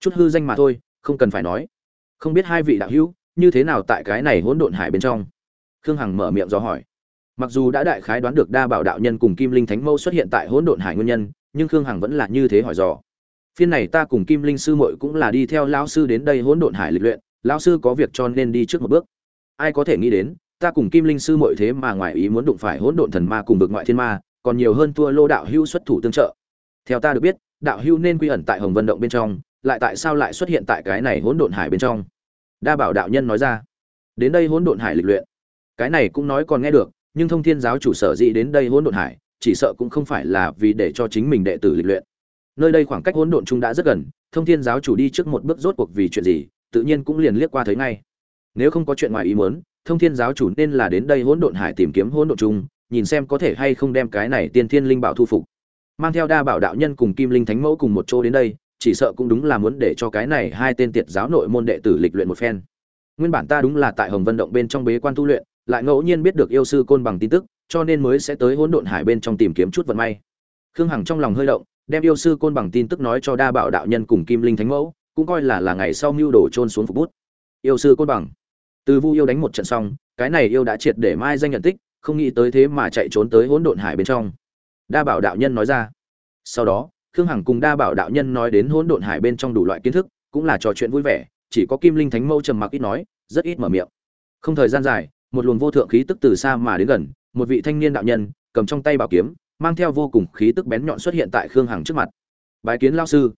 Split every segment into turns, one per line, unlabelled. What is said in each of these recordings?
chút hư danh mà thôi, không cần phải nói. Không biết hai vị đạo hữu như thế nào tại cái này hỗn độn hải bên trong? Khương hằng mở miệng do hỏi. Mặc dù đã đại khái đoán được đa bảo đạo nhân cùng kim linh thánh mâu xuất hiện tại hỗn độn hải nguyên nhân, nhưng khương hằng vẫn là như thế hỏi dò. Phiên này ta cùng kim linh sư muội cũng là đi theo lão sư đến đây hỗn độn hải lịch luyện, lão sư có việc cho nên đi trước một bước. Ai có thể nghĩ đến, ta cùng kim linh sư muội thế mà ngoài ý muốn đụng phải hỗn độn thần ma cùng vực ngoại thiên ma, còn nhiều hơn thua lô đạo hưu xuất thủ tương trợ. Theo ta được biết, đạo hưu nên quy ẩn tại hồng vân động bên trong lại tại sao lại xuất hiện tại cái này hỗn độn hải bên trong? Đa bảo đạo nhân nói ra. Đến đây hỗn độn hải lịch luyện. Cái này cũng nói còn nghe được nhưng thông thiên giáo chủ sở dĩ đến đây hỗn độn hải chỉ sợ cũng không phải là vì để cho chính mình đệ tử lịch luyện. Nơi đây khoảng cách hỗn độn trung đã rất gần thông thiên giáo chủ đi trước một bước rốt cuộc vì chuyện gì tự nhiên cũng liền liếc qua thấy ngay. Nếu không có chuyện ngoài ý muốn thông thiên giáo chủ nên là đến đây hỗn độn hải tìm kiếm hỗn độn trung, nhìn xem có thể hay không đem cái này tiên thiên linh bảo thu phục. Mang theo đa bảo đạo nhân cùng kim linh thánh mẫu cùng một chỗ đến đây chỉ sợ cũng đúng là muốn để cho cái này hai tên tiệt giáo nội môn đệ tử lịch luyện một phen. Nguyên bản ta đúng là tại hồng vân động bên trong bế quan tu luyện, lại ngẫu nhiên biết được yêu sư côn bằng tin tức, cho nên mới sẽ tới hỗn độn hải bên trong tìm kiếm chút vận may. Khương hằng trong lòng hơi động, đem yêu sư côn bằng tin tức nói cho đa bảo đạo nhân cùng kim linh thánh mẫu, cũng coi là là ngày sau mưu đồ trôn xuống phục bút. Yêu sư côn bằng. Từ vu yêu đánh một trận xong, cái này yêu đã triệt để mai danh nhận tích, không nghĩ tới thế mà chạy trốn tới hỗn độn hải bên trong. Đa bảo đạo nhân nói ra. Sau đó khương hằng cùng đa bảo đạo nhân nói đến hỗn độn hải bên trong đủ loại kiến thức, cũng là trò chuyện vui vẻ, chỉ có kim linh thánh mẫu trầm mặc ít nói, rất ít mở miệng. Không thời gian dài, một luồng vô thượng khí tức từ xa mà đến gần, một vị thanh niên đạo nhân, cầm trong tay bảo kiếm, mang theo vô cùng khí tức bén nhọn xuất hiện tại khương hằng trước mặt. Bái kiến lao sư.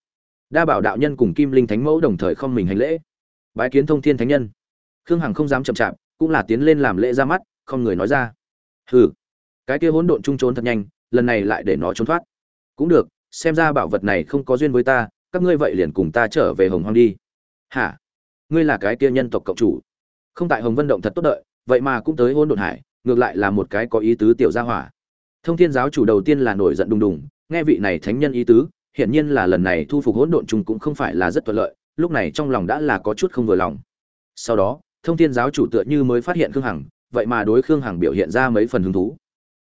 Đa bảo đạo nhân cùng kim linh thánh mẫu đồng thời không mình hành lễ. Bái kiến thông thiên thánh nhân. Khương hằng không dám chậm chạp, cũng là tiến lên làm lễ ra mắt, không người nói ra. Hừ, cái kia hỗn độn trung trốn thật nhanh, lần này lại để nó trốn thoát. Cũng được xem ra bảo vật này không có duyên với ta, các ngươi vậy liền cùng ta trở về hồng hoang đi. Hả? Ngươi là cái kia nhân tộc cộng chủ? Không tại hồng vân động thật tốt đợi, vậy mà cũng tới hôn đột hải, ngược lại là một cái có ý tứ tiểu gia hỏa. Thông thiên giáo chủ đầu tiên là nổi giận đùng đùng, nghe vị này thánh nhân ý tứ, hiển nhiên là lần này thu phục hỗn độn chung cũng không phải là rất thuận lợi, lúc này trong lòng đã là có chút không vừa lòng. Sau đó, thông thiên giáo chủ tựa như mới phát hiện khương hằng, vậy mà đối khương hằng biểu hiện ra mấy phần hứng thú.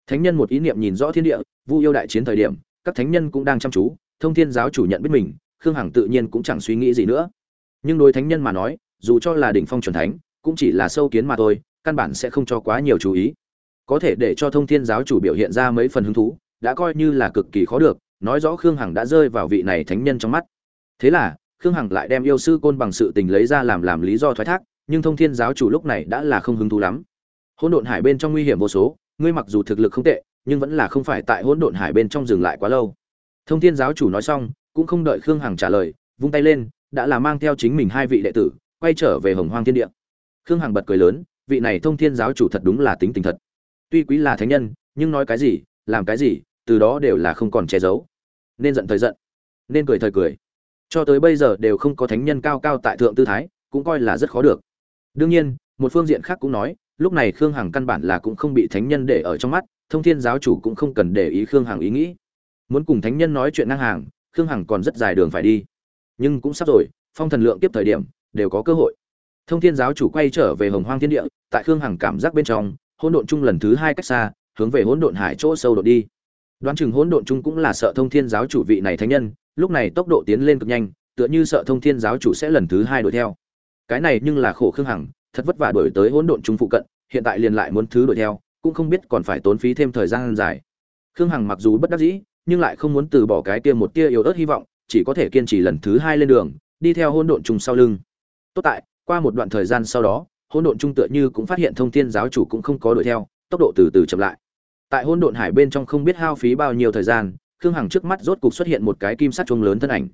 Thánh nhân một ý niệm nhìn rõ thiên địa, vu yêu đại chiến thời điểm các thánh nhân cũng đang chăm chú, thông thiên giáo chủ nhận biết mình, khương hằng tự nhiên cũng chẳng suy nghĩ gì nữa. Nhưng đối thánh nhân mà nói, dù cho là đỉnh phong chuẩn thánh, cũng chỉ là sâu kiến mà thôi, căn bản sẽ không cho quá nhiều chú ý. Có thể để cho thông thiên giáo chủ biểu hiện ra mấy phần hứng thú, đã coi như là cực kỳ khó được, nói rõ khương hằng đã rơi vào vị này thánh nhân trong mắt. Thế là, khương hằng lại đem yêu sư côn bằng sự tình lấy ra làm làm lý do thoái thác, nhưng thông thiên giáo chủ lúc này đã là không hứng thú lắm. Hỗn độn hải bên trong nguy hiểm vô số, ngươi mặc dù thực lực không tệ nhưng vẫn là không phải tại hỗn độn hải bên trong dừng lại quá lâu. Thông thiên giáo chủ nói xong, cũng không đợi khương hằng trả lời, vung tay lên, đã là mang theo chính mình hai vị đệ tử, quay trở về hồng hoang thiên địa. Khương hằng bật cười lớn, vị này thông thiên giáo chủ thật đúng là tính tình thật. Tuy quý là thánh nhân, nhưng nói cái gì, làm cái gì, từ đó đều là không còn che giấu. Nên giận thời giận, nên cười thời cười. Cho tới bây giờ đều không có thánh nhân cao cao tại thượng tư thái, cũng coi là rất khó được. Đương nhiên, một phương diện khác cũng nói, lúc này khương hằng căn bản là cũng không bị thánh nhân để ở trong mắt thông thiên giáo chủ cũng không cần để ý khương hằng ý nghĩ. Muốn cùng thánh nhân nói chuyện ngang hàng, khương hằng còn rất dài đường phải đi. Nhưng cũng sắp rồi, phong thần lượng tiếp thời điểm, đều có cơ hội. Thông thiên giáo chủ quay trở về hồng hoang thiên địa, tại khương hằng cảm giác bên trong, hỗn độn chung lần thứ hai cách xa, hướng về hỗn độn hải chỗ sâu đột đi. Đoán chừng hỗn độn chung cũng là sợ thông thiên giáo chủ vị này thánh nhân, lúc này tốc độ tiến lên cực nhanh, tựa như sợ thông thiên giáo chủ sẽ lần thứ hai đuổi theo. Cái này nhưng là khổ khương hằng, thật vất vả đuổi tới hỗn độn chung phụ cận, hiện tại liền lại muốn thứ đuổi theo cũng không biết còn phải tốn phí thêm thời gian dài. Khương hằng mặc dù bất đắc dĩ, nhưng lại không muốn từ bỏ cái tia một tia yếu ớt hy vọng, chỉ có thể kiên trì lần thứ hai lên đường, đi theo Hôn độn chung sau lưng. Tốt tại, qua một đoạn thời gian sau đó Hôn độn trung tựa như cũng phát hiện thông thiên giáo chủ cũng không có đuổi theo, tốc độ từ từ chậm lại. Tại Hôn độn hải bên trong không biết hao phí bao nhiêu thời gian, khương hằng trước mắt rốt cục xuất hiện một cái kim sắc chuông lớn thân ảnh.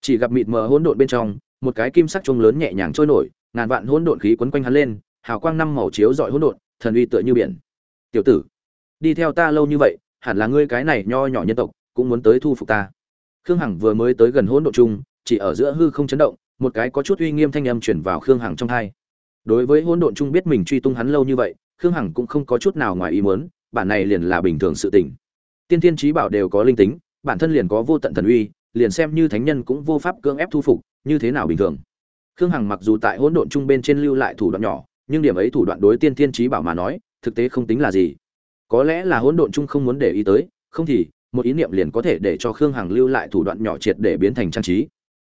Chỉ gặp mịt mờ Hôn độn bên trong, một cái kim sắc chuông lớn nhẹ nhàng trôi nổi, ngàn vạn hỗn độn khí quấn quanh hắn lên, hào quang năm màu chiếu rọi hỗn độn, thần uy tựa như biển tiểu tử, đi theo ta lâu như vậy, hẳn là ngươi cái này nho nhỏ nhân tộc, cũng muốn tới thu phục ta. Khương hằng vừa mới tới gần hỗn Độ chung, chỉ ở giữa hư không chấn động, một cái có chút uy nghiêm thanh âm truyền vào khương hằng trong hai đối với hỗn độn chung biết mình truy tung hắn lâu như vậy, khương hằng cũng không có chút nào ngoài ý muốn, bản này liền là bình thường sự tình. Tiên thiên trí bảo đều có linh tính, bản thân liền có vô tận thần uy, liền xem như thánh nhân cũng vô pháp cưỡng ép thu phục, như thế nào bình thường? Khương hằng mặc dù tại hỗn độn chung bên trên lưu lại thủ đoạn nhỏ, nhưng điểm ấy thủ đoạn đối tiên thiên trí bảo mà nói thực tế không tính là gì. Có lẽ là hỗn độn chung không muốn để ý tới, không thì, một ý niệm liền có thể để cho khương hằng lưu lại thủ đoạn nhỏ triệt để biến thành trang trí.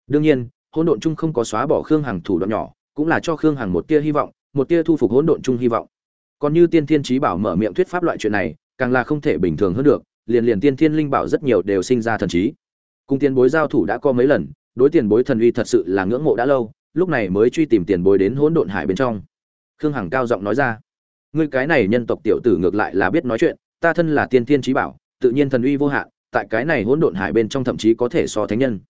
Đương nhiên, hỗn độn chung không có xóa bỏ khương hằng thủ đoạn nhỏ, cũng là cho khương hằng một tia hy vọng, một tia thu phục hỗn độn chung hy vọng. Còn như tiên thiên trí bảo mở miệng thuyết pháp loại chuyện này, càng là không thể bình thường hơn được, liền liền tiên thiên linh bảo rất nhiều đều sinh ra thần trí. Cùng tiền bối giao thủ đã có mấy lần, đối tiền bối thần uy thật sự là ngưỡng mộ đã lâu, lúc này mới truy tìm tiền bối đến hỗn độn hải bên trong. Khương hằng cao giọng nói ra ngươi cái này nhân tộc tiểu tử ngược lại là biết nói chuyện, ta thân là tiên thiên trí bảo, tự nhiên thần uy vô hạn, tại cái này hỗn độn hải bên trong thậm chí có thể so thánh nhân.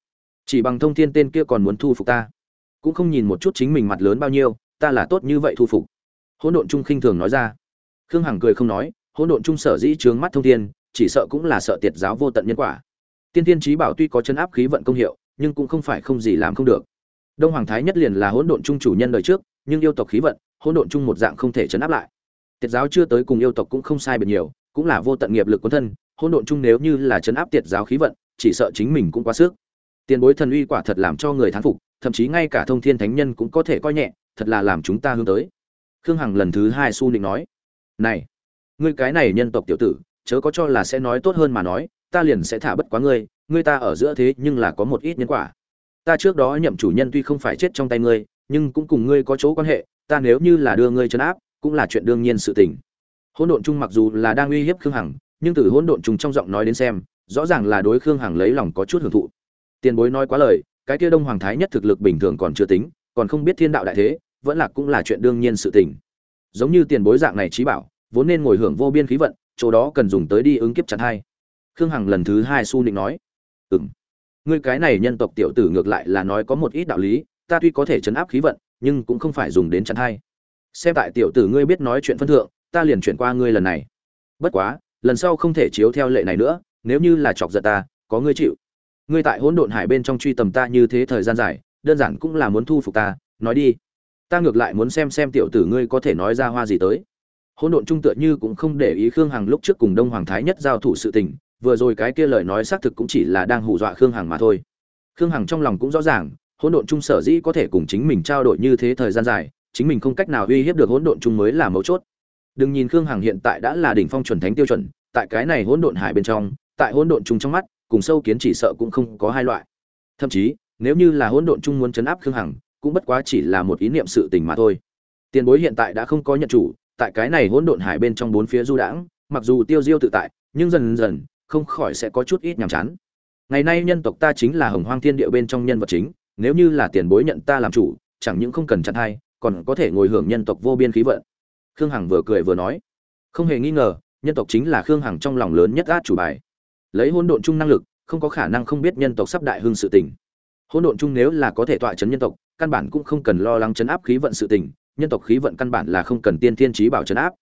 Chỉ bằng thông thiên tên kia còn muốn thu phục ta, cũng không nhìn một chút chính mình mặt lớn bao nhiêu, ta là tốt như vậy thu phục. Hỗn độn trung khinh thường nói ra. Khương hằng cười không nói, hỗn độn trung sở dĩ trướng mắt thông thiên, chỉ sợ cũng là sợ tiệt giáo vô tận nhân quả. Tiên tiên trí bảo tuy có chân áp khí vận công hiệu, nhưng cũng không phải không gì làm không được. Đông hoàng thái nhất liền là hỗn độn trung chủ nhân đời trước, nhưng yêu tộc khí vận, hỗn độn trung một dạng không thể chấn áp lại tiệt giáo chưa tới cùng yêu tộc cũng không sai biệt nhiều, cũng là vô tận nghiệp lực quân thân, hỗn độn trung nếu như là chấn áp tiệt giáo khí vận, chỉ sợ chính mình cũng quá sức. Tiền bối thần uy quả thật làm cho người thán phục, thậm chí ngay cả thông thiên thánh nhân cũng có thể coi nhẹ, thật là làm chúng ta hướng tới. Khương hằng lần thứ hai su định nói, này, ngươi cái này nhân tộc tiểu tử, chớ có cho là sẽ nói tốt hơn mà nói, ta liền sẽ thả bất quá ngươi ngươi ta ở giữa thế nhưng là có một ít nhân quả. Ta trước đó nhậm chủ nhân tuy không phải chết trong tay ngươi, nhưng cũng cùng ngươi có chỗ quan hệ, ta nếu như là đưa ngươi trấn áp cũng là chuyện đương nhiên sự tình. Hỗn độn chung mặc dù là đang uy hiếp khương hằng, nhưng từ hỗn độn chung trong giọng nói đến xem, rõ ràng là đối khương hằng lấy lòng có chút hưởng thụ. Tiền bối nói quá lời, cái kia đông hoàng thái nhất thực lực bình thường còn chưa tính, còn không biết thiên đạo đại thế, vẫn là cũng là chuyện đương nhiên sự tình. Giống như tiền bối dạng này trí bảo, vốn nên ngồi hưởng vô biên khí vận, chỗ đó cần dùng tới đi ứng kiếp chặt hai. Khương hằng lần thứ hai su nịnh nói ừng ngươi cái này nhân tộc tiểu tử ngược lại là nói có một ít đạo lý, ta tuy có thể chấn áp khí vận, nhưng cũng không phải dùng đến chắn hai xem tại tiểu tử ngươi biết nói chuyện phân thượng, ta liền chuyển qua ngươi lần này. Bất quá, lần sau không thể chiếu theo lệ này nữa, nếu như là chọc giận ta, có ngươi chịu. Ngươi tại hỗn độn hải bên trong truy tầm ta như thế thời gian dài, đơn giản cũng là muốn thu phục ta, nói đi. Ta ngược lại muốn xem xem tiểu tử ngươi có thể nói ra hoa gì tới. Hỗn độn trung tựa như cũng không để ý khương hằng lúc trước cùng đông hoàng thái nhất giao thủ sự tình, vừa rồi cái kia lời nói xác thực cũng chỉ là đang hù dọa khương hằng mà thôi. Khương hằng trong lòng cũng rõ ràng, hỗn độn trung sở dĩ có thể cùng chính mình trao đổi như thế thời gian dài chính mình không cách nào uy hiếp được hỗn độn trung mới là mấu chốt. Đừng nhìn khương hằng hiện tại đã là đỉnh phong chuẩn thánh tiêu chuẩn, tại cái này hỗn độn hải bên trong, tại hỗn độn trung trong mắt, cùng sâu kiến chỉ sợ cũng không có hai loại. Thậm chí, nếu như là hỗn độn trung muốn chấn áp khương hằng, cũng bất quá chỉ là một ý niệm sự tình mà thôi. Tiền bối hiện tại đã không có nhận chủ, tại cái này hỗn độn hải bên trong bốn phía du đãng, mặc dù tiêu diêu tự tại, nhưng dần dần, không khỏi sẽ có chút ít nhàm chán. Ngày nay nhân tộc ta chính là hồng hoang thiên địa bên trong nhân vật chính, nếu như là tiền bối nhận ta làm chủ, chẳng những không cần chặn hay còn có thể ngồi hưởng nhân tộc vô biên khí vận. Khương hằng vừa cười vừa nói. Không hề nghi ngờ, nhân tộc chính là khương hằng trong lòng lớn nhất át chủ bài. Lấy hỗn độn chung năng lực, không có khả năng không biết nhân tộc sắp đại hưng sự tình. Hỗn độn chung nếu là có thể tọa chấn nhân tộc, căn bản cũng không cần lo lắng chấn áp khí vận sự tình, nhân tộc khí vận căn bản là không cần tiên thiên trí bảo chấn áp.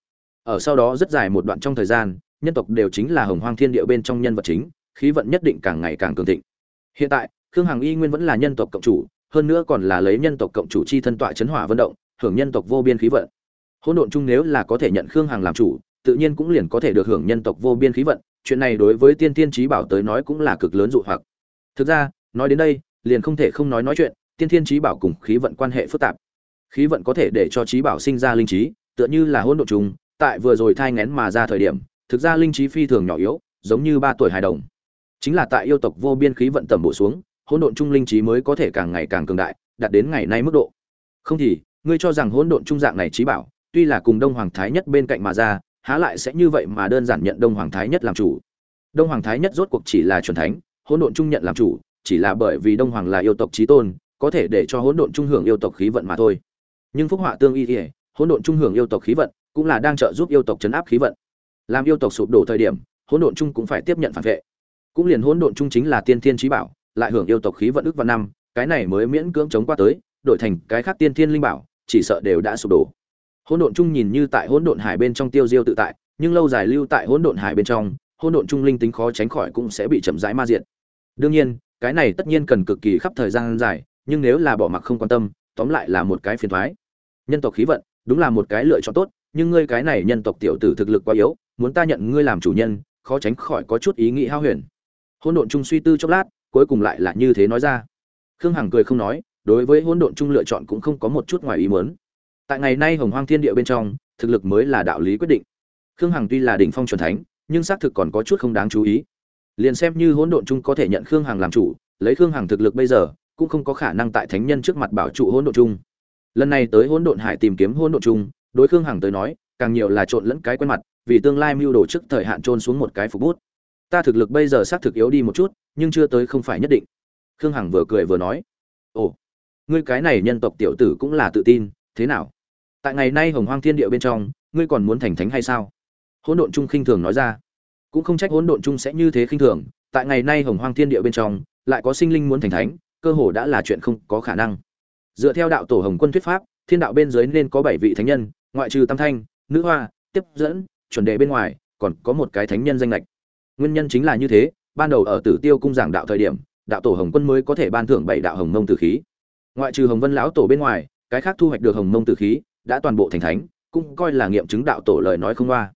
Ở sau đó rất dài một đoạn trong thời gian, nhân tộc đều chính là hồng hoang thiên địa bên trong nhân vật chính, khí vận nhất định càng ngày càng cường thịnh. Hiện tại, khương hằng y nguyên vẫn là nhân tộc cộng chủ hơn nữa còn là lấy nhân tộc cộng chủ chi thân tọa chấn hỏa vận động, hưởng nhân tộc vô biên khí vận. Hỗn độn chung nếu là có thể nhận khương hằng làm chủ, tự nhiên cũng liền có thể được hưởng nhân tộc vô biên khí vận, chuyện này đối với tiên tiên trí bảo tới nói cũng là cực lớn dụ hoặc. Thực ra, nói đến đây, liền không thể không nói nói chuyện, tiên thiên trí bảo cùng khí vận quan hệ phức tạp. Khí vận có thể để cho trí bảo sinh ra linh trí, tựa như là hỗn độn trùng tại vừa rồi thai nghén mà ra thời điểm, thực ra linh trí phi thường nhỏ yếu, giống như ba tuổi hài đồng. Chính là tại yêu tộc vô biên khí vận tầm bổ xuống hỗn độn trung linh trí mới có thể càng ngày càng cường đại đạt đến ngày nay mức độ. Không thì ngươi cho rằng hỗn độn trung dạng này trí bảo tuy là cùng đông hoàng thái nhất bên cạnh mà ra há lại sẽ như vậy mà đơn giản nhận đông hoàng thái nhất làm chủ. Đông hoàng thái nhất rốt cuộc chỉ là chuẩn thánh hỗn độn trung nhận làm chủ chỉ là bởi vì đông hoàng là yêu tộc chí tôn có thể để cho hỗn độn trung hưởng yêu tộc khí vận mà thôi. Nhưng phúc họa tương y y, hỗn độn trung hưởng yêu tộc khí vận cũng là đang trợ giúp yêu tộc chấn áp khí vận. Làm yêu tộc sụp đổ thời điểm hỗn độn trung cũng phải tiếp nhận phản vệ. Cũng liền hỗn độn trung chính là tiên thiên trí bảo lại hưởng yêu tộc khí vận ức vào năm, cái này mới miễn cưỡng chống qua tới, đổi thành cái khác tiên thiên linh bảo, chỉ sợ đều đã sụp đổ. Hỗn độn trung nhìn như tại hỗn độn hải bên trong tiêu diêu tự tại, nhưng lâu dài lưu tại hỗn độn hải bên trong, hỗn độn trung linh tính khó tránh khỏi cũng sẽ bị chậm rãi ma diệt. Đương nhiên, cái này tất nhiên cần cực kỳ khắp thời gian dài, nhưng nếu là bỏ mặc không quan tâm, tóm lại là một cái phiền toái. nhân tộc khí vận, đúng là một cái lựa chọn tốt, nhưng ngươi cái này nhân tộc tiểu tử thực lực quá yếu, muốn ta nhận ngươi làm chủ nhân, khó tránh khỏi có chút ý nghĩ hao huyền. Hỗn độn trung suy tư chốc lát cuối cùng lại là như thế nói ra. Khương hằng cười không nói, đối với hỗn độn trung lựa chọn cũng không có một chút ngoài ý muốn. Tại ngày nay hồng hoang thiên địa bên trong, thực lực mới là đạo lý quyết định. Khương hằng tuy là đỉnh phong c thánh, nhưng xác thực còn có chút không đáng chú ý. Liền xem như hỗn độn trung có thể nhận khương hằng làm chủ, lấy khương hằng thực lực bây giờ, cũng không có khả năng tại thánh nhân trước mặt bảo trụ hỗn độn chung. Lần này tới hỗn độn hải tìm kiếm hỗn độn chung, đối khương hằng tới nói, càng nhiều là trộn lẫn cái quen mặt, vì tương lai mưu đồ trước thời hạn trôn xuống một cái phục bút. Ta thực lực bây giờ xác thực yếu đi một chút nhưng chưa tới không phải nhất định. Khương hằng vừa cười vừa nói, ồ, ngươi cái này nhân tộc tiểu tử cũng là tự tin, thế nào? Tại ngày nay hồng hoang thiên địa bên trong, ngươi còn muốn thành thánh hay sao? Hỗn độn trung khinh thường nói ra. Cũng không trách hỗn độn trung sẽ như thế khinh thường, tại ngày nay hồng hoang thiên địa bên trong, lại có sinh linh muốn thành thánh, cơ hồ đã là chuyện không có khả năng. Dựa theo đạo tổ hồng quân thuyết pháp, thiên đạo bên dưới nên có bảy vị thánh nhân, ngoại trừ tam thanh, nữ hoa, tiếp dẫn, chuẩn đề bên ngoài, còn có một cái thánh nhân danh lệch. Nguyên nhân chính là như thế ban đầu ở tử tiêu cung giảng đạo thời điểm, đạo tổ hồng quân mới có thể ban thưởng bảy đạo hồng mông tử khí. Ngoại trừ hồng vân lão tổ bên ngoài, cái khác thu hoạch được hồng mông tử khí đã toàn bộ thành thánh, cũng coi là nghiệm chứng đạo tổ lời nói không loa.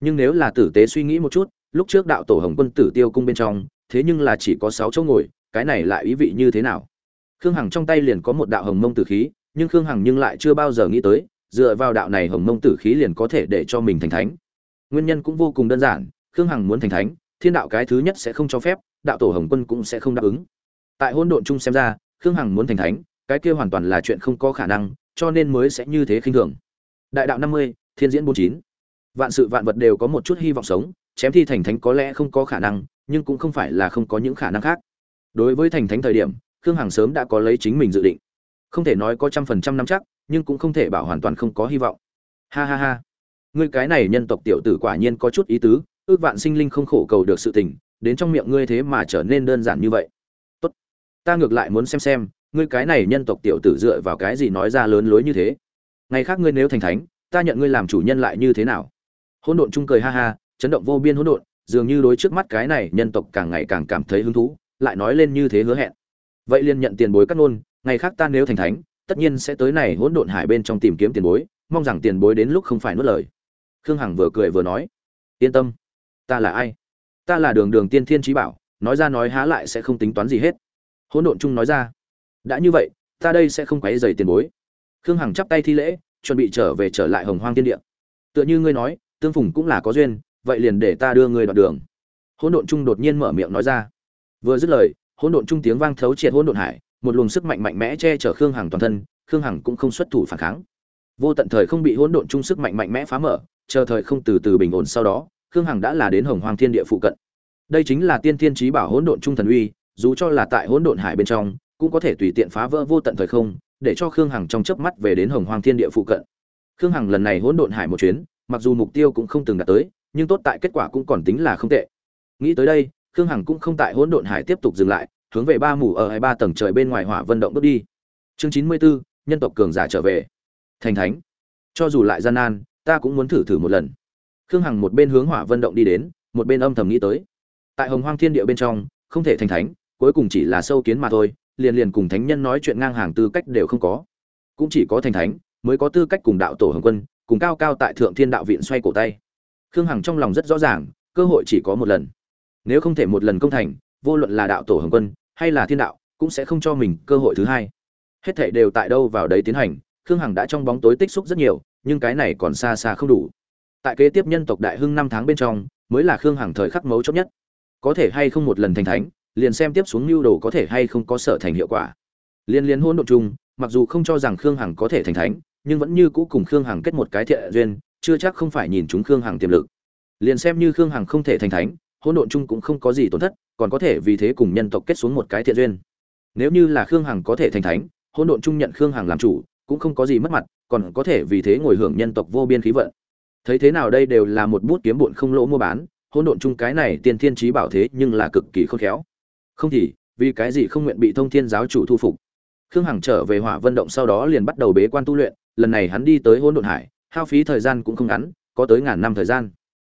Nhưng nếu là tử tế suy nghĩ một chút, lúc trước đạo tổ hồng quân tử tiêu cung bên trong, thế nhưng là chỉ có sáu chỗ ngồi, cái này lại ý vị như thế nào? Khương hằng trong tay liền có một đạo hồng mông tử khí, nhưng khương hằng nhưng lại chưa bao giờ nghĩ tới, dựa vào đạo này hồng mông tử khí liền có thể để cho mình thành thánh. Nguyên nhân cũng vô cùng đơn giản, khương hằng muốn thành thánh thiên đạo cái thứ nhất sẽ không cho phép, đạo tổ hồng quân cũng sẽ không đáp ứng. Tại hôn độn chung xem ra, khương hằng muốn thành thánh, cái kia hoàn toàn là chuyện không có khả năng, cho nên mới sẽ như thế khinh thường. Đại đạo năm mươi, thiên diễn bốn chín. Vạn sự vạn vật đều có một chút hy vọng sống, chém thi thành thánh có lẽ không có khả năng, nhưng cũng không phải là không có những khả năng khác. Đối với thành thánh thời điểm, khương hằng sớm đã có lấy chính mình dự định. Không thể nói có trăm phần trăm năm chắc, nhưng cũng không thể bảo hoàn toàn không có hy vọng. Ha ha ha. Ngươi cái này nhân tộc tiểu tử quả nhiên có chút ý tứ ước vạn sinh linh không khổ cầu được sự tình, đến trong miệng ngươi thế mà trở nên đơn giản như vậy. Tốt, ta ngược lại muốn xem xem, ngươi cái này nhân tộc tiểu tử dựa vào cái gì nói ra lớn lối như thế. Ngày khác ngươi nếu thành thánh, ta nhận ngươi làm chủ nhân lại như thế nào? Hỗn độn chung cười ha ha, chấn động vô biên hỗn độn, dường như đối trước mắt cái này nhân tộc càng ngày càng cảm thấy hứng thú, lại nói lên như thế hứa hẹn. Vậy liền nhận tiền bối cắt luôn. ngày khác ta nếu thành thánh, tất nhiên sẽ tới này hỗn độn hải bên trong tìm kiếm tiền bối, mong rằng tiền bối đến lúc không phải nuốt lời. Khương hằng vừa cười vừa nói, yên tâm ta là ai? Ta là đường đường tiên thiên trí bảo, nói ra nói há lại sẽ không tính toán gì hết. Hỗn độn chung nói ra, đã như vậy, ta đây sẽ không quấy dày tiền bối. Khương hằng chắp tay thi lễ, chuẩn bị trở về trở lại hồng hoang tiên địa. Tựa như ngươi nói, tương phùng cũng là có duyên, vậy liền để ta đưa ngươi đoạn đường. Hỗn độn chung đột nhiên mở miệng nói ra. Vừa dứt lời, hỗn độn chung tiếng vang thấu triệt hỗn độn hải, một luồng sức mạnh mạnh mẽ che chở khương hằng toàn thân, khương hằng cũng không xuất thủ phản kháng. Vô tận thời không bị hỗn độn chung sức mạnh mạnh mẽ phá mở, chờ thời không từ từ bình ổn sau đó khương hằng đã là đến hồng hoàng thiên địa phụ cận. Đây chính là tiên thiên trí bảo hỗn độn trung thần uy dù cho là tại hỗn độn hải bên trong cũng có thể tùy tiện phá vỡ vô tận thời không để cho khương hằng trong chớp mắt về đến hồng hoàng thiên địa phụ cận. Khương hằng lần này hỗn độn hải một chuyến mặc dù mục tiêu cũng không từng đạt tới nhưng tốt tại kết quả cũng còn tính là không tệ. Nghĩ tới đây khương hằng cũng không tại hỗn độn hải tiếp tục dừng lại hướng về ba mù ở hai ba tầng trời bên ngoài hỏa vân động bước đi. Chương chín mươi 94, nhân tộc cường giả trở về. Thành thánh. Cho dù lại gian nan ta cũng muốn thử thử một lần khương hằng một bên hướng hỏa vân động đi đến, một bên âm thầm nghĩ tới. Tại hồng hoang thiên địa bên trong, không thể thành thánh, cuối cùng chỉ là sâu kiến mà thôi, liền liền cùng thánh nhân nói chuyện ngang hàng tư cách đều không có. Cũng chỉ có thành thánh, mới có tư cách cùng đạo tổ hồng quân, cùng cao cao tại thượng thiên đạo viện xoay cổ tay. Khương hằng trong lòng rất rõ ràng, cơ hội chỉ có một lần. Nếu không thể một lần công thành, vô luận là đạo tổ hồng quân, hay là thiên đạo, cũng sẽ không cho mình cơ hội thứ hai. Hết thảy đều tại đâu vào đấy tiến hành, khương hằng đã trong bóng tối tích xúc rất nhiều, nhưng cái này còn xa xa không đủ tại kế tiếp nhân tộc đại hưng năm tháng bên trong, mới là khương hằng thời khắc mấu chốt nhất. Có thể hay không một lần thành thánh, liền xem tiếp xuống mưu đồ có thể hay không có sở thành hiệu quả. Liên liên hôn độn chung, mặc dù không cho rằng khương hằng có thể thành thánh, nhưng vẫn như cũ cùng khương hằng kết một cái thiện duyên, chưa chắc không phải nhìn chúng khương hằng tiềm lực. Liền xem như khương hằng không thể thành thánh hôn độn chung cũng không có gì tổn thất, còn có thể vì thế cùng nhân tộc kết xuống một cái thiện duyên. Nếu như là khương hằng có thể thành thánh hôn độn chung nhận khương hằng làm chủ, cũng không có gì mất mặt, còn có thể vì thế ngồi hưởng nhân tộc vô biên khí vận thấy thế nào đây đều là một bút kiếm bụn không lỗ mua bán, hỗn độn chung cái này tiên thiên trí bảo thế nhưng là cực kỳ khôn khéo. Không thì, vì cái gì không nguyện bị thông thiên giáo chủ thu phục? Khương hằng trở về hỏa vận động sau đó liền bắt đầu bế quan tu luyện, lần này hắn đi tới hỗn độn hải, hao phí thời gian cũng không ngắn, có tới ngàn năm thời gian.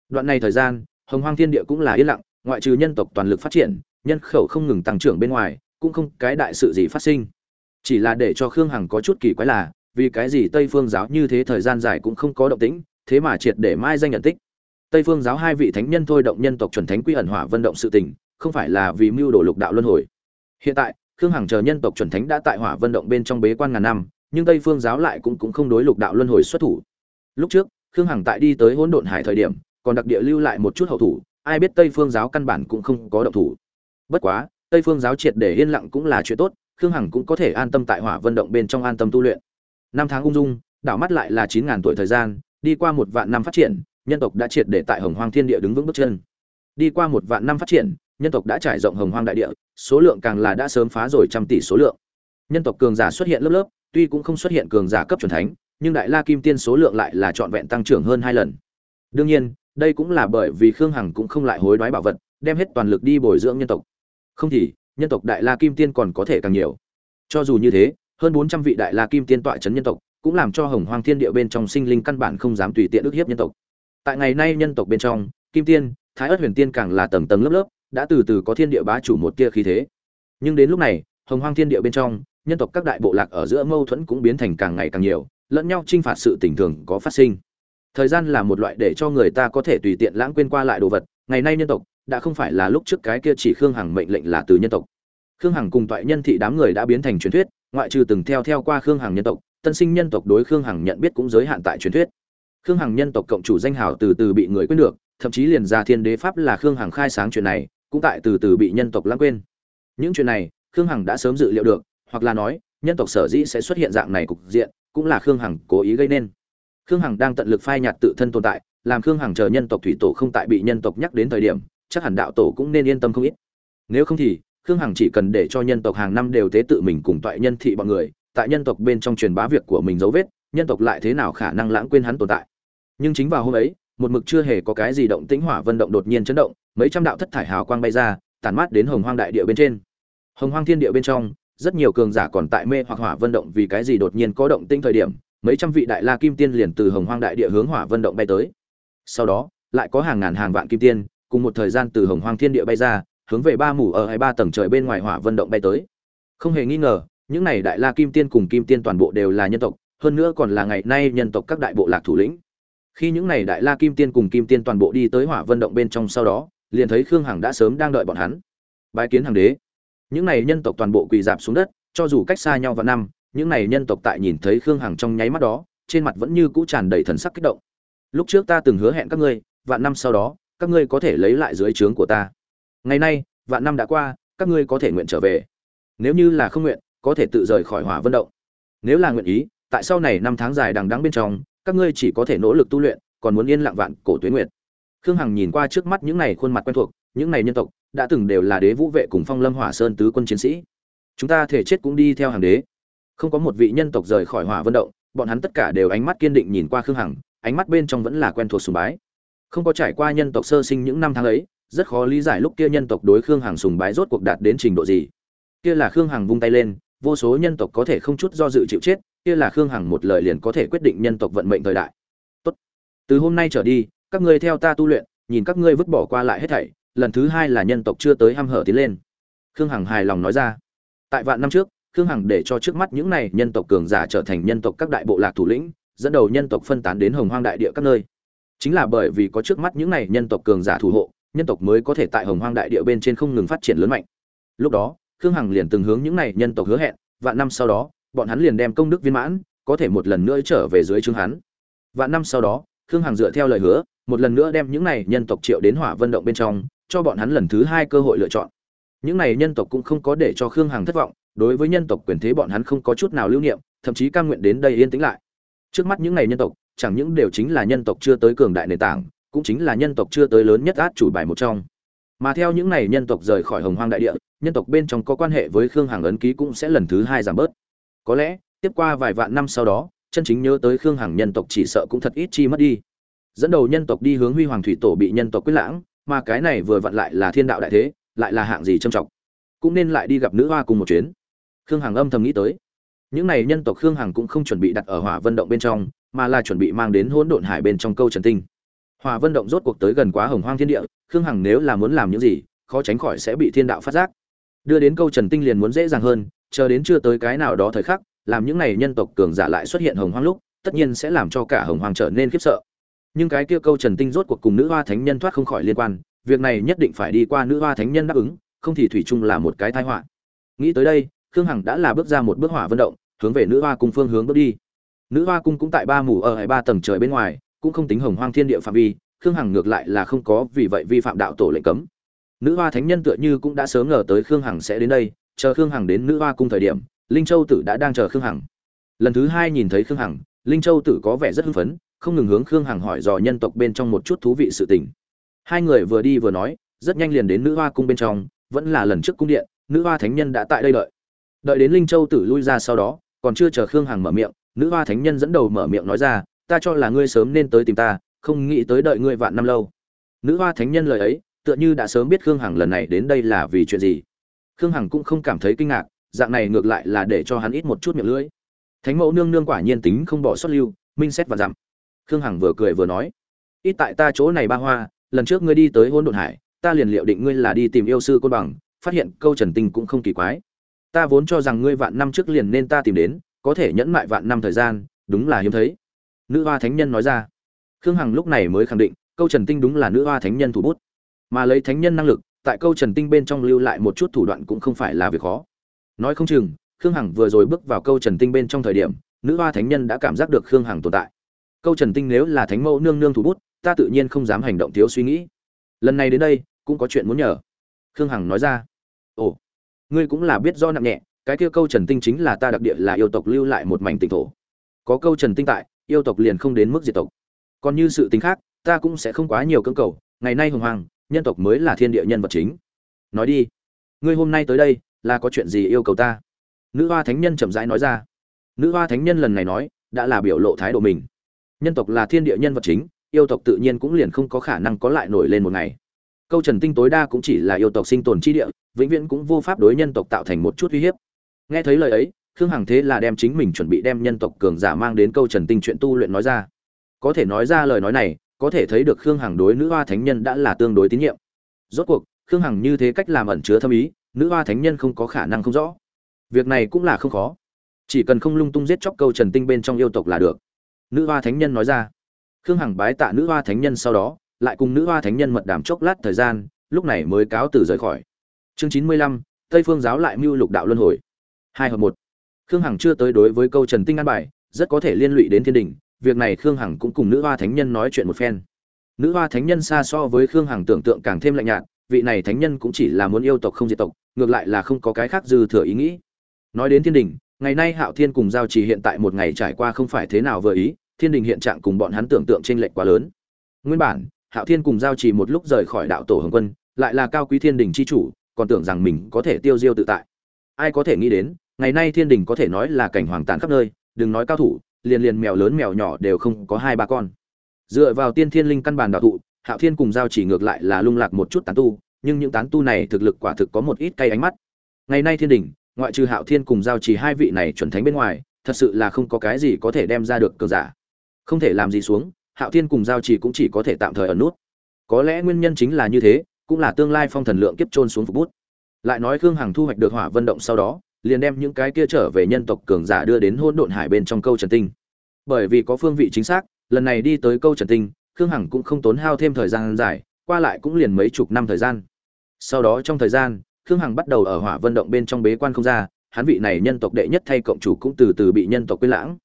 Đoạn này thời gian, hồng hoang thiên địa cũng là yên lặng, ngoại trừ nhân tộc toàn lực phát triển, nhân khẩu không ngừng tăng trưởng bên ngoài, cũng không cái đại sự gì phát sinh. Chỉ là để cho khương hằng có chút kỳ quái là, vì cái gì tây phương giáo như thế thời gian dài cũng không có động tĩnh thế mà triệt để mai danh nhận tích. Tây phương giáo hai vị thánh nhân thôi động nhân tộc chuẩn thánh quy ẩn hỏa vận động sự tình, không phải là vì mưu đồ lục đạo luân hồi. Hiện tại, khương hằng chờ nhân tộc chuẩn thánh đã tại hỏa vận động bên trong bế quan ngàn năm, nhưng tây phương giáo lại cũng cũng không đối lục đạo luân hồi xuất thủ. Lúc trước, khương hằng tại đi tới hỗn độn hải thời điểm, còn đặc địa lưu lại một chút hậu thủ, ai biết tây phương giáo căn bản cũng không có động thủ. Bất quá, tây phương giáo triệt để yên lặng cũng là chuyện tốt, khương hằng cũng có thể an tâm tại hỏa vận động bên trong an tâm tu luyện. Năm tháng ung dung, đảo mắt lại là chín ngàn tuổi thời gian đi qua một vạn năm phát triển, nhân tộc đã triệt để tại hồng hoang thiên địa đứng vững bước chân. Đi qua một vạn năm phát triển, nhân tộc đã trải rộng hồng hoang đại địa, số lượng càng là đã sớm phá rồi trăm tỷ số lượng. Nhân tộc cường giả xuất hiện lớp lớp, tuy cũng không xuất hiện cường giả cấp chuẩn thánh, nhưng đại la kim tiên số lượng lại là trọn vẹn tăng trưởng hơn hai lần. Đương nhiên, đây cũng là bởi vì khương hằng cũng không lại hối đoái bảo vật, đem hết toàn lực đi bồi dưỡng nhân tộc. Không thì, nhân tộc đại la kim tiên còn có thể càng nhiều. Cho dù như thế, hơn bốn trăm vị đại la kim tiên tọa chấn nhân tộc cũng làm cho hồng hoang thiên địa bên trong sinh linh căn bản không dám tùy tiện ức hiếp nhân tộc. Tại ngày nay nhân tộc bên trong, kim tiên, thái ất huyền tiên càng là tầng tầng lớp lớp, đã từ từ có thiên địa bá chủ một tia khí thế. Nhưng đến lúc này, hồng hoang thiên địa bên trong, nhân tộc các đại bộ lạc ở giữa mâu thuẫn cũng biến thành càng ngày càng nhiều, lẫn nhau chinh phạt sự tình thường có phát sinh. Thời gian là một loại để cho người ta có thể tùy tiện lãng quên qua lại đồ vật, ngày nay nhân tộc, đã không phải là lúc trước cái kia chỉ khương hằng mệnh lệnh là từ nhân tộc. Khương hằng cùng toại nhân thị đám người đã biến thành truyền thuyết, ngoại trừ từng theo theo qua khương hằng nhân tộc tân sinh nhân tộc đối khương hằng nhận biết cũng giới hạn tại truyền thuyết. Khương hằng nhân tộc cộng chủ danh hào từ từ bị người quên được, thậm chí liền ra thiên đế pháp là khương hằng khai sáng chuyện này, cũng tại từ từ bị nhân tộc lãng quên. Những chuyện này, khương hằng đã sớm dự liệu được, hoặc là nói, nhân tộc sở dĩ sẽ xuất hiện dạng này cục diện, cũng là khương hằng cố ý gây nên. Khương hằng đang tận lực phai nhạt tự thân tồn tại, làm khương hằng chờ nhân tộc thủy tổ không tại bị nhân tộc nhắc đến thời điểm, chắc hẳn đạo tổ cũng nên yên tâm không ít. Nếu không thì, khương hằng chỉ cần để cho nhân tộc hàng năm đều tế tự mình cùng toại nhân thị bọn người tại nhân tộc bên trong truyền bá việc của mình dấu vết, nhân tộc lại thế nào khả năng lãng quên hắn tồn tại. Nhưng chính vào hôm ấy, một mực chưa hề có cái gì động tĩnh hỏa vân động đột nhiên chấn động, mấy trăm đạo thất thải hào quang bay ra, tản mát đến hồng hoang đại địa bên trên. Hồng hoang thiên địa bên trong, rất nhiều cường giả còn tại mê hoặc hỏa vân động vì cái gì đột nhiên có động tĩnh thời điểm, mấy trăm vị đại la kim tiên liền từ hồng hoang đại địa hướng hỏa vân động bay tới. Sau đó, lại có hàng ngàn hàng vạn kim tiên, cùng một thời gian từ hồng hoang thiên địa bay ra, hướng về ba mủ ở hai ba tầng trời bên ngoài hỏa vân động bay tới. Không hề nghi ngờ những này đại la kim tiên cùng kim tiên toàn bộ đều là nhân tộc, hơn nữa còn là ngày nay nhân tộc các đại bộ lạc thủ lĩnh. Khi những này đại la kim tiên cùng kim tiên toàn bộ đi tới hỏa vân động bên trong sau đó, liền thấy khương hằng đã sớm đang đợi bọn hắn. Bái kiến hàng đế. Những này nhân tộc toàn bộ quỳ dạp xuống đất, cho dù cách xa nhau vào năm, những này nhân tộc tại nhìn thấy khương hằng trong nháy mắt đó, trên mặt vẫn như cũ tràn đầy thần sắc kích động. Lúc trước ta từng hứa hẹn các ngươi, vạn năm sau đó, các ngươi có thể lấy lại dưới trướng của ta. Ngày nay, vạn năm đã qua, các ngươi có thể nguyện trở về. Nếu như là không nguyện có thể tự rời khỏi hỏa vân động. Nếu là nguyện ý, tại sau này năm tháng dài đằng đẵng bên trong, các ngươi chỉ có thể nỗ lực tu luyện, còn muốn yên lặng vạn cổ tuế nguyện khương hằng nhìn qua trước mắt những này khuôn mặt quen thuộc, những này nhân tộc, đã từng đều là đế vũ vệ cùng phong lâm hỏa sơn tứ quân chiến sĩ. Chúng ta thể chết cũng đi theo hàng đế. Không có một vị nhân tộc rời khỏi hỏa vân động, bọn hắn tất cả đều ánh mắt kiên định nhìn qua khương hằng, ánh mắt bên trong vẫn là quen thuộc sùng bái. Không có trải qua nhân tộc sơ sinh những năm tháng ấy, rất khó lý giải lúc kia nhân tộc đối khương hằng sùng bái rốt cuộc đạt đến trình độ gì. Kia là khương hằng vung tay lên vô số nhân tộc có thể không chút do dự chịu chết, kia là khương hằng một lời liền có thể quyết định nhân tộc vận mệnh thời đại. Tốt. từ hôm nay trở đi, các ngươi theo ta tu luyện, nhìn các ngươi vứt bỏ qua lại hết thảy, lần thứ hai là nhân tộc chưa tới ham hở tiến lên. Khương hằng hài lòng nói ra. Tại vạn năm trước, khương hằng để cho trước mắt những này nhân tộc cường giả trở thành nhân tộc các đại bộ lạc thủ lĩnh, dẫn đầu nhân tộc phân tán đến hồng hoang đại địa các nơi. Chính là bởi vì có trước mắt những này nhân tộc cường giả thủ hộ, nhân tộc mới có thể tại hồng hoang đại địa bên trên không ngừng phát triển lớn mạnh. Lúc đó khương hằng liền từng hướng những này nhân tộc hứa hẹn, vạn năm sau đó, bọn hắn liền đem công đức viên mãn, có thể một lần nữa trở về dưới trướng hắn. Vạn năm sau đó, khương hằng dựa theo lời hứa, một lần nữa đem những này nhân tộc triệu đến hỏa vân động bên trong, cho bọn hắn lần thứ hai cơ hội lựa chọn. Những này nhân tộc cũng không có để cho khương hằng thất vọng, đối với nhân tộc quyền thế bọn hắn không có chút nào lưu niệm, thậm chí cam nguyện đến đây yên tĩnh lại. Trước mắt những này nhân tộc, chẳng những đều chính là nhân tộc chưa tới cường đại nền tảng, cũng chính là nhân tộc chưa tới lớn nhất át chủ bài một trong mà theo những này nhân tộc rời khỏi hồng hoang đại địa, nhân tộc bên trong có quan hệ với khương hằng ấn ký cũng sẽ lần thứ hai giảm bớt. Có lẽ, tiếp qua vài vạn năm sau đó, chân chính nhớ tới khương hằng nhân tộc chỉ sợ cũng thật ít chi mất đi. Dẫn đầu nhân tộc đi hướng huy hoàng thủy tổ bị nhân tộc quyết lãng, mà cái này vừa vặn lại là thiên đạo đại thế, lại là hạng gì trầm trọng. Cũng nên lại đi gặp nữ hoa cùng một chuyến. Khương hằng âm thầm nghĩ tới. Những này nhân tộc khương hằng cũng không chuẩn bị đặt ở hỏa vân động bên trong, mà là chuẩn bị mang đến hỗn độn hải bên trong câu trần tinh hỏa vân động rốt cuộc tới gần quá hồng hoang thiên địa, khương hằng nếu là muốn làm những gì, khó tránh khỏi sẽ bị thiên đạo phát giác. Đưa đến câu trần tinh liền muốn dễ dàng hơn, chờ đến chưa tới cái nào đó thời khắc, làm những này nhân tộc cường giả lại xuất hiện hồng hoang lúc, tất nhiên sẽ làm cho cả hồng hoang trở nên khiếp sợ. Nhưng cái kia câu trần tinh rốt cuộc cùng nữ hoa thánh nhân thoát không khỏi liên quan, việc này nhất định phải đi qua nữ hoa thánh nhân đáp ứng, không thì thủy chung là một cái tai họa. Nghĩ tới đây, khương hằng đã là bước ra một bước hỏa vận động, hướng về nữ hoa cung phương hướng bước đi. Nữ hoa cung cũng tại ba mù ở hai ba tầng trời bên ngoài cũng không tính hồng hoang thiên địa phạm vi, khương hằng ngược lại là không có vì vậy vi phạm đạo tổ lệnh cấm. Nữ hoa thánh nhân tựa như cũng đã sớm ngờ tới khương hằng sẽ đến đây, chờ khương hằng đến nữ hoa cung thời điểm, linh châu tử đã đang chờ khương hằng. Lần thứ hai nhìn thấy khương hằng, linh châu tử có vẻ rất hưng phấn, không ngừng hướng khương hằng hỏi dò nhân tộc bên trong một chút thú vị sự tình. Hai người vừa đi vừa nói, rất nhanh liền đến nữ hoa cung bên trong, vẫn là lần trước cung điện, nữ hoa thánh nhân đã tại đây đợi. Đợi đến linh châu tử lui ra sau đó, còn chưa chờ khương hằng mở miệng, nữ hoa thánh nhân dẫn đầu mở miệng nói ra ta cho là ngươi sớm nên tới tìm ta, không nghĩ tới đợi ngươi vạn năm lâu. Nữ hoa thánh nhân lời ấy, tựa như đã sớm biết khương hằng lần này đến đây là vì chuyện gì. Khương hằng cũng không cảm thấy kinh ngạc, dạng này ngược lại là để cho hắn ít một chút miệng lưỡi. Thánh mẫu nương nương quả nhiên tính không bỏ sót lưu, minh xét và dặm. Khương hằng vừa cười vừa nói, ít tại ta chỗ này ba hoa, lần trước ngươi đi tới hôn đồn hải, ta liền liệu định ngươi là đi tìm yêu sư côn bằng, phát hiện câu trần tinh cũng không kỳ quái. Ta vốn cho rằng ngươi vạn năm trước liền nên ta tìm đến, có thể nhẫn mại vạn năm thời gian, đúng là hiếm thấy nữ hoa thánh nhân nói ra. Khương hằng lúc này mới khẳng định, câu trần tinh đúng là nữ hoa thánh nhân thủ bút. Mà lấy thánh nhân năng lực, tại câu trần tinh bên trong lưu lại một chút thủ đoạn cũng không phải là việc khó. Nói không chừng, khương hằng vừa rồi bước vào câu trần tinh bên trong thời điểm, nữ hoa thánh nhân đã cảm giác được khương hằng tồn tại. Câu trần tinh nếu là thánh mẫu nương nương thủ bút, ta tự nhiên không dám hành động thiếu suy nghĩ. Lần này đến đây, cũng có chuyện muốn nhờ. Khương hằng nói ra. Ồ, ngươi cũng là biết do nặng nhẹ, cái kia câu trần tinh chính là ta đặc địa là yêu tộc lưu lại một mảnh tỉnh thổ. Có câu trần tinh tại yêu tộc liền không đến mức diệt tộc. Còn như sự tính khác, ta cũng sẽ không quá nhiều cưỡng cầu, ngày nay hồng hoàng, nhân tộc mới là thiên địa nhân vật chính. Nói đi, ngươi hôm nay tới đây, là có chuyện gì yêu cầu ta? Nữ hoa thánh nhân chậm rãi nói ra. Nữ hoa thánh nhân lần này nói, đã là biểu lộ thái độ mình. Nhân tộc là thiên địa nhân vật chính, yêu tộc tự nhiên cũng liền không có khả năng có lại nổi lên một ngày. Câu trần tinh tối đa cũng chỉ là yêu tộc sinh tồn chi địa, vĩnh viễn cũng vô pháp đối nhân tộc tạo thành một chút uy hiếp. Nghe thấy lời ấy khương hằng thế là đem chính mình chuẩn bị đem nhân tộc cường giả mang đến câu trần tinh chuyện tu luyện nói ra. Có thể nói ra lời nói này, có thể thấy được khương hằng đối nữ hoa thánh nhân đã là tương đối tín nhiệm. Rốt cuộc, khương hằng như thế cách làm ẩn chứa thâm ý, nữ hoa thánh nhân không có khả năng không rõ. Việc này cũng là không khó. Chỉ cần không lung tung giết chóc câu trần tinh bên trong yêu tộc là được. Nữ hoa thánh nhân nói ra. Khương hằng bái tạ nữ hoa thánh nhân sau đó, lại cùng nữ hoa thánh nhân mật đàm chốc lát thời gian, lúc này mới cáo từ rời khỏi. Chương chín mươi lăm, tây phương giáo lại mưu lục đạo luân hồi. Hai hợp một khương hằng chưa tới đối với câu trần tinh an bài, rất có thể liên lụy đến thiên đình, việc này khương hằng cũng cùng nữ hoa thánh nhân nói chuyện một phen. Nữ hoa thánh nhân xa so với khương hằng tưởng tượng càng thêm lạnh nhạt, vị này thánh nhân cũng chỉ là muốn yêu tộc không diệt tộc, ngược lại là không có cái khác dư thừa ý nghĩ. Nói đến thiên đình, ngày nay hạo thiên cùng giao trì hiện tại một ngày trải qua không phải thế nào vừa ý, thiên đình hiện trạng cùng bọn hắn tưởng tượng trên lệch quá lớn. Nguyên bản, hạo thiên cùng giao trì một lúc rời khỏi đạo tổ hồng quân, lại là cao quý thiên đình chi chủ, còn tưởng rằng mình có thể tiêu diêu tự tại. Ai có thể nghĩ đến ngày nay thiên đình có thể nói là cảnh hoàng tàn khắp nơi, đừng nói cao thủ, liền liền mèo lớn mèo nhỏ đều không có hai ba con. Dựa vào tiên thiên linh căn bản đạo thụ, hạo thiên cùng giao chỉ ngược lại là lung lạc một chút tán tu, nhưng những tán tu này thực lực quả thực có một ít cay ánh mắt. Ngày nay thiên đình, ngoại trừ hạo thiên cùng giao chỉ hai vị này chuẩn thánh bên ngoài, thật sự là không có cái gì có thể đem ra được cờ giả. Không thể làm gì xuống, hạo thiên cùng giao chỉ cũng chỉ có thể tạm thời ở nút. Có lẽ nguyên nhân chính là như thế, cũng là tương lai phong thần lượng kiếp trôn xuống phục bút. Lại nói khương hằng thu hoạch được hỏa vận động sau đó liền đem những cái kia trở về nhân tộc cường giả đưa đến hôn độn hải bên trong câu trần tinh. Bởi vì có phương vị chính xác, lần này đi tới câu trần tinh, khương hằng cũng không tốn hao thêm thời gian dài, qua lại cũng liền mấy chục năm thời gian. Sau đó trong thời gian, khương hằng bắt đầu ở hỏa vận động bên trong bế quan không ra, hắn vị này nhân tộc đệ nhất thay cộng chủ cũng từ từ bị nhân tộc quên lãng.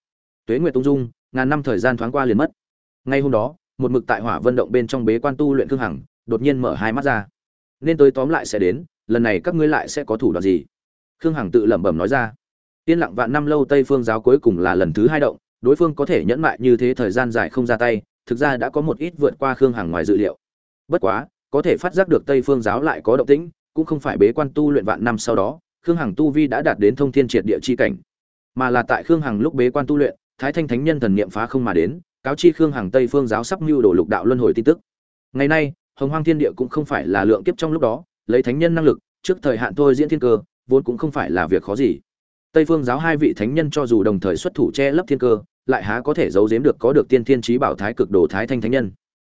Tuế nguyệt tung dung, ngàn năm thời gian thoáng qua liền mất. Ngay hôm đó, một mực tại hỏa vận động bên trong bế quan tu luyện khương hằng, đột nhiên mở hai mắt ra. Nên tới tóm lại sẽ đến, lần này các ngươi lại sẽ có thủ đoạn gì? Khương hằng tự lẩm bẩm nói ra. Yên lặng vạn năm lâu tây phương giáo cuối cùng là lần thứ hai động, đối phương có thể nhẫn mại như thế thời gian dài không ra tay, thực ra đã có một ít vượt qua khương hằng ngoài dự liệu. Bất quá, có thể phát giác được tây phương giáo lại có động tĩnh, cũng không phải bế quan tu luyện vạn năm sau đó, khương hằng tu vi đã đạt đến thông thiên triệt địa chi cảnh. Mà là tại khương hằng lúc bế quan tu luyện, thái thanh thánh nhân thần niệm phá không mà đến, cáo chi khương hằng tây phương giáo sắp mưu đồ lục đạo luân hồi tin tức. Ngày nay, hồng hoang thiên địa cũng không phải là lượng kiếp trong lúc đó, lấy thánh nhân năng lực, trước thời hạn thôi diễn thiên cơ vốn cũng không phải là việc khó gì. Tây phương giáo hai vị thánh nhân cho dù đồng thời xuất thủ che lấp thiên cơ, lại há có thể giấu giếm được có được tiên thiên trí bảo thái cực đồ thái thanh thánh nhân.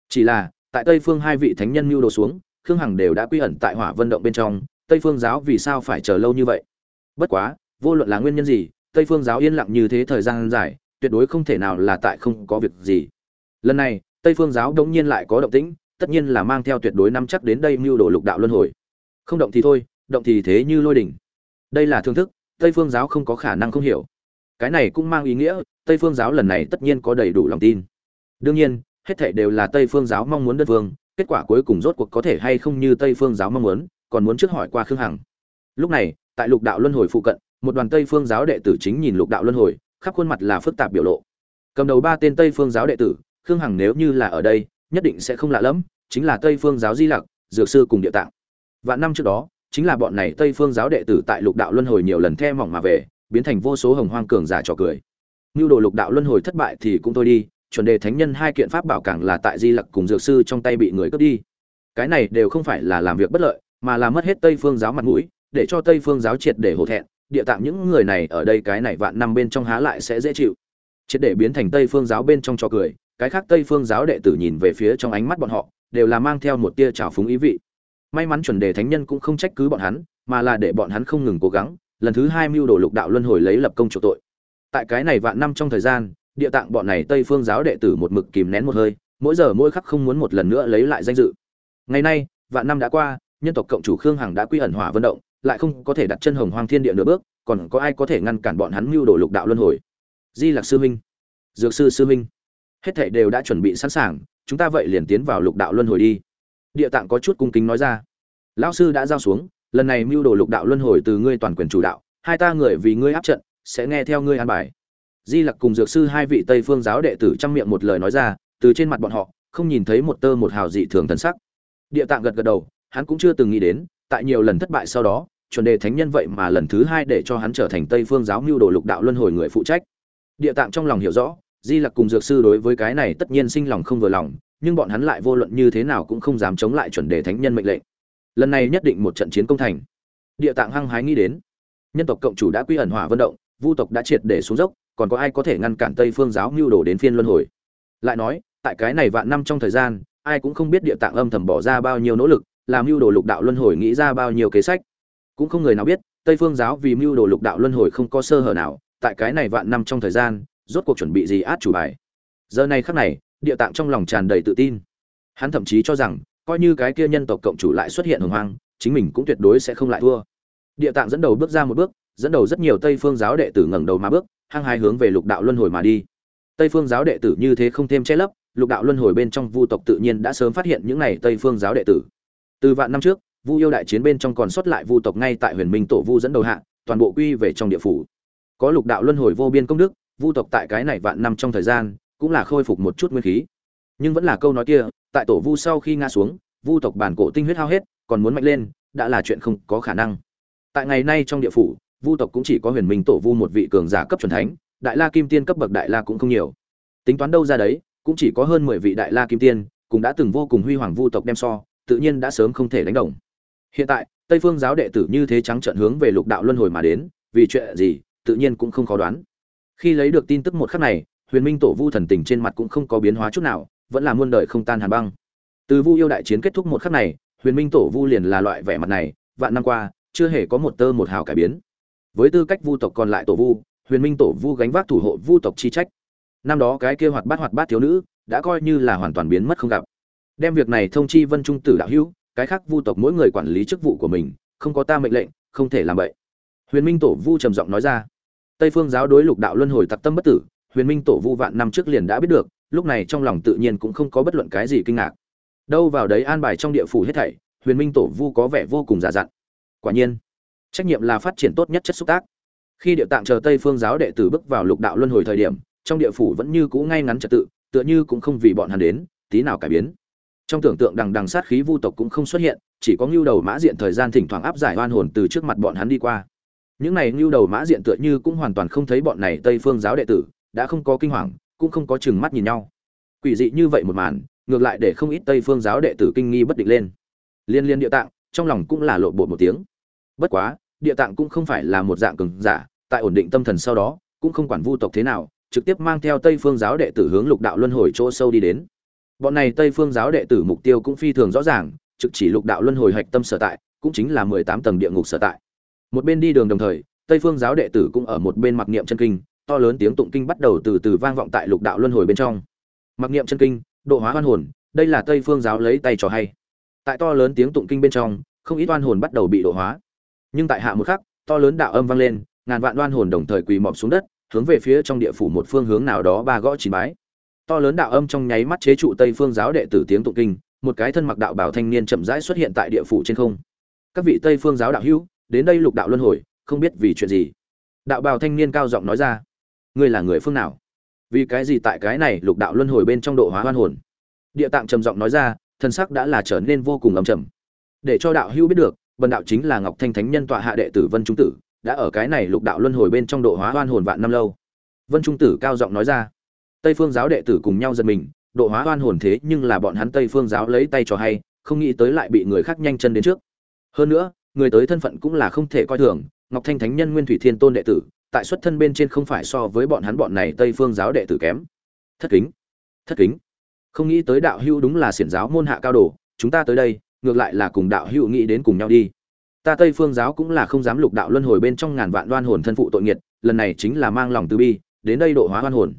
Chỉ là, tại tây phương hai vị thánh nhân mưu đồ xuống, khương hằng đều đã quy ẩn tại hỏa vân động bên trong, tây phương giáo vì sao phải chờ lâu như vậy? Bất quá, vô luận là nguyên nhân gì, tây phương giáo yên lặng như thế thời gian dài, tuyệt đối không thể nào là tại không có việc gì. Lần này, tây phương giáo đống nhiên lại có động tĩnh, tất nhiên là mang theo tuyệt đối nắm chắc đến đây mưu đồ lục đạo luân hồi. Không động thì thôi động thì thế như lôi đỉnh. Đây là thương thức, tây phương giáo không có khả năng không hiểu. Cái này cũng mang ý nghĩa, tây phương giáo lần này tất nhiên có đầy đủ lòng tin. Đương nhiên, hết thảy đều là tây phương giáo mong muốn đất vương, kết quả cuối cùng rốt cuộc có thể hay không như tây phương giáo mong muốn, còn muốn trước hỏi qua khương hằng. Lúc này, tại lục đạo luân hồi phụ cận, một đoàn tây phương giáo đệ tử chính nhìn lục đạo luân hồi, khắp khuôn mặt là phức tạp biểu lộ. Cầm đầu ba tên tây phương giáo đệ tử, khương hằng nếu như là ở đây, nhất định sẽ không lạ lẫm, chính là tây phương giáo di lặc, dược sư cùng địa tạng. Vạn năm trước đó chính là bọn này tây phương giáo đệ tử tại lục đạo luân hồi nhiều lần the mỏng mà về biến thành vô số hồng hoang cường giả trò cười như đồ lục đạo luân hồi thất bại thì cũng thôi đi, chuẩn đề thánh nhân hai kiện pháp bảo càng là tại Di Lặc cùng dược sư trong tay bị người cướp đi. Cái này đều không phải là làm việc bất lợi, mà là mất hết Tây Phương giáo mặt mũi, để cho Tây Phương giáo triệt để hổ thẹn, địa tạm những người này ở đây cái này vạn năm bên trong há lại sẽ dễ chịu. Triệt để biến thành Tây Phương giáo bên trong trò cười, cái khác Tây Phương giáo đệ tử nhìn về phía trong ánh mắt bọn họ, đều là mang theo một tia trào phúng ý vị. May mắn chuẩn đề thánh nhân cũng không trách cứ bọn hắn, mà là để bọn hắn không ngừng cố gắng, lần thứ hai mưu đồ lục đạo luân hồi lấy lập công chủ tội. Tại cái này vạn năm trong thời gian, địa tạng bọn này tây phương giáo đệ tử một mực kìm nén một hơi mỗi giờ mỗi khắc không muốn một lần nữa lấy lại danh dự. Ngày nay vạn năm đã qua nhân tộc cộng chủ khương hằng đã quy ẩn hỏa vận động lại không có thể đặt chân hồng hoang thiên địa nửa bước còn có ai có thể ngăn cản bọn hắn mưu đồ lục đạo luân hồi? Di lạc sư minh dược sư sư minh hết thảy đều đã chuẩn bị sẵn sàng chúng ta vậy liền tiến vào lục đạo luân hồi đi địa tạng có chút cung kính nói ra. Lão sư đã giao xuống, lần này mưu đồ lục đạo luân hồi từ ngươi toàn quyền chủ đạo, hai ta người vì ngươi áp trận, sẽ nghe theo ngươi an bài. Di lặc cùng dược sư hai vị tây phương giáo đệ tử trong miệng một lời nói ra, từ trên mặt bọn họ, không nhìn thấy một tơ một hào dị thường thần sắc. Địa tạng gật gật đầu, hắn cũng chưa từng nghĩ đến, tại nhiều lần thất bại sau đó, chuẩn đề thánh nhân vậy mà lần thứ hai để cho hắn trở thành tây phương giáo mưu đồ lục đạo luân hồi người phụ trách. Địa tạng trong lòng hiểu rõ, di lặc cùng dược sư đối với cái này tất nhiên sinh lòng không vừa lòng nhưng bọn hắn lại vô luận như thế nào cũng không dám chống lại chuẩn đề thánh nhân mệnh lệnh. Lần này nhất định một trận chiến công thành. Địa tạng hăng hái nghĩ đến. Nhân tộc cộng chủ đã quy ẩn hỏa vận động, vu tộc đã triệt để xuống dốc, còn có ai có thể ngăn cản tây phương giáo mưu đồ đến phiên luân hồi? Lại nói, tại cái này vạn năm trong thời gian, ai cũng không biết địa tạng âm thầm bỏ ra bao nhiêu nỗ lực làm mưu đồ lục đạo luân hồi nghĩ ra bao nhiêu kế sách. Cũng không người nào biết, tây phương giáo vì mưu đồ lục đạo luân hồi không có sơ hở nào, tại cái này vạn năm trong thời gian, rốt cuộc chuẩn bị gì át chủ bài. Giờ này khắc này địa tạng trong lòng tràn đầy tự tin. Hắn thậm chí cho rằng, coi như cái kia nhân tộc cộng chủ lại xuất hiện hồng hoang, chính mình cũng tuyệt đối sẽ không lại thua. Địa tạng dẫn đầu bước ra một bước, dẫn đầu rất nhiều tây phương giáo đệ tử ngẩng đầu mà bước, hăng hai hướng về lục đạo luân hồi mà đi. Tây phương giáo đệ tử như thế không thêm che lấp, lục đạo luân hồi bên trong vu tộc tự nhiên đã sớm phát hiện những này tây phương giáo đệ tử. Từ vạn năm trước, vu yêu đại chiến bên trong còn sót lại vu tộc ngay tại huyền minh tổ vu dẫn đầu hạ, toàn bộ quy về trong địa phủ. Có lục đạo luân hồi vô biên công đức, vu tộc tại cái này vạn năm trong thời gian cũng là khôi phục một chút nguyên khí. Nhưng vẫn là câu nói kia, tại tổ vu sau khi ngã xuống, vu tộc bản cổ tinh huyết hao hết, còn muốn mạnh lên, đã là chuyện không có khả năng. Tại ngày nay trong địa phủ, vu tộc cũng chỉ có huyền minh tổ vu một vị cường giả cấp chuẩn thánh, đại la kim tiên cấp bậc đại la cũng không nhiều. Tính toán đâu ra đấy, cũng chỉ có hơn mười vị đại la kim tiên, cũng đã từng vô cùng huy hoàng vu tộc đem so, tự nhiên đã sớm không thể đánh đồng. Hiện tại, tây phương giáo đệ tử như thế trắng trợn hướng về lục đạo luân hồi mà đến, vì chuyện gì, tự nhiên cũng không khó đoán. Khi lấy được tin tức một khắc này huyền minh tổ vu thần tình trên mặt cũng không có biến hóa chút nào, vẫn là muôn đời không tan hàn băng. Từ vu yêu đại chiến kết thúc một khắc này, huyền minh tổ vu liền là loại vẻ mặt này, vạn năm qua, chưa hề có một tơ một hào cải biến. Với tư cách vu tộc còn lại tổ vu, huyền minh tổ vu gánh vác thủ hộ vu tộc chi trách. Năm đó cái kia hoạt bát hoạt bát thiếu nữ, đã coi như là hoàn toàn biến mất không gặp. Đem việc này thông chi vân trung tử đạo hữu, cái khác vu tộc mỗi người quản lý chức vụ của mình, không có ta mệnh lệnh, không thể làm vậy huyền minh tổ vu trầm giọng nói ra. Tây phương giáo đối lục đạo luân hồi tặc tâm bất tử huyền minh tổ vu vạn năm trước liền đã biết được, lúc này trong lòng tự nhiên cũng không có bất luận cái gì kinh ngạc. Đâu vào đấy an bài trong địa phủ hết thảy, huyền minh tổ vu có vẻ vô cùng giả dặn. Quả nhiên, trách nhiệm là phát triển tốt nhất chất xúc tác. Khi địa tạng chờ tây phương giáo đệ tử bước vào lục đạo luân hồi thời điểm, trong địa phủ vẫn như cũ ngay ngắn trật tự, tựa như cũng không vì bọn hắn đến, tí nào cải biến. Trong tưởng tượng đằng đằng sát khí vu tộc cũng không xuất hiện, chỉ có ngưu đầu mã diện thời gian thỉnh thoảng áp giải oan hồn từ trước mặt bọn hắn đi qua. Những này ngưu đầu mã diện tựa như cũng hoàn toàn không thấy bọn này tây phương giáo đệ tử đã không có kinh hoàng, cũng không có chừng mắt nhìn nhau. Quỷ dị như vậy một màn, ngược lại để không ít tây phương giáo đệ tử kinh nghi bất định lên. Liên liên địa tạng, trong lòng cũng là lộ bột một tiếng. Bất quá, địa tạng cũng không phải là một dạng cường giả, tại ổn định tâm thần sau đó, cũng không quản vu tộc thế nào, trực tiếp mang theo tây phương giáo đệ tử hướng lục đạo luân hồi chỗ sâu đi đến. Bọn này tây phương giáo đệ tử mục tiêu cũng phi thường rõ ràng, trực chỉ lục đạo luân hồi hạch tâm sở tại, cũng chính là mười tám tầng địa ngục sở tại. Một bên đi đường đồng thời, tây phương giáo đệ tử cũng ở một bên mặc niệm chân kinh to lớn tiếng tụng kinh bắt đầu từ từ vang vọng tại lục đạo luân hồi bên trong. Mặc niệm chân kinh, độ hóa hoan hồn, đây là tây phương giáo lấy tay trò hay. Tại to lớn tiếng tụng kinh bên trong, không ít oan hồn bắt đầu bị độ hóa. Nhưng tại hạ một khắc, to lớn đạo âm vang lên, ngàn vạn oan hồn đồng thời quỳ mọp xuống đất, hướng về phía trong địa phủ một phương hướng nào đó ba gõ chỉ bái. To lớn đạo âm trong nháy mắt chế trụ tây phương giáo đệ tử tiếng tụng kinh, một cái thân mặc đạo bảo thanh niên chậm rãi xuất hiện tại địa phủ trên không. Các vị tây phương giáo đạo hữu, đến đây lục đạo luân hồi, không biết vì chuyện gì. Đạo bào thanh niên cao giọng nói ra ngươi là người phương nào? Vì cái gì tại cái này lục đạo luân hồi bên trong độ hóa hoan hồn? Địa tạng trầm giọng nói ra, thân sắc đã là trở nên vô cùng ấm trầm. Để cho đạo hữu biết được, bần đạo chính là ngọc thanh thánh nhân tọa hạ đệ tử vân trung tử, đã ở cái này lục đạo luân hồi bên trong độ hóa hoan hồn vạn năm lâu. Vân trung tử cao giọng nói ra, tây phương giáo đệ tử cùng nhau giật mình, độ hóa hoan hồn thế nhưng là bọn hắn tây phương giáo lấy tay cho hay, không nghĩ tới lại bị người khác nhanh chân đến trước. Hơn nữa, người tới thân phận cũng là không thể coi thường, ngọc thanh thánh nhân nguyên thủy thiên tôn đệ tử tại xuất thân bên trên không phải so với bọn hắn bọn này tây phương giáo đệ tử kém. Thất kính thất kính. Không nghĩ tới đạo hữu đúng là xiển giáo môn hạ cao đồ, chúng ta tới đây, ngược lại là cùng đạo hữu nghĩ đến cùng nhau đi. Ta tây phương giáo cũng là không dám lục đạo luân hồi bên trong ngàn vạn đoan hồn thân phụ tội nghiệt, lần này chính là mang lòng từ bi, đến đây độ hóa hoan hồn.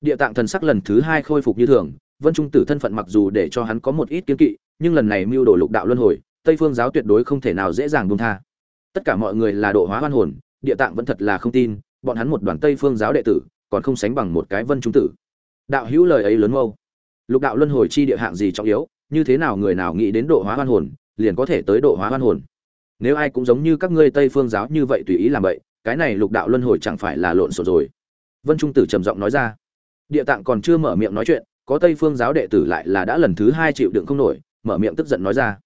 Địa tạng thần sắc lần thứ hai khôi phục như thường, vân trung tử thân phận mặc dù để cho hắn có một ít kiến kỵ, nhưng lần này mưu đồ lục đạo luân hồi, tây phương giáo tuyệt đối không thể nào dễ dàng buông tha. Tất cả mọi người là độ hóa hoan hồn địa tạng vẫn thật là không tin, bọn hắn một đoàn tây phương giáo đệ tử, còn không sánh bằng một cái vân trung tử. Đạo hữu lời ấy lớn mâu. Lục đạo luân hồi chi địa hạng gì trọng yếu, như thế nào người nào nghĩ đến độ hóa hoan hồn, liền có thể tới độ hóa hoan hồn. Nếu ai cũng giống như các ngươi tây phương giáo như vậy tùy ý làm vậy, cái này lục đạo luân hồi chẳng phải là lộn xộn rồi. Vân trung tử trầm giọng nói ra. Địa tạng còn chưa mở miệng nói chuyện, có tây phương giáo đệ tử lại là đã lần thứ hai chịu đựng không nổi, mở miệng tức giận nói ra.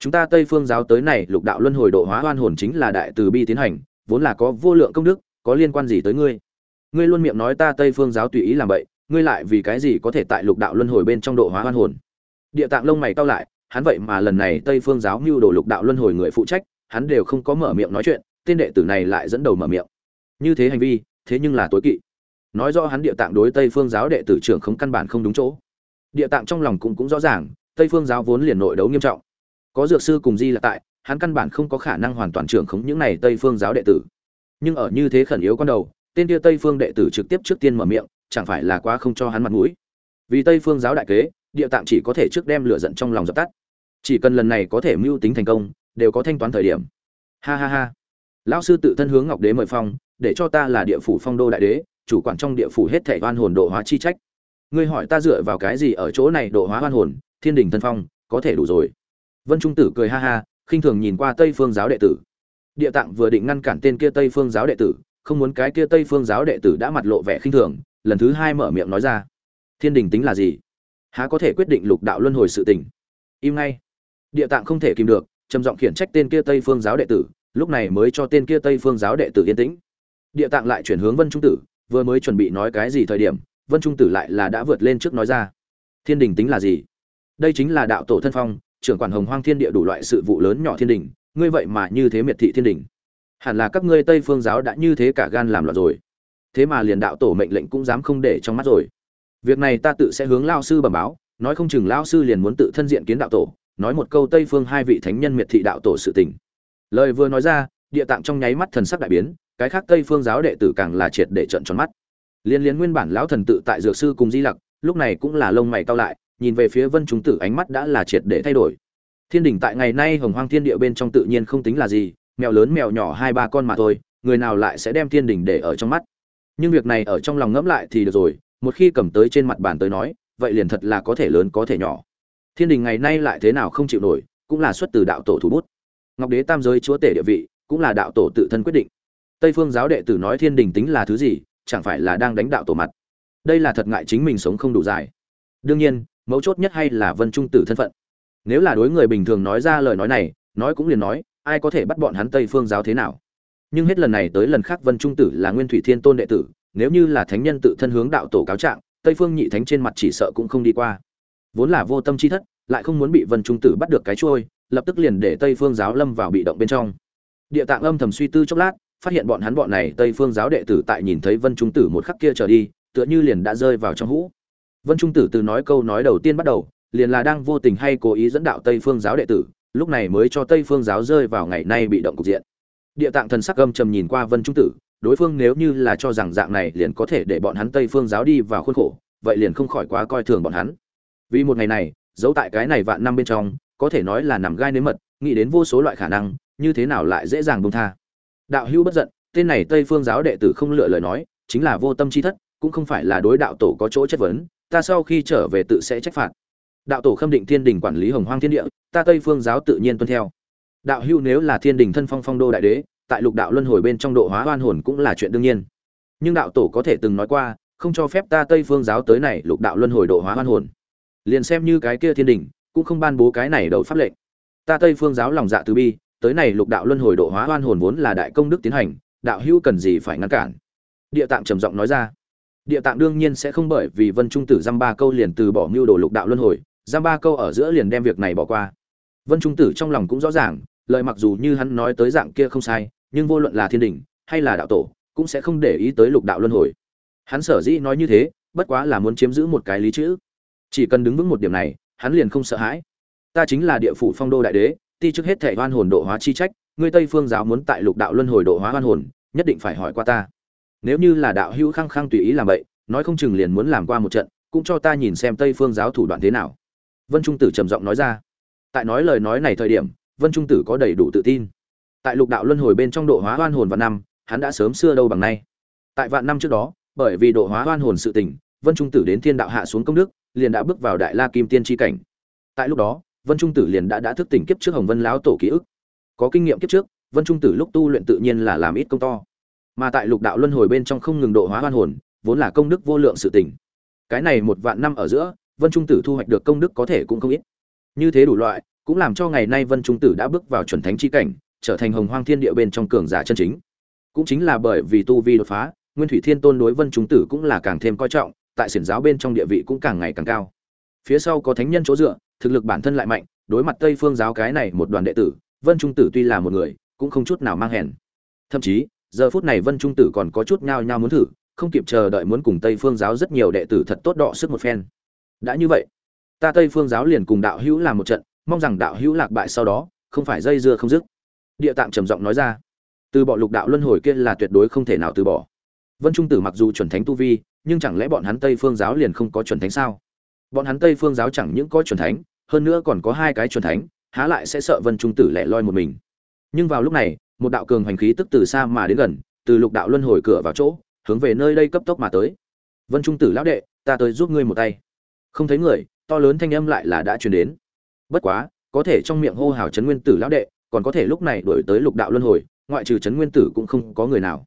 Chúng ta tây phương giáo tới này lục đạo luân hồi độ hóa hoan hồn chính là đại từ bi tiến hành vốn là có vô lượng công đức, có liên quan gì tới ngươi? Ngươi luôn miệng nói ta tây phương giáo tùy ý làm vậy ngươi lại vì cái gì có thể tại lục đạo luân hồi bên trong độ hóa hoan hồn? Địa tạng lông mày cao lại, hắn vậy mà lần này tây phương giáo mưu đồ lục đạo luân hồi người phụ trách, hắn đều không có mở miệng nói chuyện, tên đệ tử này lại dẫn đầu mở miệng. Như thế hành vi, thế nhưng là tối kỵ. Nói rõ hắn địa tạng đối tây phương giáo đệ tử trưởng không căn bản không đúng chỗ. Địa tạng trong lòng cũng cũng rõ ràng, tây phương giáo vốn liền nội đấu nghiêm trọng. Có dược sư cùng di là tại hắn căn bản không có khả năng hoàn toàn trưởng khống những này tây phương giáo đệ tử. Nhưng ở như thế khẩn yếu con đầu, tên kia tây phương đệ tử trực tiếp trước tiên mở miệng, chẳng phải là quá không cho hắn mặt mũi. Vì tây phương giáo đại kế, địa tạng chỉ có thể trước đem lửa giận trong lòng dập tắt. Chỉ cần lần này có thể mưu tính thành công, đều có thanh toán thời điểm. Ha ha ha. Lão sư tự thân hướng ngọc đế mời phong, để cho ta là địa phủ phong đô đại đế, chủ quản trong địa phủ hết thảy oan hồn độ hóa chi trách. Ngươi hỏi ta dựa vào cái gì ở chỗ này độ hóa oan hồn, thiên đình thân phong, có thể đủ rồi. Vân trung tử cười ha ha khinh thường nhìn qua tây phương giáo đệ tử. Địa tạng vừa định ngăn cản tên kia tây phương giáo đệ tử, không muốn cái kia tây phương giáo đệ tử đã mặt lộ vẻ khinh thường, lần thứ hai mở miệng nói ra. Thiên đình tính là gì? Há có thể quyết định lục đạo luân hồi sự tình? Im ngay. Địa tạng không thể kìm được, trầm giọng khiển trách tên kia tây phương giáo đệ tử, lúc này mới cho tên kia tây phương giáo đệ tử yên tĩnh. Địa tạng lại chuyển hướng vân trung tử, vừa mới chuẩn bị nói cái gì thời điểm, vân trung tử lại là đã vượt lên trước nói ra. Thiên đình tính là gì? Đây chính là đạo tổ thân phong trưởng quản hồng hoang thiên địa đủ loại sự vụ lớn nhỏ thiên đình, ngươi vậy mà như thế miệt thị thiên đình. Hẳn là các ngươi tây phương giáo đã như thế cả gan làm loạn rồi. Thế mà liền đạo tổ mệnh lệnh cũng dám không để trong mắt rồi. Việc này ta tự sẽ hướng lao sư bẩm báo, nói không chừng lao sư liền muốn tự thân diện kiến đạo tổ, nói một câu tây phương hai vị thánh nhân miệt thị đạo tổ sự tình. Lời vừa nói ra, địa tạng trong nháy mắt thần sắc đại biến, cái khác tây phương giáo đệ tử càng là triệt để trận tròn mắt. Liên liên nguyên bản lão thần tự tại dược sư cùng di lặc, lúc này cũng là lông mày cao lại nhìn về phía vân chúng tử ánh mắt đã là triệt để thay đổi. Thiên đình tại ngày nay hồng hoang thiên địa bên trong tự nhiên không tính là gì, mèo lớn mèo nhỏ hai ba con mà thôi, người nào lại sẽ đem thiên đình để ở trong mắt? Nhưng việc này ở trong lòng ngẫm lại thì được rồi, một khi cầm tới trên mặt bàn tới nói, vậy liền thật là có thể lớn có thể nhỏ. Thiên đình ngày nay lại thế nào không chịu nổi, cũng là xuất từ đạo tổ thủ bút. Ngọc đế tam giới chúa tể địa vị, cũng là đạo tổ tự thân quyết định. Tây phương giáo đệ tử nói thiên đình tính là thứ gì, chẳng phải là đang đánh đạo tổ mặt. Đây là thật ngại chính mình sống không đủ dài. Đương nhiên mấu chốt nhất hay là vân trung tử thân phận? Nếu là đối người bình thường nói ra lời nói này, nói cũng liền nói, ai có thể bắt bọn hắn tây phương giáo thế nào? Nhưng hết lần này tới lần khác vân trung tử là nguyên thủy thiên tôn đệ tử, nếu như là thánh nhân tự thân hướng đạo tổ cáo trạng, tây phương nhị thánh trên mặt chỉ sợ cũng không đi qua. Vốn là vô tâm chi thất, lại không muốn bị vân trung tử bắt được cái trôi lập tức liền để tây phương giáo lâm vào bị động bên trong. Địa tạng âm thầm suy tư chốc lát, phát hiện bọn hắn bọn này tây phương giáo đệ tử tại nhìn thấy vân trung tử một khắc kia trở đi, tựa như liền đã rơi vào trong hũ vân trung tử từ nói câu nói đầu tiên bắt đầu, liền là đang vô tình hay cố ý dẫn đạo tây phương giáo đệ tử, lúc này mới cho tây phương giáo rơi vào ngày nay bị động cục diện. Địa tạng thần sắc âm trầm nhìn qua vân trung tử, đối phương nếu như là cho rằng dạng này liền có thể để bọn hắn tây phương giáo đi vào khuôn khổ, vậy liền không khỏi quá coi thường bọn hắn. Vì một ngày này, giấu tại cái này vạn năm bên trong, có thể nói là nằm gai nếm mật, nghĩ đến vô số loại khả năng, như thế nào lại dễ dàng buông tha. Đạo hữu bất giận, tên này tây phương giáo đệ tử không lựa lời nói, chính là vô tâm chi thất, cũng không phải là đối đạo tổ có chỗ chất vấn ta sau khi trở về tự sẽ trách phạt. Đạo tổ khâm định thiên đình quản lý hồng hoang thiên địa, ta tây phương giáo tự nhiên tuân theo. Đạo hưu nếu là thiên đình thân phong phong đô đại đế, tại lục đạo luân hồi bên trong độ hóa oan hồn cũng là chuyện đương nhiên. Nhưng đạo tổ có thể từng nói qua, không cho phép ta tây phương giáo tới này lục đạo luân hồi độ hóa oan hồn. Liền xem như cái kia thiên đình, cũng không ban bố cái này đầu pháp lệnh. Ta tây phương giáo lòng dạ từ bi, tới này lục đạo luân hồi độ hóa oan hồn vốn là đại công đức tiến hành, đạo hữu cần gì phải ngăn cản? Địa tạng trầm giọng nói ra địa tạng đương nhiên sẽ không bởi vì vân trung tử dăm ba câu liền từ bỏ mưu đồ lục đạo luân hồi dăm ba câu ở giữa liền đem việc này bỏ qua. Vân trung tử trong lòng cũng rõ ràng, lời mặc dù như hắn nói tới dạng kia không sai, nhưng vô luận là thiên đình hay là đạo tổ, cũng sẽ không để ý tới lục đạo luân hồi. Hắn sở dĩ nói như thế, bất quá là muốn chiếm giữ một cái lý chữ. Chỉ cần đứng vững một điểm này, hắn liền không sợ hãi. Ta chính là địa phủ phong đô đại đế, ti trước hết thể hoan hồn độ hóa chi trách, ngươi tây phương giáo muốn tại lục đạo luân hồi độ hóa hoan hồn, nhất định phải hỏi qua ta nếu như là đạo hữu khăng khăng tùy ý làm vậy, nói không chừng liền muốn làm qua một trận, cũng cho ta nhìn xem tây phương giáo thủ đoạn thế nào. Vân trung tử trầm giọng nói ra. Tại nói lời nói này thời điểm, vân trung tử có đầy đủ tự tin. Tại lục đạo luân hồi bên trong độ hóa hoan hồn vạn năm, hắn đã sớm xưa đâu bằng nay. Tại vạn năm trước đó, bởi vì độ hóa hoan hồn sự tình, vân trung tử đến thiên đạo hạ xuống công đức, liền đã bước vào đại la kim tiên tri cảnh. Tại lúc đó, vân trung tử liền đã đã thức tỉnh kiếp trước hồng vân lão tổ ký ức. Có kinh nghiệm kiếp trước, vân trung tử lúc tu luyện tự nhiên là làm ít công to mà tại lục đạo luân hồi bên trong không ngừng độ hóa hoan hồn, vốn là công đức vô lượng sự tình. Cái này một vạn năm ở giữa, vân trung tử thu hoạch được công đức có thể cũng không ít. Như thế đủ loại, cũng làm cho ngày nay vân trung tử đã bước vào chuẩn thánh chi cảnh, trở thành hồng hoang thiên địa bên trong cường giả chân chính. Cũng chính là bởi vì tu vi đột phá, nguyên thủy thiên tôn đối vân trung tử cũng là càng thêm coi trọng, tại xiển giáo bên trong địa vị cũng càng ngày càng cao. Phía sau có thánh nhân chỗ dựa, thực lực bản thân lại mạnh, đối mặt tây phương giáo cái này một đoàn đệ tử, vân trung tử tuy là một người, cũng không chút nào mang hèn. Thậm chí giờ phút này vân trung tử còn có chút nhao nhao muốn thử, không kịp chờ đợi muốn cùng tây phương giáo rất nhiều đệ tử thật tốt đọ sức một phen. Đã như vậy, ta tây phương giáo liền cùng đạo hữu làm một trận, mong rằng đạo hữu lạc bại sau đó, không phải dây dưa không dứt. Địa tạng trầm giọng nói ra. Từ bỏ lục đạo luân hồi kia là tuyệt đối không thể nào từ bỏ. Vân trung tử mặc dù chuẩn thánh tu vi, nhưng chẳng lẽ bọn hắn tây phương giáo liền không có chuẩn thánh sao? Bọn hắn tây phương giáo chẳng những có chuẩn thánh, hơn nữa còn có hai cái chuẩn thánh, há lại sẽ sợ vân trung tử lẻ loi một mình. Nhưng vào lúc này một đạo cường hành khí tức từ xa mà đến gần, từ lục đạo luân hồi cửa vào chỗ, hướng về nơi đây cấp tốc mà tới. Vân trung tử lão đệ, ta tới giúp ngươi một tay. Không thấy người, to lớn thanh âm lại là đã truyền đến. Bất quá, có thể trong miệng hô hào trấn nguyên tử lão đệ, còn có thể lúc này đổi tới lục đạo luân hồi, ngoại trừ trấn nguyên tử cũng không có người nào.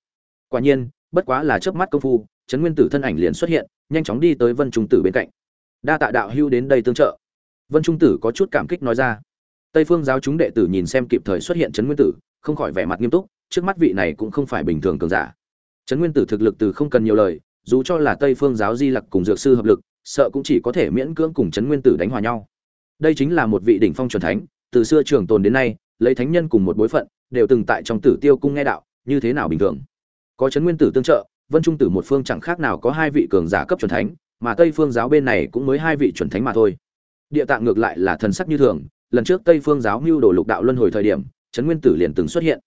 Quả nhiên, bất quá là chớp mắt công phu trấn nguyên tử thân ảnh liền xuất hiện, nhanh chóng đi tới vân trung tử bên cạnh. Đa tạ đạo hưu đến đây tương trợ. Vân trung tử có chút cảm kích nói ra. Tây phương giáo chúng đệ tử nhìn xem kịp thời xuất hiện trấn nguyên tử không khỏi vẻ mặt nghiêm túc, trước mắt vị này cũng không phải bình thường cường giả. Trấn nguyên tử thực lực từ không cần nhiều lời, dù cho là tây phương giáo di lặc cùng dược sư hợp lực, sợ cũng chỉ có thể miễn cưỡng cùng trấn nguyên tử đánh hòa nhau. Đây chính là một vị đỉnh phong truyền thánh, từ xưa trường tồn đến nay, lấy thánh nhân cùng một bối phận, đều từng tại trong tử tiêu cung nghe đạo, như thế nào bình thường? Có trấn nguyên tử tương trợ, vân trung tử một phương chẳng khác nào có hai vị cường giả cấp truyền thánh, mà tây phương giáo bên này cũng mới hai vị chuẩn thánh mà thôi. Địa tạng ngược lại là thần sắc như thường, lần trước tây phương giáo mưu đồ lục đạo luân hồi thời điểm trấn nguyên tử liền từng xuất hiện.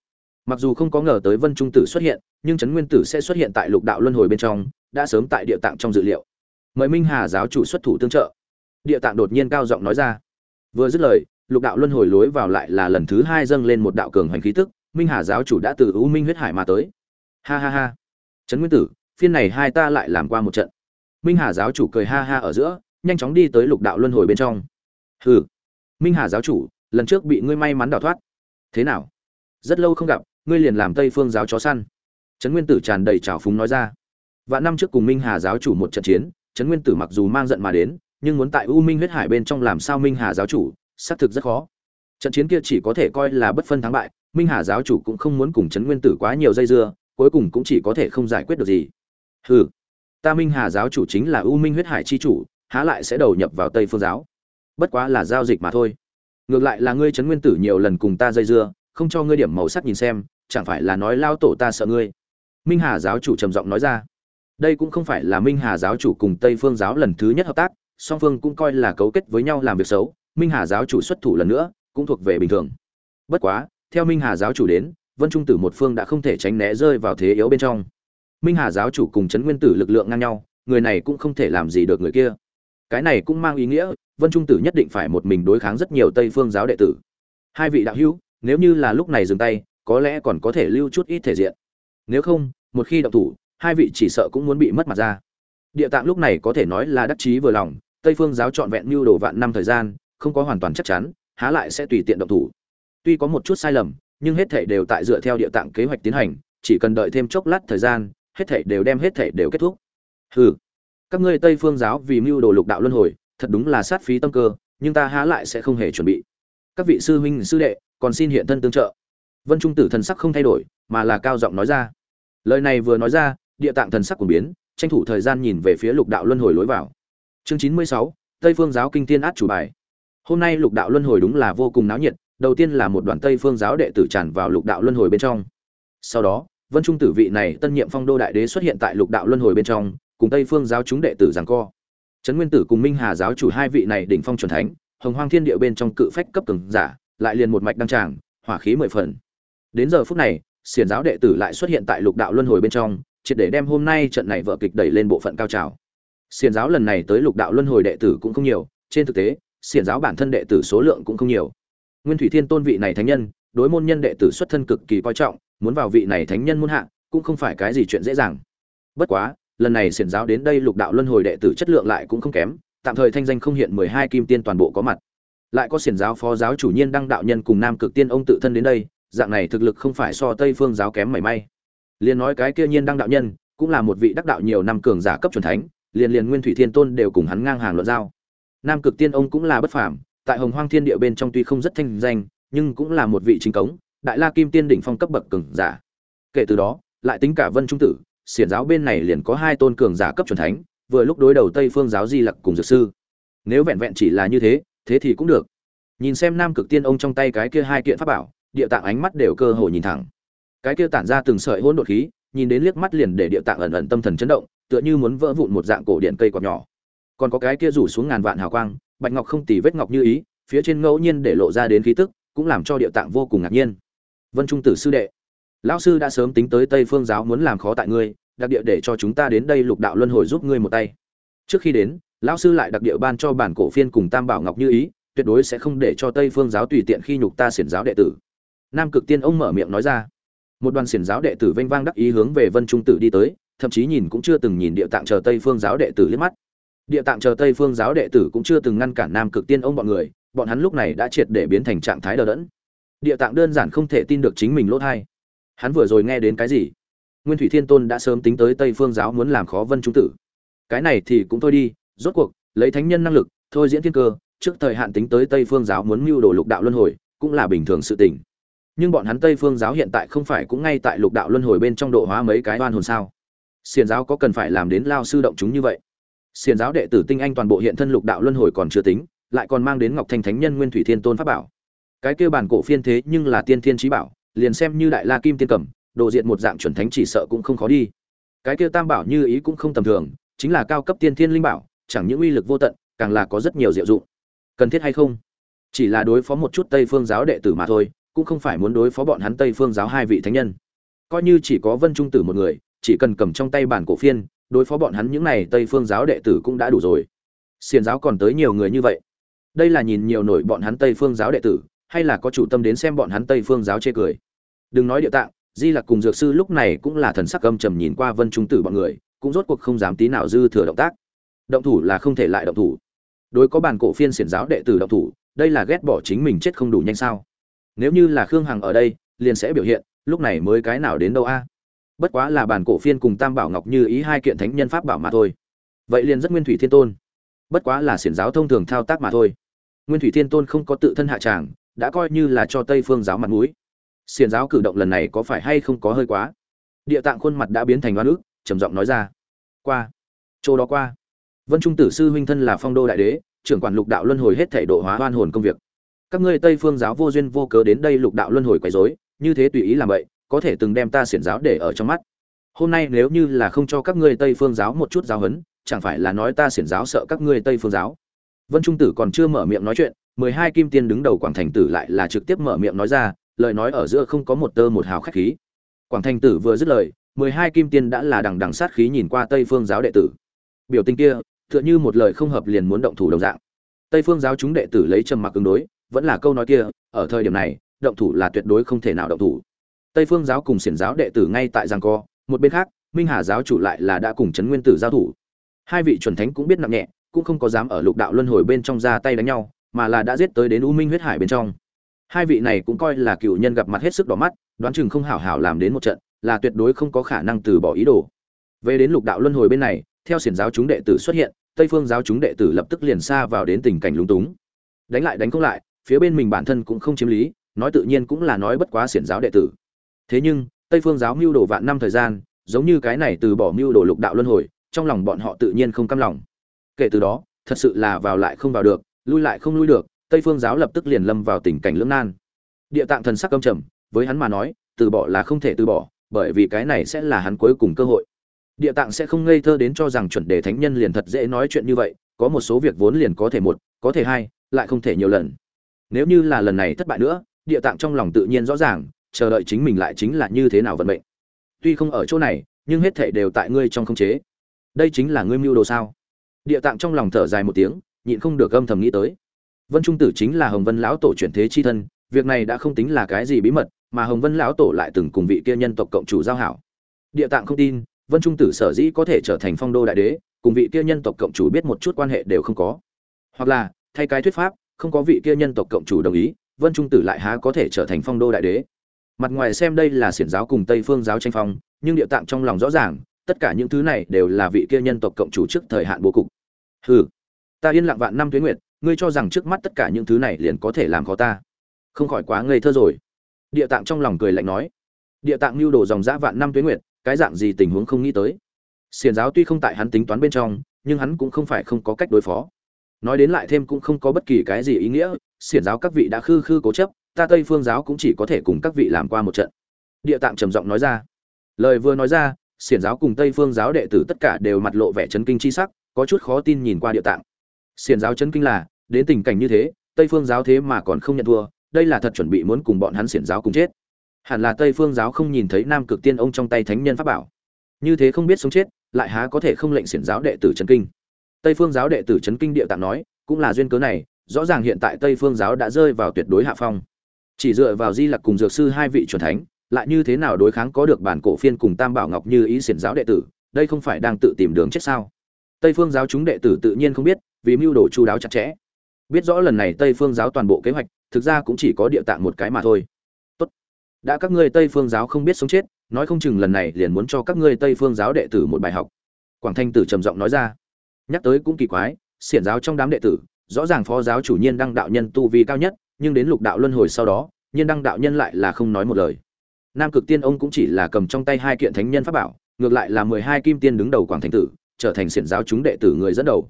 Mặc dù không có ngờ tới vân trung tử xuất hiện, nhưng trấn nguyên tử sẽ xuất hiện tại lục đạo luân hồi bên trong, đã sớm tại địa tạng trong dự liệu. Mời minh hà giáo chủ xuất thủ tương trợ. Địa tạng đột nhiên cao giọng nói ra. Vừa dứt lời, lục đạo luân hồi lối vào lại là lần thứ hai dâng lên một đạo cường hành khí tức, minh hà giáo chủ đã từ u minh huyết hải mà tới. Ha ha ha. Trấn nguyên tử, phiên này hai ta lại làm qua một trận. Minh hà giáo chủ cười ha ha ở giữa, nhanh chóng đi tới lục đạo luân hồi bên trong. Hừ. Minh hà giáo chủ, lần trước bị ngươi may mắn đào thoát thế nào? Rất lâu không gặp, ngươi liền làm tây phương giáo chó săn. Trấn nguyên tử tràn đầy trào phúng nói ra. Vạn năm trước cùng minh hà giáo chủ một trận chiến, trấn nguyên tử mặc dù mang giận mà đến, nhưng muốn tại u minh huyết hải bên trong làm sao minh hà giáo chủ, xác thực rất khó. Trận chiến kia chỉ có thể coi là bất phân thắng bại, minh hà giáo chủ cũng không muốn cùng trấn nguyên tử quá nhiều dây dưa, cuối cùng cũng chỉ có thể không giải quyết được gì. Hừ, ta minh hà giáo chủ chính là u minh huyết hải chi chủ, há lại sẽ đầu nhập vào tây phương giáo. Bất quá là giao dịch mà thôi ngược lại là ngươi trấn nguyên tử nhiều lần cùng ta dây dưa, không cho ngươi điểm màu sắc nhìn xem, chẳng phải là nói lao tổ ta sợ ngươi? Minh hà giáo chủ trầm giọng nói ra. Đây cũng không phải là minh hà giáo chủ cùng tây phương giáo lần thứ nhất hợp tác, song phương cũng coi là cấu kết với nhau làm việc xấu, minh hà giáo chủ xuất thủ lần nữa, cũng thuộc về bình thường. Bất quá, theo minh hà giáo chủ đến, vân trung tử một phương đã không thể tránh né rơi vào thế yếu bên trong. Minh hà giáo chủ cùng trấn nguyên tử lực lượng ngang nhau, người này cũng không thể làm gì được người kia. Cái này cũng mang ý nghĩa vân trung tử nhất định phải một mình đối kháng rất nhiều tây phương giáo đệ tử. Hai vị đạo hữu, nếu như là lúc này dừng tay, có lẽ còn có thể lưu chút ít thể diện. Nếu không, một khi động thủ, hai vị chỉ sợ cũng muốn bị mất mặt ra. Địa tạng lúc này có thể nói là đắc chí vừa lòng, tây phương giáo trọn vẹn mưu đồ vạn năm thời gian, không có hoàn toàn chắc chắn, há lại sẽ tùy tiện động thủ. Tuy có một chút sai lầm, nhưng hết thảy đều tại dựa theo địa tạng kế hoạch tiến hành, chỉ cần đợi thêm chốc lát thời gian, hết thảy đều đem hết thảy đều kết thúc. Hừ, các ngươi tây phương giáo vì mưu đồ lục đạo luân hồi thật đúng là sát phí tâm cơ, nhưng ta há lại sẽ không hề chuẩn bị. Các vị sư huynh, sư đệ, còn xin hiện thân tương trợ. Vân trung tử thần sắc không thay đổi, mà là cao giọng nói ra. Lời này vừa nói ra, địa tạng thần sắc của biến, tranh thủ thời gian nhìn về phía lục đạo luân hồi lối vào. Chương chín mươi sáu, tây phương giáo kinh thiên át chủ bài. Hôm nay lục đạo luân hồi đúng là vô cùng náo nhiệt, đầu tiên là một đoàn tây phương giáo đệ tử tràn vào lục đạo luân hồi bên trong. Sau đó, vân trung tử vị này tân nhiệm phong đô đại đế xuất hiện tại lục đạo luân hồi bên trong, cùng tây phương giáo chúng đệ tử giằng co trấn nguyên tử cùng minh hà giáo chủ hai vị này đỉnh phong chuẩn thánh, hồng hoang thiên địa bên trong cự phách cấp cường giả, lại liền một mạch đăng tràng, hỏa khí mười phần. Đến giờ phút này, xiển giáo đệ tử lại xuất hiện tại lục đạo luân hồi bên trong, triệt để đem hôm nay trận này vở kịch đẩy lên bộ phận cao trào. Xiển giáo lần này tới lục đạo luân hồi đệ tử cũng không nhiều, trên thực tế, xiển giáo bản thân đệ tử số lượng cũng không nhiều. Nguyên thủy thiên tôn vị này thánh nhân, đối môn nhân đệ tử xuất thân cực kỳ coi trọng, muốn vào vị này thánh nhân muôn hạ, cũng không phải cái gì chuyện dễ dàng. Bất quá lần này xiển giáo đến đây lục đạo luân hồi đệ tử chất lượng lại cũng không kém, tạm thời thanh danh không hiện mười hai kim tiên toàn bộ có mặt. Lại có xiển giáo phó giáo chủ nhiên đăng đạo nhân cùng nam cực tiên ông tự thân đến đây, dạng này thực lực không phải so tây phương giáo kém mảy may. Liền nói cái kia nhiên đăng đạo nhân, cũng là một vị đắc đạo nhiều năm cường giả cấp chuẩn thánh, liền liền nguyên thủy thiên tôn đều cùng hắn ngang hàng luận giao. Nam cực tiên ông cũng là bất phàm, tại hồng hoang thiên địa bên trong tuy không rất thanh danh, nhưng cũng là một vị chính cống, đại la kim tiên đỉnh phong cấp bậc cường giả. Kể từ đó, lại tính cả vân trung tử xiển giáo bên này liền có hai tôn cường giả cấp chuẩn thánh, vừa lúc đối đầu tây phương giáo di lặc cùng dược sư. Nếu vẹn vẹn chỉ là như thế thế thì cũng được. Nhìn xem nam cực tiên ông trong tay cái kia hai kiện pháp bảo, địa tạng ánh mắt đều cơ hồ nhìn thẳng. Cái kia tản ra từng sợi hỗn độn khí, nhìn đến liếc mắt liền để địa tạng ẩn ẩn tâm thần chấn động, tựa như muốn vỡ vụn một dạng cổ điện cây quạt nhỏ. Còn có cái kia rủ xuống ngàn vạn hào quang, bạch ngọc không tì vết ngọc như ý, phía trên ngẫu nhiên để lộ ra đến khí tức, cũng làm cho địa tạng vô cùng ngạc nhiên. Vân trung tử sư đệ lão sư đã sớm tính tới tây phương giáo muốn làm khó tại ngươi, đặc địa để cho chúng ta đến đây lục đạo luân hồi giúp ngươi một tay. Trước khi đến, lão sư lại đặc địa ban cho bản cổ phiên cùng tam bảo ngọc như ý, tuyệt đối sẽ không để cho tây phương giáo tùy tiện khi nhục ta xiển giáo đệ tử. Nam cực tiên ông mở miệng nói ra. Một đoàn xiển giáo đệ tử vênh vang đắc ý hướng về vân trung tử đi tới, thậm chí nhìn cũng chưa từng nhìn địa tạng chờ tây phương giáo đệ tử liếc mắt. Địa tạng chờ tây phương giáo đệ tử cũng chưa từng ngăn cản nam cực tiên ông bọn người, bọn hắn lúc này đã triệt để biến thành trạng thái đờ đẫn. Địa tạng đơn giản không thể tin được chính mình lỗ thai hắn vừa rồi nghe đến cái gì? Nguyên thủy thiên tôn đã sớm tính tới tây phương giáo muốn làm khó vân trung tử. Cái này thì cũng thôi đi, rốt cuộc, lấy thánh nhân năng lực, thôi diễn thiên cơ, trước thời hạn tính tới tây phương giáo muốn mưu đồ lục đạo luân hồi, cũng là bình thường sự tình. Nhưng bọn hắn tây phương giáo hiện tại không phải cũng ngay tại lục đạo luân hồi bên trong độ hóa mấy cái oan hồn sao? Xiền giáo có cần phải làm đến lao sư động chúng như vậy? Xiền giáo đệ tử tinh anh toàn bộ hiện thân lục đạo luân hồi còn chưa tính, lại còn mang đến ngọc thanh thánh nhân nguyên thủy thiên tôn pháp bảo. Cái kêu bản cổ phiên thế nhưng là tiên thiên trí bảo liền xem như đại la kim tiên cẩm độ diện một dạng chuẩn thánh chỉ sợ cũng không khó đi. Cái kia tam bảo như ý cũng không tầm thường, chính là cao cấp tiên thiên linh bảo, chẳng những uy lực vô tận, càng là có rất nhiều diệu dụng. Cần thiết hay không? Chỉ là đối phó một chút tây phương giáo đệ tử mà thôi, cũng không phải muốn đối phó bọn hắn tây phương giáo hai vị thánh nhân. Coi như chỉ có vân trung tử một người, chỉ cần cầm trong tay bản cổ phiên, đối phó bọn hắn những này tây phương giáo đệ tử cũng đã đủ rồi. Xiền giáo còn tới nhiều người như vậy. Đây là nhìn nhiều nổi bọn hắn tây phương giáo đệ tử hay là có chủ tâm đến xem bọn hắn tây phương giáo chê cười. Đừng nói địa tạng, di lặc cùng dược sư lúc này cũng là thần sắc âm trầm nhìn qua vân trung tử bọn người, cũng rốt cuộc không dám tí nào dư thừa động tác. Động thủ là không thể lại động thủ. Đối có bản cổ phiên xiển giáo đệ tử động thủ, đây là ghét bỏ chính mình chết không đủ nhanh sao? Nếu như là khương hằng ở đây, liền sẽ biểu hiện, lúc này mới cái nào đến đâu a? Bất quá là bản cổ phiên cùng tam bảo ngọc như ý hai kiện thánh nhân pháp bảo mà thôi. Vậy liền rất nguyên thủy thiên tôn. Bất quá là xiển giáo thông thường thao tác mà thôi. Nguyên thủy thiên tôn không có tự thân hạ tràng đã coi như là cho tây phương giáo mặt mũi. Xiền giáo cử động lần này có phải hay không có hơi quá? Địa tạng khuôn mặt đã biến thành oan ức, trầm giọng nói ra. Qua. Chỗ đó qua. Vân trung tử sư huynh thân là phong đô đại đế, trưởng quản lục đạo luân hồi hết thể độ hóa oan hồn công việc. Các ngươi tây phương giáo vô duyên vô cớ đến đây lục đạo luân hồi quấy rối, như thế tùy ý làm vậy, có thể từng đem ta xiển giáo để ở trong mắt. Hôm nay nếu như là không cho các ngươi tây phương giáo một chút giáo huấn, chẳng phải là nói ta xiển giáo sợ các ngươi tây phương giáo? Vân trung tử còn chưa mở miệng nói chuyện, mười hai kim tiên đứng đầu quảng thành tử lại là trực tiếp mở miệng nói ra, lời nói ở giữa không có một tơ một hào khách khí. Quảng thành tử vừa dứt lời, mười hai kim tiên đã là đằng đằng sát khí nhìn qua tây phương giáo đệ tử. Biểu tình kia, tựa như một lời không hợp liền muốn động thủ đồng dạng. Tây phương giáo chúng đệ tử lấy trầm mặc ứng đối, vẫn là câu nói kia, ở thời điểm này, động thủ là tuyệt đối không thể nào động thủ. Tây phương giáo cùng xiển giáo đệ tử ngay tại giang co, một bên khác, minh hà giáo chủ lại là đã cùng trấn nguyên tử giao thủ. Hai vị chuẩn thánh cũng biết nặng nhẹ cũng không có dám ở lục đạo luân hồi bên trong ra tay đánh nhau, mà là đã giết tới đến u minh huyết hải bên trong. Hai vị này cũng coi là cựu nhân gặp mặt hết sức đỏ mắt, đoán chừng không hảo hảo làm đến một trận, là tuyệt đối không có khả năng từ bỏ ý đồ. Về đến lục đạo luân hồi bên này, theo xiển giáo chúng đệ tử xuất hiện, tây phương giáo chúng đệ tử lập tức liền xa vào đến tình cảnh lúng túng. Đánh lại đánh không lại, phía bên mình bản thân cũng không chiếm lý, nói tự nhiên cũng là nói bất quá xiển giáo đệ tử. Thế nhưng, tây phương giáo mưu đồ vạn năm thời gian, giống như cái này từ bỏ mưu đồ lục đạo luân hồi, trong lòng bọn họ tự nhiên không căm lòng kể từ đó, thật sự là vào lại không vào được, lui lại không lui được, tây phương giáo lập tức liền lâm vào tình cảnh lưỡng nan. Địa tạng thần sắc âm trầm, với hắn mà nói, từ bỏ là không thể từ bỏ, bởi vì cái này sẽ là hắn cuối cùng cơ hội. Địa tạng sẽ không ngây thơ đến cho rằng chuẩn đề thánh nhân liền thật dễ nói chuyện như vậy, có một số việc vốn liền có thể một, có thể hai, lại không thể nhiều lần. Nếu như là lần này thất bại nữa, địa tạng trong lòng tự nhiên rõ ràng, chờ đợi chính mình lại chính là như thế nào vận mệnh. Tuy không ở chỗ này, nhưng hết thể đều tại ngươi trong không chế. Đây chính là ngươi mưu đồ sao? Địa tạng trong lòng thở dài một tiếng, nhịn không được âm thầm nghĩ tới. Vân trung tử chính là hồng vân lão tổ chuyển thế chi thân, việc này đã không tính là cái gì bí mật, mà hồng vân lão tổ lại từng cùng vị kia nhân tộc cộng chủ giao hảo. Địa tạng không tin, vân trung tử sở dĩ có thể trở thành phong đô đại đế, cùng vị kia nhân tộc cộng chủ biết một chút quan hệ đều không có. Hoặc là, thay cái thuyết pháp, không có vị kia nhân tộc cộng chủ đồng ý, vân trung tử lại há có thể trở thành phong đô đại đế. Mặt ngoài xem đây là xiển giáo cùng tây phương giáo tranh phong, nhưng địa tạng trong lòng rõ ràng, tất cả những thứ này đều là vị kia nhân tộc cộng chủ trước thời hạn bố cục hừ, ta yên lặng vạn năm tuế nguyệt, ngươi cho rằng trước mắt tất cả những thứ này liền có thể làm khó ta. Không khỏi quá ngây thơ rồi. Địa tạng trong lòng cười lạnh nói. Địa tạng lưu đồ dòng dã vạn năm tuế nguyệt, cái dạng gì tình huống không nghĩ tới. Xiền giáo tuy không tại hắn tính toán bên trong, nhưng hắn cũng không phải không có cách đối phó. Nói đến lại thêm cũng không có bất kỳ cái gì ý nghĩa, xiển giáo các vị đã khư khư cố chấp, ta tây phương giáo cũng chỉ có thể cùng các vị làm qua một trận. Địa tạng trầm giọng nói ra. Lời vừa nói ra, xiển giáo cùng tây phương giáo đệ tử tất cả đều mặt lộ vẻ chấn kinh chi sắc có chút khó tin nhìn qua địa tạng. Xiển giáo chấn kinh là, đến tình cảnh như thế, tây phương giáo thế mà còn không nhận thua, đây là thật chuẩn bị muốn cùng bọn hắn xiển giáo cùng chết. Hẳn là tây phương giáo không nhìn thấy nam cực tiên ông trong tay thánh nhân pháp bảo. Như thế không biết sống chết, lại há có thể không lệnh xiển giáo đệ tử trấn kinh. Tây phương giáo đệ tử trấn kinh địa tạng nói, cũng là duyên cớ này, rõ ràng hiện tại tây phương giáo đã rơi vào tuyệt đối hạ phong. Chỉ dựa vào di lặc cùng dược sư hai vị c thánh, lại như thế nào đối kháng có được bản cổ phiên cùng tam bảo ngọc như ý xiển giáo đệ tử, đây không phải đang tự tìm đường chết sao? Tây phương giáo chúng đệ tử tự nhiên không biết, vì mưu đồ chu đáo chặt chẽ. Biết rõ lần này tây phương giáo toàn bộ kế hoạch, thực ra cũng chỉ có địa tạng một cái mà thôi. Tốt. đã các ngươi tây phương giáo không biết sống chết, nói không chừng lần này liền muốn cho các ngươi tây phương giáo đệ tử một bài học. Quảng thanh tử trầm giọng nói ra. Nhắc tới cũng kỳ quái, xiển giáo trong đám đệ tử, rõ ràng phó giáo chủ nhiên đăng đạo nhân tu vi cao nhất, nhưng đến lục đạo luân hồi sau đó, nhiên đăng đạo nhân lại là không nói một lời. Nam cực tiên ông cũng chỉ là cầm trong tay hai kiện thánh nhân pháp bảo, ngược lại là mười hai kim tiên đứng đầu quảng thanh tử trở thành xiển giáo chúng đệ tử người dẫn đầu.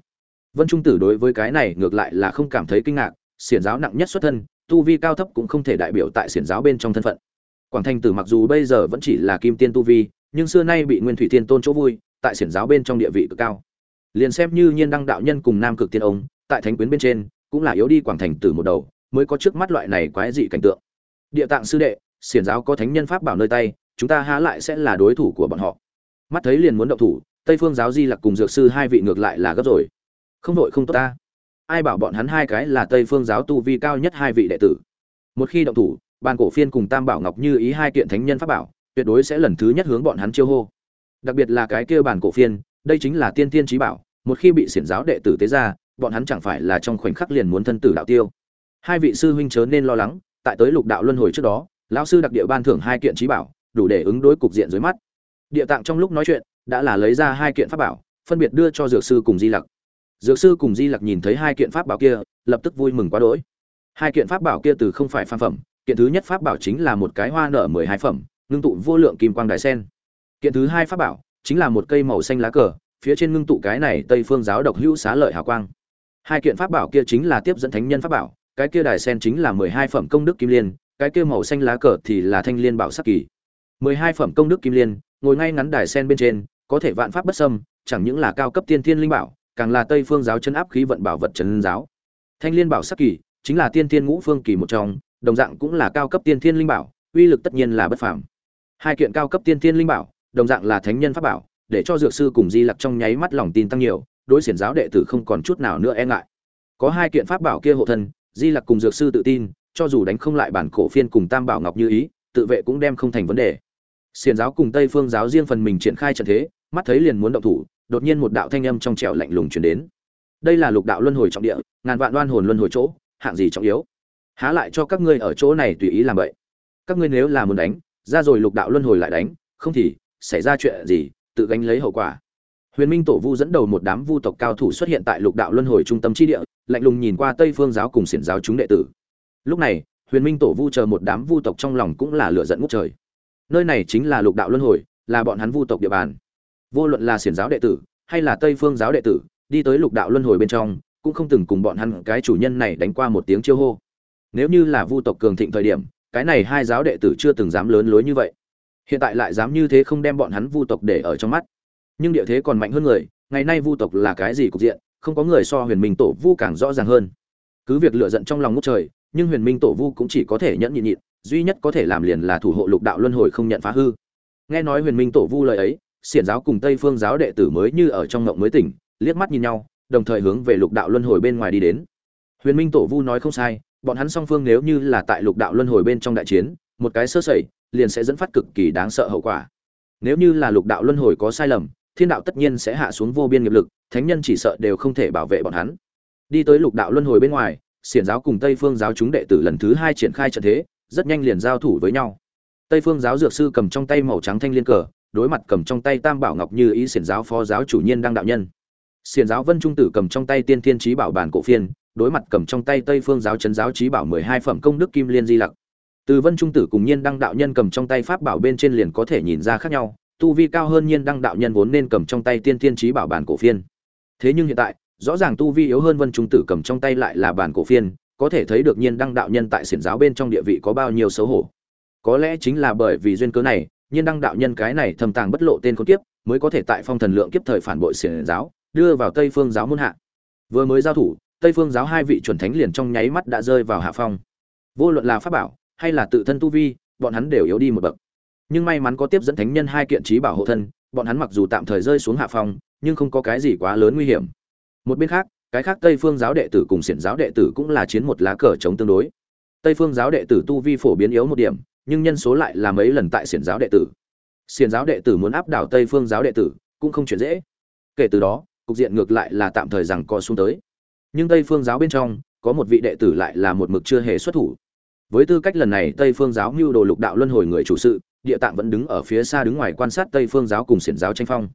Vân trung tử đối với cái này ngược lại là không cảm thấy kinh ngạc, xiển giáo nặng nhất xuất thân, tu vi cao thấp cũng không thể đại biểu tại xiển giáo bên trong thân phận. Quảng thanh tử mặc dù bây giờ vẫn chỉ là kim tiên tu vi, nhưng xưa nay bị nguyên thủy tiên tôn chỗ vui, tại xiển giáo bên trong địa vị cực cao. Liền xem như nhiên đăng đạo nhân cùng nam cực tiên ông, tại thánh quyến bên trên, cũng là yếu đi quảng thành tử một đầu, mới có trước mắt loại này quái dị cảnh tượng. Địa tạng sư đệ, xiển giáo có thánh nhân pháp bảo nơi tay, chúng ta há lại sẽ là đối thủ của bọn họ. Mắt thấy liền muốn động thủ tây phương giáo di lặc cùng dược sư hai vị ngược lại là gấp rồi. Không đội không tốt ta. Ai bảo bọn hắn hai cái là tây phương giáo tu vi cao nhất hai vị đệ tử. Một khi động thủ, bàn cổ phiên cùng tam bảo ngọc như ý hai kiện thánh nhân pháp bảo, tuyệt đối sẽ lần thứ nhất hướng bọn hắn chiêu hô. Đặc biệt là cái kia bàn cổ phiên, đây chính là tiên tiên trí bảo, một khi bị xiển giáo đệ tử tế ra, bọn hắn chẳng phải là trong khoảnh khắc liền muốn thân tử đạo tiêu. Hai vị sư huynh chớ nên lo lắng, tại tới lục đạo luân hồi trước đó, lão sư đặc địa ban thưởng hai kiện trí bảo, đủ để ứng đối cục diện dưới mắt. Địa tạng trong lúc nói chuyện đã là lấy ra hai kiện pháp bảo, phân biệt đưa cho dược sư cùng di lặc. Dược sư cùng di lặc nhìn thấy hai kiện pháp bảo kia, lập tức vui mừng quá đỗi. Hai kiện pháp bảo kia từ không phải phan phẩm, kiện thứ nhất pháp bảo chính là một cái hoa nở mười hai phẩm, ngưng tụ vô lượng kim quang đại sen. Kiện thứ hai pháp bảo chính là một cây màu xanh lá cờ, phía trên ngưng tụ cái này tây phương giáo độc hữu xá lợi hào quang. Hai kiện pháp bảo kia chính là tiếp dẫn thánh nhân pháp bảo, cái kia đài sen chính là mười hai phẩm công đức kim liên, cái kia màu xanh lá cờ thì là thanh liên bảo sắc kỳ. mười hai phẩm công đức kim liên ngồi ngay ngắn đài sen bên trên, có thể vạn pháp bất xâm, chẳng những là cao cấp tiên thiên linh bảo, càng là tây phương giáo chân áp khí vận bảo vật trấn giáo. Thanh liên bảo sắc kỳ, chính là tiên thiên ngũ phương kỳ một trong, đồng dạng cũng là cao cấp tiên thiên linh bảo, uy lực tất nhiên là bất phàm. Hai kiện cao cấp tiên thiên linh bảo, đồng dạng là thánh nhân pháp bảo, để cho dược sư cùng di lặc trong nháy mắt lòng tin tăng nhiều, đối xiển giáo đệ tử không còn chút nào nữa e ngại. Có hai kiện pháp bảo kia hộ thân, di lặc cùng dược sư tự tin, cho dù đánh không lại bản cổ phiên cùng tam bảo ngọc như ý, tự vệ cũng đem không thành vấn đề xiển giáo cùng tây phương giáo riêng phần mình triển khai trận thế, mắt thấy liền muốn động thủ, đột nhiên một đạo thanh âm trong trẻo lạnh lùng truyền đến. Đây là lục đạo luân hồi trọng địa, ngàn vạn đoan hồn luân hồi chỗ, hạng gì trọng yếu? Há lại cho các ngươi ở chỗ này tùy ý làm vậy. Các ngươi nếu là muốn đánh, ra rồi lục đạo luân hồi lại đánh, không thì xảy ra chuyện gì, tự gánh lấy hậu quả. Huyền minh tổ vu dẫn đầu một đám vu tộc cao thủ xuất hiện tại lục đạo luân hồi trung tâm tri địa, lạnh lùng nhìn qua tây phương giáo cùng xiển giáo chúng đệ tử. Lúc này, huyền minh tổ vu chờ một đám vu tộc trong lòng cũng là lửa giận ngút trời nơi này chính là lục đạo luân hồi, là bọn hắn vu tộc địa bàn. Vô luận là xiển giáo đệ tử, hay là tây phương giáo đệ tử, đi tới lục đạo luân hồi bên trong, cũng không từng cùng bọn hắn, cái chủ nhân này đánh qua một tiếng chiêu hô. Nếu như là vu tộc cường thịnh thời điểm, cái này hai giáo đệ tử chưa từng dám lớn lối như vậy. Hiện tại lại dám như thế không đem bọn hắn vu tộc để ở trong mắt. Nhưng địa thế còn mạnh hơn người, ngày nay vu tộc là cái gì cục diện, không có người so huyền minh tổ vu càng rõ ràng hơn. Cứ việc lựa giận trong lòng ngút trời, nhưng huyền minh tổ vu cũng chỉ có thể nhẫn nhịn nhịn duy nhất có thể làm liền là thủ hộ lục đạo luân hồi không nhận phá hư. Nghe nói huyền minh tổ vu lời ấy, xiển giáo cùng tây phương giáo đệ tử mới như ở trong ngộng mới tỉnh, liếc mắt nhìn nhau, đồng thời hướng về lục đạo luân hồi bên ngoài đi đến. Huyền minh tổ vu nói không sai, bọn hắn song phương nếu như là tại lục đạo luân hồi bên trong đại chiến, một cái sơ sẩy, liền sẽ dẫn phát cực kỳ đáng sợ hậu quả. Nếu như là lục đạo luân hồi có sai lầm, thiên đạo tất nhiên sẽ hạ xuống vô biên nghiệp lực, thánh nhân chỉ sợ đều không thể bảo vệ bọn hắn. Đi tới lục đạo luân hồi bên ngoài, xiển giáo cùng tây phương giáo chúng đệ tử lần thứ hai triển khai trận thế rất nhanh liền giao thủ với nhau. Tây phương giáo dược sư cầm trong tay màu trắng thanh liên cờ, đối mặt cầm trong tay tam bảo ngọc như ý xiển giáo phó giáo chủ nhiên đăng đạo nhân. Xiển giáo vân trung tử cầm trong tay tiên thiên trí bảo bản cổ phiên, đối mặt cầm trong tay tây phương giáo trấn giáo trí bảo mười hai phẩm công đức kim liên di lặc. Từ vân trung tử cùng nhiên đăng đạo nhân cầm trong tay pháp bảo bên trên liền có thể nhìn ra khác nhau, tu vi cao hơn nhiên đăng đạo nhân vốn nên cầm trong tay tiên thiên trí bảo bản cổ phiên. Thế nhưng hiện tại, rõ ràng tu vi yếu hơn vân trung tử cầm trong tay lại là bản cổ phiên có thể thấy được nhiên đăng đạo nhân tại xiển giáo bên trong địa vị có bao nhiêu xấu hổ. Có lẽ chính là bởi vì duyên cớ này, nhiên đăng đạo nhân cái này thầm tàng bất lộ tên con kiếp, mới có thể tại phong thần lượng kiếp thời phản bội xiển giáo, đưa vào tây phương giáo môn hạ. Vừa mới giao thủ, tây phương giáo hai vị chuẩn thánh liền trong nháy mắt đã rơi vào hạ phong. Vô luận là pháp bảo, hay là tự thân tu vi, bọn hắn đều yếu đi một bậc. Nhưng may mắn có tiếp dẫn thánh nhân hai kiện trí bảo hộ thân, bọn hắn mặc dù tạm thời rơi xuống hạ phong, nhưng không có cái gì quá lớn nguy hiểm. Một bên khác cái khác tây phương giáo đệ tử cùng xiển giáo đệ tử cũng là chiến một lá cờ chống tương đối. Tây phương giáo đệ tử tu vi phổ biến yếu một điểm, nhưng nhân số lại là mấy lần tại xiển giáo đệ tử. Xiển giáo đệ tử muốn áp đảo tây phương giáo đệ tử cũng không chuyện dễ. Kể từ đó, cục diện ngược lại là tạm thời rằng co xuống tới. Nhưng tây phương giáo bên trong, có một vị đệ tử lại là một mực chưa hề xuất thủ. Với tư cách lần này tây phương giáo mưu đồ lục đạo luân hồi người chủ sự, địa tạng vẫn đứng ở phía xa đứng ngoài quan sát tây phương giáo cùng xiển giáo tranh phong.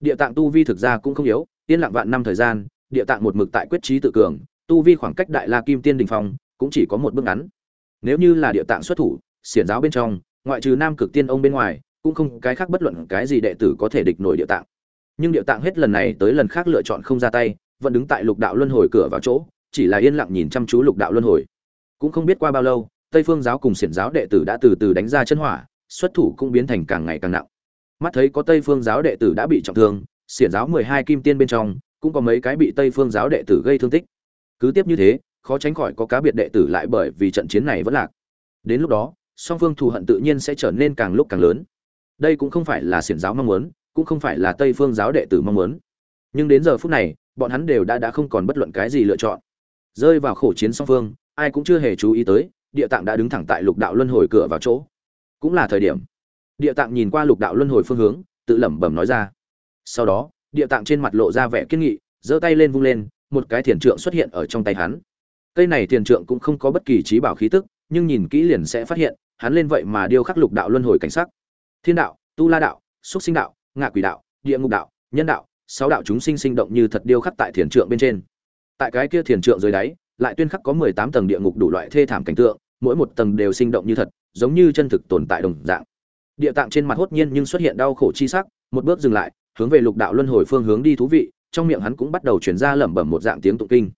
Địa tạng tu vi thực ra cũng không yếu, yên lặng vạn năm thời gian địa tạng một mực tại quyết trí tự cường, tu vi khoảng cách đại la kim tiên đình phong cũng chỉ có một bước ngắn. Nếu như là địa tạng xuất thủ, xiển giáo bên trong, ngoại trừ nam cực tiên ông bên ngoài, cũng không cái khác bất luận cái gì đệ tử có thể địch nổi địa tạng. Nhưng địa tạng hết lần này tới lần khác lựa chọn không ra tay, vẫn đứng tại lục đạo luân hồi cửa vào chỗ, chỉ là yên lặng nhìn chăm chú lục đạo luân hồi. Cũng không biết qua bao lâu, tây phương giáo cùng xiển giáo đệ tử đã từ từ đánh ra chân hỏa, xuất thủ cũng biến thành càng ngày càng nặng. Mắt thấy có tây phương giáo đệ tử đã bị trọng thương, xiển giáo mười hai kim tiên bên trong cũng có mấy cái bị tây phương giáo đệ tử gây thương tích. Cứ tiếp như thế, khó tránh khỏi có cá biệt đệ tử lại bởi vì trận chiến này vẫn lạc. Đến lúc đó, song phương thù hận tự nhiên sẽ trở nên càng lúc càng lớn. Đây cũng không phải là xiển giáo mong muốn, cũng không phải là tây phương giáo đệ tử mong muốn. Nhưng đến giờ phút này, bọn hắn đều đã đã không còn bất luận cái gì lựa chọn. Rơi vào khổ chiến song phương, ai cũng chưa hề chú ý tới, địa tạng đã đứng thẳng tại lục đạo luân hồi cửa vào chỗ. Cũng là thời điểm. Địa tạng nhìn qua lục đạo luân hồi phương hướng, tự lẩm bẩm nói ra. Sau đó địa tạng trên mặt lộ ra vẻ kiên nghị, giơ tay lên vung lên, một cái thiền trượng xuất hiện ở trong tay hắn. Cây này thiền trượng cũng không có bất kỳ trí bảo khí tức, nhưng nhìn kỹ liền sẽ phát hiện, hắn lên vậy mà điêu khắc lục đạo luân hồi cảnh sắc. Thiên đạo, tu la đạo xúc sinh đạo, ngạ quỷ đạo, địa ngục đạo, nhân đạo, sáu đạo chúng sinh sinh động như thật điêu khắc tại thiền trượng bên trên. Tại cái kia thiền trượng dưới đáy, lại tuyên khắc có mười tám tầng địa ngục đủ loại thê thảm cảnh tượng, mỗi một tầng đều sinh động như thật, giống như chân thực tồn tại đồng dạng. Địa tạng trên mặt hốt nhiên nhưng xuất hiện đau khổ chi sắc, một bước dừng lại hướng về lục đạo luân hồi phương hướng đi thú vị, trong miệng hắn cũng bắt đầu chuyển ra lẩm bẩm một dạng tiếng tụng kinh.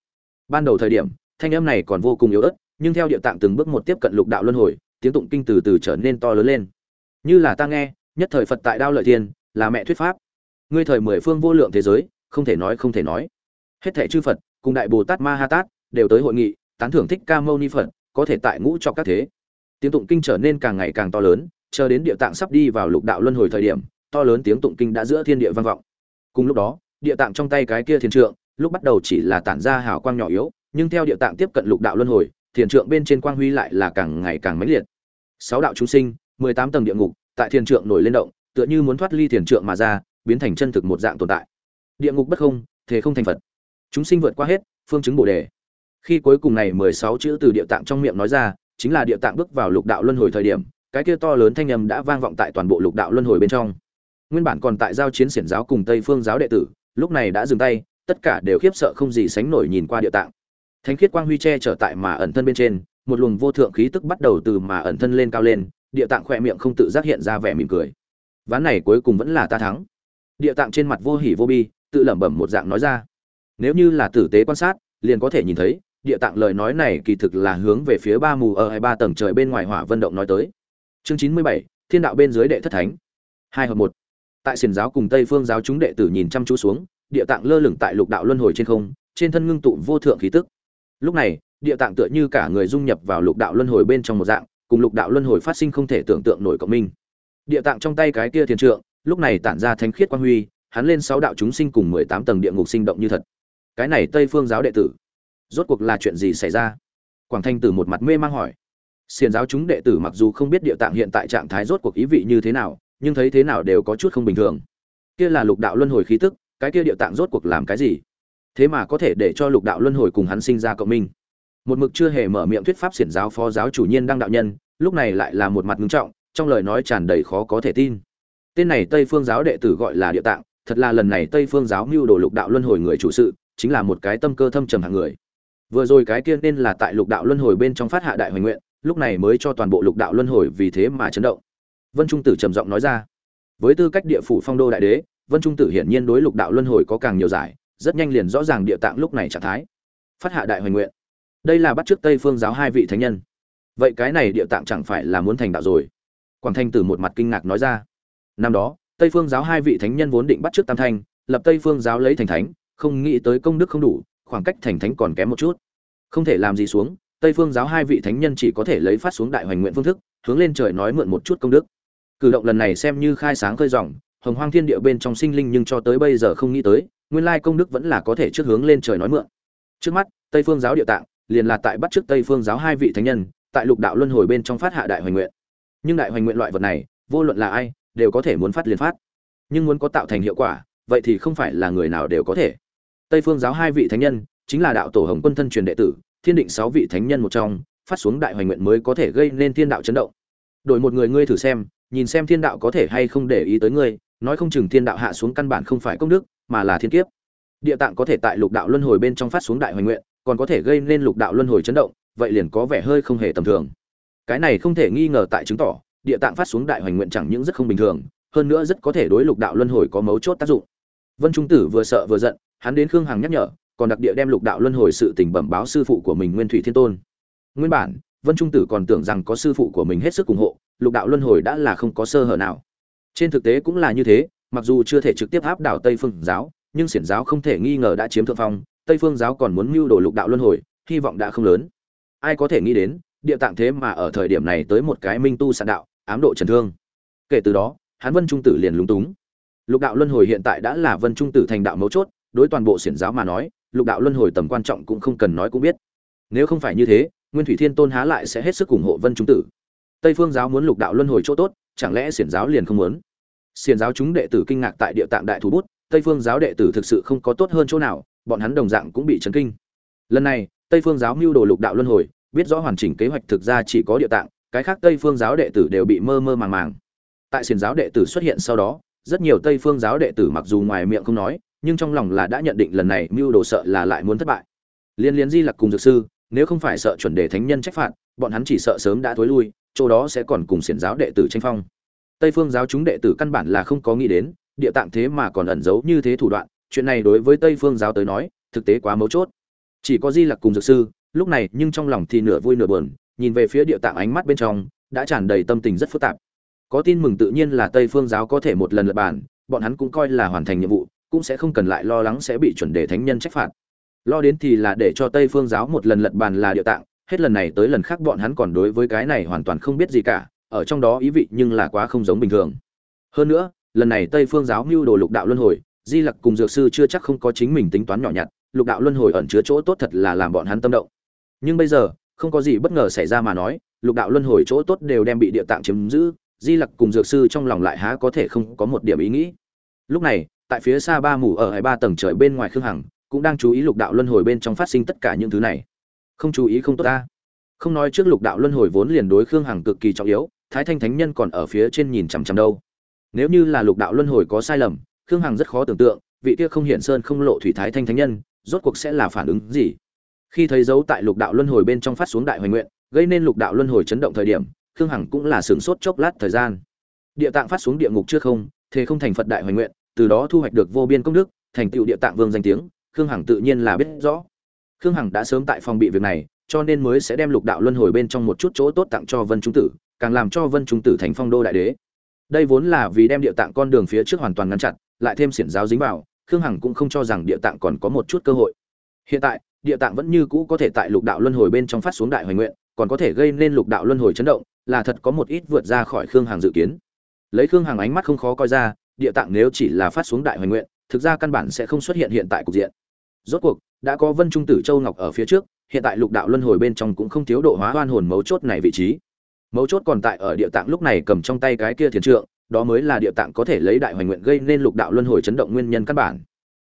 Ban đầu thời điểm, thanh âm này còn vô cùng yếu ớt, nhưng theo địa tạng từng bước một tiếp cận lục đạo luân hồi, tiếng tụng kinh từ từ trở nên to lớn lên. Như là ta nghe, nhất thời phật tại đao lợi thiên, là mẹ thuyết pháp. Ngươi thời mười phương vô lượng thế giới, không thể nói không thể nói. Hết thẻ chư phật, cùng đại bồ tát ma ha tát đều tới hội nghị, tán thưởng thích ca mâu ni phật, có thể tại ngũ cho các thế. Tiếng tụng kinh trở nên càng ngày càng to lớn, chờ đến địa tạng sắp đi vào lục đạo luân hồi thời điểm to lớn tiếng tụng kinh đã giữa thiên địa vang vọng. Cùng lúc đó, địa tạng trong tay cái kia thiền trượng, lúc bắt đầu chỉ là tản ra hào quang nhỏ yếu, nhưng theo địa tạng tiếp cận lục đạo luân hồi, thiền trượng bên trên quang huy lại là càng ngày càng mãnh liệt. Sáu đạo chúng sinh, mười tám tầng địa ngục, tại thiền trượng nổi lên động, tựa như muốn thoát ly thiền trượng mà ra, biến thành chân thực một dạng tồn tại. Địa ngục bất không, thế không thành phật. Chúng sinh vượt qua hết, phương chứng bồ đề. Khi cuối cùng này mười sáu chữ từ địa tạng trong miệng nói ra, chính là địa tạng bước vào lục đạo luân hồi thời điểm, cái kia to lớn thanh âm đã vang vọng tại toàn bộ lục đạo luân hồi bên trong nguyên bản còn tại giao chiến xiển giáo cùng tây phương giáo đệ tử, lúc này đã dừng tay, tất cả đều khiếp sợ không gì sánh nổi nhìn qua địa tạng. Thánh khiết quang huy che trở tại mà ẩn thân bên trên, một luồng vô thượng khí tức bắt đầu từ mà ẩn thân lên cao lên, địa tạng khỏe miệng không tự giác hiện ra vẻ mỉm cười. Ván này cuối cùng vẫn là ta thắng. Địa tạng trên mặt vô hỉ vô bi, tự lẩm bẩm một dạng nói ra. Nếu như là tử tế quan sát, liền có thể nhìn thấy, địa tạng lời nói này kỳ thực là hướng về phía ba mù ở hai ba tầng trời bên ngoài hỏa vân động nói tới. Chương chín mươi bảy, thiên đạo bên dưới đệ thất thánh. Hai hợp một tại xiền giáo cùng tây phương giáo chúng đệ tử nhìn chăm chú xuống, địa tạng lơ lửng tại lục đạo luân hồi trên không, trên thân ngưng tụ vô thượng khí tức. Lúc này, địa tạng tựa như cả người dung nhập vào lục đạo luân hồi bên trong một dạng, cùng lục đạo luân hồi phát sinh không thể tưởng tượng nổi cộng minh. Địa tạng trong tay cái kia thiền trượng, lúc này tản ra thánh khiết quang huy, hắn lên sáu đạo chúng sinh cùng mười tám tầng địa ngục sinh động như thật. Cái này tây phương giáo đệ tử, rốt cuộc là chuyện gì xảy ra? Quảng thanh từ một mặt mê mang hỏi. Xiền giáo chúng đệ tử mặc dù không biết địa tạng hiện tại trạng thái rốt cuộc ý vị như thế nào nhưng thấy thế nào đều có chút không bình thường. Kia là lục đạo luân hồi khí tức, cái kia địa tạng rốt cuộc làm cái gì? Thế mà có thể để cho lục đạo luân hồi cùng hắn sinh ra cộng minh. Một mực chưa hề mở miệng thuyết pháp xiển giáo phó giáo chủ nhiên đăng đạo nhân, lúc này lại là một mặt ngưng trọng, trong lời nói tràn đầy khó có thể tin. Tên này tây phương giáo đệ tử gọi là địa tạng, thật là lần này tây phương giáo mưu đồ lục đạo luân hồi người chủ sự, chính là một cái tâm cơ thâm trầm hàng người. Vừa rồi cái kia nên là tại lục đạo luân hồi bên trong phát hạ đại hoành nguyện, lúc này mới cho toàn bộ lục đạo luân hồi vì thế mà chấn động vân trung tử trầm giọng nói ra. Với tư cách địa phủ phong đô đại đế, vân trung tử hiển nhiên đối lục đạo luân hồi có càng nhiều giải, rất nhanh liền rõ ràng địa tạng lúc này trạng thái. Phát hạ đại hoành nguyện. Đây là bắt trước tây phương giáo hai vị thánh nhân. Vậy cái này địa tạng chẳng phải là muốn thành đạo rồi? Quảng thanh tử một mặt kinh ngạc nói ra. Năm đó, tây phương giáo hai vị thánh nhân vốn định bắt trước tam thanh, lập tây phương giáo lấy thành thánh, không nghĩ tới công đức không đủ, khoảng cách thành thánh còn kém một chút. Không thể làm gì xuống, tây phương giáo hai vị thánh nhân chỉ có thể lấy phát xuống đại hoành nguyện phương thức, hướng lên trời nói mượn một chút công đức cử động lần này xem như khai sáng khơi dòng, hồng hoang thiên địa bên trong sinh linh nhưng cho tới bây giờ không nghĩ tới, nguyên lai công đức vẫn là có thể trước hướng lên trời nói mượn. Trước mắt, tây phương giáo địa tạng, liền là tại bắt trước tây phương giáo hai vị thánh nhân, tại lục đạo luân hồi bên trong phát hạ đại hoành nguyện. Nhưng đại hoành nguyện loại vật này, vô luận là ai, đều có thể muốn phát liền phát. Nhưng muốn có tạo thành hiệu quả, vậy thì không phải là người nào đều có thể. Tây phương giáo hai vị thánh nhân, chính là đạo tổ hồng quân thân truyền đệ tử, thiên định sáu vị thánh nhân một trong, phát xuống đại hoành nguyện mới có thể gây nên thiên đạo chấn động. Đổi một người ngươi thử xem nhìn xem thiên đạo có thể hay không để ý tới ngươi, nói không chừng thiên đạo hạ xuống căn bản không phải công đức, mà là thiên kiếp. Địa tạng có thể tại lục đạo luân hồi bên trong phát xuống đại hoành nguyện, còn có thể gây nên lục đạo luân hồi chấn động, vậy liền có vẻ hơi không hề tầm thường. Cái này không thể nghi ngờ tại chứng tỏ, địa tạng phát xuống đại hoành nguyện chẳng những rất không bình thường, hơn nữa rất có thể đối lục đạo luân hồi có mấu chốt tác dụng. Vân trung tử vừa sợ vừa giận, hắn đến khương hằng nhắc nhở, còn đặc địa đem lục đạo luân hồi sự tình bẩm báo sư phụ của mình nguyên thủy thiên tôn. Nguyên bản, vân trung tử còn tưởng rằng có sư phụ của mình hết sức ủng hộ lục đạo luân hồi đã là không có sơ hở nào. Trên thực tế cũng là như thế, mặc dù chưa thể trực tiếp áp đảo tây phương giáo, nhưng xiển giáo không thể nghi ngờ đã chiếm thượng phong, tây phương giáo còn muốn mưu đồ lục đạo luân hồi, hy vọng đã không lớn. Ai có thể nghĩ đến, địa tạng thế mà ở thời điểm này tới một cái minh tu sạn đạo, ám độ trần thương. Kể từ đó Hán vân trung tử liền lúng túng. Lục đạo luân hồi hiện tại đã là vân trung tử thành đạo mấu chốt, đối toàn bộ xiển giáo mà nói, lục đạo luân hồi tầm quan trọng cũng không cần nói cũng biết. Nếu không phải như thế, nguyên thủy thiên tôn há lại sẽ hết sức ủng hộ vân trung tử tây phương giáo muốn lục đạo luân hồi chỗ tốt, chẳng lẽ xiển giáo liền không muốn? Xiển giáo chúng đệ tử kinh ngạc tại địa tạng đại thú bút, tây phương giáo đệ tử thực sự không có tốt hơn chỗ nào, bọn hắn đồng dạng cũng bị chấn kinh. Lần này, tây phương giáo mưu đồ lục đạo luân hồi, biết rõ hoàn chỉnh kế hoạch thực ra chỉ có địa tạng, cái khác tây phương giáo đệ tử đều bị mơ mơ màng màng. Tại xiển giáo đệ tử xuất hiện sau đó, rất nhiều tây phương giáo đệ tử mặc dù ngoài miệng không nói, nhưng trong lòng là đã nhận định lần này mưu đồ sợ là lại muốn thất bại. Liên liên di lặc cùng dược sư, nếu không phải sợ chuẩn đề thánh nhân trách phạt, bọn hắn chỉ sợ sớm đã thối lui chỗ đó sẽ còn cùng xiển giáo đệ tử tranh phong. Tây phương giáo chúng đệ tử căn bản là không có nghĩ đến, địa tạng thế mà còn ẩn giấu như thế thủ đoạn, chuyện này đối với tây phương giáo tới nói, thực tế quá mấu chốt. Chỉ có di lặc cùng dược sư, lúc này nhưng trong lòng thì nửa vui nửa buồn, nhìn về phía địa tạng ánh mắt bên trong, đã tràn đầy tâm tình rất phức tạp. Có tin mừng tự nhiên là tây phương giáo có thể một lần lật bản bọn hắn cũng coi là hoàn thành nhiệm vụ, cũng sẽ không cần lại lo lắng sẽ bị chuẩn đề thánh nhân trách phạt. Lo đến thì là để cho tây phương giáo một lần lật bàn là địa tạng hết lần này tới lần khác bọn hắn còn đối với cái này hoàn toàn không biết gì cả, ở trong đó ý vị nhưng là quá không giống bình thường. Hơn nữa, lần này tây phương giáo mưu đồ lục đạo luân hồi, di lặc cùng dược sư chưa chắc không có chính mình tính toán nhỏ nhặt, lục đạo luân hồi ẩn chứa chỗ tốt thật là làm bọn hắn tâm động. Nhưng bây giờ, không có gì bất ngờ xảy ra mà nói, lục đạo luân hồi chỗ tốt đều đem bị địa tạng chiếm giữ, di lặc cùng dược sư trong lòng lại há có thể không có một điểm ý nghĩ. Lúc này, tại phía xa ba mù ở hai ba tầng trời bên ngoài khương hằng, cũng đang chú ý lục đạo luân hồi bên trong phát sinh tất cả những thứ này không chú ý không tốt ta. Không nói trước lục đạo luân hồi vốn liền đối khương hằng cực kỳ trọng yếu, thái thanh thánh nhân còn ở phía trên nhìn chằm chằm đâu. Nếu như là lục đạo luân hồi có sai lầm, khương hằng rất khó tưởng tượng, vị kia không hiển sơn không lộ thủy thái thanh thánh nhân, rốt cuộc sẽ là phản ứng gì? Khi thấy dấu tại lục đạo luân hồi bên trong phát xuống đại hoành nguyện, gây nên lục đạo luân hồi chấn động thời điểm, khương hằng cũng là sửng sốt chốc lát thời gian. Địa tạng phát xuống địa ngục chưa không, thế không thành phật đại hoành nguyện, từ đó thu hoạch được vô biên công đức, thành tựu địa tạng vương danh tiếng, khương hằng tự nhiên là biết rõ khương hằng đã sớm tại phòng bị việc này, cho nên mới sẽ đem lục đạo luân hồi bên trong một chút chỗ tốt tặng cho vân trung tử, càng làm cho vân trung tử thành phong đô đại đế. Đây vốn là vì đem địa tạng con đường phía trước hoàn toàn ngăn chặn, lại thêm xiển giáo dính vào, khương hằng cũng không cho rằng địa tạng còn có một chút cơ hội. Hiện tại, địa tạng vẫn như cũ có thể tại lục đạo luân hồi bên trong phát xuống đại hoài nguyện, còn có thể gây nên lục đạo luân hồi chấn động, là thật có một ít vượt ra khỏi khương hằng dự kiến. Lấy khương hằng ánh mắt không khó coi ra, địa tạng nếu chỉ là phát xuống đại hoài nguyện, thực ra căn bản sẽ không xuất hiện hiện tại cục diện. Rốt cuộc đã có vân trung tử châu ngọc ở phía trước, hiện tại lục đạo luân hồi bên trong cũng không thiếu độ hóa hoan hồn mấu chốt này vị trí. Mấu chốt còn tại ở địa tạng lúc này cầm trong tay cái kia thiền trượng, đó mới là địa tạng có thể lấy đại hoành nguyện gây nên lục đạo luân hồi chấn động nguyên nhân căn bản.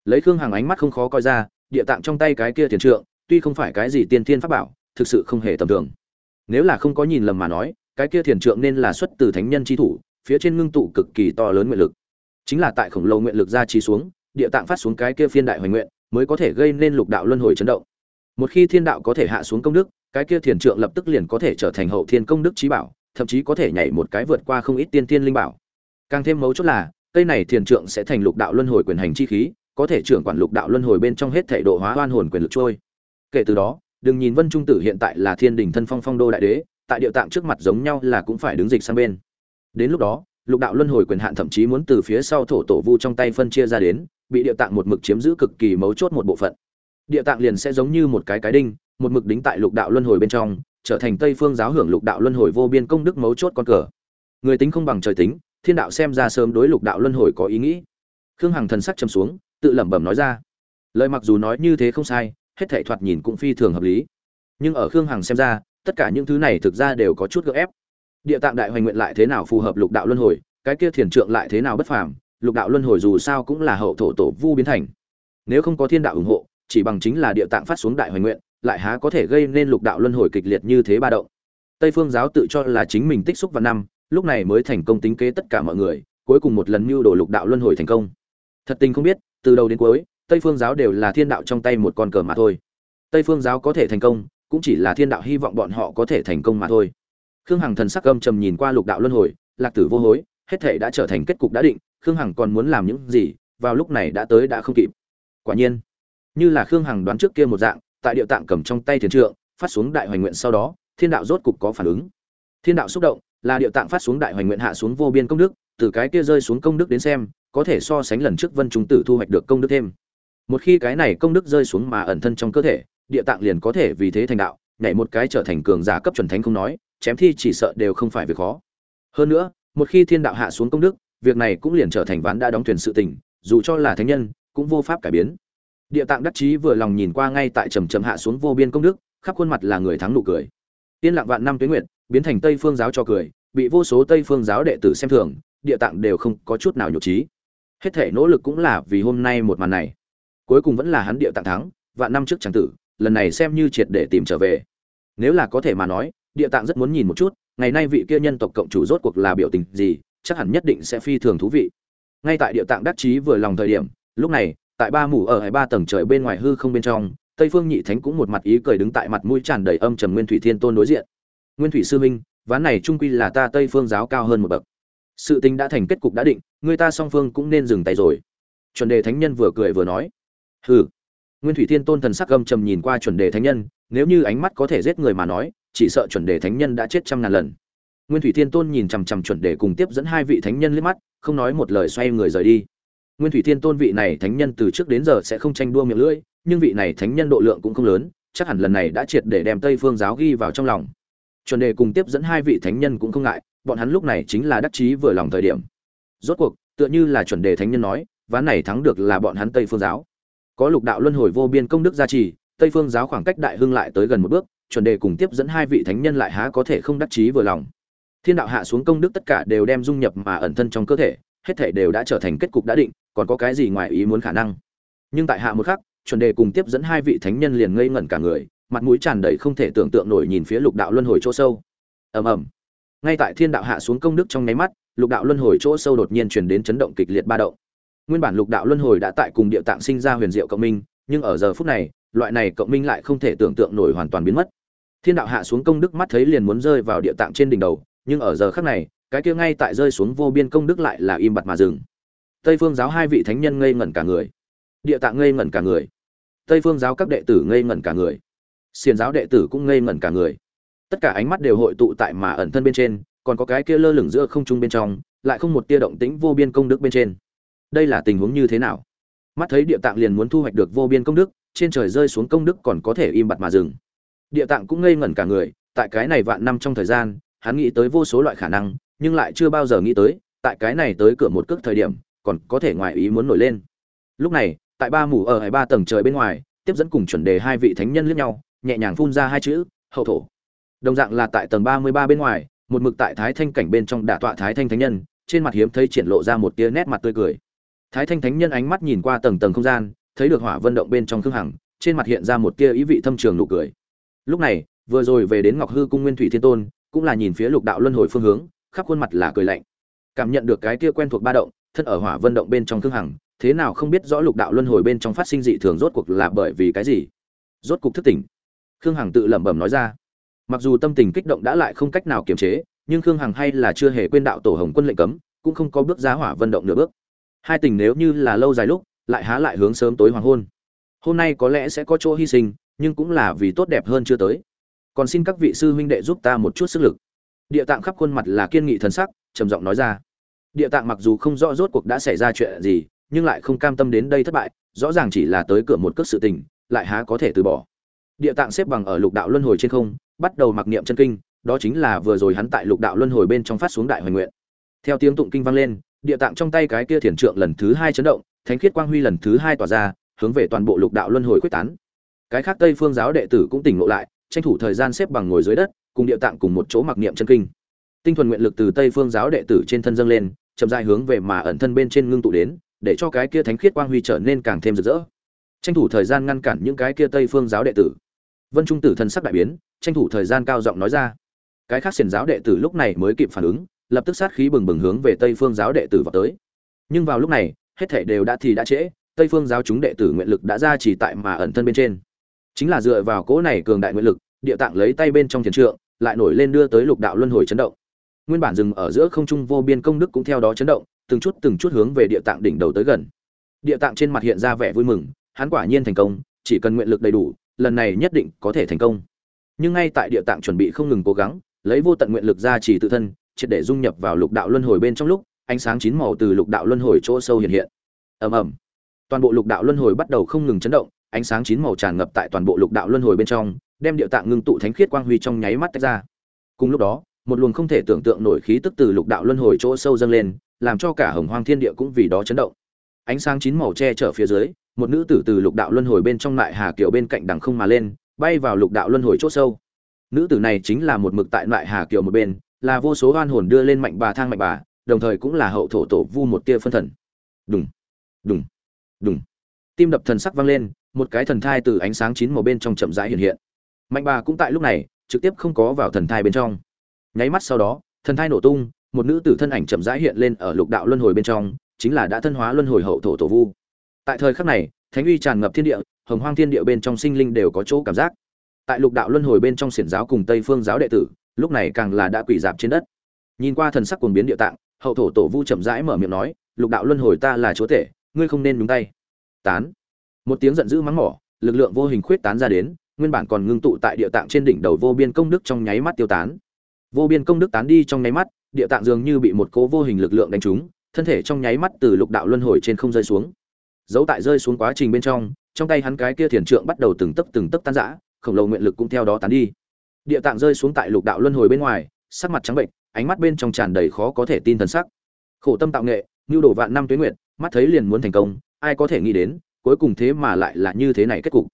Lấy khương hàng ánh mắt không khó coi ra, địa tạng trong tay cái kia thiền trượng, tuy không phải cái gì tiên thiên pháp bảo, thực sự không hề tầm thường. Nếu là không có nhìn lầm mà nói, cái kia thiền trượng nên là xuất từ thánh nhân chi thủ, phía trên ngưng tụ cực kỳ to lớn nguyện lực. Chính là tại khổng lồ nguyện lực ra trì xuống, địa tạng phát xuống cái kia phiên đại hoành nguyện mới có thể gây nên lục đạo luân hồi chấn động. Một khi thiên đạo có thể hạ xuống công đức, cái kia thiền trượng lập tức liền có thể trở thành hậu thiên công đức trí bảo, thậm chí có thể nhảy một cái vượt qua không ít tiên tiên linh bảo. Càng thêm mấu chốt là, cây này thiền trượng sẽ thành lục đạo luân hồi quyền hành chi khí, có thể trưởng quản lục đạo luân hồi bên trong hết thể độ hóa oan hồn quyền lực trôi. Kể từ đó, đừng nhìn vân trung tử hiện tại là thiên đình thân phong phong đô đại đế, tại địa tạng trước mặt giống nhau là cũng phải đứng dịch sang bên. Đến lúc đó, lục đạo luân hồi quyền hạn thậm chí muốn từ phía sau thổ tổ vu trong tay phân chia ra đến bị địa tạng một mực chiếm giữ cực kỳ mấu chốt một bộ phận. Địa tạng liền sẽ giống như một cái cái đinh, một mực đính tại lục đạo luân hồi bên trong, trở thành tây phương giáo hưởng lục đạo luân hồi vô biên công đức mấu chốt con cờ. Người tính không bằng trời tính, thiên đạo xem ra sớm đối lục đạo luân hồi có ý nghĩ. Khương hằng thần sắc trầm xuống, tự lẩm bẩm nói ra. Lời mặc dù nói như thế không sai, hết thảy thoạt nhìn cũng phi thường hợp lý. Nhưng ở khương hằng xem ra, tất cả những thứ này thực ra đều có chút gượng ép. Địa tạng đại hoành nguyện lại thế nào phù hợp lục đạo luân hồi, cái kia thiền trượng lại thế nào bất phàm lục đạo luân hồi dù sao cũng là hậu thổ tổ vu biến thành. Nếu không có thiên đạo ủng hộ, chỉ bằng chính là địa tạng phát xuống đại hoành nguyện, lại há có thể gây nên lục đạo luân hồi kịch liệt như thế ba động. Tây phương giáo tự cho là chính mình tích xúc vào năm, lúc này mới thành công tính kế tất cả mọi người, cuối cùng một lần mưu đồ lục đạo luân hồi thành công. Thật tình không biết, từ đầu đến cuối, tây phương giáo đều là thiên đạo trong tay một con cờ mà thôi. Tây phương giáo có thể thành công, cũng chỉ là thiên đạo hy vọng bọn họ có thể thành công mà thôi. Khương hằng thần sắc âm trầm nhìn qua lục đạo luân hồi, lạc tử vô hối, hết thể đã trở thành kết cục đã định khương hằng còn muốn làm những gì, vào lúc này đã tới đã không kịp. Quả nhiên, như là khương hằng đoán trước kia một dạng, tại địa tạng cầm trong tay thiền trượng, phát xuống đại hoành nguyện sau đó, thiên đạo rốt cục có phản ứng. Thiên đạo xúc động, là địa tạng phát xuống đại hoành nguyện hạ xuống vô biên công đức, từ cái kia rơi xuống công đức đến xem, có thể so sánh lần trước vân trung tử thu hoạch được công đức thêm. Một khi cái này công đức rơi xuống mà ẩn thân trong cơ thể, địa tạng liền có thể vì thế thành đạo, nhảy một cái trở thành cường giả cấp chuẩn thánh không nói, chém thi chỉ sợ đều không phải việc khó. Hơn nữa, một khi thiên đạo hạ xuống công đức việc này cũng liền trở thành ván đã đóng thuyền sự tình, dù cho là thánh nhân, cũng vô pháp cải biến. Địa tạng đắc chí vừa lòng nhìn qua ngay tại trầm trầm hạ xuống vô biên công đức, khắp khuôn mặt là người thắng nụ cười. Tiên lặng vạn năm tuyến nguyệt, biến thành tây phương giáo cho cười, bị vô số tây phương giáo đệ tử xem thường, địa tạng đều không có chút nào nhục trí hết thể nỗ lực cũng là vì hôm nay một màn này. Cuối cùng vẫn là hắn địa tạng thắng, vạn năm trước tràng tử, lần này xem như triệt để tìm trở về. Nếu là có thể mà nói, địa tạng rất muốn nhìn một chút, ngày nay vị kia nhân tộc cộng chủ rốt cuộc là biểu tình gì chắc hẳn nhất định sẽ phi thường thú vị. Ngay tại địa tạng đắc chí vừa lòng thời điểm, lúc này, tại ba mủ ở hai ba tầng trời bên ngoài hư không bên trong, tây phương nhị thánh cũng một mặt ý cười đứng tại mặt mũi tràn đầy âm trầm nguyên thủy thiên tôn đối diện. Nguyên thủy sư minh ván này trung quy là ta tây phương giáo cao hơn một bậc. Sự tình đã thành kết cục đã định, người ta song phương cũng nên dừng tay rồi. Chuẩn đề thánh nhân vừa cười vừa nói. Hừ. Nguyên thủy thiên tôn thần sắc âm trầm nhìn qua chuẩn đề thánh nhân, nếu như ánh mắt có thể giết người mà nói, chỉ sợ chuẩn đề thánh nhân đã chết trăm ngàn lần nguyên thủy thiên tôn nhìn chằm chằm chuẩn đề cùng tiếp dẫn hai vị thánh nhân liếc mắt, không nói một lời xoay người rời đi. Nguyên thủy thiên tôn vị này thánh nhân từ trước đến giờ sẽ không tranh đua miệng lưỡi, nhưng vị này thánh nhân độ lượng cũng không lớn, chắc hẳn lần này đã triệt để đem tây phương giáo ghi vào trong lòng. Chuẩn đề cùng tiếp dẫn hai vị thánh nhân cũng không ngại, bọn hắn lúc này chính là đắc chí vừa lòng thời điểm. Rốt cuộc, tựa như là chuẩn đề thánh nhân nói, ván này thắng được là bọn hắn tây phương giáo. Có lục đạo luân hồi vô biên công đức gia trì, tây phương giáo khoảng cách đại hưng lại tới gần một bước, chuẩn đề cùng tiếp dẫn hai vị thánh nhân lại há có thể không đắc chí vừa lòng thiên đạo hạ xuống công đức tất cả đều đem dung nhập mà ẩn thân trong cơ thể, hết thể đều đã trở thành kết cục đã định, còn có cái gì ngoài ý muốn khả năng? Nhưng tại hạ một khắc, chuẩn đề cùng tiếp dẫn hai vị thánh nhân liền ngây ngẩn cả người, mặt mũi tràn đầy không thể tưởng tượng nổi nhìn phía lục đạo luân hồi chỗ sâu. Ầm ầm. Ngay tại thiên đạo hạ xuống công đức trong nháy mắt, lục đạo luân hồi chỗ sâu đột nhiên truyền đến chấn động kịch liệt ba động. Nguyên bản lục đạo luân hồi đã tại cùng địa tạng sinh ra huyền diệu cộng minh, nhưng ở giờ phút này, loại này cộng minh lại không thể tưởng tượng nổi hoàn toàn biến mất. Thiên đạo hạ xuống công đức mắt thấy liền muốn rơi vào địa tạng trên đỉnh đầu nhưng ở giờ khắc này, cái kia ngay tại rơi xuống vô biên công đức lại là im bặt mà dừng. Tây phương giáo hai vị thánh nhân ngây ngẩn cả người. Địa tạng ngây ngẩn cả người. Tây phương giáo các đệ tử ngây ngẩn cả người. Xiền giáo đệ tử cũng ngây ngẩn cả người. Tất cả ánh mắt đều hội tụ tại mà ẩn thân bên trên, còn có cái kia lơ lửng giữa không trung bên trong, lại không một tia động tĩnh vô biên công đức bên trên. Đây là tình huống như thế nào? Mắt thấy địa tạng liền muốn thu hoạch được vô biên công đức, trên trời rơi xuống công đức còn có thể im bặt mà dừng. Địa tạng cũng ngây ngẩn cả người, tại cái này vạn năm trong thời gian hắn nghĩ tới vô số loại khả năng, nhưng lại chưa bao giờ nghĩ tới, tại cái này tới cửa một cước thời điểm, còn có thể ngoài ý muốn nổi lên. Lúc này, tại ba mù ở hai ba tầng trời bên ngoài, tiếp dẫn cùng chuẩn đề hai vị thánh nhân liếc nhau, nhẹ nhàng phun ra hai chữ, hậu thổ. Đồng dạng là tại tầng ba mươi ba bên ngoài, một mực tại thái thanh cảnh bên trong đả tọa thái thanh thánh nhân, trên mặt hiếm thấy triển lộ ra một tia nét mặt tươi cười. Thái thanh thánh nhân ánh mắt nhìn qua tầng tầng không gian, thấy được hỏa vân động bên trong khương hằng, trên mặt hiện ra một tia ý vị thâm trường nụ cười. Lúc này, vừa rồi về đến ngọc hư cung nguyên thủy thiên tôn cũng là nhìn phía lục đạo luân hồi phương hướng, khắp khuôn mặt là cười lạnh. Cảm nhận được cái kia quen thuộc ba động, thân ở hỏa vân động bên trong thương hằng, thế nào không biết rõ lục đạo luân hồi bên trong phát sinh dị thường rốt cuộc là bởi vì cái gì? Rốt cuộc thức tỉnh. Khương hằng tự lẩm bẩm nói ra. Mặc dù tâm tình kích động đã lại không cách nào kiềm chế, nhưng khương hằng hay là chưa hề quên đạo tổ hồng quân lệnh cấm, cũng không có bước giá hỏa vận động nửa bước. Hai tình nếu như là lâu dài lúc, lại há lại hướng sớm tối hoàng hôn. Hôm nay có lẽ sẽ có chỗ hy sinh, nhưng cũng là vì tốt đẹp hơn chưa tới còn xin các vị sư huynh đệ giúp ta một chút sức lực. Địa tạng khắp khuôn mặt là kiên nghị thần sắc, trầm giọng nói ra. Địa tạng mặc dù không rõ rốt cuộc đã xảy ra chuyện gì, nhưng lại không cam tâm đến đây thất bại, rõ ràng chỉ là tới cửa một cước sự tình, lại há có thể từ bỏ. Địa tạng xếp bằng ở lục đạo luân hồi trên không, bắt đầu mặc niệm chân kinh, đó chính là vừa rồi hắn tại lục đạo luân hồi bên trong phát xuống đại hoành nguyện. Theo tiếng tụng kinh vang lên, địa tạng trong tay cái kia thiền trượng lần thứ hai chấn động, thánh khiết quang huy lần thứ hai tỏa ra, hướng về toàn bộ lục đạo luân hồi quyết tán. Cái khác tây phương giáo đệ tử cũng tỉnh ngộ lại tranh thủ thời gian xếp bằng ngồi dưới đất, cùng địa tạng cùng một chỗ mặc niệm chân kinh. Tinh thuần nguyện lực từ tây phương giáo đệ tử trên thân dâng lên, chậm dài hướng về mà ẩn thân bên trên ngưng tụ đến, để cho cái kia thánh khiết quang huy trở nên càng thêm rực rỡ. Tranh thủ thời gian ngăn cản những cái kia tây phương giáo đệ tử. Vân trung tử thân sắc đại biến, tranh thủ thời gian cao giọng nói ra. Cái khác xiển giáo đệ tử lúc này mới kịp phản ứng, lập tức sát khí bừng bừng hướng về tây phương giáo đệ tử vào tới. Nhưng vào lúc này, hết thể đều đã thì đã trễ, tây phương giáo chúng đệ tử nguyện lực đã ra chỉ tại mà ẩn thân bên trên. Chính là dựa vào cỗ này cường đại nguyện lực địa tạng lấy tay bên trong thiền trượng, lại nổi lên đưa tới lục đạo luân hồi chấn động. Nguyên bản dừng ở giữa không trung vô biên công đức cũng theo đó chấn động, từng chút từng chút hướng về địa tạng đỉnh đầu tới gần. Địa tạng trên mặt hiện ra vẻ vui mừng, hắn quả nhiên thành công, chỉ cần nguyện lực đầy đủ, lần này nhất định có thể thành công. Nhưng ngay tại địa tạng chuẩn bị không ngừng cố gắng, lấy vô tận nguyện lực ra chỉ tự thân, triệt để dung nhập vào lục đạo luân hồi bên trong lúc, ánh sáng chín màu từ lục đạo luân hồi chỗ sâu hiện hiện. Ầm ầm. Toàn bộ lục đạo luân hồi bắt đầu không ngừng chấn động, ánh sáng chín màu tràn ngập tại toàn bộ lục đạo luân hồi bên trong đem điệu tạng ngưng tụ thánh khiết quang huy trong nháy mắt tách ra. Cùng lúc đó, một luồng không thể tưởng tượng nổi khí tức từ lục đạo luân hồi chỗ sâu dâng lên, làm cho cả hồng hoang thiên địa cũng vì đó chấn động. Ánh sáng chín màu che chở phía dưới, một nữ tử từ lục đạo luân hồi bên trong lại hà kiều bên cạnh đằng không mà lên, bay vào lục đạo luân hồi chỗ sâu. Nữ tử này chính là một mực tại lại hà kiều một bên, là vô số oan hồn đưa lên mạnh bà thang mạnh bà, đồng thời cũng là hậu thổ tổ vu một tia phân thần. Đùng đùng đùng. Tim đập thần sắc vang lên, một cái thần thai từ ánh sáng chín màu bên trong chậm rãi hiện hiện mạnh bà cũng tại lúc này, trực tiếp không có vào thần thai bên trong. Nháy mắt sau đó, thần thai nổ tung, một nữ tử thân ảnh chậm rãi hiện lên ở lục đạo luân hồi bên trong, chính là đã thân hóa luân hồi hậu thổ tổ vu. Tại thời khắc này, thánh uy tràn ngập thiên địa, hồng hoang thiên địa bên trong sinh linh đều có chỗ cảm giác. Tại lục đạo luân hồi bên trong xiển giáo cùng tây phương giáo đệ tử, lúc này càng là đã quỷ dạp trên đất. Nhìn qua thần sắc cuồng biến địa tạng, hậu thổ tổ vu chậm rãi mở miệng nói, lục đạo luân hồi ta là chúa tể, ngươi không nên nhúng tay. Tán. Một tiếng giận dữ mắng mỏ, lực lượng vô hình khuyết tán ra đến nguyên bản còn ngưng tụ tại địa tạng trên đỉnh đầu vô biên công đức trong nháy mắt tiêu tán. Vô biên công đức tán đi trong nháy mắt, địa tạng dường như bị một cố vô hình lực lượng đánh trúng, thân thể trong nháy mắt từ lục đạo luân hồi trên không rơi xuống. Dấu tại rơi xuống quá trình bên trong trong tay hắn cái kia thiền trượng bắt đầu từng tấc từng tấc tan rã, khổng lồ nguyện lực cũng theo đó tán đi. Địa tạng rơi xuống tại lục đạo luân hồi bên ngoài, sắc mặt trắng bệnh ánh mắt bên trong tràn đầy khó có thể tin thần sắc. Khổ tâm tạo nghệ nhu đổ vạn năm tuế nguyện mắt thấy liền muốn thành công, ai có thể nghĩ đến, cuối cùng thế mà lại là như thế này kết cục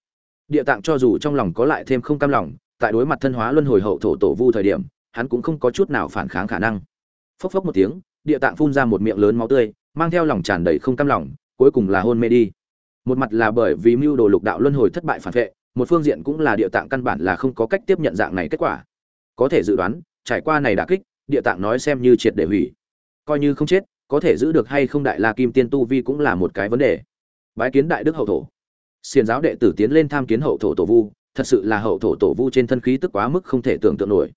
địa tạng cho dù trong lòng có lại thêm không cam lòng, tại đối mặt thân hóa luân hồi hậu thổ tổ vu thời điểm, hắn cũng không có chút nào phản kháng khả năng. Phốc phốc một tiếng, địa tạng phun ra một miệng lớn máu tươi, mang theo lòng tràn đầy không cam lòng, cuối cùng là hôn mê đi. Một mặt là bởi vì mưu đồ lục đạo luân hồi thất bại phản vệ, một phương diện cũng là địa tạng căn bản là không có cách tiếp nhận dạng này kết quả. Có thể dự đoán, trải qua này đả kích, địa tạng nói xem như triệt để hủy. Coi như không chết, có thể giữ được hay không đại la kim tiên tu vi cũng là một cái vấn đề. Bái kiến đại đức hậu thổ xiền giáo đệ tử tiến lên tham kiến hậu thổ tổ vu, thật sự là hậu thổ tổ vu trên thân khí tức quá mức không thể tưởng tượng nổi.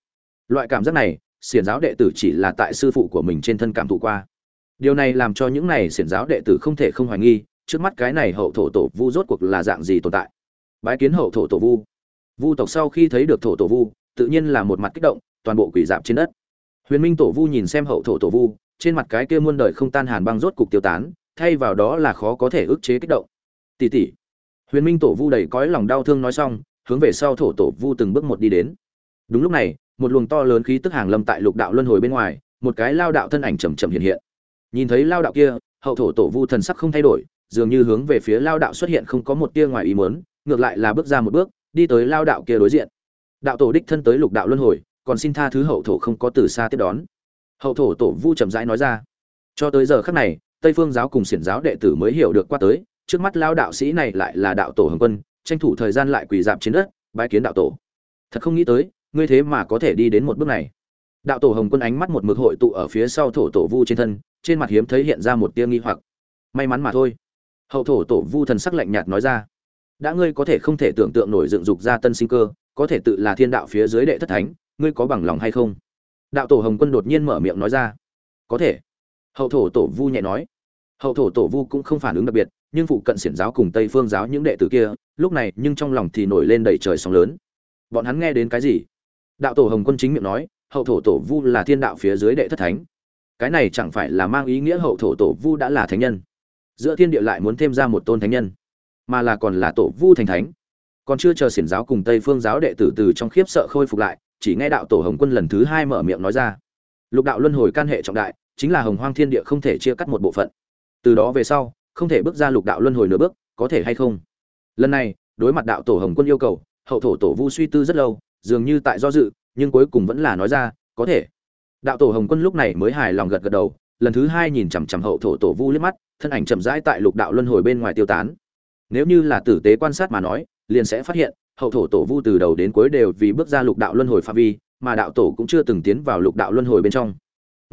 Loại cảm giác này xiển giáo đệ tử chỉ là tại sư phụ của mình trên thân cảm thụ qua. Điều này làm cho những này xiển giáo đệ tử không thể không hoài nghi, trước mắt cái này hậu thổ tổ vu rốt cuộc là dạng gì tồn tại. Bái kiến hậu thổ tổ vu. Vu tộc sau khi thấy được thổ tổ vu, tự nhiên là một mặt kích động, toàn bộ quỷ dạp trên đất. Huyền minh tổ vu nhìn xem hậu thổ tổ vu, trên mặt cái kia muôn đời không tan hàn băng rốt cục tiêu tán, thay vào đó là khó có thể ức chế kích động. Tỷ tỷ huyền minh tổ vu đầy cõi lòng đau thương nói xong, hướng về sau thổ tổ vu từng bước một đi đến. Đúng lúc này, một luồng to lớn khí tức hàng lâm tại lục đạo luân hồi bên ngoài, một cái lao đạo thân ảnh chầm chậm hiện hiện. Nhìn thấy lao đạo kia, hậu thổ tổ vu thần sắc không thay đổi, dường như hướng về phía lao đạo xuất hiện không có một tia ngoài ý muốn, ngược lại là bước ra một bước, đi tới lao đạo kia đối diện. Đạo tổ đích thân tới lục đạo luân hồi, còn xin tha thứ hậu thổ không có từ xa tiếp đón. Hậu thổ tổ vu chậm rãi nói ra, cho tới giờ khắc này, tây phương giáo cùng xiển giáo đệ tử mới hiểu được qua tới trước mắt lao đạo sĩ này lại là đạo tổ hồng quân, tranh thủ thời gian lại quỳ dạp trên đất, bái kiến đạo tổ. Thật không nghĩ tới, ngươi thế mà có thể đi đến một bước này. Đạo tổ hồng quân ánh mắt một mực hội tụ ở phía sau thổ tổ vu trên thân, trên mặt hiếm thấy hiện ra một tia nghi hoặc. May mắn mà thôi. Hậu thổ tổ vu thần sắc lạnh nhạt nói ra. Đã ngươi có thể không thể tưởng tượng nổi dựng dục ra tân sinh cơ, có thể tự là thiên đạo phía dưới đệ thất thánh, ngươi có bằng lòng hay không? Đạo tổ hồng quân đột nhiên mở miệng nói ra. Có thể. Hậu thổ tổ vu nhẹ nói. Hậu thổ tổ vu cũng không phản ứng đặc biệt nhưng phụ cận xiển giáo cùng tây phương giáo những đệ tử kia, lúc này nhưng trong lòng thì nổi lên đầy trời sóng lớn. Bọn hắn nghe đến cái gì? Đạo tổ hồng quân chính miệng nói, hậu thổ tổ vu là thiên đạo phía dưới đệ thất thánh. Cái này chẳng phải là mang ý nghĩa hậu thổ tổ vu đã là thánh nhân. Giữa thiên địa lại muốn thêm ra một tôn thánh nhân, mà là còn là tổ vu thành thánh. Còn chưa chờ xiển giáo cùng tây phương giáo đệ tử từ trong khiếp sợ khôi phục lại, chỉ nghe đạo tổ hồng quân lần thứ hai mở miệng nói ra. Lục đạo luân hồi can hệ trọng đại, chính là hồng hoang thiên địa không thể chia cắt một bộ phận. Từ đó về sau không thể bước ra lục đạo luân hồi nửa bước, có thể hay không? Lần này, đối mặt đạo tổ hồng quân yêu cầu, hậu thổ tổ vu suy tư rất lâu, dường như tại do dự, nhưng cuối cùng vẫn là nói ra, có thể. Đạo tổ hồng quân lúc này mới hài lòng gật gật đầu, lần thứ hai nhìn chằm chằm hậu thổ tổ vu liếc mắt, thân ảnh chậm rãi tại lục đạo luân hồi bên ngoài tiêu tán. Nếu như là tử tế quan sát mà nói, liền sẽ phát hiện, hậu thổ tổ vu từ đầu đến cuối đều vì bước ra lục đạo luân hồi phạm vi, mà đạo tổ cũng chưa từng tiến vào lục đạo luân hồi bên trong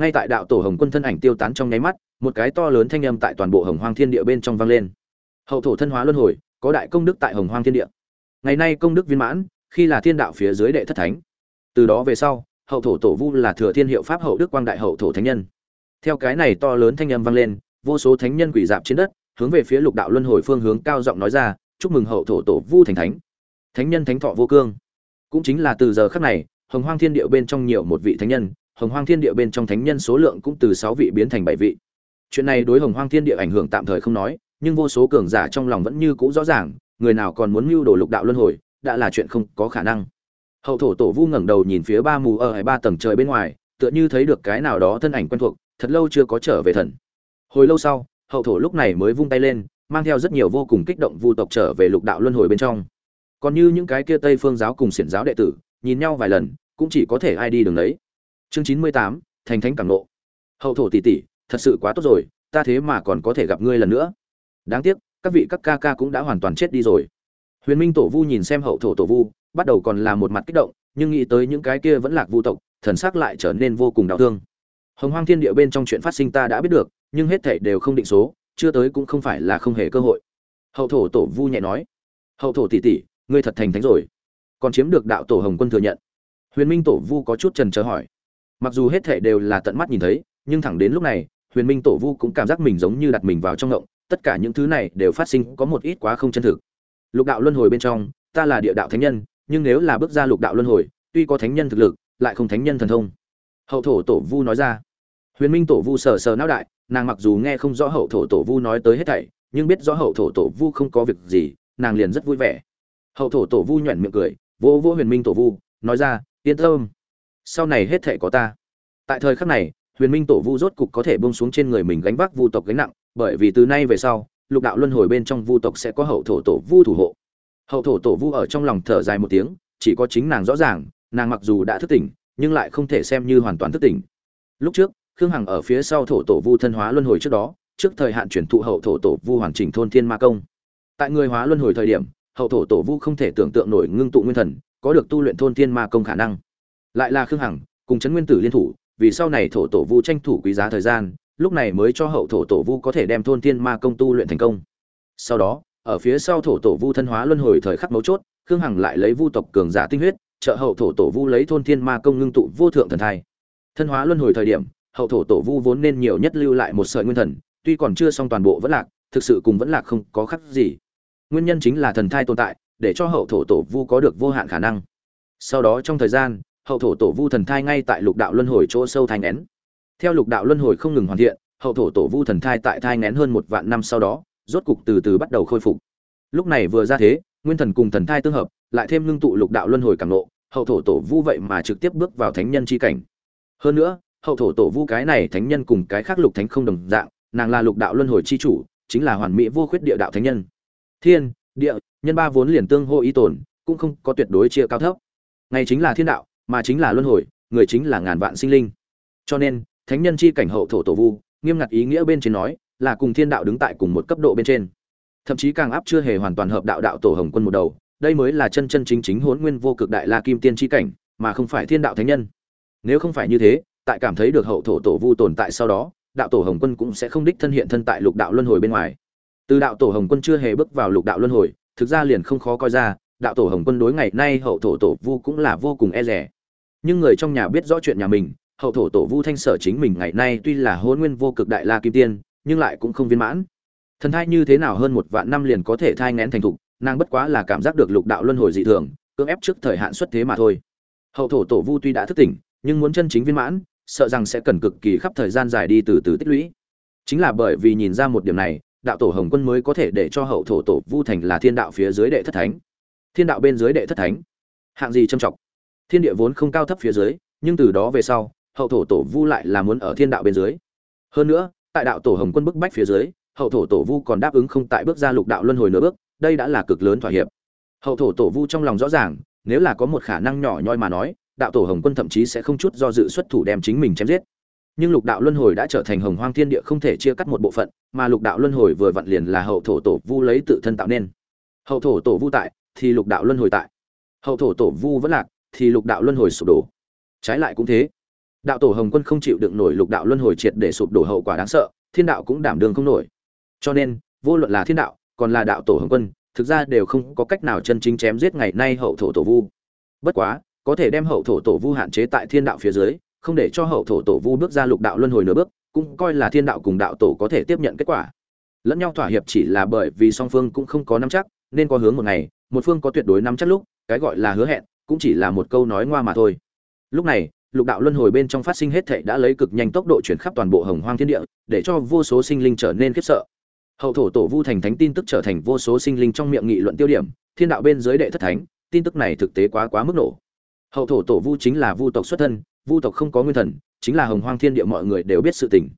ngay tại đạo tổ hồng quân thân ảnh tiêu tán trong nháy mắt, một cái to lớn thanh âm tại toàn bộ hồng hoang thiên địa bên trong vang lên. Hậu thổ thân hóa luân hồi, có đại công đức tại hồng hoang thiên địa. Ngày nay công đức viên mãn, khi là thiên đạo phía dưới đệ thất thánh. Từ đó về sau, hậu thổ tổ vu là thừa thiên hiệu pháp hậu đức quang đại hậu thổ thánh nhân. Theo cái này to lớn thanh âm vang lên, vô số thánh nhân quỷ dạp trên đất, hướng về phía lục đạo luân hồi phương hướng cao giọng nói ra, chúc mừng hậu thổ tổ vu thành thánh. Thánh nhân thánh thọ vô cương. Cũng chính là từ giờ khắc này, hồng hoang thiên địa bên trong nhiều một vị thánh nhân hồng hoang thiên địa bên trong thánh nhân số lượng cũng từ sáu vị biến thành bảy vị. Chuyện này đối hồng hoang thiên địa ảnh hưởng tạm thời không nói, nhưng vô số cường giả trong lòng vẫn như cũ rõ ràng, người nào còn muốn mưu đồ lục đạo luân hồi, đã là chuyện không có khả năng. Hậu thổ tổ vu ngẩng đầu nhìn phía ba mù ở hai ba tầng trời bên ngoài, tựa như thấy được cái nào đó thân ảnh quen thuộc, thật lâu chưa có trở về thần. Hồi lâu sau, hậu thổ lúc này mới vung tay lên, mang theo rất nhiều vô cùng kích động vu tộc trở về lục đạo luân hồi bên trong. Còn như những cái kia tây phương giáo cùng xiển giáo đệ tử, nhìn nhau vài lần, cũng chỉ có thể ai đi đường đấy chương chín mươi tám, thành thánh cảm nộ. Hậu thổ tỷ tỷ, thật sự quá tốt rồi, ta thế mà còn có thể gặp ngươi lần nữa. Đáng tiếc, các vị các ca ca cũng đã hoàn toàn chết đi rồi. Huyền minh tổ vu nhìn xem hậu thổ tổ vu, bắt đầu còn là một mặt kích động, nhưng nghĩ tới những cái kia vẫn lạc vu tộc, thần sắc lại trở nên vô cùng đau thương. Hồng hoang thiên địa bên trong chuyện phát sinh ta đã biết được, nhưng hết thảy đều không định số, chưa tới cũng không phải là không hề cơ hội. Hậu thổ tổ vu nhẹ nói, hậu thổ tỷ tỷ, ngươi thật thành thánh rồi. Còn chiếm được đạo tổ hồng quân thừa nhận. Huyền minh tổ vu có chút trần chờ hỏi mặc dù hết thảy đều là tận mắt nhìn thấy, nhưng thẳng đến lúc này, huyền minh tổ vu cũng cảm giác mình giống như đặt mình vào trong ngộng, tất cả những thứ này đều phát sinh có một ít quá không chân thực. Lục đạo luân hồi bên trong, ta là địa đạo thánh nhân, nhưng nếu là bước ra lục đạo luân hồi, tuy có thánh nhân thực lực, lại không thánh nhân thần thông. Hậu thổ tổ vu nói ra. Huyền minh tổ vu sờ sờ não đại, nàng mặc dù nghe không rõ hậu thổ tổ vu nói tới hết thảy, nhưng biết rõ hậu thổ tổ vu không có việc gì, nàng liền rất vui vẻ. Hậu thổ tổ vu nhoẻn miệng cười vô vô huyền minh tổ vu, nói ra, yên tâm sau này hết thể có ta. Tại thời khắc này, huyền minh tổ vu rốt cục có thể bông xuống trên người mình gánh vác vu tộc gánh nặng, bởi vì từ nay về sau, lục đạo luân hồi bên trong vu tộc sẽ có hậu thổ tổ vu thủ hộ. Hậu thổ tổ vu ở trong lòng thở dài một tiếng, chỉ có chính nàng rõ ràng, nàng mặc dù đã thức tỉnh, nhưng lại không thể xem như hoàn toàn thức tỉnh. Lúc trước, khương hằng ở phía sau thổ tổ vu thân hóa luân hồi trước đó, trước thời hạn chuyển thụ hậu thổ tổ vu hoàn chỉnh thôn thiên ma công. Tại người hóa luân hồi thời điểm, hậu thổ tổ vu không thể tưởng tượng nổi ngưng tụ nguyên thần, có được tu luyện thôn thiên ma công khả năng lại là khương hằng, cùng trấn nguyên tử liên thủ, vì sau này thổ tổ vu tranh thủ quý giá thời gian, lúc này mới cho hậu thổ tổ vu có thể đem thôn thiên ma công tu luyện thành công. Sau đó, ở phía sau thổ tổ vu thân hóa luân hồi thời khắc mấu chốt, khương hằng lại lấy vu tộc cường giả tinh huyết, trợ hậu thổ tổ vu lấy thôn thiên ma công ngưng tụ vô thượng thần thai. Thân hóa luân hồi thời điểm, hậu thổ tổ vu vốn nên nhiều nhất lưu lại một sợi nguyên thần, tuy còn chưa xong toàn bộ vẫn lạc, thực sự cùng vẫn lạc không có khắc gì. Nguyên nhân chính là thần thai tồn tại, để cho hậu thổ tổ vu có được vô hạn khả năng. Sau đó trong thời gian hậu thổ tổ vu thần thai ngay tại lục đạo luân hồi chỗ sâu thai ngén. Theo lục đạo luân hồi không ngừng hoàn thiện hậu thổ tổ vu thần thai tại thai ngén hơn một vạn năm sau đó rốt cục từ từ bắt đầu khôi phục. Lúc này vừa ra thế nguyên thần cùng thần thai tương hợp lại thêm ngưng tụ lục đạo luân hồi càng lộ, hậu thổ tổ vu vậy mà trực tiếp bước vào thánh nhân chi cảnh. Hơn nữa hậu thổ tổ vu cái này thánh nhân cùng cái khác lục thánh không đồng dạng nàng là lục đạo luân hồi chi chủ chính là hoàn mỹ vô khuyết địa đạo thánh nhân. Thiên địa nhân ba vốn liền tương hô ý tồn cũng không có tuyệt đối chia cao thấp. Ngày chính là thiên đạo mà chính là luân hồi, người chính là ngàn vạn sinh linh. Cho nên, thánh nhân chi cảnh hậu thổ tổ vu, nghiêm ngặt ý nghĩa bên trên nói, là cùng thiên đạo đứng tại cùng một cấp độ bên trên. Thậm chí càng áp chưa hề hoàn toàn hợp đạo đạo tổ hồng quân một đầu, đây mới là chân chân chính chính hỗn nguyên vô cực đại la kim tiên chi cảnh, mà không phải thiên đạo thánh nhân. Nếu không phải như thế, tại cảm thấy được hậu thổ tổ vu tồn tại sau đó, đạo tổ hồng quân cũng sẽ không đích thân hiện thân tại lục đạo luân hồi bên ngoài. Từ đạo tổ hồng quân chưa hề bước vào lục đạo luân hồi, thực ra liền không khó coi ra, đạo tổ hồng quân đối ngày nay hậu thổ tổ vu cũng là vô cùng e rẻ nhưng người trong nhà biết rõ chuyện nhà mình, hậu thổ tổ vu thanh sở chính mình ngày nay tuy là hôn nguyên vô cực đại la kim tiên, nhưng lại cũng không viên mãn. Thần thai như thế nào hơn một vạn năm liền có thể thai ngén thành thục, nàng bất quá là cảm giác được lục đạo luân hồi dị thường, cưỡng ép trước thời hạn xuất thế mà thôi. Hậu thổ tổ vu tuy đã thức tỉnh, nhưng muốn chân chính viên mãn, sợ rằng sẽ cần cực kỳ khắp thời gian dài đi từ từ tích lũy. Chính là bởi vì nhìn ra một điểm này, đạo tổ hồng quân mới có thể để cho hậu thổ tổ vu thành là thiên đạo phía dưới đệ thất thánh. Thiên đạo bên dưới đệ thất thánh. Hạng gì trầm trọng? Thiên địa vốn không cao thấp phía dưới, nhưng từ đó về sau, hậu thổ tổ vu lại là muốn ở thiên đạo bên dưới. Hơn nữa, tại đạo tổ hồng quân bức bách phía dưới, hậu thổ tổ vu còn đáp ứng không tại bước ra lục đạo luân hồi nửa bước, đây đã là cực lớn thỏa hiệp. Hậu thổ tổ vu trong lòng rõ ràng, nếu là có một khả năng nhỏ nhoi mà nói, đạo tổ hồng quân thậm chí sẽ không chút do dự xuất thủ đem chính mình chém giết. Nhưng lục đạo luân hồi đã trở thành hồng hoang thiên địa không thể chia cắt một bộ phận, mà lục đạo luân hồi vừa vặn liền là hậu thổ tổ vu lấy tự thân tạo nên. Hậu thổ tổ vu tại, thì lục đạo luân hồi tại. Hậu thổ tổ vu vẫn lạc thì lục đạo luân hồi sụp đổ. Trái lại cũng thế. Đạo tổ hồng quân không chịu đựng nổi lục đạo luân hồi triệt để sụp đổ hậu quả đáng sợ, thiên đạo cũng đảm đương không nổi. Cho nên, vô luận là thiên đạo, còn là đạo tổ hồng quân, thực ra đều không có cách nào chân chính chém giết ngày nay hậu thổ tổ vu. Bất quá, có thể đem hậu thổ tổ vu hạn chế tại thiên đạo phía dưới, không để cho hậu thổ tổ vu bước ra lục đạo luân hồi nửa bước, cũng coi là thiên đạo cùng đạo tổ có thể tiếp nhận kết quả. Lẫn nhau thỏa hiệp chỉ là bởi vì song phương cũng không có nắm chắc, nên có hướng một ngày, một phương có tuyệt đối nắm chắc lúc, cái gọi là hứa hẹn cũng chỉ là một câu nói ngoa mà thôi. Lúc này, lục đạo luân hồi bên trong phát sinh hết thảy đã lấy cực nhanh tốc độ chuyển khắp toàn bộ hồng hoang thiên địa, để cho vô số sinh linh trở nên khiếp sợ. Hậu thổ tổ vu thành thánh tin tức trở thành vô số sinh linh trong miệng nghị luận tiêu điểm, thiên đạo bên dưới đệ thất thánh, tin tức này thực tế quá quá mức nổ. Hậu thổ tổ vu chính là vu tộc xuất thân, vu tộc không có nguyên thần, chính là hồng hoang thiên địa mọi người đều biết sự tình.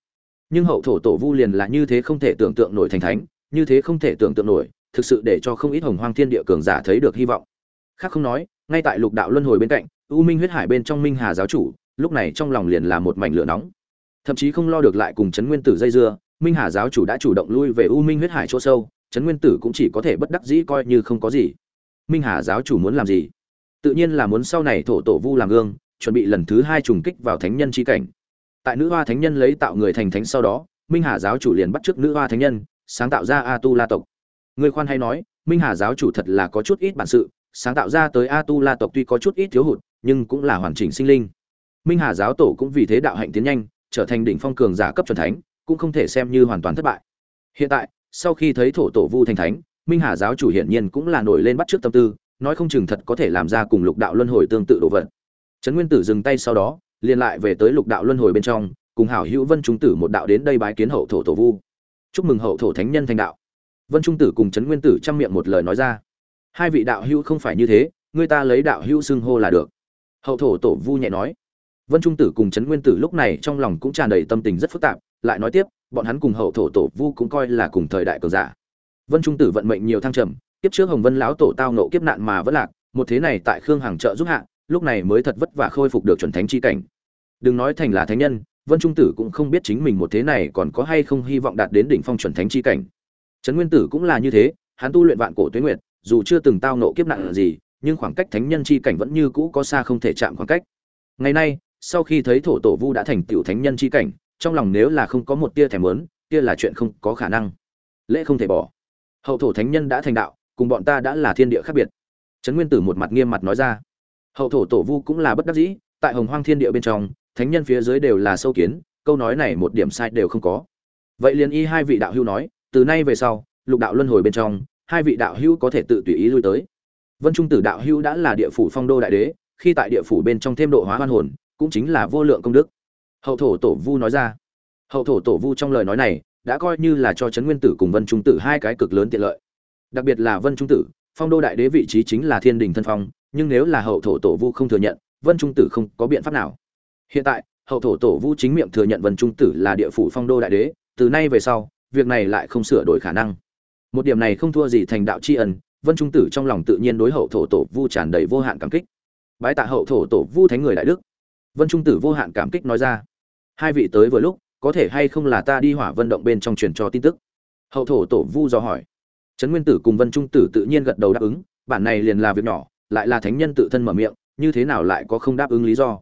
Nhưng hậu thổ tổ vu liền là như thế không thể tưởng tượng nổi thành thánh, như thế không thể tưởng tượng nổi, thực sự để cho không ít hồng hoang thiên địa cường giả thấy được hy vọng khác không nói, ngay tại lục đạo luân hồi bên cạnh, u minh huyết hải bên trong minh hà giáo chủ, lúc này trong lòng liền là một mảnh lửa nóng. Thậm chí không lo được lại cùng Trấn nguyên tử dây dưa, minh hà giáo chủ đã chủ động lui về u minh huyết hải chỗ sâu Trấn nguyên tử cũng chỉ có thể bất đắc dĩ coi như không có gì. Minh hà giáo chủ muốn làm gì? Tự nhiên là muốn sau này thổ tổ vu làm gương, chuẩn bị lần thứ hai trùng kích vào thánh nhân chi cảnh. Tại nữ hoa thánh nhân lấy tạo người thành thánh sau đó, minh hà giáo chủ liền bắt chước nữ hoa thánh nhân, sáng tạo ra a tu la tộc. Người khoan hay nói, minh hà giáo chủ thật là có chút ít bản sự sáng tạo ra tới a tu la tộc tuy có chút ít thiếu hụt, nhưng cũng là hoàn chỉnh sinh linh. Minh hà giáo tổ cũng vì thế đạo hạnh tiến nhanh, trở thành đỉnh phong cường giả cấp chuẩn thánh, cũng không thể xem như hoàn toàn thất bại. Hiện tại, sau khi thấy thổ tổ vu thành thánh, minh hà giáo chủ hiển nhiên cũng là nổi lên bắt trước tâm tư, nói không chừng thật có thể làm ra cùng lục đạo luân hồi tương tự đồ vật. Trấn nguyên tử dừng tay sau đó, liền lại về tới lục đạo luân hồi bên trong, cùng hảo hữu vân trung tử một đạo đến đây bái kiến hậu thổ tổ vu. Chúc mừng hậu thổ thánh nhân thành đạo. Vân trung tử cùng trấn nguyên tử chăm miệng một lời nói ra hai vị đạo hữu không phải như thế, người ta lấy đạo hữu xưng hô là được. Hậu thổ tổ vu nhẹ nói. Vân trung tử cùng trấn nguyên tử lúc này trong lòng cũng tràn đầy tâm tình rất phức tạp, lại nói tiếp, bọn hắn cùng hậu thổ tổ vu cũng coi là cùng thời đại cờ giả. Vân trung tử vận mệnh nhiều thăng trầm, kiếp trước hồng vân lão tổ tao nộ kiếp nạn mà vẫn lạc, một thế này tại khương hàng trợ giúp hạ, lúc này mới thật vất vả khôi phục được chuẩn thánh chi cảnh. Đừng nói thành là thánh nhân, vân trung tử cũng không biết chính mình một thế này còn có hay không hy vọng đạt đến đỉnh phong chuẩn thánh chi cảnh. Trấn nguyên tử cũng là như thế, hắn tu luyện vạn cổ tuyến nguyệt dù chưa từng tao nộ kiếp nạn gì, nhưng khoảng cách thánh nhân chi cảnh vẫn như cũ có xa không thể chạm khoảng cách. Ngày nay, sau khi thấy thổ tổ vu đã thành tiểu thánh nhân chi cảnh, trong lòng nếu là không có một tia thèm muốn, kia là chuyện không có khả năng. Lễ không thể bỏ. Hậu thổ thánh nhân đã thành đạo, cùng bọn ta đã là thiên địa khác biệt. Trấn nguyên tử một mặt nghiêm mặt nói ra. Hậu thổ tổ vu cũng là bất đắc dĩ, tại hồng hoang thiên địa bên trong, thánh nhân phía dưới đều là sâu kiến, câu nói này một điểm sai đều không có. Vậy liền y hai vị đạo hữu nói, từ nay về sau, lục đạo luân hồi bên trong hai vị đạo hữu có thể tự tùy ý lui tới. Vân trung tử đạo hữu đã là địa phủ phong đô đại đế, khi tại địa phủ bên trong thêm độ hóa hoan hồn, cũng chính là vô lượng công đức. Hậu thổ tổ vu nói ra. Hậu thổ tổ vu trong lời nói này, đã coi như là cho trấn nguyên tử cùng vân trung tử hai cái cực lớn tiện lợi. Đặc biệt là vân trung tử, phong đô đại đế vị trí chính là thiên đình thân phong, nhưng nếu là hậu thổ tổ vu không thừa nhận, vân trung tử không có biện pháp nào. Hiện tại, hậu thổ tổ vu chính miệng thừa nhận vân trung tử là địa phủ phong đô đại đế, từ nay về sau, việc này lại không sửa đổi khả năng một điểm này không thua gì thành đạo tri ân, vân trung tử trong lòng tự nhiên đối hậu thổ tổ vu tràn đầy vô hạn cảm kích. Bái tạ hậu thổ tổ vu thánh người đại đức. Vân trung tử vô hạn cảm kích nói ra. Hai vị tới vừa lúc, có thể hay không là ta đi hỏa vận động bên trong truyền cho tin tức? Hậu thổ tổ vu do hỏi. Trấn nguyên tử cùng vân trung tử tự nhiên gật đầu đáp ứng, bản này liền là việc nhỏ, lại là thánh nhân tự thân mở miệng, như thế nào lại có không đáp ứng lý do?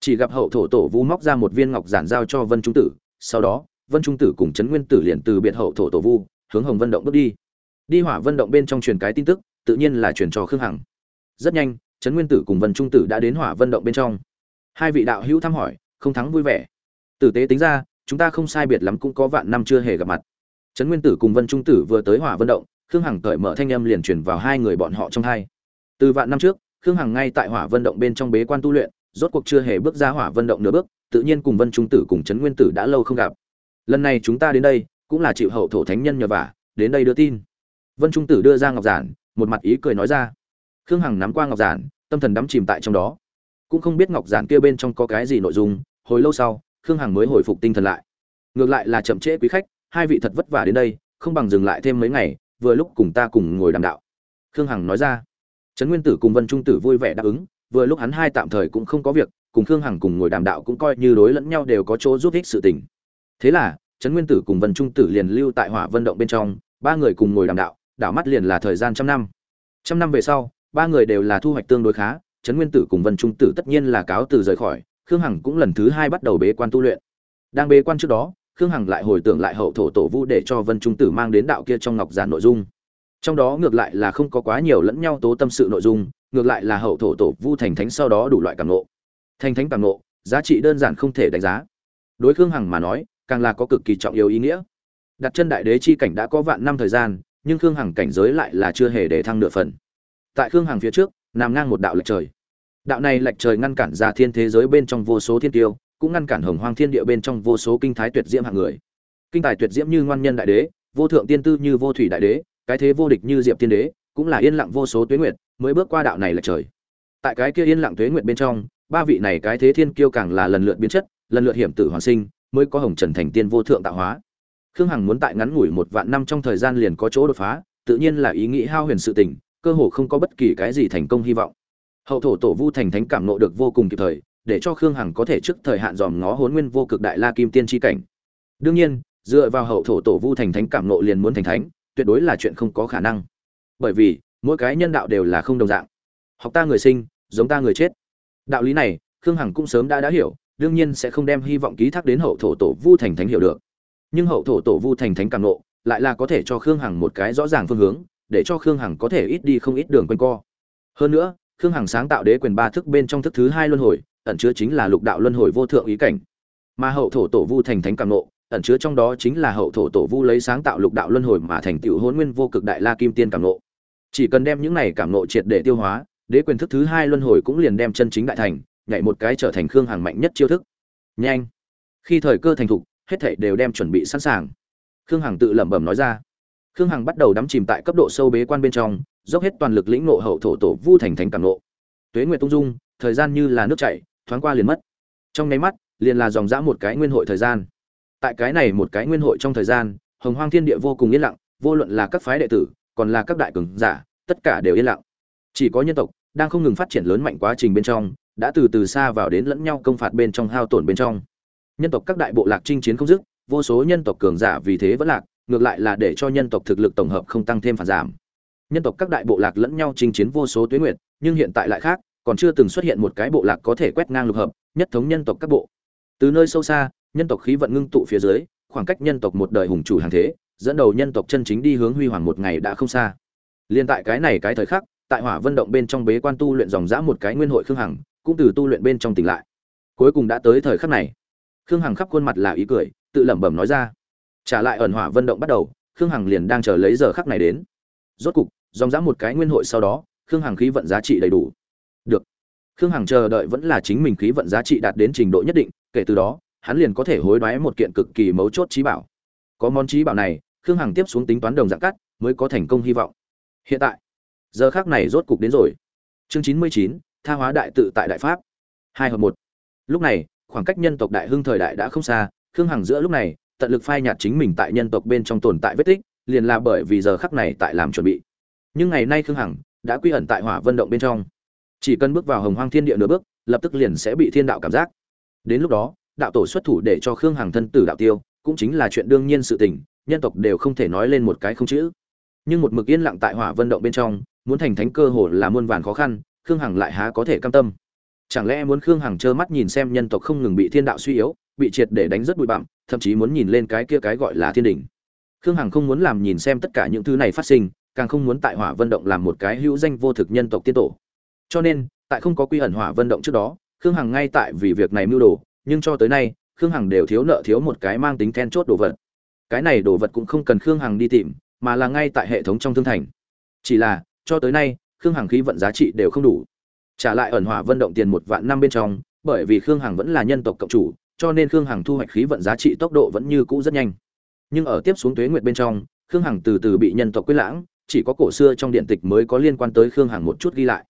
Chỉ gặp hậu thổ tổ vu móc ra một viên ngọc giản giao cho vân trung tử, sau đó, vân trung tử cùng trấn nguyên tử liền từ biệt hậu thổ tổ vu hướng hồng vân động bước đi. Đi hỏa vân động bên trong truyền cái tin tức, tự nhiên là truyền cho khương hằng. Rất nhanh, trấn nguyên tử cùng vân trung tử đã đến hỏa vân động bên trong. Hai vị đạo hữu thăm hỏi, không thắng vui vẻ. Tử tế tính ra, chúng ta không sai biệt lắm cũng có vạn năm chưa hề gặp mặt. Trấn nguyên tử cùng vân trung tử vừa tới hỏa vân động, khương hằng cởi mở thanh âm liền truyền vào hai người bọn họ trong hai. Từ vạn năm trước, khương hằng ngay tại hỏa vân động bên trong bế quan tu luyện, rốt cuộc chưa hề bước ra hỏa vân động nửa bước, tự nhiên cùng vân trung tử cùng trấn nguyên tử đã lâu không gặp. Lần này chúng ta đến đây cũng là chịu hậu thổ thánh nhân nhờ vả, đến đây đưa tin. Vân trung tử đưa ra ngọc giản, một mặt ý cười nói ra. Khương hằng nắm qua ngọc giản, tâm thần đắm chìm tại trong đó. Cũng không biết ngọc giản kia bên trong có cái gì nội dung, hồi lâu sau, khương hằng mới hồi phục tinh thần lại. Ngược lại là chậm trễ quý khách, hai vị thật vất vả đến đây, không bằng dừng lại thêm mấy ngày, vừa lúc cùng ta cùng ngồi đàm đạo. Khương hằng nói ra. Trấn nguyên tử cùng vân trung tử vui vẻ đáp ứng, vừa lúc hắn hai tạm thời cũng không có việc, cùng khương hằng cùng ngồi đàm đạo cũng coi như đối lẫn nhau đều có chỗ giúp ích sự tình. Thế là trấn nguyên tử cùng vân trung tử liền lưu tại hỏa vân động bên trong, ba người cùng ngồi đàm đạo, đảo mắt liền là thời gian trăm năm. Trăm năm về sau, ba người đều là thu hoạch tương đối khá, trấn nguyên tử cùng vân trung tử tất nhiên là cáo từ rời khỏi, khương hằng cũng lần thứ hai bắt đầu bế quan tu luyện. Đang bế quan trước đó, khương hằng lại hồi tưởng lại hậu thổ tổ vu để cho vân trung tử mang đến đạo kia trong ngọc giản nội dung. Trong đó ngược lại là không có quá nhiều lẫn nhau tố tâm sự nội dung, ngược lại là hậu thổ tổ vu thành thánh sau đó đủ loại cảm nộ thành thánh cảm nộ giá trị đơn giản không thể đánh giá. Đối khương hằng mà nói càng là có cực kỳ trọng yếu ý nghĩa. Đặt chân đại đế chi cảnh đã có vạn năm thời gian, nhưng khương hằng cảnh giới lại là chưa hề để thăng nửa phần. Tại khương hằng phía trước, nằm ngang một đạo lệch trời. Đạo này lệch trời ngăn cản ra thiên thế giới bên trong vô số thiên tiêu, cũng ngăn cản hồng hoang thiên địa bên trong vô số kinh thái tuyệt diễm hạng người. Kinh tài tuyệt diễm như ngoan nhân đại đế, vô thượng tiên tư như vô thủy đại đế, cái thế vô địch như diệp tiên đế, cũng là yên lặng vô số tuế nguyệt mới bước qua đạo này lệch trời. Tại cái kia yên lặng tuế nguyệt bên trong, ba vị này cái thế thiên kiêu càng là lần lượt biến chất, lần lượt hiểm tử hoàn sinh mới có hồng trần thành tiên vô thượng tạo hóa. Khương hằng muốn tại ngắn ngủi một vạn năm trong thời gian liền có chỗ đột phá, tự nhiên là ý nghĩ hao huyền sự tình, cơ hồ không có bất kỳ cái gì thành công hy vọng. Hậu thổ tổ vu thành thánh cảm nộ được vô cùng kịp thời, để cho khương hằng có thể trước thời hạn dòm ngó hốn nguyên vô cực đại la kim tiên tri cảnh. Đương nhiên, dựa vào hậu thổ tổ vu thành thánh cảm nộ liền muốn thành thánh, tuyệt đối là chuyện không có khả năng. Bởi vì, mỗi cái nhân đạo đều là không đồng dạng. Học ta người sinh, giống ta người chết. Đạo lý này, khương hằng cũng sớm đã đã hiểu đương nhiên sẽ không đem hy vọng ký thác đến hậu thổ tổ vu thành thánh hiểu được. Nhưng hậu thổ tổ vu thành thánh cảm nộ lại là có thể cho khương hằng một cái rõ ràng phương hướng, để cho khương hằng có thể ít đi không ít đường quanh co. Hơn nữa, khương hằng sáng tạo đế quyền ba thức bên trong thức thứ hai luân hồi, ẩn chứa chính là lục đạo luân hồi vô thượng ý cảnh. Mà hậu thổ tổ vu thành thánh cảm nộ ẩn chứa trong đó chính là hậu thổ tổ vu lấy sáng tạo lục đạo luân hồi mà thành tựu hôn nguyên vô cực đại la kim tiên cảm nộ chỉ cần đem những này cảm nộ triệt để tiêu hóa, đế quyền thức thứ hai luân hồi cũng liền đem chân chính đại thành nhảy một cái trở thành khương hằng mạnh nhất chiêu thức. Nhanh. Khi thời cơ thành thục, hết thảy đều đem chuẩn bị sẵn sàng. Khương hằng tự lẩm bẩm nói ra. Khương hằng bắt đầu đắm chìm tại cấp độ sâu bế quan bên trong, dốc hết toàn lực lĩnh nộ hậu thổ tổ vu thành thánh càng nộ tuế nguyệt tung dung, thời gian như là nước chảy, thoáng qua liền mất. Trong nháy mắt, liền là dòng dã một cái nguyên hội thời gian. Tại cái này một cái nguyên hội trong thời gian, hồng hoang thiên địa vô cùng yên lặng, vô luận là các phái đệ tử, còn là các đại cường giả, tất cả đều yên lặng. Chỉ có nhân tộc đang không ngừng phát triển lớn mạnh quá trình bên trong đã từ từ xa vào đến lẫn nhau công phạt bên trong hao tổn bên trong. Nhân tộc các đại bộ lạc chinh chiến không dứt, vô số nhân tộc cường giả vì thế vẫn lạc, ngược lại là để cho nhân tộc thực lực tổng hợp không tăng thêm phản giảm. Nhân tộc các đại bộ lạc lẫn nhau chinh chiến vô số tuyến nguyệt, nhưng hiện tại lại khác, còn chưa từng xuất hiện một cái bộ lạc có thể quét ngang lục hợp, nhất thống nhân tộc các bộ. Từ nơi sâu xa, nhân tộc khí vận ngưng tụ phía dưới, khoảng cách nhân tộc một đời hùng chủ hàng thế, dẫn đầu nhân tộc chân chính đi hướng huy hoàng một ngày đã không xa. Liên tại cái này cái thời khắc, tại hỏa vân động bên trong bế quan tu luyện dòng dã một cái nguyên hội khương hằng cũng từ tu luyện bên trong tỉnh lại. Cuối cùng đã tới thời khắc này. Khương hằng khắp khuôn mặt là ý cười, tự lẩm bẩm nói ra. Trả lại ẩn hỏa vân động bắt đầu, khương hằng liền đang chờ lấy giờ khắc này đến. Rốt cục, dòng dã một cái nguyên hội sau đó, khương hằng khí vận giá trị đầy đủ. Được. Khương hằng chờ đợi vẫn là chính mình khí vận giá trị đạt đến trình độ nhất định, kể từ đó, hắn liền có thể hối đoái một kiện cực kỳ mấu chốt trí bảo. Có món trí bảo này, khương hằng tiếp xuống tính toán đồng dạng cắt, mới có thành công hy vọng. Hiện tại, giờ khác này rốt cục đến rồi. Chương chín mươi chín tha hóa đại tự tại đại pháp. Hai hợp một. Lúc này, khoảng cách nhân tộc đại hưng thời đại đã không xa, khương hằng giữa lúc này, tận lực phai nhạt chính mình tại nhân tộc bên trong tồn tại vết tích, liền là bởi vì giờ khắc này tại làm chuẩn bị. Nhưng ngày nay khương hằng đã quy ẩn tại hỏa vân động bên trong. Chỉ cần bước vào hồng hoang thiên địa nửa bước, lập tức liền sẽ bị thiên đạo cảm giác. Đến lúc đó, đạo tổ xuất thủ để cho khương hằng thân tử đạo tiêu, cũng chính là chuyện đương nhiên sự tình, nhân tộc đều không thể nói lên một cái không chữ. Nhưng một mực yên lặng tại hỏa vân động bên trong, muốn thành thánh cơ hồ là muôn vàn khó khăn khương hằng lại há có thể cam tâm. Chẳng lẽ muốn khương hằng trơ mắt nhìn xem nhân tộc không ngừng bị thiên đạo suy yếu, bị triệt để đánh rất bụi bặm, thậm chí muốn nhìn lên cái kia cái gọi là thiên đình khương hằng không muốn làm nhìn xem tất cả những thứ này phát sinh, càng không muốn tại hỏa vân động làm một cái hữu danh vô thực nhân tộc tiên tổ. Cho nên, tại không có quy ẩn hỏa vân động trước đó, khương hằng ngay tại vì việc này mưu đồ, nhưng cho tới nay, khương hằng đều thiếu nợ thiếu một cái mang tính then chốt đồ vật. Cái này đồ vật cũng không cần khương hằng đi tìm, mà là ngay tại hệ thống trong thương thành. Chỉ là, cho tới nay khương hằng khí vận giá trị đều không đủ. Trả lại ẩn hỏa vận động tiền một vạn năm bên trong, bởi vì khương hằng vẫn là nhân tộc cộng chủ, cho nên khương hằng thu hoạch khí vận giá trị tốc độ vẫn như cũ rất nhanh. Nhưng ở tiếp xuống tuế nguyệt bên trong, khương hằng từ từ bị nhân tộc quyết lãng, chỉ có cổ xưa trong điện tịch mới có liên quan tới khương hằng một chút ghi lại.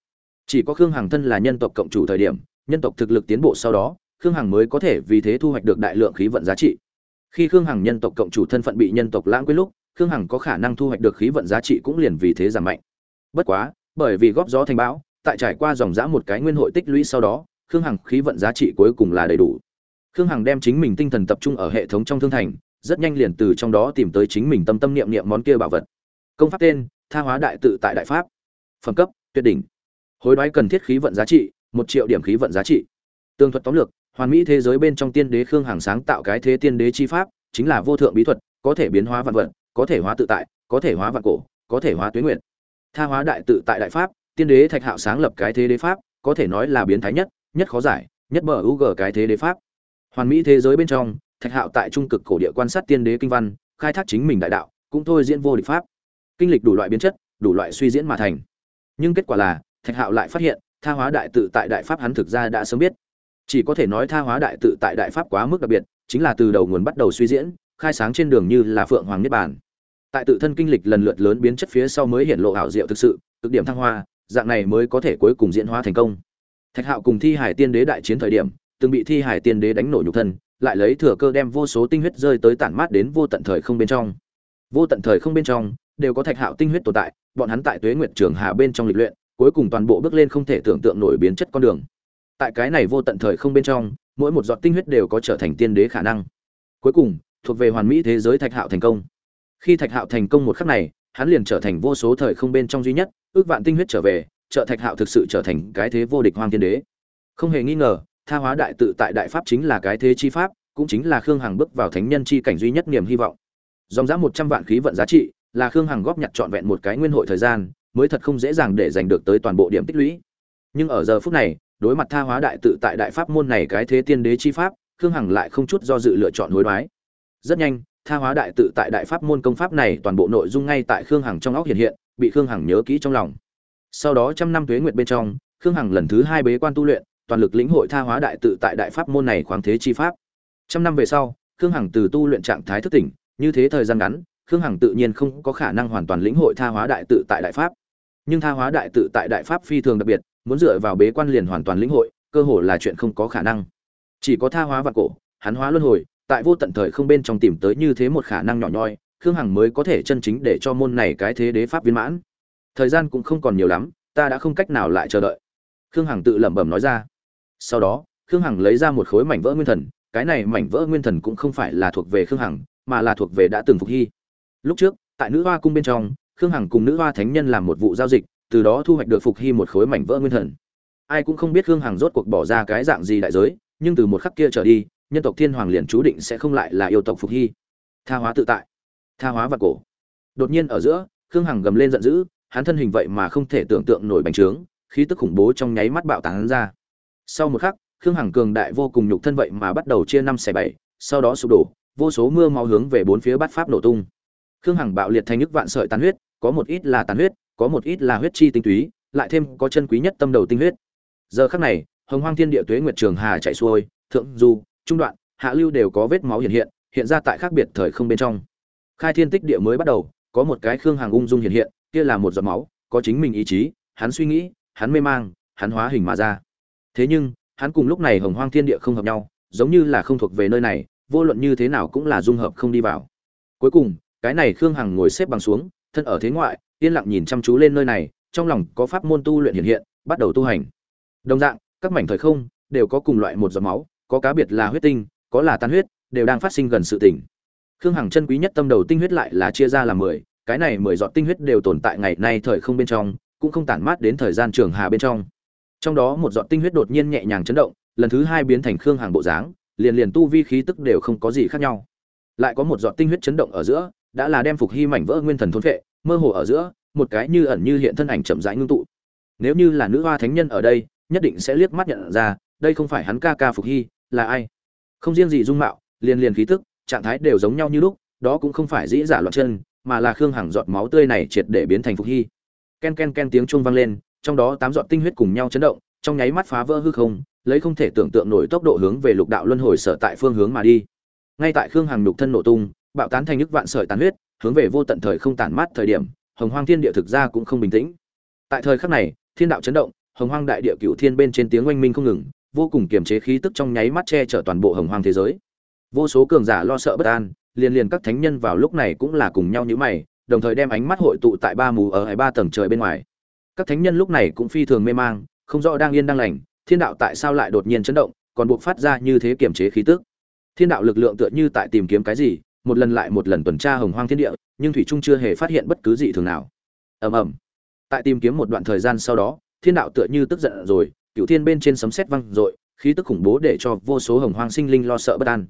Chỉ có khương hằng thân là nhân tộc cộng chủ thời điểm, nhân tộc thực lực tiến bộ sau đó, khương hằng mới có thể vì thế thu hoạch được đại lượng khí vận giá trị. Khi khương hằng nhân tộc cộng chủ thân phận bị nhân tộc lãng quên lúc, khương hằng có khả năng thu hoạch được khí vận giá trị cũng liền vì thế giảm mạnh. Bất quá bởi vì góp gió thành bão, tại trải qua dòng dã một cái nguyên hội tích lũy sau đó, khương hằng khí vận giá trị cuối cùng là đầy đủ. Khương hằng đem chính mình tinh thần tập trung ở hệ thống trong thương thành, rất nhanh liền từ trong đó tìm tới chính mình tâm tâm niệm niệm món kia bảo vật. Công pháp tên, tha hóa đại tự tại đại pháp. Phẩm cấp, tuyệt đỉnh. Hối đoái cần thiết khí vận giá trị, một triệu điểm khí vận giá trị. Tương thuật tóm lược, hoàn mỹ thế giới bên trong tiên đế khương hằng sáng tạo cái thế tiên đế chi pháp, chính là vô thượng bí thuật, có thể biến hóa vạn vật, có thể hóa tự tại, có thể hóa vạn cổ, có thể hóa tuyến nguyện tha hóa đại tự tại đại pháp, tiên đế thạch hạo sáng lập cái thế đế pháp, có thể nói là biến thái nhất nhất khó giải, nhất bờ u g cái thế đế pháp. Hoàn mỹ thế giới bên trong, thạch hạo tại trung cực cổ địa quan sát tiên đế kinh văn, khai thác chính mình đại đạo, cũng thôi diễn vô địch pháp. Kinh lịch đủ loại biến chất, đủ loại suy diễn mà thành. Nhưng kết quả là, thạch hạo lại phát hiện, tha hóa đại tự tại đại pháp hắn thực ra đã sớm biết. Chỉ có thể nói tha hóa đại tự tại đại pháp quá mức đặc biệt, chính là từ đầu nguồn bắt đầu suy diễn, khai sáng trên đường như là phượng hoàng niết bàn tại tự thân kinh lịch lần lượt lớn biến chất phía sau mới hiện lộ ảo diệu thực sự, cực điểm thăng hoa, dạng này mới có thể cuối cùng diễn hóa thành công. Thạch hạo cùng thi hải tiên đế đại chiến thời điểm, từng bị thi hải tiên đế đánh nổ nhục thân, lại lấy thừa cơ đem vô số tinh huyết rơi tới tản mát đến vô tận thời không bên trong. Vô tận thời không bên trong, đều có thạch hạo tinh huyết tồn tại, bọn hắn tại tuế nguyệt trường hà bên trong lịch luyện, cuối cùng toàn bộ bước lên không thể tưởng tượng nổi biến chất con đường. Tại cái này vô tận thời không bên trong, mỗi một giọt tinh huyết đều có trở thành tiên đế khả năng. Cuối cùng, thuộc về hoàn mỹ thế giới thạch hạo thành công khi thạch hạo thành công một khắc này, hắn liền trở thành vô số thời không bên trong duy nhất, ước vạn tinh huyết trở về, trợ thạch hạo thực sự trở thành cái thế vô địch hoang thiên đế. Không hề nghi ngờ, tha hóa đại tự tại đại pháp chính là cái thế chi pháp, cũng chính là khương hằng bước vào thánh nhân chi cảnh duy nhất niềm hy vọng. Dòng giá một trăm vạn khí vận giá trị, là khương hằng góp nhặt trọn vẹn một cái nguyên hội thời gian, mới thật không dễ dàng để giành được tới toàn bộ điểm tích lũy. Nhưng ở giờ phút này, đối mặt tha hóa đại tự tại đại pháp môn này cái thế tiên đế chi pháp, khương hằng lại không chút do dự lựa chọn hối đoái. Rất nhanh tha hóa đại tự tại đại pháp môn công pháp này, toàn bộ nội dung ngay tại khương hằng trong óc hiện hiện, bị khương hằng nhớ kỹ trong lòng. Sau đó trăm năm tuế nguyệt bên trong, khương hằng lần thứ hai bế quan tu luyện, toàn lực lĩnh hội tha hóa đại tự tại đại pháp môn này khoáng thế chi pháp. Trăm năm về sau, khương hằng từ tu luyện trạng thái thức tỉnh, như thế thời gian ngắn, khương hằng tự nhiên không có khả năng hoàn toàn lĩnh hội tha hóa đại tự tại đại pháp. Nhưng tha hóa đại tự tại đại pháp phi thường đặc biệt, muốn dựa vào bế quan liền hoàn toàn lĩnh hội, cơ hồ là chuyện không có khả năng. Chỉ có tha hóa và cổ, hắn hóa luân hồi tại vô tận thời không bên trong tìm tới như thế một khả năng nhỏ nhoi, khương hằng mới có thể chân chính để cho môn này cái thế đế pháp viên mãn. Thời gian cũng không còn nhiều lắm, ta đã không cách nào lại chờ đợi. Khương hằng tự lẩm bẩm nói ra. Sau đó, khương hằng lấy ra một khối mảnh vỡ nguyên thần, cái này mảnh vỡ nguyên thần cũng không phải là thuộc về khương hằng, mà là thuộc về đã từng phục hy. Lúc trước, tại nữ hoa cung bên trong, khương hằng cùng nữ hoa thánh nhân làm một vụ giao dịch, từ đó thu hoạch được phục hy một khối mảnh vỡ nguyên thần. Ai cũng không biết khương hằng rốt cuộc bỏ ra cái dạng gì đại giới, nhưng từ một khắc kia trở đi nhân tộc thiên hoàng liền chú định sẽ không lại là yêu tộc phục hy. Tha hóa tự tại, tha hóa và cổ. Đột nhiên ở giữa, khương hằng gầm lên giận dữ, hắn thân hình vậy mà không thể tưởng tượng nổi bành trướng, khí tức khủng bố trong nháy mắt bạo tán ra. Sau một khắc, khương hằng cường đại vô cùng nhục thân vậy mà bắt đầu chia năm xẻ bảy, sau đó sụp đổ, vô số mưa máu hướng về bốn phía bát pháp nổ tung. Khương hằng bạo liệt thành nước vạn sợi tàn huyết, có một ít là tàn huyết, có một ít là huyết chi tinh túy, lại thêm có chân quý nhất tâm đầu tinh huyết. Giờ khắc này, hồng hoang thiên địa tuế nguyệt trường hà chạy xuôi, thượng du trung đoạn, hạ lưu đều có vết máu hiện hiện hiện ra tại khác biệt thời không bên trong. Khai thiên tích địa mới bắt đầu, có một cái khương hàng ung dung hiện hiện, kia là một giọt máu, có chính mình ý chí, hắn suy nghĩ, hắn mê mang, hắn hóa hình mà ra. Thế nhưng, hắn cùng lúc này hồng hoang thiên địa không hợp nhau, giống như là không thuộc về nơi này, vô luận như thế nào cũng là dung hợp không đi vào. Cuối cùng, cái này khương hằng ngồi xếp bằng xuống, thân ở thế ngoại, yên lặng nhìn chăm chú lên nơi này, trong lòng có pháp môn tu luyện hiện hiện, bắt đầu tu hành. Đồng dạng, các mảnh thời không đều có cùng loại một giọt máu có cá biệt là huyết tinh, có là tan huyết, đều đang phát sinh gần sự tỉnh khương hằng chân quý nhất tâm đầu tinh huyết lại là chia ra làm mười, cái này mười giọt tinh huyết đều tồn tại ngày nay thời không bên trong, cũng không tản mát đến thời gian trường hà bên trong. Trong đó một giọt tinh huyết đột nhiên nhẹ nhàng chấn động, lần thứ hai biến thành khương hàng bộ dáng, liền liền tu vi khí tức đều không có gì khác nhau. Lại có một giọt tinh huyết chấn động ở giữa, đã là đem phục hy mảnh vỡ nguyên thần thôn phệ, mơ hồ ở giữa, một cái như ẩn như hiện thân ảnh chậm rãi ngưng tụ. Nếu như là nữ hoa thánh nhân ở đây, nhất định sẽ liếc mắt nhận ra, đây không phải hắn ca ca phục hy là ai? Không riêng gì dung mạo, liền liền khí tức, trạng thái đều giống nhau như lúc, đó cũng không phải dĩ giả loạn chân, mà là khương hằng giọt máu tươi này triệt để biến thành phục hy. Ken ken ken tiếng chuông vang lên, trong đó tám giọt tinh huyết cùng nhau chấn động, trong nháy mắt phá vỡ hư không, lấy không thể tưởng tượng nổi tốc độ hướng về lục đạo luân hồi sở tại phương hướng mà đi. Ngay tại khương hằng nhục thân nổ tung, bạo tán thành nước vạn sợi tán huyết, hướng về vô tận thời không tản mát thời điểm, hồng hoang thiên địa thực ra cũng không bình tĩnh. Tại thời khắc này, thiên đạo chấn động, hồng hoang đại địa cửu thiên bên trên tiếng oanh minh không ngừng vô cùng kiềm chế khí tức trong nháy mắt che chở toàn bộ hồng hoang thế giới. Vô số cường giả lo sợ bất an, liền liền các thánh nhân vào lúc này cũng là cùng nhau như mày, đồng thời đem ánh mắt hội tụ tại ba mù ở hai ba tầng trời bên ngoài. Các thánh nhân lúc này cũng phi thường mê mang, không rõ đang yên đang lành, thiên đạo tại sao lại đột nhiên chấn động, còn buộc phát ra như thế kiềm chế khí tức. Thiên đạo lực lượng tựa như tại tìm kiếm cái gì, một lần lại một lần tuần tra hồng hoang thiên địa, nhưng thủy trung chưa hề phát hiện bất cứ gì thường nào. Ầm ầm. Tại tìm kiếm một đoạn thời gian sau đó, thiên đạo tựa như tức giận rồi cựu thiên bên trên sấm sét văng rồi khí tức khủng bố để cho vô số hồng hoang sinh linh lo sợ bất an.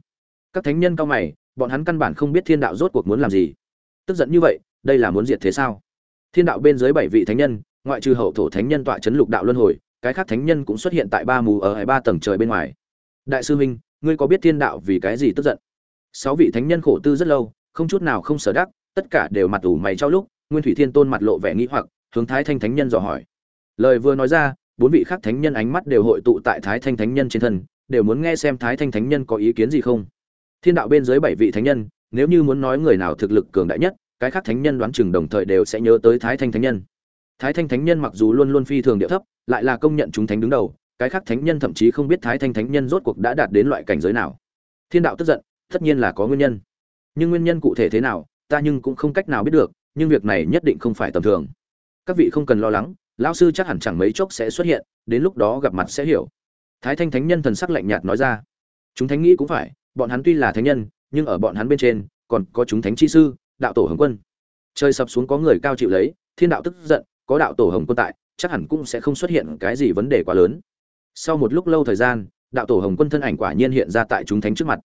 Các thánh nhân cao mày, bọn hắn căn bản không biết thiên đạo rốt cuộc muốn làm gì. Tức giận như vậy, đây là muốn diệt thế sao? Thiên đạo bên dưới bảy vị thánh nhân, ngoại trừ hậu thổ thánh nhân tọa chấn lục đạo luân hồi, cái khác thánh nhân cũng xuất hiện tại ba mù ở hai ba tầng trời bên ngoài. Đại sư huynh, ngươi có biết thiên đạo vì cái gì tức giận? Sáu vị thánh nhân khổ tư rất lâu, không chút nào không sở đắc, tất cả đều mặt ủ mày trao lúc, nguyên thủy thiên tôn mặt lộ vẻ nghĩ hoặc, hướng thái thanh thánh nhân dò hỏi. Lời vừa nói ra bốn vị khác thánh nhân ánh mắt đều hội tụ tại thái thanh thánh nhân trên thân, đều muốn nghe xem thái thanh thánh nhân có ý kiến gì không. Thiên đạo bên dưới bảy vị thánh nhân, nếu như muốn nói người nào thực lực cường đại nhất, cái khác thánh nhân đoán chừng đồng thời đều sẽ nhớ tới thái thanh thánh nhân. Thái thanh thánh nhân mặc dù luôn luôn phi thường địa thấp, lại là công nhận chúng thánh đứng đầu, cái khác thánh nhân thậm chí không biết thái thanh thánh nhân rốt cuộc đã đạt đến loại cảnh giới nào. Thiên đạo tức giận, tất nhiên là có nguyên nhân. Nhưng nguyên nhân cụ thể thế nào, ta nhưng cũng không cách nào biết được, nhưng việc này nhất định không phải tầm thường. Các vị không cần lo lắng lão sư chắc hẳn chẳng mấy chốc sẽ xuất hiện, đến lúc đó gặp mặt sẽ hiểu. Thái thanh thánh nhân thần sắc lạnh nhạt nói ra. Chúng thánh nghĩ cũng phải, bọn hắn tuy là thánh nhân, nhưng ở bọn hắn bên trên, còn có chúng thánh chi sư, đạo tổ hồng quân. Trời sập xuống có người cao chịu lấy, thiên đạo tức giận, có đạo tổ hồng quân tại, chắc hẳn cũng sẽ không xuất hiện cái gì vấn đề quá lớn. Sau một lúc lâu thời gian, đạo tổ hồng quân thân ảnh quả nhiên hiện ra tại chúng thánh trước mặt.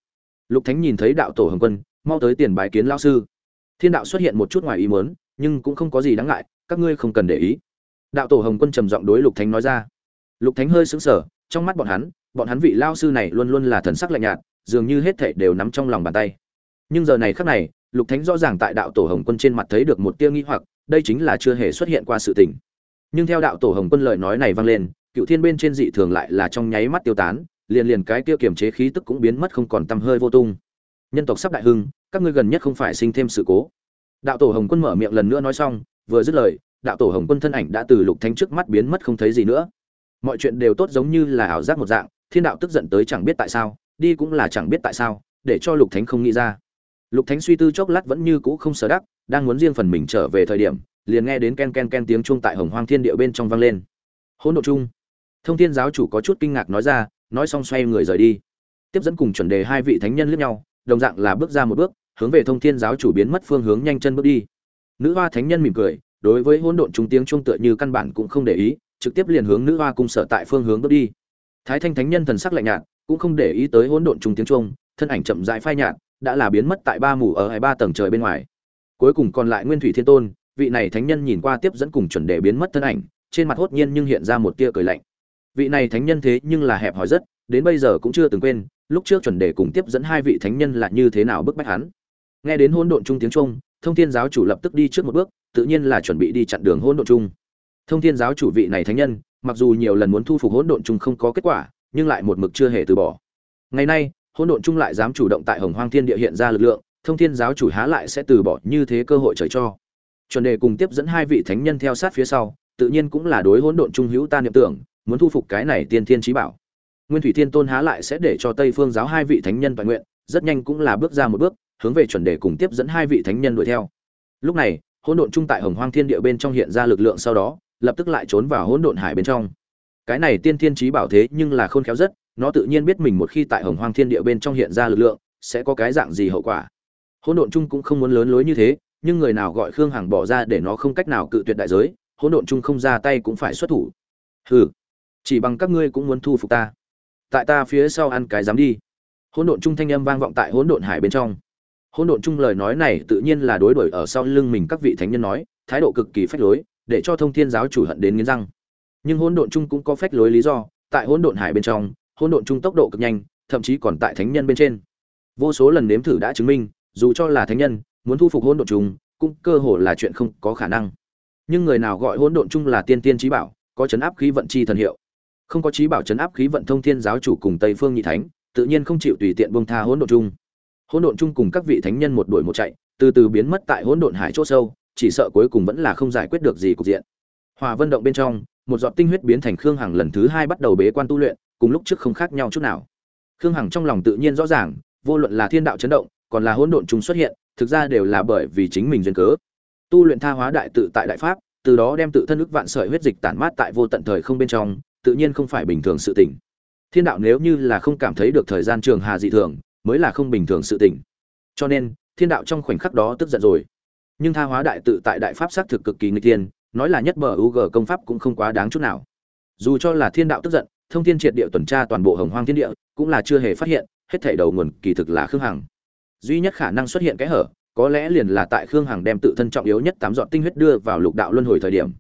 Lục thánh nhìn thấy đạo tổ hồng quân, mau tới tiền bái kiến lao sư. Thiên đạo xuất hiện một chút ngoài ý muốn, nhưng cũng không có gì đáng ngại, các ngươi không cần để ý đạo tổ hồng quân trầm giọng đối lục thánh nói ra. Lục thánh hơi sững sờ, trong mắt bọn hắn bọn hắn vị lao sư này luôn luôn là thần sắc lạnh nhạt, dường như hết thảy đều nắm trong lòng bàn tay. Nhưng giờ này khắc này, lục thánh rõ ràng tại đạo tổ hồng quân trên mặt thấy được một tia nghi hoặc, đây chính là chưa hề xuất hiện qua sự tình. Nhưng theo đạo tổ hồng quân lời nói này vang lên, cựu thiên bên trên dị thường lại là trong nháy mắt tiêu tán, liền liền cái kia kiềm chế khí tức cũng biến mất không còn tăm hơi vô tung. Nhân tộc sắp đại hưng, các ngươi gần nhất không phải sinh thêm sự cố. Đạo tổ hồng quân mở miệng lần nữa nói xong, vừa dứt lời đạo tổ hồng quân thân ảnh đã từ lục thánh trước mắt biến mất không thấy gì nữa. Mọi chuyện đều tốt giống như là ảo giác một dạng, thiên đạo tức giận tới chẳng biết tại sao, đi cũng là chẳng biết tại sao, để cho lục thánh không nghĩ ra. Lục thánh suy tư chốc lát vẫn như cũ không sở đắc, đang muốn riêng phần mình trở về thời điểm, liền nghe đến ken ken ken tiếng chuông tại hồng hoang thiên địa bên trong vang lên. Hỗn độ chung. Thông thiên giáo chủ có chút kinh ngạc nói ra, nói xong xoay người rời đi. Tiếp dẫn cùng chuẩn đề hai vị thánh nhân lướt nhau, đồng dạng là bước ra một bước, hướng về thông thiên giáo chủ biến mất phương hướng nhanh chân bước đi. Nữ hoa thánh nhân mỉm cười đối với hỗn độn trung tiếng trung tựa như căn bản cũng không để ý, trực tiếp liền hướng nữ hoa cung sở tại phương hướng bước đi. Thái thanh thánh nhân thần sắc lạnh nhạt, cũng không để ý tới hỗn độn trung tiếng trung thân ảnh chậm rãi phai nhạt, đã là biến mất tại ba mù ở hai ba tầng trời bên ngoài. Cuối cùng còn lại nguyên thủy thiên tôn, vị này thánh nhân nhìn qua tiếp dẫn cùng chuẩn đề biến mất thân ảnh, trên mặt hốt nhiên nhưng hiện ra một tia cười lạnh. Vị này thánh nhân thế nhưng là hẹp hòi rất, đến bây giờ cũng chưa từng quên, lúc trước chuẩn đề cùng tiếp dẫn hai vị thánh nhân là như thế nào bức bách hắn. Nghe đến hỗn độn trung tiếng trung thông thiên giáo chủ lập tức đi trước một bước, tự nhiên là chuẩn bị đi chặn đường hỗn độn trung thông thiên giáo chủ vị này thánh nhân, mặc dù nhiều lần muốn thu phục hỗn độn trung không có kết quả, nhưng lại một mực chưa hề từ bỏ. Ngày nay, hỗn độn trung lại dám chủ động tại hồng hoang thiên địa hiện ra lực lượng, thông thiên giáo chủ há lại sẽ từ bỏ như thế cơ hội trời cho. Chuẩn đề cùng tiếp dẫn hai vị thánh nhân theo sát phía sau, tự nhiên cũng là đối hỗn độn trung hữu ta niệm tưởng, muốn thu phục cái này tiên thiên trí bảo. Nguyên thủy thiên tôn há lại sẽ để cho tây phương giáo hai vị thánh nhân toàn nguyện, rất nhanh cũng là bước ra một bước hướng về chuẩn đề cùng tiếp dẫn hai vị thánh nhân đuổi theo. Lúc này, hỗn độn trung tại hồng hoang thiên địa bên trong hiện ra lực lượng sau đó, lập tức lại trốn vào hỗn độn hải bên trong. Cái này tiên thiên trí bảo thế nhưng là khôn khéo rất, nó tự nhiên biết mình một khi tại hồng hoang thiên địa bên trong hiện ra lực lượng, sẽ có cái dạng gì hậu quả. Hỗn độn trung cũng không muốn lớn lối như thế, nhưng người nào gọi khương hằng bỏ ra để nó không cách nào cự tuyệt đại giới, hỗn độn trung không ra tay cũng phải xuất thủ. Hừ, chỉ bằng các ngươi cũng muốn thu phục ta. Tại ta phía sau ăn cái dám đi. Hỗn độn trung thanh âm vang vọng tại hỗn độn hải bên trong hỗn độn trung lời nói này tự nhiên là đối đổi ở sau lưng mình các vị thánh nhân nói, thái độ cực kỳ phách lối, để cho thông thiên giáo chủ hận đến nghiến răng. Nhưng hỗn độn trung cũng có phách lối lý do, tại hỗn độn hải bên trong, hỗn độn trung tốc độ cực nhanh, thậm chí còn tại thánh nhân bên trên. Vô số lần nếm thử đã chứng minh, dù cho là thánh nhân, muốn thu phục hỗn độn trung cũng cơ hồ là chuyện không có khả năng. Nhưng người nào gọi hỗn độn trung là tiên tiên trí bảo, có chấn áp khí vận chi thần hiệu. Không có trí bảo chấn áp khí vận thông thiên giáo chủ cùng tây phương nhị thánh, tự nhiên không chịu tùy tiện bông tha hỗn độn trung hỗn độn chung cùng các vị thánh nhân một đuổi một chạy, từ từ biến mất tại hỗn độn hải chỗ sâu, chỉ sợ cuối cùng vẫn là không giải quyết được gì cục diện. Hòa vân động bên trong, một giọt tinh huyết biến thành khương hằng lần thứ hai bắt đầu bế quan tu luyện, cùng lúc trước không khác nhau chút nào. Khương hằng trong lòng tự nhiên rõ ràng, vô luận là thiên đạo chấn động, còn là hỗn độn chung xuất hiện, thực ra đều là bởi vì chính mình duyên cớ. Tu luyện tha hóa đại tự tại đại pháp, từ đó đem tự thân ức vạn sợi huyết dịch tản mát tại vô tận thời không bên trong, tự nhiên không phải bình thường sự tình. Thiên đạo nếu như là không cảm thấy được thời gian trường hà dị thường mới là không bình thường sự tình. Cho nên, thiên đạo trong khoảnh khắc đó tức giận rồi. Nhưng tha hóa đại tự tại đại pháp xác thực cực kỳ nguy tiên nói là nhất bờ u công pháp cũng không quá đáng chút nào. Dù cho là thiên đạo tức giận, thông thiên triệt địa tuần tra toàn bộ hồng hoang thiên địa, cũng là chưa hề phát hiện, hết thảy đầu nguồn kỳ thực là khương hằng. Duy nhất khả năng xuất hiện cái hở, có lẽ liền là tại khương hằng đem tự thân trọng yếu nhất tám dọn tinh huyết đưa vào lục đạo luân hồi thời điểm.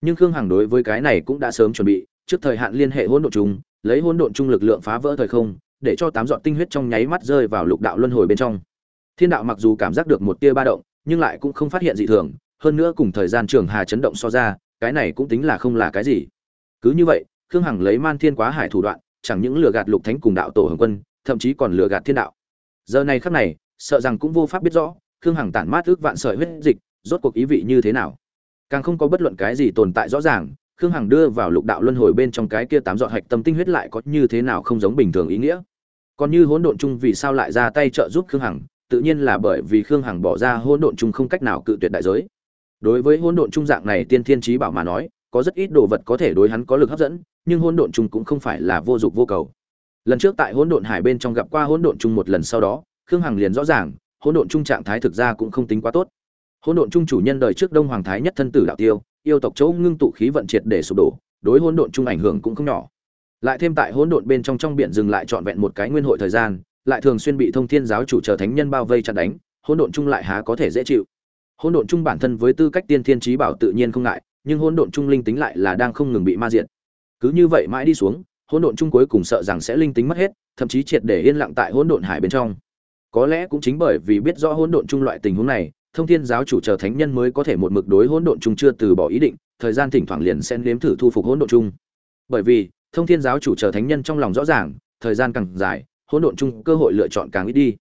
Nhưng khương hằng đối với cái này cũng đã sớm chuẩn bị, trước thời hạn liên hệ hỗn độn chung, lấy hỗn độn chung lực lượng phá vỡ thời không để cho tám dọn tinh huyết trong nháy mắt rơi vào lục đạo luân hồi bên trong. Thiên đạo mặc dù cảm giác được một tia ba động, nhưng lại cũng không phát hiện dị thường, hơn nữa cùng thời gian trường hà chấn động so ra, cái này cũng tính là không là cái gì. Cứ như vậy, khương hằng lấy man thiên quá hải thủ đoạn, chẳng những lừa gạt lục thánh cùng đạo tổ hồng quân, thậm chí còn lừa gạt thiên đạo. Giờ này khắc này, sợ rằng cũng vô pháp biết rõ, khương hằng tản mát ước vạn sợi huyết dịch, rốt cuộc ý vị như thế nào. Càng không có bất luận cái gì tồn tại rõ ràng khương hằng đưa vào lục đạo luân hồi bên trong cái kia tám dọn hạch tâm tinh huyết lại có như thế nào không giống bình thường ý nghĩa. Còn như hỗn độn chung vì sao lại ra tay trợ giúp khương hằng, tự nhiên là bởi vì khương hằng bỏ ra hỗn độn chung không cách nào cự tuyệt đại giới. Đối với hỗn độn chung dạng này tiên thiên trí bảo mà nói, có rất ít đồ vật có thể đối hắn có lực hấp dẫn, nhưng hỗn độn chung cũng không phải là vô dụng vô cầu. Lần trước tại hỗn độn hải bên trong gặp qua hỗn độn chung một lần sau đó, khương hằng liền rõ ràng, hỗn độn chung trạng thái thực ra cũng không tính quá tốt. Hỗn độn chung chủ nhân đời trước đông hoàng thái nhất thân tử đạo tiêu yêu tộc chỗ ngưng tụ khí vận triệt để sụp đổ, đối hỗn độn chung ảnh hưởng cũng không nhỏ. Lại thêm tại hỗn độn bên trong trong biển dừng lại trọn vẹn một cái nguyên hội thời gian, lại thường xuyên bị thông thiên giáo chủ chờ thánh nhân bao vây chặn đánh, hỗn độn chung lại há có thể dễ chịu. Hỗn độn chung bản thân với tư cách tiên thiên trí bảo tự nhiên không ngại, nhưng hỗn độn chung linh tính lại là đang không ngừng bị ma diện cứ như vậy mãi đi xuống, hỗn độn chung cuối cùng sợ rằng sẽ linh tính mất hết, thậm chí triệt để yên lặng tại hỗn độn hải bên trong. Có lẽ cũng chính bởi vì biết rõ hỗn độn chung loại tình huống này thông thiên giáo chủ chờ thánh nhân mới có thể một mực đối hỗn độn chung chưa từ bỏ ý định, thời gian thỉnh thoảng liền sẽ nếm thử thu phục hỗn độn chung. Bởi vì, thông thiên giáo chủ chờ thánh nhân trong lòng rõ ràng, thời gian càng dài, hỗn độn chung cơ hội lựa chọn càng ít đi.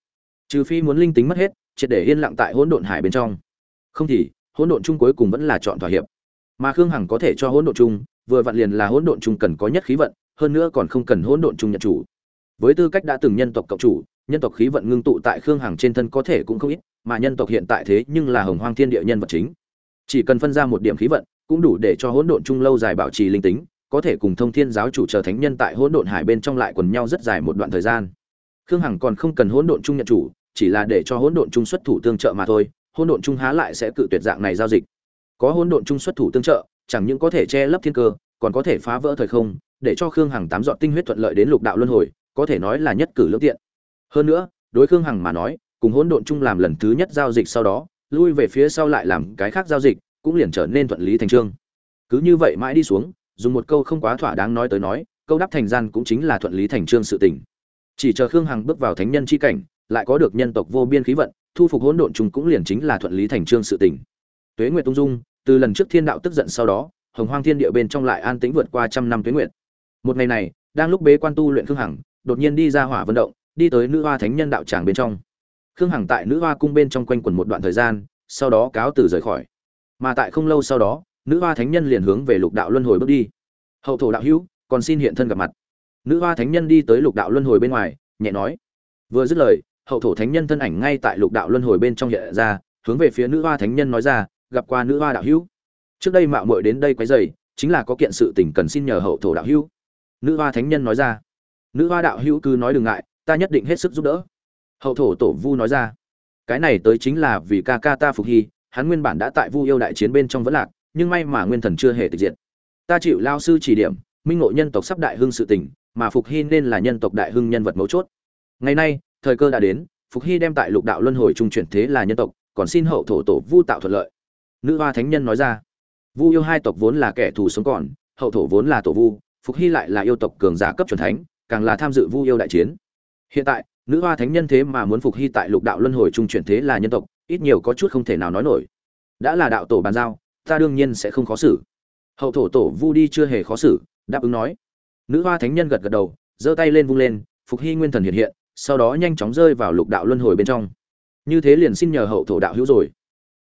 Trừ phi muốn linh tính mất hết, triệt để yên lặng tại hỗn độn hải bên trong. Không thì, hỗn độn chung cuối cùng vẫn là chọn thỏa hiệp. Mà khương hằng có thể cho hỗn độn chung, vừa vặn liền là hỗn độn chung cần có nhất khí vận, hơn nữa còn không cần hỗn độn chung nhận chủ. Với tư cách đã từng nhân tộc cộng chủ, nhân tộc khí vận ngưng tụ tại khương hằng trên thân có thể cũng không ít mà nhân tộc hiện tại thế nhưng là hồng hoang thiên địa nhân vật chính. Chỉ cần phân ra một điểm khí vận, cũng đủ để cho hỗn độn chung lâu dài bảo trì linh tính, có thể cùng thông thiên giáo chủ chờ thánh nhân tại hỗn độn hải bên trong lại quần nhau rất dài một đoạn thời gian. Khương hằng còn không cần hỗn độn chung nhận chủ, chỉ là để cho hỗn độn chung xuất thủ tương trợ mà thôi, hỗn độn trung há lại sẽ cự tuyệt dạng này giao dịch. Có hỗn độn trung xuất thủ tương trợ, chẳng những có thể che lấp thiên cơ, còn có thể phá vỡ thời không, để cho khương hằng tám dọn tinh huyết thuận lợi đến lục đạo luân hồi, có thể nói là nhất cử lương tiện. Hơn nữa, đối khương hằng mà nói cùng hỗn độn chung làm lần thứ nhất giao dịch sau đó, lui về phía sau lại làm cái khác giao dịch, cũng liền trở nên thuận lý thành trương. Cứ như vậy mãi đi xuống, dùng một câu không quá thỏa đáng nói tới nói, câu đáp thành gian cũng chính là thuận lý thành trương sự tình. Chỉ chờ khương hằng bước vào thánh nhân chi cảnh, lại có được nhân tộc vô biên khí vận, thu phục hỗn độn chung cũng liền chính là thuận lý thành trương sự tình. Tuế nguyệt tung dung, từ lần trước thiên đạo tức giận sau đó, hồng hoang thiên địa bên trong lại an tĩnh vượt qua trăm năm tuế nguyệt. Một ngày này, đang lúc bế quan tu luyện khương hằng, đột nhiên đi ra hỏa vận động, đi tới nữ hoa thánh nhân đạo tràng bên trong khương hằng tại nữ hoa cung bên trong quanh quẩn một đoạn thời gian, sau đó cáo từ rời khỏi. Mà tại không lâu sau đó, nữ hoa thánh nhân liền hướng về lục đạo luân hồi bước đi. Hậu thổ đạo hữu, còn xin hiện thân gặp mặt. Nữ hoa thánh nhân đi tới lục đạo luân hồi bên ngoài, nhẹ nói. Vừa dứt lời, hậu thổ thánh nhân thân ảnh ngay tại lục đạo luân hồi bên trong hiện ra, hướng về phía nữ hoa thánh nhân nói ra, gặp qua nữ hoa đạo hữu. Trước đây mạo muội đến đây quấy rầy, chính là có kiện sự tình cần xin nhờ hậu thổ đạo hữu. Nữ hoa thánh nhân nói ra. Nữ hoa đạo hữu cứ nói đừng ngại, ta nhất định hết sức giúp đỡ hậu thổ tổ vu nói ra, cái này tới chính là vì ca ca ta phục hy, hắn nguyên bản đã tại vu yêu đại chiến bên trong vẫn lạc, nhưng may mà nguyên thần chưa hề tịch diệt. Ta chịu lao sư chỉ điểm, minh ngộ nhân tộc sắp đại hưng sự tình, mà phục hy nên là nhân tộc đại hưng nhân vật mấu chốt. Ngày nay, thời cơ đã đến, phục hy đem tại lục đạo luân hồi trung chuyển thế là nhân tộc, còn xin hậu thổ tổ vu tạo thuận lợi. Nữ hoa thánh nhân nói ra, vu yêu hai tộc vốn là kẻ thù sống còn, hậu thổ vốn là tổ vu, phục hy lại là yêu tộc cường giả cấp c thánh, càng là tham dự vu yêu đại chiến. Hiện tại nữ hoa thánh nhân thế mà muốn phục hy tại lục đạo luân hồi trung chuyển thế là nhân tộc, ít nhiều có chút không thể nào nói nổi. Đã là đạo tổ bàn giao, ta đương nhiên sẽ không khó xử. Hậu thổ tổ vu đi chưa hề khó xử, đáp ứng nói. Nữ hoa thánh nhân gật gật đầu, giơ tay lên vung lên, phục hy nguyên thần hiện hiện, sau đó nhanh chóng rơi vào lục đạo luân hồi bên trong. Như thế liền xin nhờ hậu thổ đạo hữu rồi.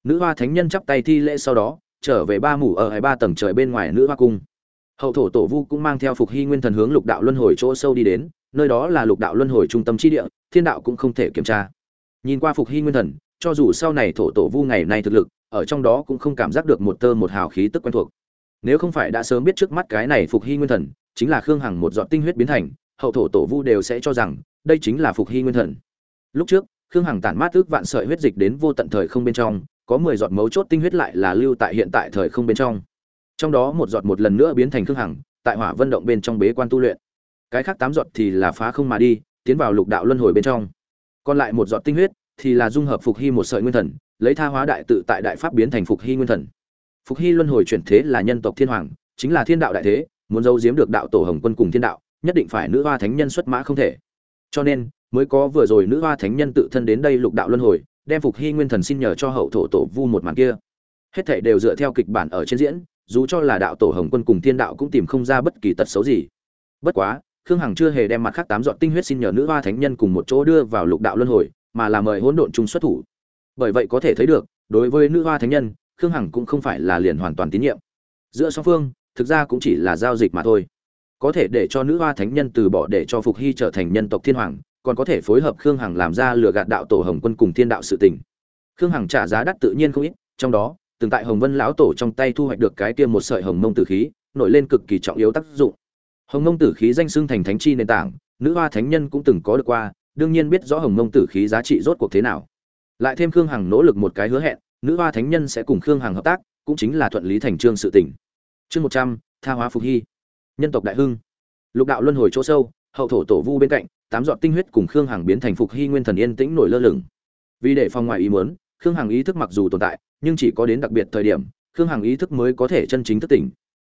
Nữ hoa thánh nhân chắp tay thi lễ sau đó, trở về ba mủ ở hai ba tầng trời bên ngoài nữ hoa cung. Hậu thổ tổ vu cũng mang theo phục hy nguyên thần hướng lục đạo luân hồi chỗ sâu đi đến nơi đó là lục đạo luân hồi trung tâm chi địa, thiên đạo cũng không thể kiểm tra. Nhìn qua phục hy nguyên thần, cho dù sau này thổ tổ vu ngày nay thực lực, ở trong đó cũng không cảm giác được một tơ một hào khí tức quen thuộc. Nếu không phải đã sớm biết trước mắt cái này phục hy nguyên thần, chính là khương hằng một giọt tinh huyết biến thành, hậu thổ tổ vu đều sẽ cho rằng, đây chính là phục hy nguyên thần. Lúc trước, khương hằng tản mát ước vạn sợi huyết dịch đến vô tận thời không bên trong, có mười giọt mấu chốt tinh huyết lại là lưu tại hiện tại thời không bên trong. Trong đó một giọt một lần nữa biến thành khương hằng, tại hỏa vân động bên trong bế quan tu luyện cái khác tám giọt thì là phá không mà đi, tiến vào lục đạo luân hồi bên trong. Còn lại một giọt tinh huyết thì là dung hợp phục hy một sợi nguyên thần, lấy tha hóa đại tự tại đại pháp biến thành phục hy nguyên thần. Phục hy luân hồi chuyển thế là nhân tộc thiên hoàng, chính là thiên đạo đại thế, muốn giấu giếm được đạo tổ hồng quân cùng thiên đạo, nhất định phải nữ hoa thánh nhân xuất mã không thể. Cho nên, mới có vừa rồi nữ hoa thánh nhân tự thân đến đây lục đạo luân hồi, đem phục hy nguyên thần xin nhờ cho hậu thổ tổ vu một màn kia. Hết thảy đều dựa theo kịch bản ở trên diễn, dù cho là đạo tổ hồng quân cùng thiên đạo cũng tìm không ra bất kỳ tật xấu gì. Bất quá khương hằng chưa hề đem mặt khác tám dọn tinh huyết xin nhờ nữ hoa thánh nhân cùng một chỗ đưa vào lục đạo luân hồi, mà là mời hỗn độn chung xuất thủ. Bởi vậy có thể thấy được, đối với nữ hoa thánh nhân, khương hằng cũng không phải là liền hoàn toàn tín nhiệm. Giữa song phương, thực ra cũng chỉ là giao dịch mà thôi. Có thể để cho nữ hoa thánh nhân từ bỏ để cho phục hy trở thành nhân tộc thiên hoàng, còn có thể phối hợp khương hằng làm ra lừa gạt đạo tổ hồng quân cùng thiên đạo sự tình. Khương hằng trả giá đắt tự nhiên không ít, trong đó, từng tại hồng vân lão tổ trong tay thu hoạch được cái tiêm một sợi hồng mông tử khí, nổi lên cực kỳ trọng yếu tác dụng hồng mông tử khí danh xưng thành thánh chi nền tảng, nữ hoa thánh nhân cũng từng có được qua, đương nhiên biết rõ hồng mông tử khí giá trị rốt cuộc thế nào. Lại thêm khương hằng nỗ lực một cái hứa hẹn, nữ hoa thánh nhân sẽ cùng khương hằng hợp tác, cũng chính là thuận lý thành trương sự tỉnh chương một trăm, tha hóa phục hy. Nhân tộc đại hưng. Lục đạo luân hồi chỗ sâu, hậu thổ tổ vu bên cạnh, tám giọt tinh huyết cùng khương hằng biến thành phục hy nguyên thần yên tĩnh nổi lơ lửng. Vì để phòng ngoài ý muốn, khương hằng ý thức mặc dù tồn tại, nhưng chỉ có đến đặc biệt thời điểm, khương hằng ý thức mới có thể chân chính thức tỉnh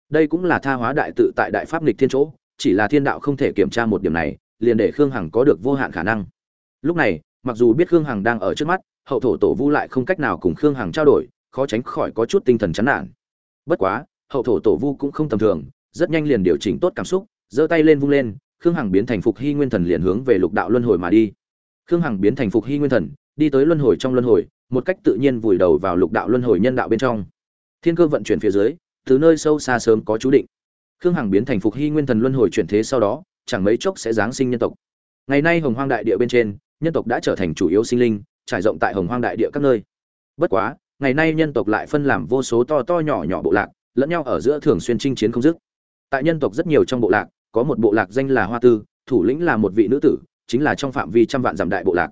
đây cũng là tha hóa đại tự tại đại pháp nghịch thiên chỗ, chỉ là thiên đạo không thể kiểm tra một điểm này, liền để khương hằng có được vô hạn khả năng. Lúc này, mặc dù biết khương hằng đang ở trước mắt, hậu thổ tổ vu lại không cách nào cùng khương hằng trao đổi, khó tránh khỏi có chút tinh thần chán nản. Bất quá, hậu thổ tổ vu cũng không tầm thường, rất nhanh liền điều chỉnh tốt cảm xúc, giơ tay lên vung lên, khương hằng biến thành phục hy nguyên thần liền hướng về lục đạo luân hồi mà đi. Khương hằng biến thành phục hy nguyên thần, đi tới luân hồi trong luân hồi, một cách tự nhiên vùi đầu vào lục đạo luân hồi nhân đạo bên trong. Thiên cơ vận chuyển phía dưới từ nơi sâu xa sớm có chú định. Khương hằng biến thành phục hy nguyên thần luân hồi chuyển thế sau đó, chẳng mấy chốc sẽ giáng sinh nhân tộc. Ngày nay hồng hoang đại địa bên trên, nhân tộc đã trở thành chủ yếu sinh linh, trải rộng tại hồng hoang đại địa các nơi. Bất quá, ngày nay nhân tộc lại phân làm vô số to to nhỏ nhỏ bộ lạc, lẫn nhau ở giữa thường xuyên chinh chiến không dứt. Tại nhân tộc rất nhiều trong bộ lạc, có một bộ lạc danh là hoa tư, thủ lĩnh là một vị nữ tử, chính là trong phạm vi trăm vạn giảm đại bộ lạc.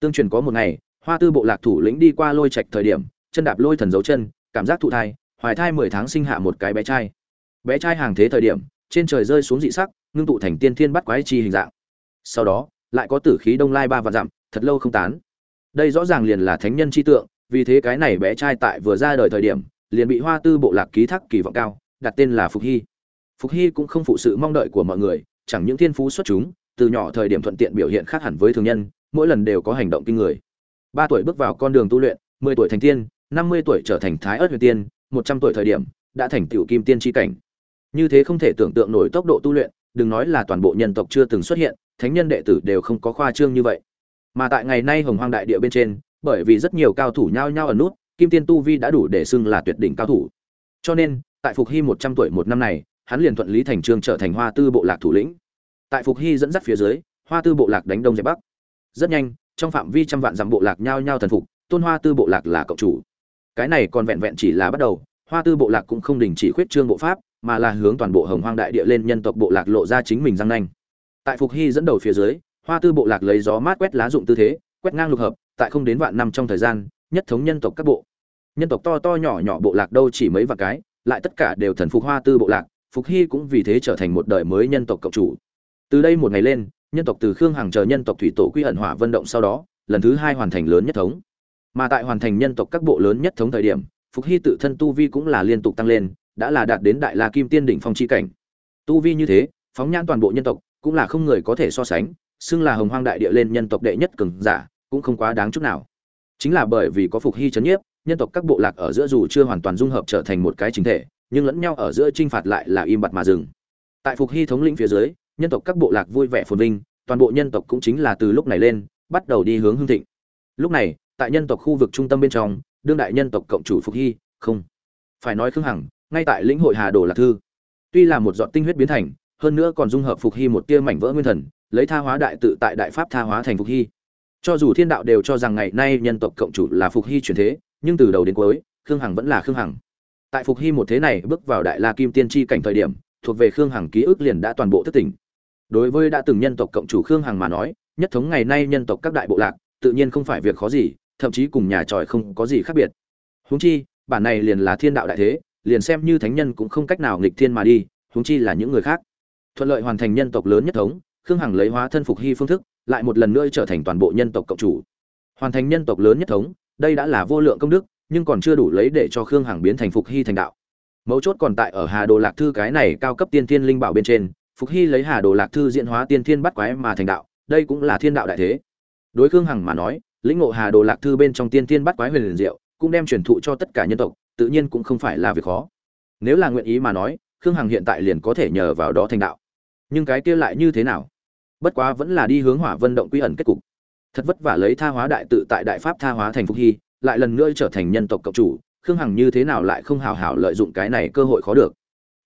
Tương truyền có một ngày, hoa tư bộ lạc thủ lĩnh đi qua lôi trạch thời điểm, chân đạp lôi thần dấu chân, cảm giác thụ thai hoài thai mười tháng sinh hạ một cái bé trai. Bé trai hàng thế thời điểm, trên trời rơi xuống dị sắc, ngưng tụ thành tiên thiên bắt quái chi hình dạng. Sau đó, lại có tử khí đông lai ba vạn dặm, thật lâu không tán. Đây rõ ràng liền là thánh nhân chi tượng, vì thế cái này bé trai tại vừa ra đời thời điểm, liền bị hoa tư bộ lạc ký thác kỳ vọng cao, đặt tên là phục hy. Phục hy cũng không phụ sự mong đợi của mọi người, chẳng những thiên phú xuất chúng, từ nhỏ thời điểm thuận tiện biểu hiện khác hẳn với thường nhân, mỗi lần đều có hành động kinh người. Ba tuổi bước vào con đường tu luyện, mười tuổi thành tiên, năm mươi tuổi trở thành thái ớt huyền tiên một trăm tuổi thời điểm, đã thành tiểu kim tiên tri cảnh. Như thế không thể tưởng tượng nổi tốc độ tu luyện, đừng nói là toàn bộ nhân tộc chưa từng xuất hiện, thánh nhân đệ tử đều không có khoa trương như vậy. Mà tại ngày nay hồng hoang đại địa bên trên, bởi vì rất nhiều cao thủ nhao nhao ở nút, kim tiên tu vi đã đủ để xưng là tuyệt đỉnh cao thủ. Cho nên, tại phục hy một trăm tuổi một năm này, hắn liền thuận lý thành trương trở thành hoa tư bộ lạc thủ lĩnh. Tại phục hy dẫn dắt phía dưới, hoa tư bộ lạc đánh đông dẹp bắc. Rất nhanh, trong phạm vi trăm vạn dặm bộ lạc nhao nhao thần phục, tôn hoa tư bộ lạc là cộng chủ cái này còn vẹn vẹn chỉ là bắt đầu, hoa tư bộ lạc cũng không đình chỉ khuyết trương bộ pháp, mà là hướng toàn bộ hồng hoang đại địa lên nhân tộc bộ lạc lộ ra chính mình răng nanh. Tại phục hy dẫn đầu phía dưới, hoa tư bộ lạc lấy gió mát quét lá dụng tư thế, quét ngang lục hợp, tại không đến vạn năm trong thời gian, nhất thống nhân tộc các bộ. Nhân tộc to to nhỏ nhỏ bộ lạc đâu chỉ mấy vạn cái, lại tất cả đều thần phục hoa tư bộ lạc, phục hy cũng vì thế trở thành một đời mới nhân tộc cộng chủ. Từ đây một ngày lên, nhân tộc từ khương hàng chờ nhân tộc thủy tổ quy ẩn hỏa vận động sau đó, lần thứ hai hoàn thành lớn nhất thống mà tại hoàn thành nhân tộc các bộ lớn nhất thống thời điểm, phục hy tự thân tu vi cũng là liên tục tăng lên, đã là đạt đến đại la kim tiên đỉnh phong chi cảnh. Tu vi như thế, phóng nhãn toàn bộ nhân tộc, cũng là không người có thể so sánh, xưng là hồng hoang đại địa lên nhân tộc đệ nhất cường giả, cũng không quá đáng chút nào. Chính là bởi vì có phục hy chấn nhiếp, nhân tộc các bộ lạc ở giữa dù chưa hoàn toàn dung hợp trở thành một cái chính thể, nhưng lẫn nhau ở giữa t r i n h phạt lại là im bặt mà dừng. Tại phục hy thống lĩnh phía dưới, nhân tộc các bộ lạc vui vẻ phồn vinh, toàn bộ nhân tộc cũng chính là từ lúc này lên, bắt đầu đi hướng hưng thịnh. Lúc này tại nhân tộc khu vực trung tâm bên trong, đương đại nhân tộc cộng chủ phục hy, không. Phải nói khương hằng, ngay tại lĩnh hội hà đồ lạc thư. Tuy là một dọn tinh huyết biến thành, hơn nữa còn dung hợp phục hy một tia mảnh vỡ nguyên thần, lấy tha hóa đại tự tại đại pháp tha hóa thành phục hy. Cho dù thiên đạo đều cho rằng ngày nay nhân tộc cộng chủ là phục hy truyền thế, nhưng từ đầu đến cuối, khương hằng vẫn là khương hằng. Tại phục hy một thế này bước vào đại la kim tiên tri cảnh thời điểm, thuộc về khương hằng ký ức liền đã toàn bộ thất tỉnh đối với đã từng nhân tộc cộng chủ khương hằng mà nói, nhất thống ngày nay nhân tộc các đại bộ lạc, tự nhiên không phải việc khó gì thậm chí cùng nhà tròi không có gì khác biệt. Huống chi, bản này liền là thiên đạo đại thế, liền xem như thánh nhân cũng không cách nào nghịch thiên mà đi, huống chi là những người khác. Thuận lợi hoàn thành nhân tộc lớn nhất thống, khương hằng lấy hóa thân phục hy phương thức, lại một lần nữa trở thành toàn bộ nhân tộc cộng chủ. Hoàn thành nhân tộc lớn nhất thống, đây đã là vô lượng công đức, nhưng còn chưa đủ lấy để cho khương hằng biến thành phục hy thành đạo. Mấu chốt còn tại ở hà đồ lạc thư cái này cao cấp tiên thiên linh bảo bên trên, phục hy lấy hà đồ lạc thư diễn hóa tiên thiên bắt quái mà thành đạo, đây cũng là thiên đạo đại thế. Đối khương hằng mà nói lĩnh ngộ hà đồ lạc thư bên trong tiên tiên bắt quái huyền liền diệu, cũng đem truyền thụ cho tất cả nhân tộc, tự nhiên cũng không phải là việc khó. Nếu là nguyện ý mà nói, khương hằng hiện tại liền có thể nhờ vào đó thành đạo. Nhưng cái kia lại như thế nào? Bất quá vẫn là đi hướng hỏa vân động quy ẩn kết cục. Thật vất vả lấy tha hóa đại tự tại đại pháp tha hóa thành phục hy, lại lần nữa trở thành nhân tộc cộng chủ, khương hằng như thế nào lại không hào hảo lợi dụng cái này cơ hội khó được?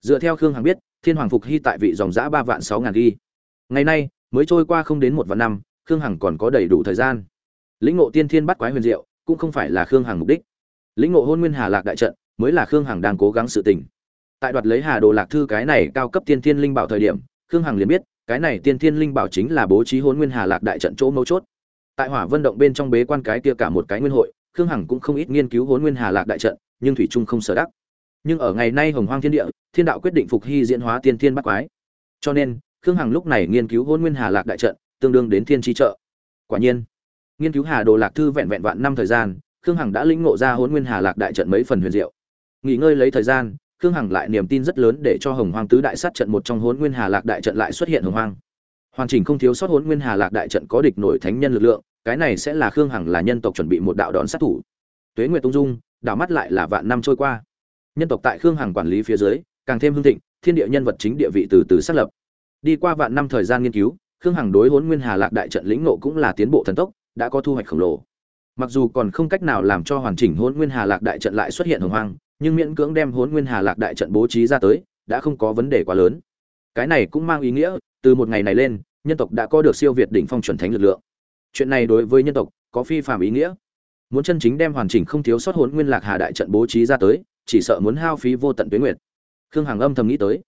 Dựa theo khương hằng biết, thiên hoàng phục hy tại vị dòng giã ba vạn sáu ngàn ghi. Ngày nay, mới trôi qua không đến một vạn năm, khương hằng còn có đầy đủ thời gian lĩnh ngộ tiên thiên bắt quái huyền diệu, cũng không phải là khương hằng mục đích. Lĩnh ngộ hôn nguyên hà lạc đại trận, mới là khương hằng đang cố gắng sự tình. Tại đoạt lấy hà đồ lạc thư cái này cao cấp tiên thiên linh bảo thời điểm, khương hằng liền biết, cái này tiên thiên linh bảo chính là bố trí hôn nguyên hà lạc đại trận chỗ mấu chốt. Tại hỏa vân động bên trong bế quan cái kia cả một cái nguyên hội, khương hằng cũng không ít nghiên cứu hôn nguyên hà lạc đại trận, nhưng thủy trung không sở đắc. Nhưng ở ngày nay hồng hoang thiên địa, thiên đạo quyết định phục hy diễn hóa tiên thiên bắt quái. Cho nên, khương hằng lúc này nghiên cứu hôn nguyên hà lạc đại trận, tương đương đến thiên tri trợ. Quả nhiên nghiên cứu hà đồ lạc thư vẹn vẹn vạn năm thời gian, khương hằng đã lĩnh ngộ ra hôn nguyên hà lạc đại trận mấy phần huyền diệu. Nghỉ ngơi lấy thời gian, khương hằng lại niềm tin rất lớn để cho hồng hoang tứ đại sát trận một trong hôn nguyên hà lạc đại trận lại xuất hiện hồng hoang. Hoàn chỉnh không thiếu sót hôn nguyên hà lạc đại trận có địch nổi thánh nhân lực lượng, cái này sẽ là khương hằng là nhân tộc chuẩn bị một đạo đón sát thủ. Tuế nguyệt tung dung, đảo mắt lại là vạn năm trôi qua. Nhân tộc tại khương hằng quản lý phía dưới, càng thêm hương thịnh, thiên địa nhân vật chính địa vị từ từ xác lập. Đi qua vạn năm thời gian nghiên cứu, khương hằng đối hốn nguyên hà lạc đại trận lĩnh nộ cũng là tiến bộ thần tốc đã có thu hoạch khổng lồ. Mặc dù còn không cách nào làm cho hoàn chỉnh hốn nguyên hà lạc đại trận lại xuất hiện hồng hoang, nhưng miễn cưỡng đem hốn nguyên hà lạc đại trận bố trí ra tới, đã không có vấn đề quá lớn. Cái này cũng mang ý nghĩa, từ một ngày này lên, nhân tộc đã có được siêu việt đỉnh phong chuẩn thánh lực lượng. Chuyện này đối với nhân tộc có phi phạm ý nghĩa. Muốn chân chính đem hoàn chỉnh không thiếu sót hồn nguyên lạc hà đại trận bố trí ra tới, chỉ sợ muốn hao phí vô tận tuyến nguyệt. Khương hằng âm thầm nghĩ tới.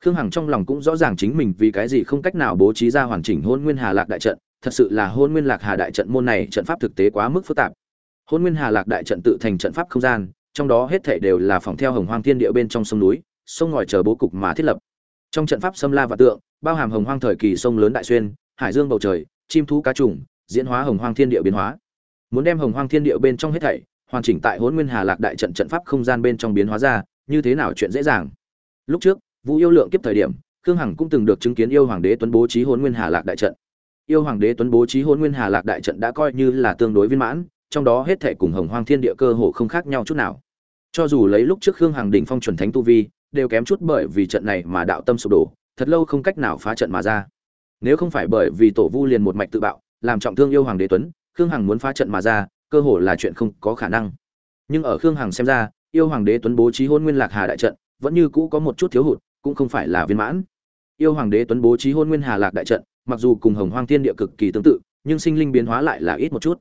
Khương hằng trong lòng cũng rõ ràng chính mình vì cái gì không cách nào bố trí ra hoàn chỉnh hôn nguyên hà lạc đại trận thật sự là hôn nguyên lạc hà đại trận môn này trận pháp thực tế quá mức phức tạp. Hôn nguyên hà lạc đại trận tự thành trận pháp không gian, trong đó hết thảy đều là phòng theo hồng hoang thiên địa bên trong sông núi, sông ngòi chờ bố cục mà thiết lập. Trong trận pháp xâm la và tượng, bao hàm hồng hoang thời kỳ sông lớn đại xuyên, hải dương bầu trời, chim thú cá trùng, diễn hóa hồng hoang thiên địa biến hóa. Muốn đem hồng hoang thiên địa bên trong hết thảy, hoàn chỉnh tại hôn nguyên hà lạc đại trận trận pháp không gian bên trong biến hóa ra, như thế nào chuyện dễ dàng. Lúc trước vũ yêu lượng kiếp thời điểm, khương hằng cũng từng được chứng kiến yêu hoàng đế tuấn bố trí hôn nguyên hà lạc đại trận yêu hoàng đế tuấn bố trí hôn nguyên hà lạc đại trận đã coi như là tương đối viên mãn, trong đó hết thể cùng hồng hoang thiên địa cơ hồ không khác nhau chút nào. Cho dù lấy lúc trước khương hằng đỉnh phong chuẩn thánh tu vi, đều kém chút bởi vì trận này mà đạo tâm sụp đổ, thật lâu không cách nào phá trận mà ra. Nếu không phải bởi vì tổ vu liền một mạch tự bạo, làm trọng thương yêu hoàng đế tuấn, khương hằng muốn phá trận mà ra, cơ hồ là chuyện không có khả năng. Nhưng ở khương hằng xem ra, yêu hoàng đế tuấn bố trí hôn nguyên lạc hà đại trận vẫn như cũ có một chút thiếu hụt, cũng không phải là viên mãn. Yêu hoàng đế tuấn bố trí hôn nguyên hà lạc đại trận mặc dù cùng hồng hoang thiên địa cực kỳ tương tự, nhưng sinh linh biến hóa lại là ít một chút.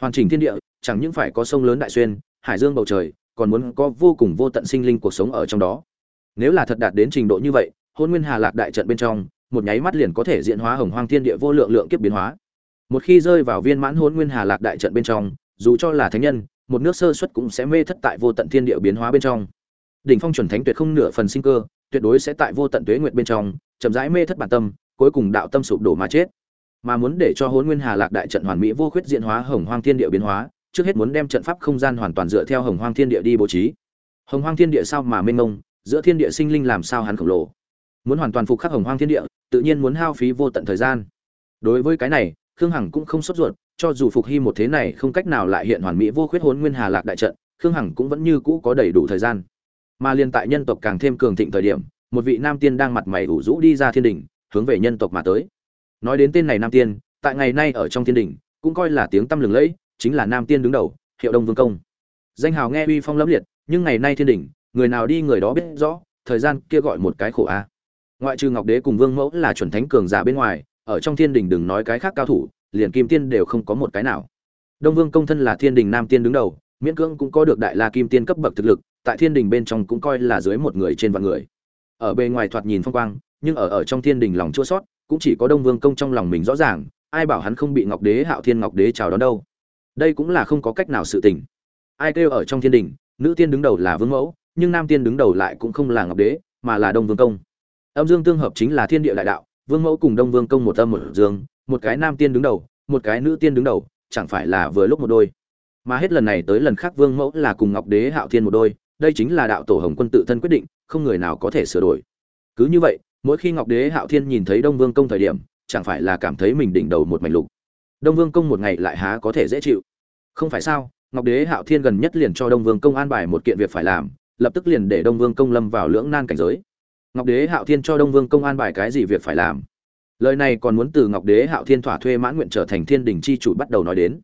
Hoàn chỉnh thiên địa, chẳng những phải có sông lớn đại xuyên, hải dương bầu trời, còn muốn có vô cùng vô tận sinh linh cuộc sống ở trong đó. Nếu là thật đạt đến trình độ như vậy, hôn nguyên hà lạc đại trận bên trong, một nháy mắt liền có thể diễn hóa hồng hoang thiên địa vô lượng lượng kiếp biến hóa. Một khi rơi vào viên mãn hôn nguyên hà lạc đại trận bên trong, dù cho là thánh nhân, một nước sơ xuất cũng sẽ mê thất tại vô tận thiên địa biến hóa bên trong. Đỉnh phong chuẩn thánh tuyệt không nửa phần sinh cơ, tuyệt đối sẽ tại vô tận tuế nguyệt bên trong, chậm rãi mê thất bản tâm cuối cùng đạo tâm sụp đổ mà chết. Mà muốn để cho hôn nguyên hà lạc đại trận hoàn mỹ vô khuyết diễn hóa hồng hoang thiên địa biến hóa, trước hết muốn đem trận pháp không gian hoàn toàn dựa theo hồng hoang thiên địa đi bố trí. Hồng hoang thiên địa sao mà mênh mông, giữa thiên địa sinh linh làm sao hắn khổng lồ. Muốn hoàn toàn phục khắc hồng hoang thiên địa, tự nhiên muốn hao phí vô tận thời gian. Đối với cái này, khương hằng cũng không sốt ruột, cho dù phục hy một thế này không cách nào lại hiện hoàn mỹ vô khuyết hôn nguyên hà lạc đại trận, khương hằng cũng vẫn như cũ có đầy đủ thời gian. Mà liên tại nhân tộc càng thêm cường thịnh thời điểm, một vị nam tiên đang mặt mày ủ rũ đi ra thiên đình hướng về nhân tộc mà tới. Nói đến tên này nam tiên, tại ngày nay ở trong thiên đình, cũng coi là tiếng tăm lừng lẫy, chính là nam tiên đứng đầu, hiệu đông vương công. Danh hào nghe uy phong lẫm liệt, nhưng ngày nay thiên đình, người nào đi người đó biết rõ, thời gian kia gọi một cái khổ a. Ngoại trừ ngọc đế cùng vương mẫu là chuẩn thánh cường giả bên ngoài, ở trong thiên đình đừng nói cái khác cao thủ, liền kim tiên đều không có một cái nào. Đông vương công thân là thiên đình nam tiên đứng đầu, miễn cưỡng cũng có được đại la kim tiên cấp bậc thực lực, tại thiên đình bên trong cũng coi là dưới một người trên vạn người. Ở bề ngoài thoạt nhìn phong quang nhưng ở ở trong thiên đình lòng chua sót, cũng chỉ có đông vương công trong lòng mình rõ ràng, ai bảo hắn không bị ngọc đế, hạo thiên ngọc đế chào đón đâu. Đây cũng là không có cách nào sự tình. Ai kêu ở trong thiên đình, nữ tiên đứng đầu là vương mẫu, nhưng nam tiên đứng đầu lại cũng không là ngọc đế, mà là đông vương công. Âm dương tương hợp chính là thiên địa đại đạo, vương mẫu cùng đông vương công một âm một dương, một cái nam tiên đứng đầu, một cái nữ tiên đứng đầu, chẳng phải là vừa lúc một đôi. Mà hết lần này tới lần khác vương mẫu là cùng ngọc đế, hạo thiên một đôi, đây chính là đạo tổ hồng quân tự thân quyết định, không người nào có thể sửa đổi. Cứ như vậy mỗi khi ngọc đế hạo thiên nhìn thấy đông vương công thời điểm, chẳng phải là cảm thấy mình đỉnh đầu một mảnh lục. Đông vương công một ngày lại há có thể dễ chịu. Không phải sao, ngọc đế hạo thiên gần nhất liền cho đông vương công an bài một kiện việc phải làm, lập tức liền để đông vương công lâm vào lưỡng nan cảnh giới. Ngọc đế hạo thiên cho đông vương công an bài cái gì việc phải làm? Lời này còn muốn từ ngọc đế hạo thiên thỏa thuê mãn nguyện trở thành thiên đình chi chủ bắt đầu nói đến.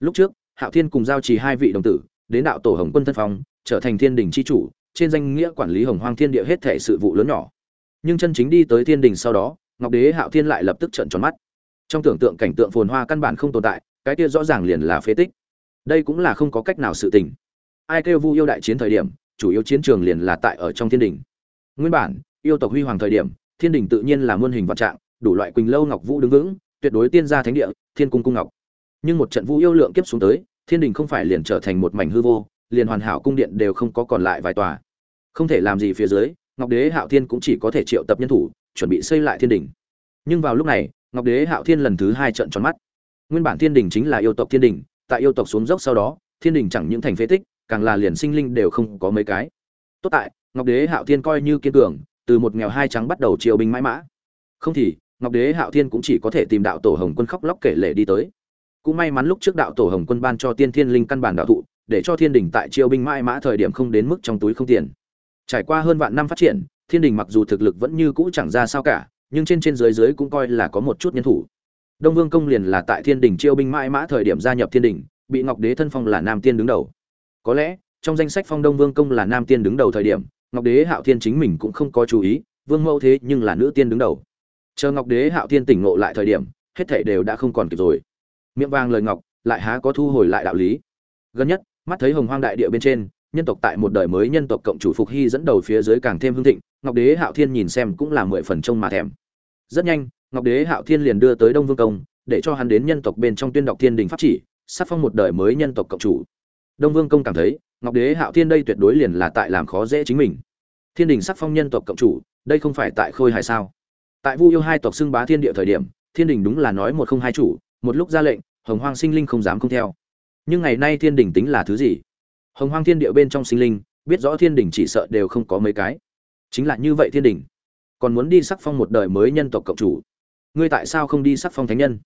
Lúc trước, hạo thiên cùng giao trì hai vị đồng tử, đến đạo tổ hồng quân thân phong, trở thành thiên đình chi chủ, trên danh nghĩa quản lý hồng hoang thiên địa hết thể sự vụ lớn nhỏ nhưng chân chính đi tới thiên đình sau đó, ngọc đế hạo thiên lại lập tức trợn tròn mắt. Trong tưởng tượng cảnh tượng phồn hoa căn bản không tồn tại, cái kia rõ ràng liền là phế tích. Đây cũng là không có cách nào sự tình. Ai kêu vu yêu đại chiến thời điểm, chủ yếu chiến trường liền là tại ở trong thiên đình. Nguyên bản, yêu tộc huy hoàng thời điểm, thiên đình tự nhiên là muôn hình vạn trạng, đủ loại quỳnh lâu ngọc vũ đứng vững, tuyệt đối tiên gia thánh địa, thiên cung cung ngọc. Nhưng một trận vũ yêu lượng kiếp xuống tới, thiên đình không phải liền trở thành một mảnh hư vô, liền hoàn hảo cung điện đều không có còn lại vài tòa. Không thể làm gì phía dưới ngọc đế hạo thiên cũng chỉ có thể triệu tập nhân thủ, chuẩn bị xây lại thiên đình. Nhưng vào lúc này, ngọc đế hạo thiên lần thứ hai trận tròn mắt. Nguyên bản thiên đình chính là yêu tộc thiên đình, tại yêu tộc xuống dốc sau đó, thiên đình chẳng những thành phế tích, càng là liền sinh linh đều không có mấy cái. Tốt tại, ngọc đế hạo thiên coi như kiên cường, từ một nghèo hai trắng bắt đầu triều binh mãi mã. Không thì, ngọc đế hạo thiên cũng chỉ có thể tìm đạo tổ hồng quân khóc lóc kể lể đi tới. Cũng may mắn lúc trước đạo tổ hồng quân ban cho tiên thiên linh căn bản đạo thụ, để cho thiên đình tại triều binh mãi mã thời điểm không đến mức trong túi không tiền trải qua hơn vạn năm phát triển, thiên đình mặc dù thực lực vẫn như cũ chẳng ra sao cả, nhưng trên trên dưới dưới cũng coi là có một chút nhân thủ. Đông vương công liền là tại thiên đình chiêu binh mãi mã thời điểm gia nhập thiên đình, bị ngọc đế thân phong là nam tiên đứng đầu. Có lẽ, trong danh sách phong đông vương công là nam tiên đứng đầu thời điểm, ngọc đế hạo thiên chính mình cũng không có chú ý, vương mẫu thế nhưng là nữ tiên đứng đầu. Chờ ngọc đế hạo thiên tỉnh ngộ lại thời điểm, hết thảy đều đã không còn kịp rồi. Miệng vàng lời ngọc, lại há có thu hồi lại đạo lý. Gần nhất, mắt thấy hồng hoang đại địa bên trên nhân tộc tại một đời mới nhân tộc cộng chủ phục hy dẫn đầu phía dưới càng thêm hưng thịnh, ngọc đế hạo thiên nhìn xem cũng là mười phần trông mà thèm. Rất nhanh, ngọc đế hạo thiên liền đưa tới đông vương công, để cho hắn đến nhân tộc bên trong tuyên đọc thiên đình pháp chỉ sắc phong một đời mới nhân tộc cộng chủ. Đông vương công cảm thấy, ngọc đế hạo thiên đây tuyệt đối liền là tại làm khó dễ chính mình. Thiên đình sắc phong nhân tộc cộng chủ, đây không phải tại khôi hài sao? Tại vu yêu hai tộc xưng bá thiên địa thời điểm, thiên đình đúng là nói một không hai chủ, một lúc ra lệnh, hồng hoang sinh linh không dám không theo. Nhưng ngày nay thiên đình tính là thứ gì? Hồng hoang thiên địa bên trong sinh linh, biết rõ thiên đình chỉ sợ đều không có mấy cái. Chính là như vậy thiên đình còn muốn đi sắc phong một đời mới nhân tộc cộng chủ. Ngươi tại sao không đi sắc phong thánh nhân?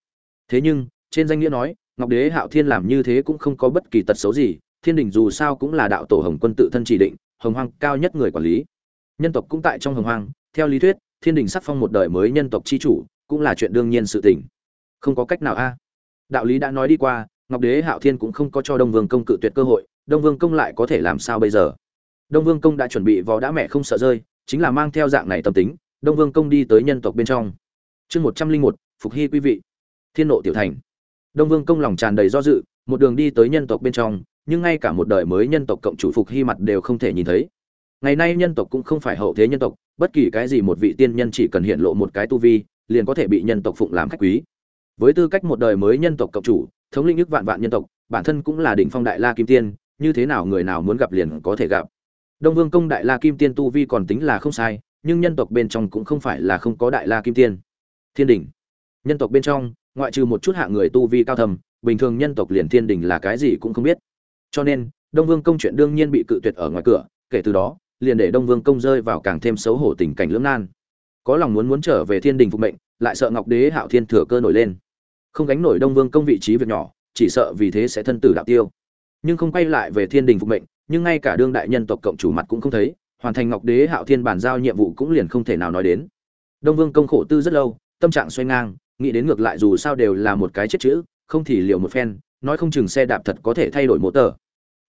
Thế nhưng, trên danh nghĩa nói, ngọc đế hạo thiên làm như thế cũng không có bất kỳ tật xấu gì, thiên đình dù sao cũng là đạo tổ hồng quân tự thân chỉ định, hồng hoang cao nhất người quản lý. Nhân tộc cũng tại trong hồng hoang, theo lý thuyết, thiên đình sắc phong một đời mới nhân tộc chi chủ, cũng là chuyện đương nhiên sự tình. Không có cách nào a. Đạo lý đã nói đi qua, ngọc đế hạo thiên cũng không có cho đông vương công cự tuyệt cơ hội đông vương công lại có thể làm sao bây giờ? Đông vương công đã chuẩn bị vò đã mẹ không sợ rơi, chính là mang theo dạng này tâm tính, đông vương công đi tới nhân tộc bên trong. Chương một trăm linh một, phục hy quý vị. Thiên nộ tiểu thành. Đông vương công lòng tràn đầy do dự, một đường đi tới nhân tộc bên trong, nhưng ngay cả một đời mới nhân tộc cộng chủ phục hy mặt đều không thể nhìn thấy. Ngày nay nhân tộc cũng không phải hậu thế nhân tộc, bất kỳ cái gì một vị tiên nhân chỉ cần hiện lộ một cái tu vi, liền có thể bị nhân tộc phụng làm khách quý. Với tư cách một đời mới nhân tộc cộng chủ, thống lĩnh ức vạn vạn nhân tộc, bản thân cũng là đỉnh phong đại la kim tiên như thế nào người nào muốn gặp liền có thể gặp. Đông vương công đại la kim tiên tu vi còn tính là không sai, nhưng nhân tộc bên trong cũng không phải là không có đại la kim tiên. Thiên đình. Nhân tộc bên trong, ngoại trừ một chút hạ người tu vi cao thầm, bình thường nhân tộc liền thiên đình là cái gì cũng không biết. Cho nên, đông vương công chuyện đương nhiên bị cự tuyệt ở ngoài cửa, kể từ đó, liền để đông vương công rơi vào càng thêm xấu hổ tình cảnh lưỡng nan. Có lòng muốn muốn trở về thiên đình phục mệnh, lại sợ ngọc đế hạo thiên thừa cơ nổi lên. Không gánh nổi đông vương công vị trí việc nhỏ, chỉ sợ vì thế sẽ thân tử đạo tiêu nhưng không quay lại về thiên đình phục mệnh, nhưng ngay cả đương đại nhân tộc cộng chủ mặt cũng không thấy, hoàn thành ngọc đế hạo thiên bàn giao nhiệm vụ cũng liền không thể nào nói đến. Đông vương công khổ tư rất lâu, tâm trạng xoay ngang, nghĩ đến ngược lại dù sao đều là một cái chết chữ, không thì liệu một phen, nói không chừng xe đạp thật có thể thay đổi mô tờ.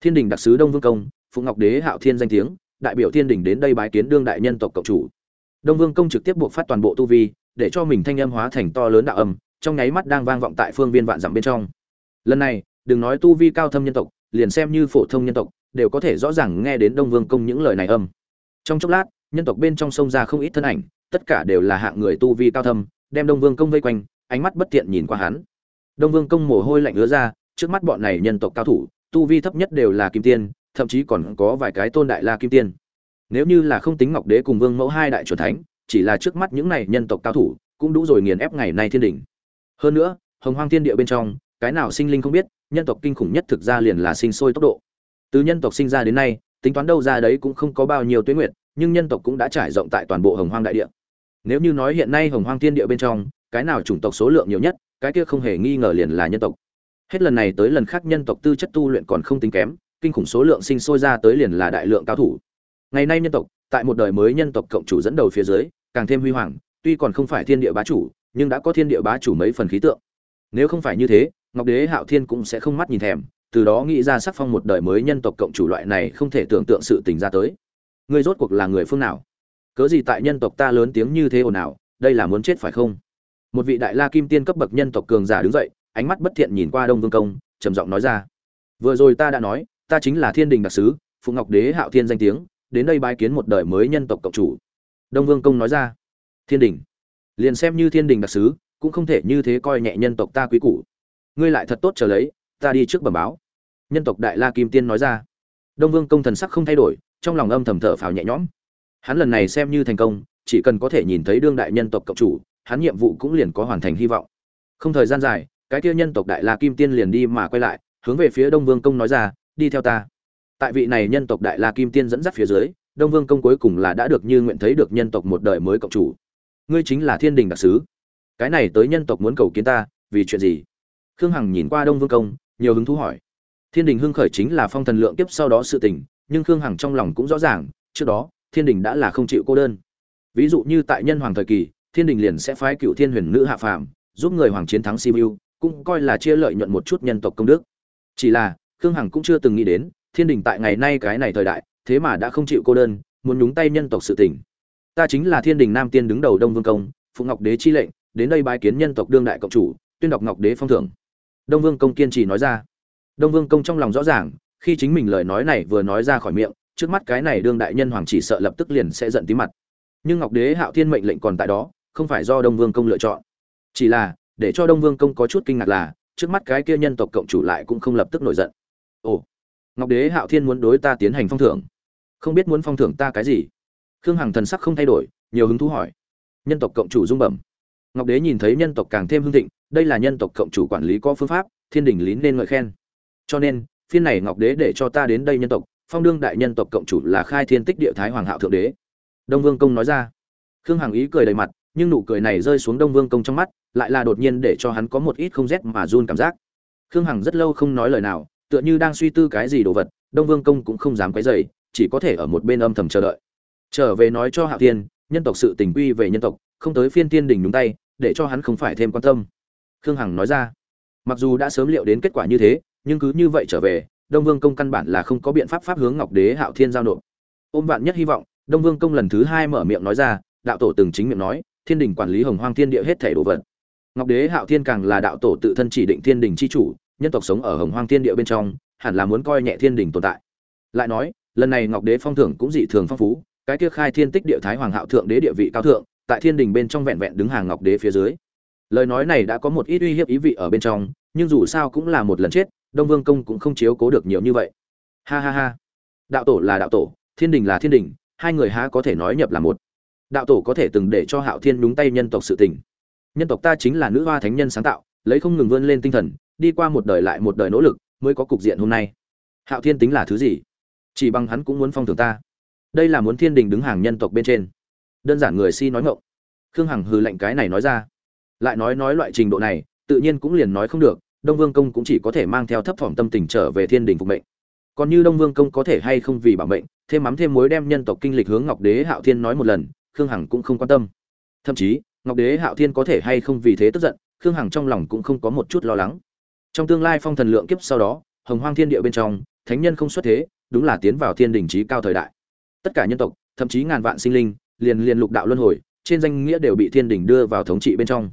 Thiên đình đặc sứ đông vương công, phụ ngọc đế hạo thiên danh tiếng, đại biểu thiên đình đến đây bái kiến đương đại nhân tộc cộng chủ. Đông vương công trực tiếp buộc phát toàn bộ tu vi, để cho mình thanh âm hóa thành to lớn đạo âm, trong nháy mắt đang vang vọng tại phương viên vạn dặm bên trong. Lần này, đừng nói tu vi cao thâm nhân tộc liền xem như phổ thông nhân tộc, đều có thể rõ ràng nghe đến đông vương công những lời này âm. Trong chốc lát, nhân tộc bên trong sông ra không ít thân ảnh, tất cả đều là hạng người tu vi cao thâm, đem đông vương công vây quanh, ánh mắt bất tiện nhìn qua hắn. Đông vương công mồ hôi lạnh ứa ra, trước mắt bọn này nhân tộc cao thủ, tu vi thấp nhất đều là kim tiên, thậm chí còn có vài cái tôn đại la kim tiên. Nếu như là không tính ngọc đế cùng vương mẫu hai đại chuẩn thánh, chỉ là trước mắt những này nhân tộc cao thủ, cũng đủ rồi nghiền ép ngày nay thiên đỉnh. Hơn nữa, hồng hoang thiên địa bên trong, cái nào sinh linh không biết nhân tộc kinh khủng nhất thực ra liền là sinh sôi tốc độ. Từ nhân tộc sinh ra đến nay, tính toán đâu ra đấy cũng không có bao nhiêu tuyến nguyệt, nhưng nhân tộc cũng đã trải rộng tại toàn bộ hồng hoang đại địa. Nếu như nói hiện nay hồng hoang thiên địa bên trong, cái nào chủng tộc số lượng nhiều nhất, cái kia không hề nghi ngờ liền là nhân tộc. Hết lần này tới lần khác nhân tộc tư chất tu luyện còn không tính kém, kinh khủng số lượng sinh sôi ra tới liền là đại lượng cao thủ. Ngày nay nhân tộc, tại một đời mới nhân tộc cộng chủ dẫn đầu phía dưới, càng thêm huy hoàng, tuy còn không phải thiên địa bá chủ, nhưng đã có thiên địa bá chủ mấy phần khí tượng. Nếu không phải như thế ngọc đế hạo thiên cũng sẽ không mắt nhìn thèm, từ đó nghĩ ra sắc phong một đời mới nhân tộc cộng chủ loại này không thể tưởng tượng sự tình ra tới. Ngươi rốt cuộc là người phương nào? Cớ gì tại nhân tộc ta lớn tiếng như thế ồn ào, đây là muốn chết phải không? Một vị đại la kim tiên cấp bậc nhân tộc cường giả đứng dậy, ánh mắt bất thiện nhìn qua đông vương công, trầm giọng nói ra. Vừa rồi ta đã nói, ta chính là thiên đình đặc sứ, phụ ngọc đế hạo thiên danh tiếng, đến đây bái kiến một đời mới nhân tộc cộng chủ. Đông vương công nói ra. Thiên đình. Liền xem như thiên đình đặc sứ, cũng không thể như thế coi nhẹ nhân tộc ta quý củ ngươi lại thật tốt trở lấy, ta đi trước bẩm báo. Nhân tộc đại la kim tiên nói ra. Đông vương công thần sắc không thay đổi, trong lòng âm thầm thở phào nhẹ nhõm. Hắn lần này xem như thành công, chỉ cần có thể nhìn thấy đương đại nhân tộc cộng chủ, hắn nhiệm vụ cũng liền có hoàn thành hy vọng. Không thời gian dài, cái kia nhân tộc đại la kim tiên liền đi mà quay lại, hướng về phía đông vương công nói ra, đi theo ta. Tại vị này nhân tộc đại la kim tiên dẫn dắt phía dưới, đông vương công cuối cùng là đã được như nguyện thấy được nhân tộc một đời mới cộng chủ. Ngươi chính là thiên đình đặc sứ. Cái này tới nhân tộc muốn cầu kiến ta, vì chuyện gì? Khương hằng nhìn qua đông vương công, nhiều hứng thú hỏi. Thiên đình hưng khởi chính là phong thần lượng kiếp sau đó sự tình, nhưng khương hằng trong lòng cũng rõ ràng, trước đó, thiên đình đã là không chịu cô đơn. Ví dụ như tại nhân hoàng thời kỳ, thiên đình liền sẽ phái cựu thiên huyền nữ hạ phàm, giúp người hoàng chiến thắng sibiu cũng coi là chia lợi nhuận một chút nhân tộc công đức. Chỉ là, khương hằng cũng chưa từng nghĩ đến, thiên đình tại ngày nay cái này thời đại, thế mà đã không chịu cô đơn, muốn nhúng tay nhân tộc sự tình. Ta chính là thiên đình nam tiên đứng đầu đông vương công phụ ngọc đế chi lệnh, đến đây bái kiến nhân tộc đương đại cộng chủ, tuyên đọc ngọc đế phong thưởng đông vương công kiên trì nói ra. Đông vương công trong lòng rõ ràng, khi chính mình lời nói này vừa nói ra khỏi miệng, trước mắt cái này đương đại nhân hoàng chỉ sợ lập tức liền sẽ giận tí mặt. Nhưng ngọc đế hạo thiên mệnh lệnh còn tại đó, không phải do đông vương công lựa chọn. Chỉ là, để cho đông vương công có chút kinh ngạc là, trước mắt cái kia nhân tộc cộng chủ lại cũng không lập tức nổi giận. Ồ, ngọc đế hạo thiên muốn đối ta tiến hành phong thưởng. Không biết muốn phong thưởng ta cái gì? Khương hằng thần sắc không thay đổi, nhiều hứng thú hỏi. Nhân tộc cộng chủ dung bẩm. Ngọc đế nhìn thấy nhân tộc càng thêm hưng thịnh đây là nhân tộc cộng chủ quản lý có phương pháp, thiên đình lín nên ngợi khen. Cho nên, phiên này ngọc đế để cho ta đến đây nhân tộc, phong đương đại nhân tộc cộng chủ là khai thiên tích địa thái hoàng hạo thượng đế. Đông vương công nói ra. Khương hằng ý cười đầy mặt, nhưng nụ cười này rơi xuống đông vương công trong mắt, lại là đột nhiên để cho hắn có một ít không rét mà run cảm giác. Khương hằng rất lâu không nói lời nào, tựa như đang suy tư cái gì đồ vật, đông vương công cũng không dám quấy dày chỉ có thể ở một bên âm thầm chờ đợi. Trở về nói cho hạo thiên, nhân tộc sự tình quy về nhân tộc, không tới phiên tiên đình đúng tay, để cho hắn không phải thêm quan tâm khương hằng nói ra. Mặc dù đã sớm liệu đến kết quả như thế, nhưng cứ như vậy trở về, đông vương công căn bản là không có biện pháp pháp hướng ngọc đế hạo thiên giao nộp. Ôm vạn nhất hy vọng, đông vương công lần thứ hai mở miệng nói ra, đạo tổ từng chính miệng nói, thiên đình quản lý hồng hoang thiên địa hết thể đồ vật. Ngọc đế hạo thiên càng là đạo tổ tự thân chỉ định thiên đình c h i chủ, nhân tộc sống ở hồng hoang thiên địa bên trong, hẳn là muốn coi nhẹ thiên đình tồn tại. Lại nói, lần này ngọc đế phong thưởng cũng dị thường phong phú, cái kia khai thiên tích địa thái hoàng hạo thượng đế địa vị cao thượng, tại thiên đình bên trong vẹn vẹn đứng hàng ngọc đế phía dưới lời nói này đã có một ít uy hiếp ý vị ở bên trong, nhưng dù sao cũng là một lần chết, đông vương công cũng không chiếu cố được nhiều như vậy. Ha ha ha. Đạo tổ là đạo tổ, thiên đình là thiên đình, hai người há có thể nói nhập là một. Đạo tổ có thể từng để cho hạo thiên đúng tay nhân tộc sự tình. Nhân tộc ta chính là nữ hoa thánh nhân sáng tạo, lấy không ngừng vươn lên tinh thần, đi qua một đời lại một đời nỗ lực, mới có cục diện hôm nay. Hạo thiên tính là thứ gì? Chỉ bằng hắn cũng muốn phong thưởng ta. Đây là muốn thiên đình đứng hàng nhân tộc bên trên. Đơn giản người si nói ngộng khương hằng hừ lạnh cái này nói ra lại nói nói loại trình độ này, tự nhiên cũng liền nói không được, đông vương công cũng chỉ có thể mang theo thấp thỏm tâm tình trở về thiên đình phục mệnh. Còn như đông vương công có thể hay không vì bảo mệnh, thêm mắm thêm mối đem nhân tộc kinh lịch hướng ngọc đế hạo thiên nói một lần, khương hằng cũng không quan tâm. Thậm chí, ngọc đế hạo thiên có thể hay không vì thế tức giận, khương hằng trong lòng cũng không có một chút lo lắng. Trong tương lai phong thần lượng kiếp sau đó, hồng hoang thiên địa bên trong, thánh nhân không xuất thế, đúng là tiến vào thiên đình trí cao thời đại. Tất cả nhân tộc, thậm chí ngàn vạn sinh linh, liền liền lục đạo luân hồi, trên danh nghĩa đều bị thiên đình đưa vào thống trị bên trong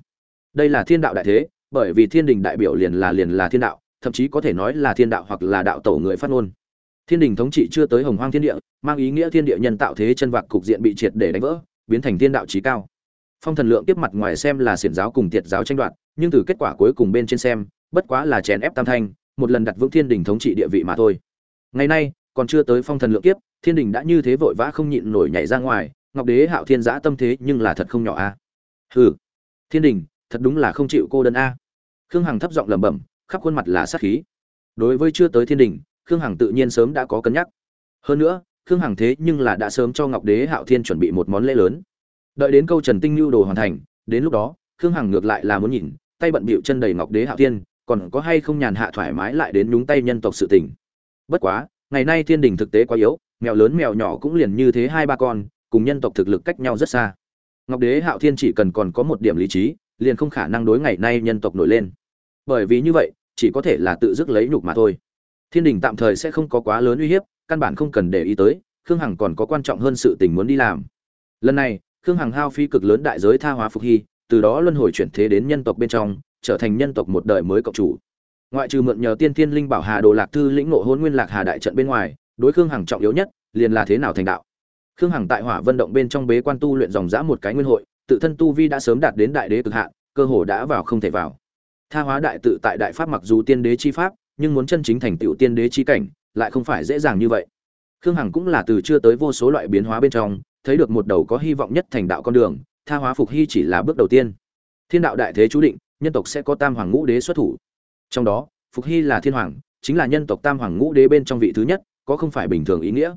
đây là thiên đạo đại thế, bởi vì thiên đình đại biểu liền là liền là thiên đạo, thậm chí có thể nói là thiên đạo hoặc là đạo tổ người phát ngôn. Thiên đình thống trị chưa tới hồng hoang thiên địa, mang ý nghĩa thiên địa nhân tạo thế chân vạc cục diện bị triệt để đánh vỡ, biến thành thiên đạo trí cao. Phong thần lượng tiếp mặt ngoài xem là xiển giáo cùng tiệt giáo tranh đoạt, nhưng từ kết quả cuối cùng bên trên xem, bất quá là chèn ép tam thanh, một lần đặt vững thiên đình thống trị địa vị mà thôi. Ngày nay, còn chưa tới phong thần lượng kiếp, thiên đình đã như thế vội vã không nhịn nổi nhảy ra ngoài, ngọc đế hạo thiên giã tâm thế nhưng là thật không nhỏ a. Hừ, thiên đình thật đúng là không chịu cô đơn a. Khương hằng thấp giọng lẩm bẩm, khắp khuôn mặt là sát khí. Đối với chưa tới thiên đình, khương hằng tự nhiên sớm đã có cân nhắc. Hơn nữa, khương hằng thế nhưng là đã sớm cho ngọc đế hạo thiên chuẩn bị một món lễ lớn. Đợi đến câu trần tinh lưu đồ hoàn thành, đến lúc đó, khương hằng ngược lại là muốn nhìn, tay bận bịu chân đầy ngọc đế hạo thiên, còn có hay không nhàn hạ thoải mái lại đến nhúng tay nhân tộc sự tình. Bất quá, ngày nay thiên đình thực tế quá yếu, mèo lớn mèo nhỏ cũng liền như thế hai ba con, cùng nhân tộc thực lực cách nhau rất xa. Ngọc đế hạo thiên chỉ cần còn có một điểm lý trí liền không khả năng đối ngày nay nhân tộc nổi lên. Bởi vì như vậy, chỉ có thể là tự dứt lấy nhục mà thôi. Thiên đình tạm thời sẽ không có quá lớn uy hiếp, căn bản không cần để ý tới, khương hằng còn có quan trọng hơn sự tình muốn đi làm. Lần này, khương hằng hao phi cực lớn đại giới tha hóa phục hy, từ đó luân hồi chuyển thế đến nhân tộc bên trong, trở thành nhân tộc một đời mới cộng chủ. Ngoại trừ mượn nhờ tiên tiên linh bảo hà đồ lạc thư lĩnh ngộ hôn nguyên lạc hà đại trận bên ngoài, đối khương hằng trọng yếu nhất, liền là thế nào thành đạo. Khương hằng tại hỏa vận động bên trong bế quan tu luyện dòng dã một cái nguyên hội tự thân tu vi đã sớm đạt đến đại đế cực hạn, cơ hồ đã vào không thể vào. Tha hóa đại tự tại đại pháp mặc dù tiên đế chi pháp, nhưng muốn chân chính thành tựu tiên đế chi cảnh, lại không phải dễ dàng như vậy. Khương hằng cũng là từ chưa tới vô số loại biến hóa bên trong, thấy được một đầu có hy vọng nhất thành đạo con đường, tha hóa phục hy chỉ là bước đầu tiên. Thiên đạo đại thế chú định, nhân tộc sẽ có tam hoàng ngũ đế xuất thủ. Trong đó, phục hy là thiên hoàng, chính là nhân tộc tam hoàng ngũ đế bên trong vị thứ nhất, có không phải bình thường ý nghĩa.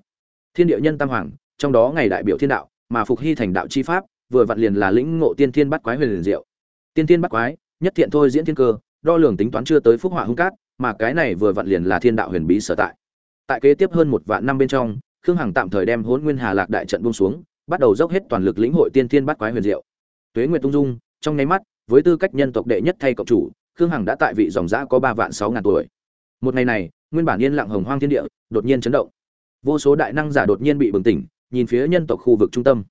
Thiên địa nhân tam hoàng, trong đó ngày đại biểu thiên đạo, mà phục hy thành đạo chi pháp vừa vặn liền là lĩnh ngộ tiên thiên bắt quái huyền liền diệu. Tiên thiên bắt quái, nhất thiện thôi diễn thiên cơ, đo lường tính toán chưa tới phúc họa hung cát, mà cái này vừa vặn liền là thiên đạo huyền bí sở tại. Tại kế tiếp hơn một vạn năm bên trong, khương hằng tạm thời đem Hỗn nguyên hà lạc đại trận buông xuống, bắt đầu dốc hết toàn lực lĩnh hội tiên thiên bắt quái huyền diệu. Tuế nguyệt tung dung, trong nháy mắt, với tư cách nhân tộc đệ nhất thay cộng chủ, khương hằng đã tại vị dòng giá có ba vạn sáu ngàn tuổi. Một ngày này, nguyên bản yên lặng hồng hoang thiên địa, đột nhiên chấn động. Vô số đại năng giả đột nhiên bị bừng tỉnh, nhìn phía nhân tộc khu vực trung tâm.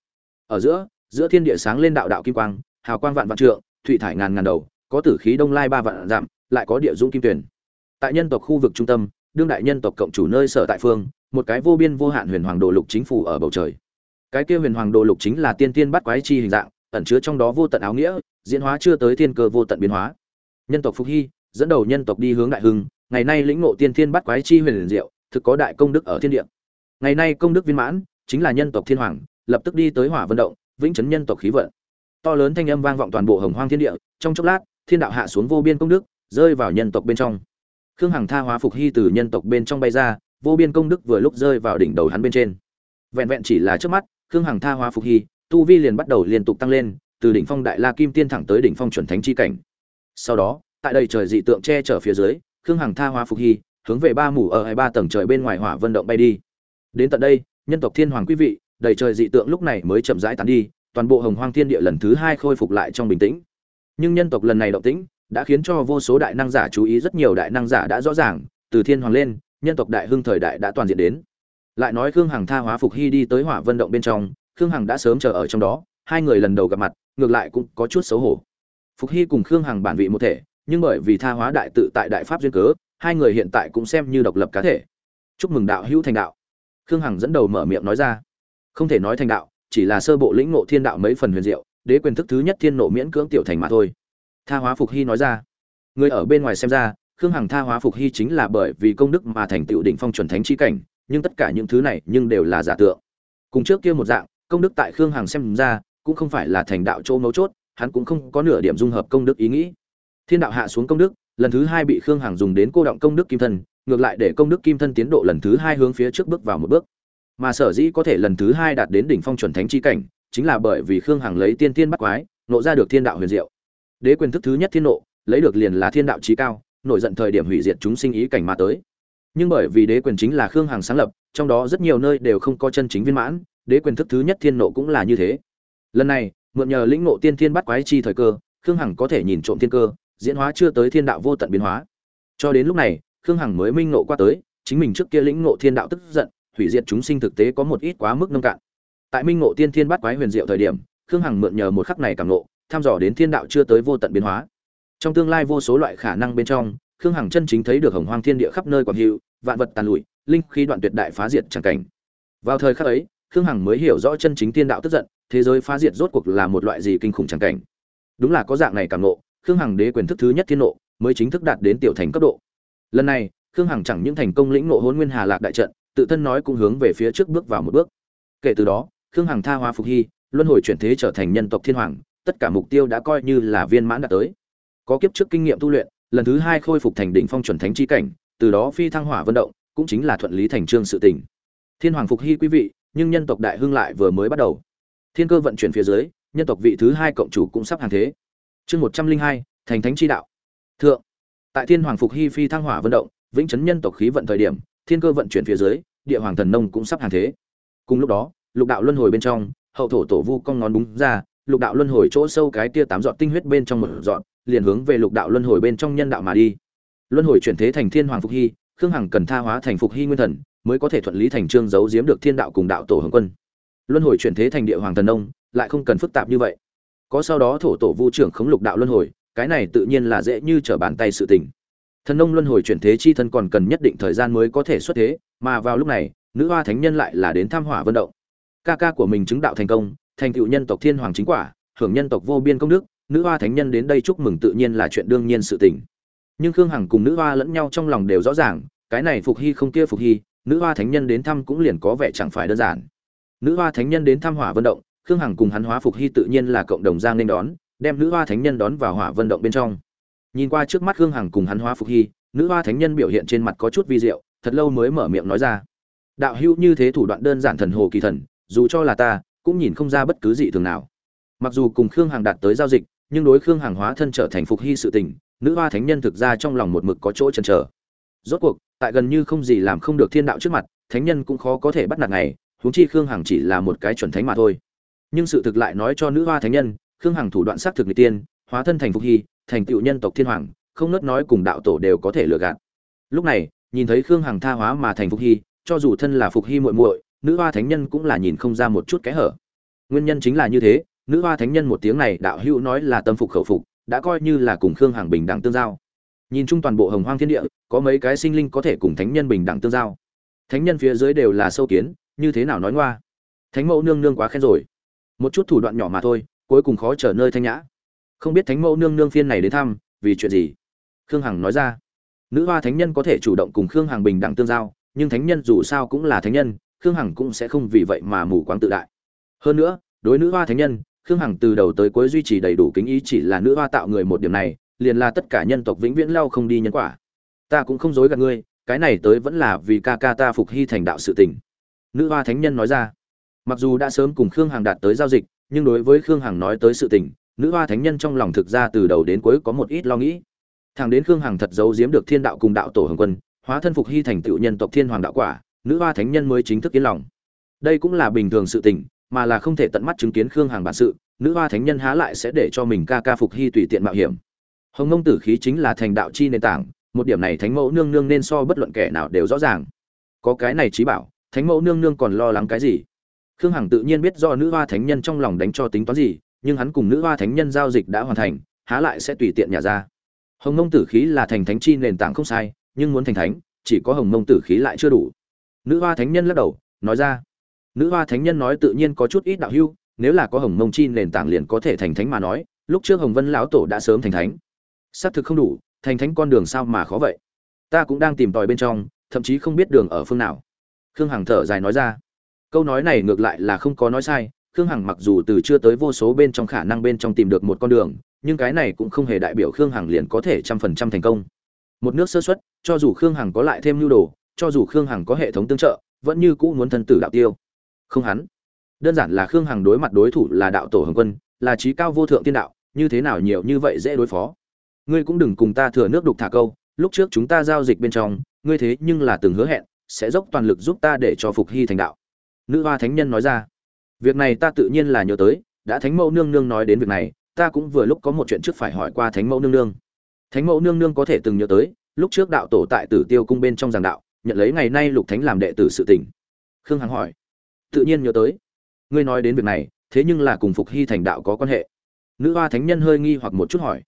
Ở giữa giữa thiên địa sáng lên đạo đạo kim quang, hào quang vạn vạn trượng thụy thải ngàn ngàn đầu, có tử khí đông lai ba vạn dặm, lại có địa dũng kim tuyển. Tại nhân tộc khu vực trung tâm, đương đại nhân tộc cộng chủ nơi sở tại phương, một cái vô biên vô hạn huyền hoàng đồ lục chính phủ ở bầu trời. Cái kia huyền hoàng đồ lục chính là tiên tiên bắt quái chi hình dạng, ẩn chứa trong đó vô tận áo nghĩa, diễn hóa chưa tới thiên cơ vô tận biến hóa. Nhân tộc phục hy, dẫn đầu nhân tộc đi hướng đại hưng, ngày nay lĩnh ngộ tiên thiên bắt quái chi huyền diệu, thực có đại công đức ở thiên địa. Ngày nay công đức viên mãn, chính là nhân tộc thiên hoàng, lập tức đi tới hỏa vận động vĩnh chấn nhân tộc khí vận. To lớn thanh âm vang vọng toàn bộ hồng hoang thiên địa, trong chốc lát, thiên đạo hạ xuống vô biên công đức, rơi vào nhân tộc bên trong. Khương hằng tha hóa phục hy từ nhân tộc bên trong bay ra, vô biên công đức vừa lúc rơi vào đỉnh đầu hắn bên trên. Vẹn vẹn chỉ là trước mắt, khương hằng tha hóa phục hy, tu vi liền bắt đầu liên tục tăng lên, từ đỉnh phong đại la kim tiên thẳng tới đỉnh phong chuẩn thánh chi cảnh. Sau đó, tại đây trời dị tượng che chở phía dưới, khương hằng tha hóa phục hy, hướng về ba mù ở hai ba tầng trời bên ngoài hỏa vân động bay đi. Đến tận đây, nhân tộc thiên hoàng quý vị đầy trời dị tượng lúc này mới chậm rãi tán đi, toàn bộ hồng hoang thiên địa lần thứ hai khôi phục lại trong bình tĩnh. Nhưng nhân tộc lần này động tĩnh đã khiến cho vô số đại năng giả chú ý, rất nhiều đại năng giả đã rõ ràng, từ thiên hoàng lên, nhân tộc đại hưng thời đại đã toàn diện đến. Lại nói khương hằng tha hóa phục hy đi tới hỏa vân động bên trong, khương hằng đã sớm chờ ở trong đó, hai người lần đầu gặp mặt, ngược lại cũng có chút xấu hổ. Phục hy cùng khương hằng bản vị một thể, nhưng bởi vì tha hóa đại tự tại đại pháp duyên cớ, hai người hiện tại cũng xem như độc lập cá thể. Chúc mừng đạo hữu thành đạo. Khương hằng dẫn đầu mở miệng nói ra không thể nói thành đạo, chỉ là sơ bộ lĩnh ngộ thiên đạo mấy phần huyền diệu, đế quyền thức thứ nhất thiên nộ miễn cưỡng tiểu thành mà thôi. Tha hóa phục hy nói ra. Người ở bên ngoài xem ra, khương hằng tha hóa phục hy chính là bởi vì công đức mà thành tựu đỉnh phong chuẩn thánh chi cảnh, nhưng tất cả những thứ này nhưng đều là giả tượng. Cùng trước kia một dạng, công đức tại khương hằng xem ra, cũng không phải là thành đạo chỗ mấu chốt, hắn cũng không có nửa điểm dung hợp công đức ý nghĩ. Thiên đạo hạ xuống công đức, lần thứ hai bị khương hằng dùng đến cô động công đức kim thân, ngược lại để công đức kim thân tiến độ lần thứ hai hướng phía trước bước vào một bước mà sở dĩ có thể lần thứ hai đạt đến đỉnh phong chuẩn thánh chi cảnh, chính là bởi vì khương hằng lấy tiên tiên bắt quái, nộ ra được thiên đạo huyền diệu. Đế quyền thức thứ nhất thiên nộ, lấy được liền là thiên đạo trí cao, nổi giận thời điểm hủy diệt chúng sinh ý cảnh mà tới. Nhưng bởi vì đế quyền chính là khương hằng sáng lập, trong đó rất nhiều nơi đều không có chân chính viên mãn, đế quyền thức thứ nhất thiên nộ cũng là như thế. Lần này, mượn nhờ lĩnh nộ tiên thiên bắt quái chi thời cơ, khương hằng có thể nhìn trộm thiên cơ, diễn hóa chưa tới thiên đạo vô tận biến hóa. Cho đến lúc này, khương hằng mới minh nộ qua tới, chính mình trước kia lĩnh nộ thiên đạo tức giận hủy diệt chúng sinh thực tế có một ít quá mức nông cạn. Tại minh ngộ tiên thiên bắt quái huyền diệu thời điểm, khương hằng mượn nhờ một khắc này cảm ngộ, thăm dò đến thiên đạo chưa tới vô tận biến hóa. Trong tương lai vô số loại khả năng bên trong, khương hằng chân chính thấy được hồng hoang thiên địa khắp nơi quảng hữu, vạn vật tàn lụi, linh khí đoạn tuyệt đại phá diệt chẳng cảnh. Vào thời khắc ấy, khương hằng mới hiểu rõ chân chính thiên đạo tức giận, thế giới phá diệt rốt cuộc là một loại gì kinh khủng chẳng cảnh. Đúng là có dạng này cảm ngộ, khương hằng đế quyền thức thứ nhất thiên nộ, mới chính thức đạt đến tiểu thành cấp độ. Lần này, khương hằng chẳng những thành công lĩnh nộ hôn nguyên hà lạc đại trận tự thân nói cũng hướng về phía trước bước vào một bước. Kể từ đó, khương hằng tha hóa phục hy, luân hồi chuyển thế trở thành nhân tộc thiên hoàng, tất cả mục tiêu đã coi như là viên mãn đạt tới. Có kiếp trước kinh nghiệm tu luyện, lần thứ hai khôi phục thành đỉnh phong chuẩn thánh chi cảnh, từ đó phi thăng hỏa vận động, cũng chính là thuận lý thành trương sự tình. Thiên hoàng phục hy quý vị, nhưng nhân tộc đại hưng lại vừa mới bắt đầu. Thiên cơ vận chuyển phía dưới, nhân tộc vị thứ hai cộng chủ cũng sắp hàng thế. Chương một trăm linh hai, thành thánh chi đạo. Thượng, tại thiên hoàng phục hy phi thăng hỏa vận động, vĩnh chấn nhân tộc khí vận thời điểm thiên cơ vận chuyển phía dưới, địa hoàng thần nông cũng sắp hàng thế. Cùng lúc đó, lục đạo luân hồi bên trong, hậu thổ tổ vu cong ngón đúng ra, lục đạo luân hồi chỗ sâu cái tia tám dọn tinh huyết bên trong một dọn liền hướng về lục đạo luân hồi bên trong nhân đạo mà đi. Luân hồi chuyển thế thành thiên hoàng phục hy, khương hằng cần tha hóa thành phục hy nguyên thần, mới có thể thuận lý thành trương giấu giếm được thiên đạo cùng đạo tổ hồng quân. Luân hồi chuyển thế thành địa hoàng thần nông, lại không cần phức tạp như vậy. Có sau đó thổ tổ vu trưởng khống lục đạo luân hồi, cái này tự nhiên là dễ như trở bàn tay sự tình thần nông luân hồi chuyển thế chi thân còn cần nhất định thời gian mới có thể xuất thế, mà vào lúc này, nữ hoa thánh nhân lại là đến tham hỏa vận động. Ca ca của mình chứng đạo thành công, thành tựu nhân tộc thiên hoàng chính quả, hưởng nhân tộc vô biên công đức, nữ hoa thánh nhân đến đây chúc mừng tự nhiên là chuyện đương nhiên sự tình. Nhưng khương hằng cùng nữ hoa lẫn nhau trong lòng đều rõ ràng, cái này phục hy không kia phục hy, nữ hoa thánh nhân đến thăm cũng liền có vẻ chẳng phải đơn giản. Nữ hoa thánh nhân đến thăm hỏa vận động, khương hằng cùng hắn hóa phục hy tự nhiên là cộng đồng giang nên đón, đem nữ hoa thánh nhân đón vào hỏa vận động bên trong nhìn qua trước mắt khương hằng cùng hắn hóa phục hy, nữ hoa thánh nhân biểu hiện trên mặt có chút vi diệu, thật lâu mới mở miệng nói ra. Đạo hữu như thế thủ đoạn đơn giản thần hồ kỳ thần, dù cho là ta, cũng nhìn không ra bất cứ gì thường nào. Mặc dù cùng khương hằng đạt tới giao dịch, nhưng đối khương hằng hóa thân trở thành phục hy sự tình, nữ hoa thánh nhân thực ra trong lòng một mực có chỗ chần chờ. Rốt cuộc, tại gần như không gì làm không được thiên đạo trước mặt, thánh nhân cũng khó có thể bắt nạt này huống chi khương hằng chỉ là một cái chuẩn thánh mà thôi. Nhưng sự thực lại nói cho nữ hoa thánh nhân, khương hằng thủ đoạn xác thực người tiên, hóa thân thành phục hy thành tựu nhân tộc thiên hoàng, không nớt nói cùng đạo tổ đều có thể lừa gạt. Lúc này, nhìn thấy khương hằng tha hóa mà thành phục hy, cho dù thân là phục hy muội muội, nữ hoa thánh nhân cũng là nhìn không ra một chút kẽ hở. Nguyên nhân chính là như thế, nữ hoa thánh nhân một tiếng này đạo hữu nói là tâm phục khẩu phục, đã coi như là cùng khương hằng bình đẳng tương giao. Nhìn chung toàn bộ hồng hoang thiên địa, có mấy cái sinh linh có thể cùng thánh nhân bình đẳng tương giao. Thánh nhân phía dưới đều là sâu kiến, như thế nào nói ngoa? Thánh mẫu nương nương quá khen rồi. Một chút thủ đoạn nhỏ mà thôi, cuối cùng khó trở nơi thanh nhã không biết thánh mẫu nương nương phiên này đến thăm, vì chuyện gì? Khương hằng nói ra. Nữ hoa thánh nhân có thể chủ động cùng khương hằng bình đẳng tương giao, nhưng thánh nhân dù sao cũng là thánh nhân, khương hằng cũng sẽ không vì vậy mà mù quáng tự đại. Hơn nữa, đối nữ hoa thánh nhân, khương hằng từ đầu tới cuối duy trì đầy đủ kính ý chỉ là nữ hoa tạo người một điểm này, liền là tất cả nhân tộc vĩnh viễn lao không đi nhân quả. Ta cũng không dối gạt ngươi, cái này tới vẫn là vì ca ca ta phục hy thành đạo sự tình. Nữ hoa thánh nhân nói ra. Mặc dù đã sớm cùng khương hằng đạt tới giao dịch, nhưng đối với khương hằng nói tới sự tình nữ hoa thánh nhân trong lòng thực ra từ đầu đến cuối có một ít lo nghĩ. Thằng đến khương hằng thật giấu giếm được thiên đạo cùng đạo tổ hồng quân, hóa thân phục hy thành tựu nhân tộc thiên hoàng đạo quả, nữ hoa thánh nhân mới chính thức yên lòng. Đây cũng là bình thường sự tình, mà là không thể tận mắt chứng kiến khương hằng bản sự, nữ hoa thánh nhân há lại sẽ để cho mình ca ca phục hy tùy tiện mạo hiểm. Hồng nông tử khí chính là thành đạo chi nền tảng, một điểm này thánh mẫu nương nương nên so bất luận kẻ nào đều rõ ràng. Có cái này trí bảo, thánh mẫu nương nương còn lo lắng cái gì? Khương hằng tự nhiên biết do nữ hoa thánh nhân trong lòng đánh cho tính toán gì nhưng hắn cùng nữ hoa thánh nhân giao dịch đã hoàn thành, há lại sẽ tùy tiện nhả ra. Hồng mông tử khí là thành thánh chi nền tảng không sai, nhưng muốn thành thánh, chỉ có hồng mông tử khí lại chưa đủ. Nữ hoa thánh nhân lắc đầu, nói ra, nữ hoa thánh nhân nói tự nhiên có chút ít đạo hưu nếu là có hồng mông chi nền tảng liền có thể thành thánh mà nói, lúc trước hồng vân lão tổ đã sớm thành thánh. Xác thực không đủ, thành thánh con đường sao mà khó vậy? Ta cũng đang tìm tòi bên trong, thậm chí không biết đường ở phương nào. Khương hằng thở dài nói ra, câu nói này ngược lại là không có nói sai khương hằng mặc dù từ chưa tới vô số bên trong khả năng bên trong tìm được một con đường, nhưng cái này cũng không hề đại biểu khương hằng liền có thể trăm phần trăm thành công. Một nước sơ xuất cho dù khương hằng có lại thêm nhu đồ, cho dù khương hằng có hệ thống tương trợ, vẫn như cũ muốn thân tử đạo tiêu. Không hắn. Đơn giản là khương hằng đối mặt đối thủ là đạo tổ hồng quân, là trí cao vô thượng tiên đạo, như thế nào nhiều như vậy dễ đối phó. Ngươi cũng đừng cùng ta thừa nước đục thả câu, lúc trước chúng ta giao dịch bên trong, ngươi thế nhưng là từng hứa hẹn, sẽ dốc toàn lực giúp ta để cho phục hy thành đạo. Nữ hoa thánh nhân nói ra việc này ta tự nhiên là nhớ tới, đã thánh mẫu nương nương nói đến việc này, ta cũng vừa lúc có một chuyện trước phải hỏi qua thánh mẫu nương nương. Thánh mẫu nương nương có thể từng nhớ tới, lúc trước đạo tổ tại tử tiêu cung bên trong giảng đạo, nhận lấy ngày nay lục thánh làm đệ tử sự tỉnh khương hằng hỏi, tự nhiên nhớ tới. Ngươi nói đến việc này, thế nhưng là cùng phục hy thành đạo có quan hệ. Nữ hoa thánh nhân hơi nghi hoặc một chút hỏi,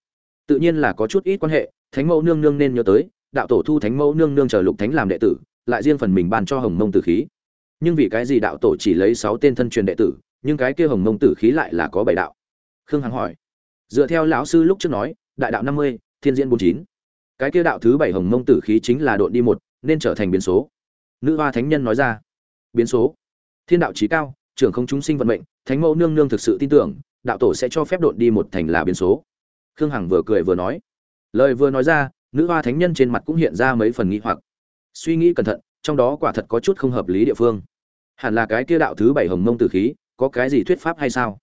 tự nhiên là có chút ít quan hệ, thánh mẫu nương nương nên nhớ tới, đạo tổ thu thánh mẫu nương nương chờ lục thánh làm đệ tử, lại riêng phần mình ban cho hồng mông tử khí nhưng vì cái gì đạo tổ chỉ lấy sáu tên thân truyền đệ tử, nhưng cái kia hồng mông tử khí lại là có bảy đạo? Khương hằng hỏi. Dựa theo lão sư lúc trước nói, đại đạo năm mươi, thiên diễn bốn chín. Cái kia đạo thứ bảy hồng mông tử khí chính là đội đi một, nên trở thành biến số. Nữ hoa thánh nhân nói ra. Biến số. Thiên đạo trí cao, trưởng không chúng sinh vận mệnh, thánh mẫu nương nương thực sự tin tưởng, đạo tổ sẽ cho phép đội đi một thành là biến số. Khương hằng vừa cười vừa nói. Lời vừa nói ra, nữ hoa thánh nhân trên mặt cũng hiện ra mấy phần nghi hoặc. Suy nghĩ cẩn thận trong đó quả thật có chút không hợp lý địa phương. Hẳn là cái kia đạo thứ bảy hồng mông tử khí, có cái gì thuyết pháp hay sao?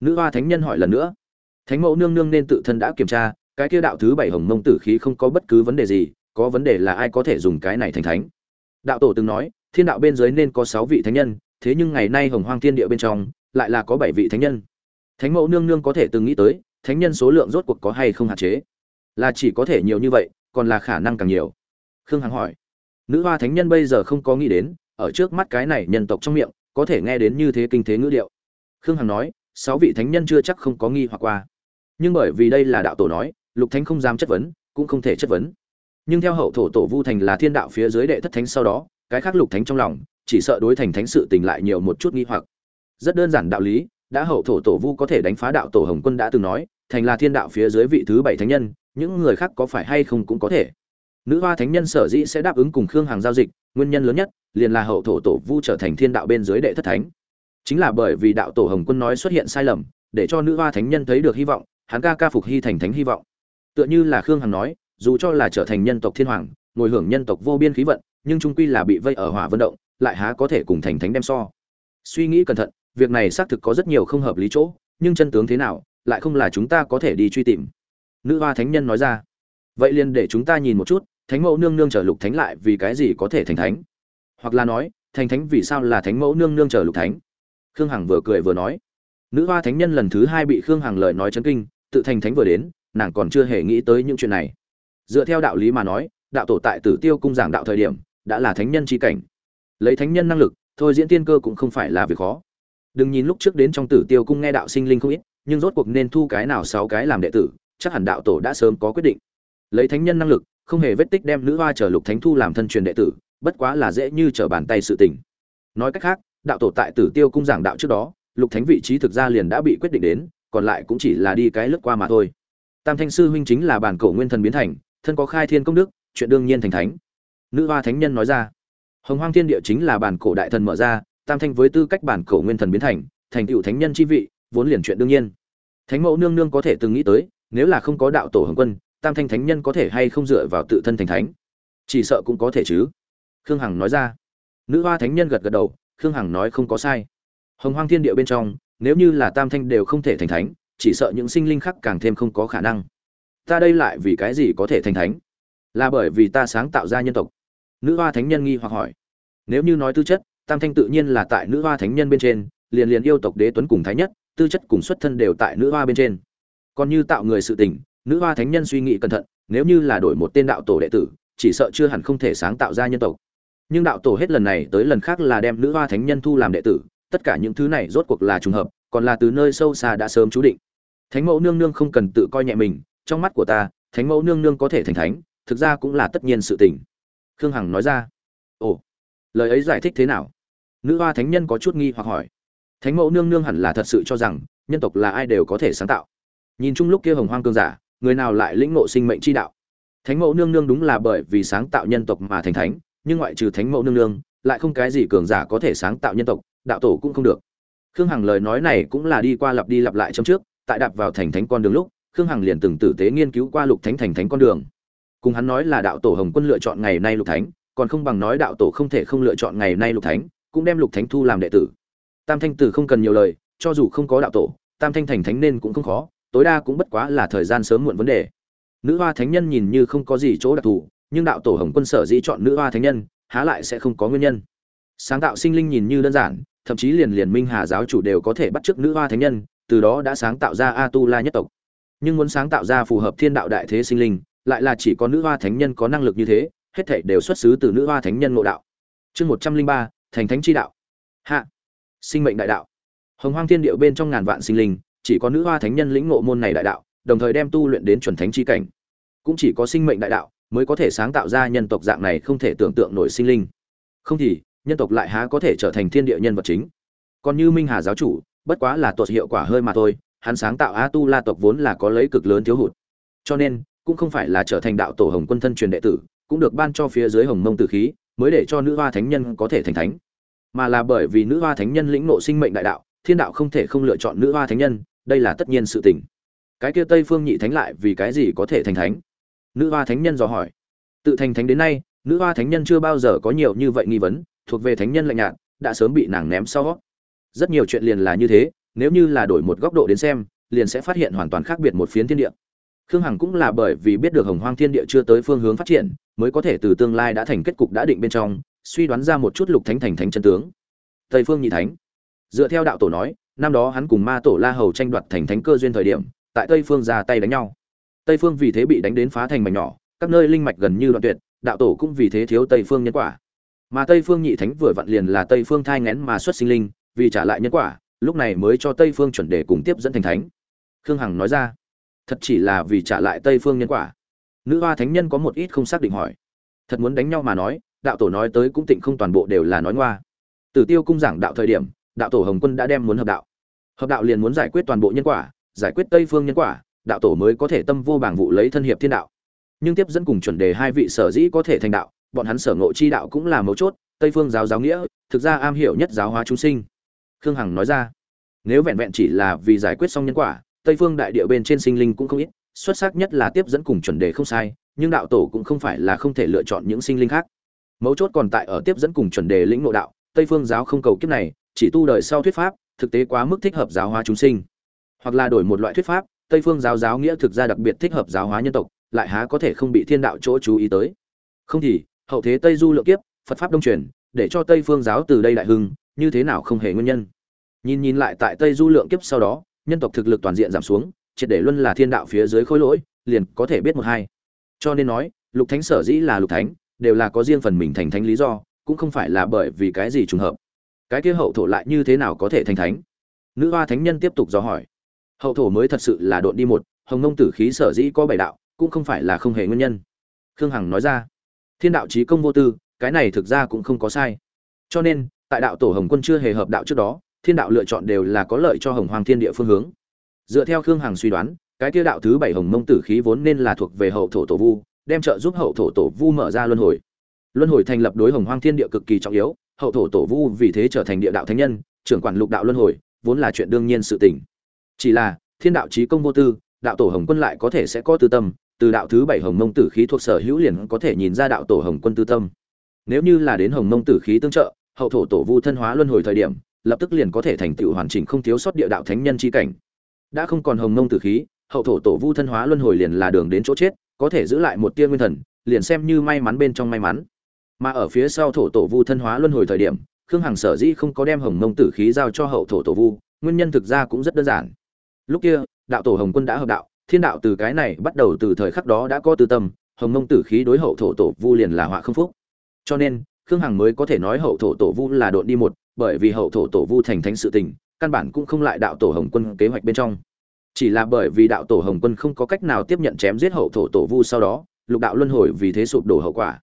Nữ hoa thánh nhân hỏi lần nữa. Thánh mẫu nương nương nên tự thân đã kiểm tra, cái kia đạo thứ bảy hồng mông tử khí không có bất cứ vấn đề gì, có vấn đề là ai có thể dùng cái này thành thánh? Đạo tổ từng nói, thiên đạo bên dưới nên có sáu vị thánh nhân, thế nhưng ngày nay hồng hoang thiên địa bên trong, lại là có bảy vị thánh nhân. Thánh mẫu nương nương có thể từng nghĩ tới, thánh nhân số lượng rốt cuộc có hay không hạn chế? Là chỉ có thể nhiều như vậy, còn là khả năng càng nhiều. Khương hằng hỏi nữ hoa thánh nhân bây giờ không có nghĩ đến, ở trước mắt cái này nhân tộc trong miệng, có thể nghe đến như thế kinh thế ngữ điệu. Khương hằng nói, sáu vị thánh nhân chưa chắc không có nghi hoặc qua. Nhưng bởi vì đây là đạo tổ nói, lục thánh không dám chất vấn, cũng không thể chất vấn. Nhưng theo hậu thổ tổ vu thành là thiên đạo phía dưới đệ thất thánh sau đó, cái khác lục thánh trong lòng, chỉ sợ đối thành thánh sự tình lại nhiều một chút nghi hoặc. Rất đơn giản đạo lý, đã hậu thổ tổ vu có thể đánh phá đạo tổ hồng quân đã từng nói, thành là thiên đạo phía dưới vị thứ bảy thánh nhân, những người khác có phải hay không cũng có thể nữ hoa thánh nhân sở dĩ sẽ đáp ứng cùng khương hàng giao dịch, nguyên nhân lớn nhất, liền là hậu thổ tổ vu trở thành thiên đạo bên dưới đệ thất thánh. Chính là bởi vì đạo tổ hồng quân nói xuất hiện sai lầm, để cho nữ hoa thánh nhân thấy được hy vọng, hắn ca ca phục hy thành thánh hy vọng. Tựa như là khương hằng nói, dù cho là trở thành nhân tộc thiên hoàng, ngồi hưởng nhân tộc vô biên khí vận, nhưng trung quy là bị vây ở hỏa vận động, lại há có thể cùng thành thánh đem so. Suy nghĩ cẩn thận, việc này xác thực có rất nhiều không hợp lý chỗ, nhưng chân tướng thế nào, lại không là chúng ta có thể đi truy tìm. Nữ hoa thánh nhân nói ra. Vậy liền để chúng ta nhìn một chút thánh mẫu nương nương chờ lục thánh lại vì cái gì có thể thành thánh? Hoặc là nói, thành thánh vì sao là thánh mẫu nương nương chờ lục thánh? Khương hằng vừa cười vừa nói. Nữ hoa thánh nhân lần thứ hai bị khương hằng lời nói chấn kinh, tự thành thánh vừa đến, nàng còn chưa hề nghĩ tới những chuyện này. Dựa theo đạo lý mà nói, đạo tổ tại tử tiêu cung giảng đạo thời điểm, đã là thánh nhân c cảnh. Lấy thánh nhân năng lực, thôi diễn tiên cơ cũng không phải là việc khó. Đừng nhìn lúc trước đến trong tử tiêu cung nghe đạo sinh linh không ít, nhưng rốt cuộc nên thu cái nào sáu cái làm đệ tử, chắc hẳn đạo tổ đã sớm có quyết định. Lấy thánh nhân năng lực không hề vết tích đem nữ hoa chờ lục thánh thu làm thân truyền đệ tử, bất quá là dễ như trở bàn tay sự tình. Nói cách khác, đạo tổ tại tử tiêu cung giảng đạo trước đó, lục thánh vị trí thực ra liền đã bị quyết định đến, còn lại cũng chỉ là đi cái lướt qua mà thôi. Tam thanh sư huynh chính là bản cổ nguyên thần biến thành, thân có khai thiên công đức, chuyện đương nhiên thành thánh. Nữ hoa thánh nhân nói ra, hồng hoang thiên địa chính là bản cổ đại thần mở ra, tam thanh với tư cách bản cổ nguyên thần biến thành thành tựu thánh nhân chi vị, vốn liền chuyện đương nhiên. Thánh mẫu nương nương có thể từng nghĩ tới, nếu là không có đạo tổ hồng quân tam thanh thánh nhân có thể hay không dựa vào tự thân thành thánh? Chỉ sợ cũng có thể chứ. Khương hằng nói ra. Nữ hoa thánh nhân gật gật đầu, khương hằng nói không có sai. Hồng hoang thiên địa bên trong, nếu như là tam thanh đều không thể thành thánh, chỉ sợ những sinh linh khác càng thêm không có khả năng. Ta đây lại vì cái gì có thể thành thánh? Là bởi vì ta sáng tạo ra nhân tộc. Nữ hoa thánh nhân nghi hoặc hỏi. Nếu như nói tư chất, tam thanh tự nhiên là tại nữ hoa thánh nhân bên trên, liền liền yêu tộc đế tuấn cùng thái nhất, tư chất cùng xuất thân đều tại nữ hoa bên trên. Còn như tạo người sự tình nữ hoa thánh nhân suy nghĩ cẩn thận, nếu như là đổi một tên đạo tổ đệ tử, chỉ sợ chưa hẳn không thể sáng tạo ra nhân tộc. Nhưng đạo tổ hết lần này tới lần khác là đem nữ hoa thánh nhân thu làm đệ tử, tất cả những thứ này rốt cuộc là trùng hợp, còn là từ nơi sâu xa đã sớm chú định. Thánh mẫu nương nương không cần tự coi nhẹ mình, trong mắt của ta, thánh mẫu nương nương có thể thành thánh, thực ra cũng là tất nhiên sự tình. Khương hằng nói ra. Ồ, lời ấy giải thích thế nào? Nữ hoa thánh nhân có chút nghi hoặc hỏi. Thánh mẫu nương nương hẳn là thật sự cho rằng, nhân tộc là ai đều có thể sáng tạo. Nhìn chung lúc kia hồng hoang cương giả người nào lại lĩnh ngộ sinh mệnh chi đạo? Thánh mẫu nương nương đúng là bởi vì sáng tạo nhân tộc mà thành thánh, nhưng ngoại trừ thánh mẫu nương nương, lại không cái gì cường giả có thể sáng tạo nhân tộc, đạo tổ cũng không được. Khương hằng lời nói này cũng là đi qua lặp đi lặp lại trong trước, tại đạp vào thành thánh con đường lúc, khương hằng liền từng tử tế nghiên cứu qua lục thánh thành thánh con đường. Cùng hắn nói là đạo tổ hồng quân lựa chọn ngày nay lục thánh, còn không bằng nói đạo tổ không thể không lựa chọn ngày nay lục thánh, cũng đem lục thánh thu làm đệ tử. Tam thanh tử không cần nhiều lời, cho dù không có đạo tổ, tam thanh thành thánh nên cũng không khó tối đa cũng bất quá là thời gian sớm muộn vấn đề. Nữ hoa thánh nhân nhìn như không có gì chỗ đặc thù, nhưng đạo tổ hồng quân sở dĩ chọn nữ hoa thánh nhân, há lại sẽ không có nguyên nhân. Sáng tạo sinh linh nhìn như đơn giản, thậm chí liền liền minh hà giáo chủ đều có thể bắt chước nữ hoa thánh nhân, từ đó đã sáng tạo ra a tu la nhất tộc. Nhưng muốn sáng tạo ra phù hợp thiên đạo đại thế sinh linh, lại là chỉ có nữ hoa thánh nhân có năng lực như thế, hết thảy đều xuất xứ từ nữ hoa thánh nhân ngộ đạo. Chương một trăm linh ba, thành thánh chi đạo. Hạ. Sinh mệnh đại đạo. Hồng hoang thiên điệu bên trong ngàn vạn sinh linh chỉ có nữ hoa thánh nhân lĩnh ngộ môn này đại đạo, đồng thời đem tu luyện đến chuẩn thánh chi cảnh. Cũng chỉ có sinh mệnh đại đạo mới có thể sáng tạo ra nhân tộc dạng này không thể tưởng tượng nổi sinh linh. Không thì, nhân tộc lại há có thể trở thành thiên địa nhân vật chính. Còn như minh hà giáo chủ, bất quá là tuột hiệu quả hơi mà thôi, hắn sáng tạo a tu la tộc vốn là có lấy cực lớn thiếu hụt. Cho nên, cũng không phải là trở thành đạo tổ hồng quân thân truyền đệ tử, cũng được ban cho phía dưới hồng mông tử khí, mới để cho nữ hoa thánh nhân có thể thành thánh. Mà là bởi vì nữ hoa thánh nhân lĩnh ngộ sinh mệnh đại đạo, thiên đạo không thể không lựa chọn nữ hoa thánh nhân đây là tất nhiên sự tình. Cái kia tây phương nhị thánh lại vì cái gì có thể thành thánh? Nữ hoa thánh nhân dò hỏi. Tự thành thánh đến nay, nữ hoa thánh nhân chưa bao giờ có nhiều như vậy nghi vấn, thuộc về thánh nhân lạnh nhạt, đã sớm bị nàng ném sau. Rất nhiều chuyện liền là như thế, nếu như là đổi một góc độ đến xem, liền sẽ phát hiện hoàn toàn khác biệt một phiến thiên địa. Khương hằng cũng là bởi vì biết được hồng hoang thiên địa chưa tới phương hướng phát triển, mới có thể từ tương lai đã thành kết cục đã định bên trong, suy đoán ra một chút lục thánh thành thánh chân tướng. Tây phương nhị thánh. Dựa theo đạo tổ nói năm đó hắn cùng ma tổ la hầu tranh đoạt thành thánh cơ duyên thời điểm, tại tây phương ra tay đánh nhau. Tây phương vì thế bị đánh đến phá thành mảnh nhỏ, các nơi linh mạch gần như đoạn tuyệt, đạo tổ cũng vì thế thiếu tây phương nhân quả. Mà tây phương nhị thánh vừa vặn liền là tây phương thai ngén mà xuất sinh linh, vì trả lại nhân quả, lúc này mới cho tây phương chuẩn đề cùng tiếp dẫn thành thánh. Khương hằng nói ra, thật chỉ là vì trả lại tây phương nhân quả. Nữ hoa thánh nhân có một ít không xác định hỏi. Thật muốn đánh nhau mà nói, đạo tổ nói tới cũng tịnh không toàn bộ đều là nói ngoa. Tử tiêu cung giảng đạo thời điểm đạo tổ hồng quân đã đem muốn hợp đạo. Hợp đạo liền muốn giải quyết toàn bộ nhân quả, giải quyết tây phương nhân quả, đạo tổ mới có thể tâm vô bảng vụ lấy thân hiệp thiên đạo. Nhưng tiếp dẫn cùng chuẩn đề hai vị sở dĩ có thể thành đạo, bọn hắn sở ngộ chi đạo cũng là mấu chốt, tây phương giáo giáo nghĩa, thực ra am hiểu nhất giáo hóa chúng sinh. Khương hằng nói ra, nếu vẹn vẹn chỉ là vì giải quyết xong nhân quả, tây phương đại địa bên trên sinh linh cũng không ít, xuất sắc nhất là tiếp dẫn cùng chuẩn đề không sai, nhưng đạo tổ cũng không phải là không thể lựa chọn những sinh linh khác. Mấu chốt còn tại ở tiếp dẫn cùng chuẩn đề lĩnh ngộ đạo tây phương giáo không cầu kiếp này, chỉ tu đời sau thuyết pháp, thực tế quá mức thích hợp giáo hóa chúng sinh. Hoặc là đổi một loại thuyết pháp, tây phương giáo giáo nghĩa thực ra đặc biệt thích hợp giáo hóa nhân tộc, lại há có thể không bị thiên đạo chỗ chú ý tới. Không thì, hậu thế tây du lượng kiếp, phật pháp đông truyền, để cho tây phương giáo từ đây đại hưng, như thế nào không hề nguyên nhân. Nhìn nhìn lại tại tây du lượng kiếp sau đó, nhân tộc thực lực toàn diện giảm xuống, triệt để luân là thiên đạo phía dưới khối lỗi, liền có thể biết một hai. Cho nên nói, lục thánh sở dĩ là lục thánh, đều là có riêng phần mình thành thánh lý do cũng không phải là bởi vì cái gì trùng hợp. Cái kia hậu thổ lại như thế nào có thể thành thánh? Nữ hoa thánh nhân tiếp tục dò hỏi. Hậu thổ mới thật sự là độn đi một, hồng nông tử khí sở dĩ có bảy đạo, cũng không phải là không hề nguyên nhân. Khương hằng nói ra. Thiên đạo trí công vô tư, cái này thực ra cũng không có sai. Cho nên, tại đạo tổ hồng quân chưa hề hợp đạo trước đó, thiên đạo lựa chọn đều là có lợi cho hồng hoàng thiên địa phương hướng. Dựa theo khương hằng suy đoán, cái kia đạo thứ bảy hồng mông tử khí vốn nên là thuộc về hậu thổ tổ vu, đem trợ giúp hậu thổ tổ vu mở ra luân hồi luân hồi thành lập đối hồng hoang thiên địa cực kỳ trọng yếu, hậu thổ tổ vu vì thế trở thành địa đạo thánh nhân, trưởng quản lục đạo luân hồi, vốn là chuyện đương nhiên sự tình. Chỉ là, thiên đạo trí công vô tư, đạo tổ hồng quân lại có thể sẽ có tư tâm, từ đạo thứ bảy hồng mông tử khí thuộc sở hữu liền có thể nhìn ra đạo tổ hồng quân tư tâm. Nếu như là đến hồng mông tử khí tương trợ, hậu thổ tổ vu thân hóa luân hồi thời điểm, lập tức liền có thể thành tựu hoàn chỉnh không thiếu sót địa đạo thánh nhân chi cảnh. Đã không còn hồng mông tử khí, hậu thổ tổ vu thân hóa luân hồi liền là đường đến chỗ chết, có thể giữ lại một tia nguyên thần, liền xem như may mắn bên trong may mắn mà ở phía sau thổ tổ vu thân hóa luân hồi thời điểm, khương hằng sở dĩ không có đem hồng mông tử khí giao cho hậu thổ tổ vu, nguyên nhân thực ra cũng rất đơn giản. Lúc kia, đạo tổ hồng quân đã hợp đạo, thiên đạo từ cái này bắt đầu từ thời khắc đó đã có tư tâm, hồng mông tử khí đối hậu thổ tổ vu liền là họa không phúc. Cho nên, khương hằng mới có thể nói hậu thổ tổ vu là độn đi một, bởi vì hậu thổ tổ vu thành thánh sự tình, căn bản cũng không lại đạo tổ hồng quân kế hoạch bên trong. Chỉ là bởi vì đạo tổ hồng quân không có cách nào tiếp nhận chém giết hậu thổ tổ vu sau đó, lục đạo luân hồi vì thế sụp đổ hậu quả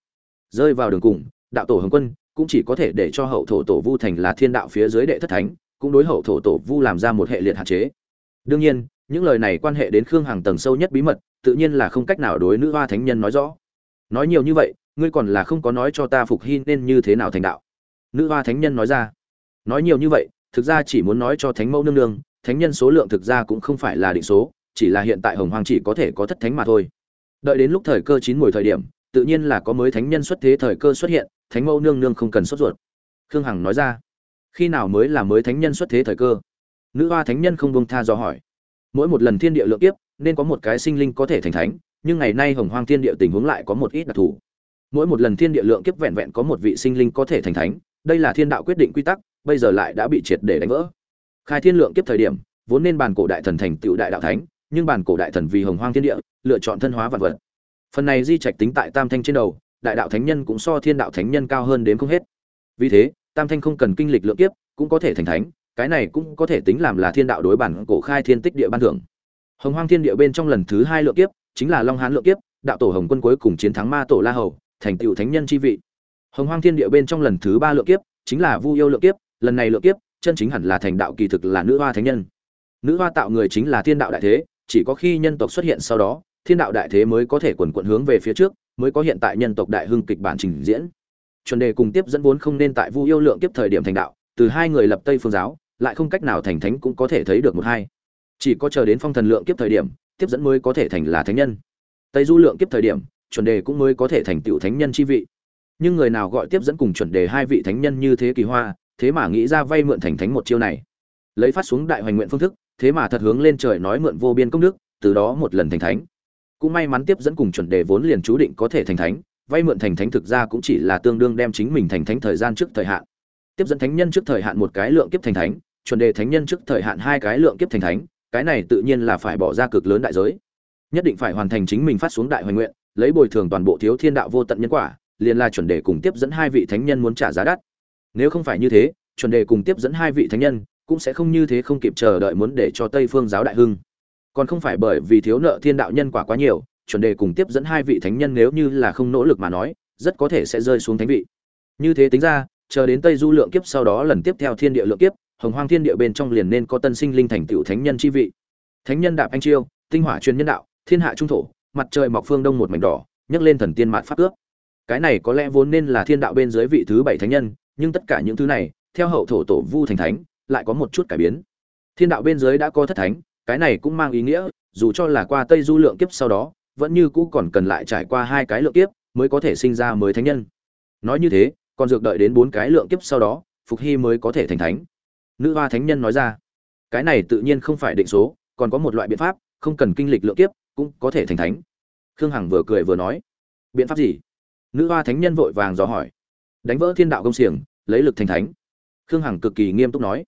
rơi vào đường cùng, đạo tổ hồng quân cũng chỉ có thể để cho hậu thổ tổ vu thành là thiên đạo phía dưới đệ thất thánh, cũng đối hậu thổ tổ vu làm ra một hệ liệt hạn chế. Đương nhiên, những lời này quan hệ đến khương hằng tầng sâu nhất bí mật, tự nhiên là không cách nào đối nữ hoa thánh nhân nói rõ. Nói nhiều như vậy, ngươi còn là không có nói cho ta phục hy nên như thế nào thành đạo. Nữ hoa thánh nhân nói ra. Nói nhiều như vậy, thực ra chỉ muốn nói cho thánh mẫu nương nương, thánh nhân số lượng thực ra cũng không phải là định số, chỉ là hiện tại hồng hoàng chỉ có thể có thất thánh mà thôi. Đợi đến lúc thời cơ chín mùi thời điểm tự nhiên là có mới thánh nhân xuất thế thời cơ xuất hiện, thánh mẫu nương nương không cần sốt ruột. Khương hằng nói ra, khi nào mới là mới thánh nhân xuất thế thời cơ? Nữ hoa thánh nhân không buông tha do hỏi. Mỗi một lần thiên địa lượng kiếp, nên có một cái sinh linh có thể thành thánh, nhưng ngày nay hồng hoang thiên địa tình huống lại có một ít đặc thù. Mỗi một lần thiên địa lượng kiếp vẹn vẹn có một vị sinh linh có thể thành thánh, đây là thiên đạo quyết định quy tắc, bây giờ lại đã bị triệt để đánh vỡ. Khai thiên lượng kiếp thời điểm, vốn nên bàn cổ đại thần thành tựu đại đạo thánh, nhưng bàn cổ đại thần vì hồng hoang thiên địa, lựa chọn thân hóa vạn vật phần này di trạch tính tại tam thanh trên đầu, đại đạo thánh nhân cũng so thiên đạo thánh nhân cao hơn đến không hết. Vì thế, tam thanh không cần kinh lịch lượng kiếp, cũng có thể thành thánh, cái này cũng có thể tính làm là thiên đạo đối bản cổ khai thiên tích địa ban thưởng. Hồng hoang thiên địa bên trong lần thứ hai lượng kiếp, chính là long hán lượng kiếp, đạo tổ hồng quân cuối cùng chiến thắng ma tổ la hầu, thành tựu thánh nhân chi vị. Hồng hoang thiên địa bên trong lần thứ ba lượng kiếp, chính là vu yêu lượng kiếp, lần này lượng kiếp, chân chính hẳn là thành đạo kỳ thực là nữ hoa thánh nhân. Nữ hoa tạo người chính là thiên đạo đại thế, chỉ có khi nhân tộc xuất hiện sau đó thiên đạo đại thế mới có thể quần quận hướng về phía trước, mới có hiện tại nhân tộc đại hưng kịch bản trình diễn. Chuẩn đề cùng tiếp dẫn vốn không nên tại vu yêu lượng kiếp thời điểm thành đạo, từ hai người lập tây phương giáo, lại không cách nào thành thánh cũng có thể thấy được một hai. Chỉ có chờ đến phong thần lượng kiếp thời điểm, tiếp dẫn mới có thể thành là thánh nhân. Tây du lượng kiếp thời điểm, chuẩn đề cũng mới có thể thành tựu thánh nhân chi vị. Nhưng người nào gọi tiếp dẫn cùng chuẩn đề hai vị thánh nhân như thế kỳ hoa, thế mà nghĩ ra vay mượn thành thánh một chiêu này. Lấy phát xuống đại hoành nguyện phương thức, thế mà thật hướng lên trời nói mượn vô biên công đức, từ đó một lần thành thánh cũng may mắn tiếp dẫn cùng chuẩn đề vốn liền chú định có thể thành thánh, vay mượn thành thánh thực ra cũng chỉ là tương đương đem chính mình thành thánh thời gian trước thời hạn. Tiếp dẫn thánh nhân trước thời hạn một cái lượng kiếp thành thánh, chuẩn đề thánh nhân trước thời hạn hai cái lượng kiếp thành thánh, cái này tự nhiên là phải bỏ ra cực lớn đại giới. Nhất định phải hoàn thành chính mình phát xuống đại hoành nguyện, lấy bồi thường toàn bộ thiếu thiên đạo vô tận nhân quả, liền là chuẩn đề cùng tiếp dẫn hai vị thánh nhân muốn trả giá đắt. Nếu không phải như thế, chuẩn đề cùng tiếp dẫn hai vị thánh nhân cũng sẽ không như thế không kịp chờ đợi muốn để cho tây phương giáo đại hưng còn không phải bởi vì thiếu nợ thiên đạo nhân quả quá nhiều, chuẩn đề cùng tiếp dẫn hai vị thánh nhân nếu như là không nỗ lực mà nói, rất có thể sẽ rơi xuống thánh vị. Như thế tính ra, chờ đến tây du lượng kiếp sau đó lần tiếp theo thiên địa lượng kiếp, hồng hoang thiên địa bên trong liền nên có tân sinh linh thành tựu thánh nhân chi vị. Thánh nhân đạp anh chiêu, tinh hỏa truyền nhân đạo, thiên hạ trung thổ, mặt trời mọc phương đông một mảnh đỏ, nhấc lên thần tiên mạt pháp ước. Cái này có lẽ vốn nên là thiên đạo bên dưới vị thứ bảy thánh nhân, nhưng tất cả những thứ này, theo hậu thổ tổ vu thành thánh, lại có một chút cải biến. Thiên đạo bên dưới đã có thất thánh cái này cũng mang ý nghĩa, dù cho là qua tây du lượng kiếp sau đó, vẫn như cũ còn cần lại trải qua hai cái lượng kiếp mới có thể sinh ra mới thánh nhân. Nói như thế, còn dược đợi đến bốn cái lượng kiếp sau đó, phục hy mới có thể thành thánh. Nữ hoa thánh nhân nói ra, cái này tự nhiên không phải định số, còn có một loại biện pháp, không cần kinh lịch lượng kiếp, cũng có thể thành thánh. Khương hằng vừa cười vừa nói, biện pháp gì? Nữ hoa thánh nhân vội vàng dò hỏi, đánh vỡ thiên đạo công xiềng, lấy lực thành thánh. Khương hằng cực kỳ nghiêm túc nói,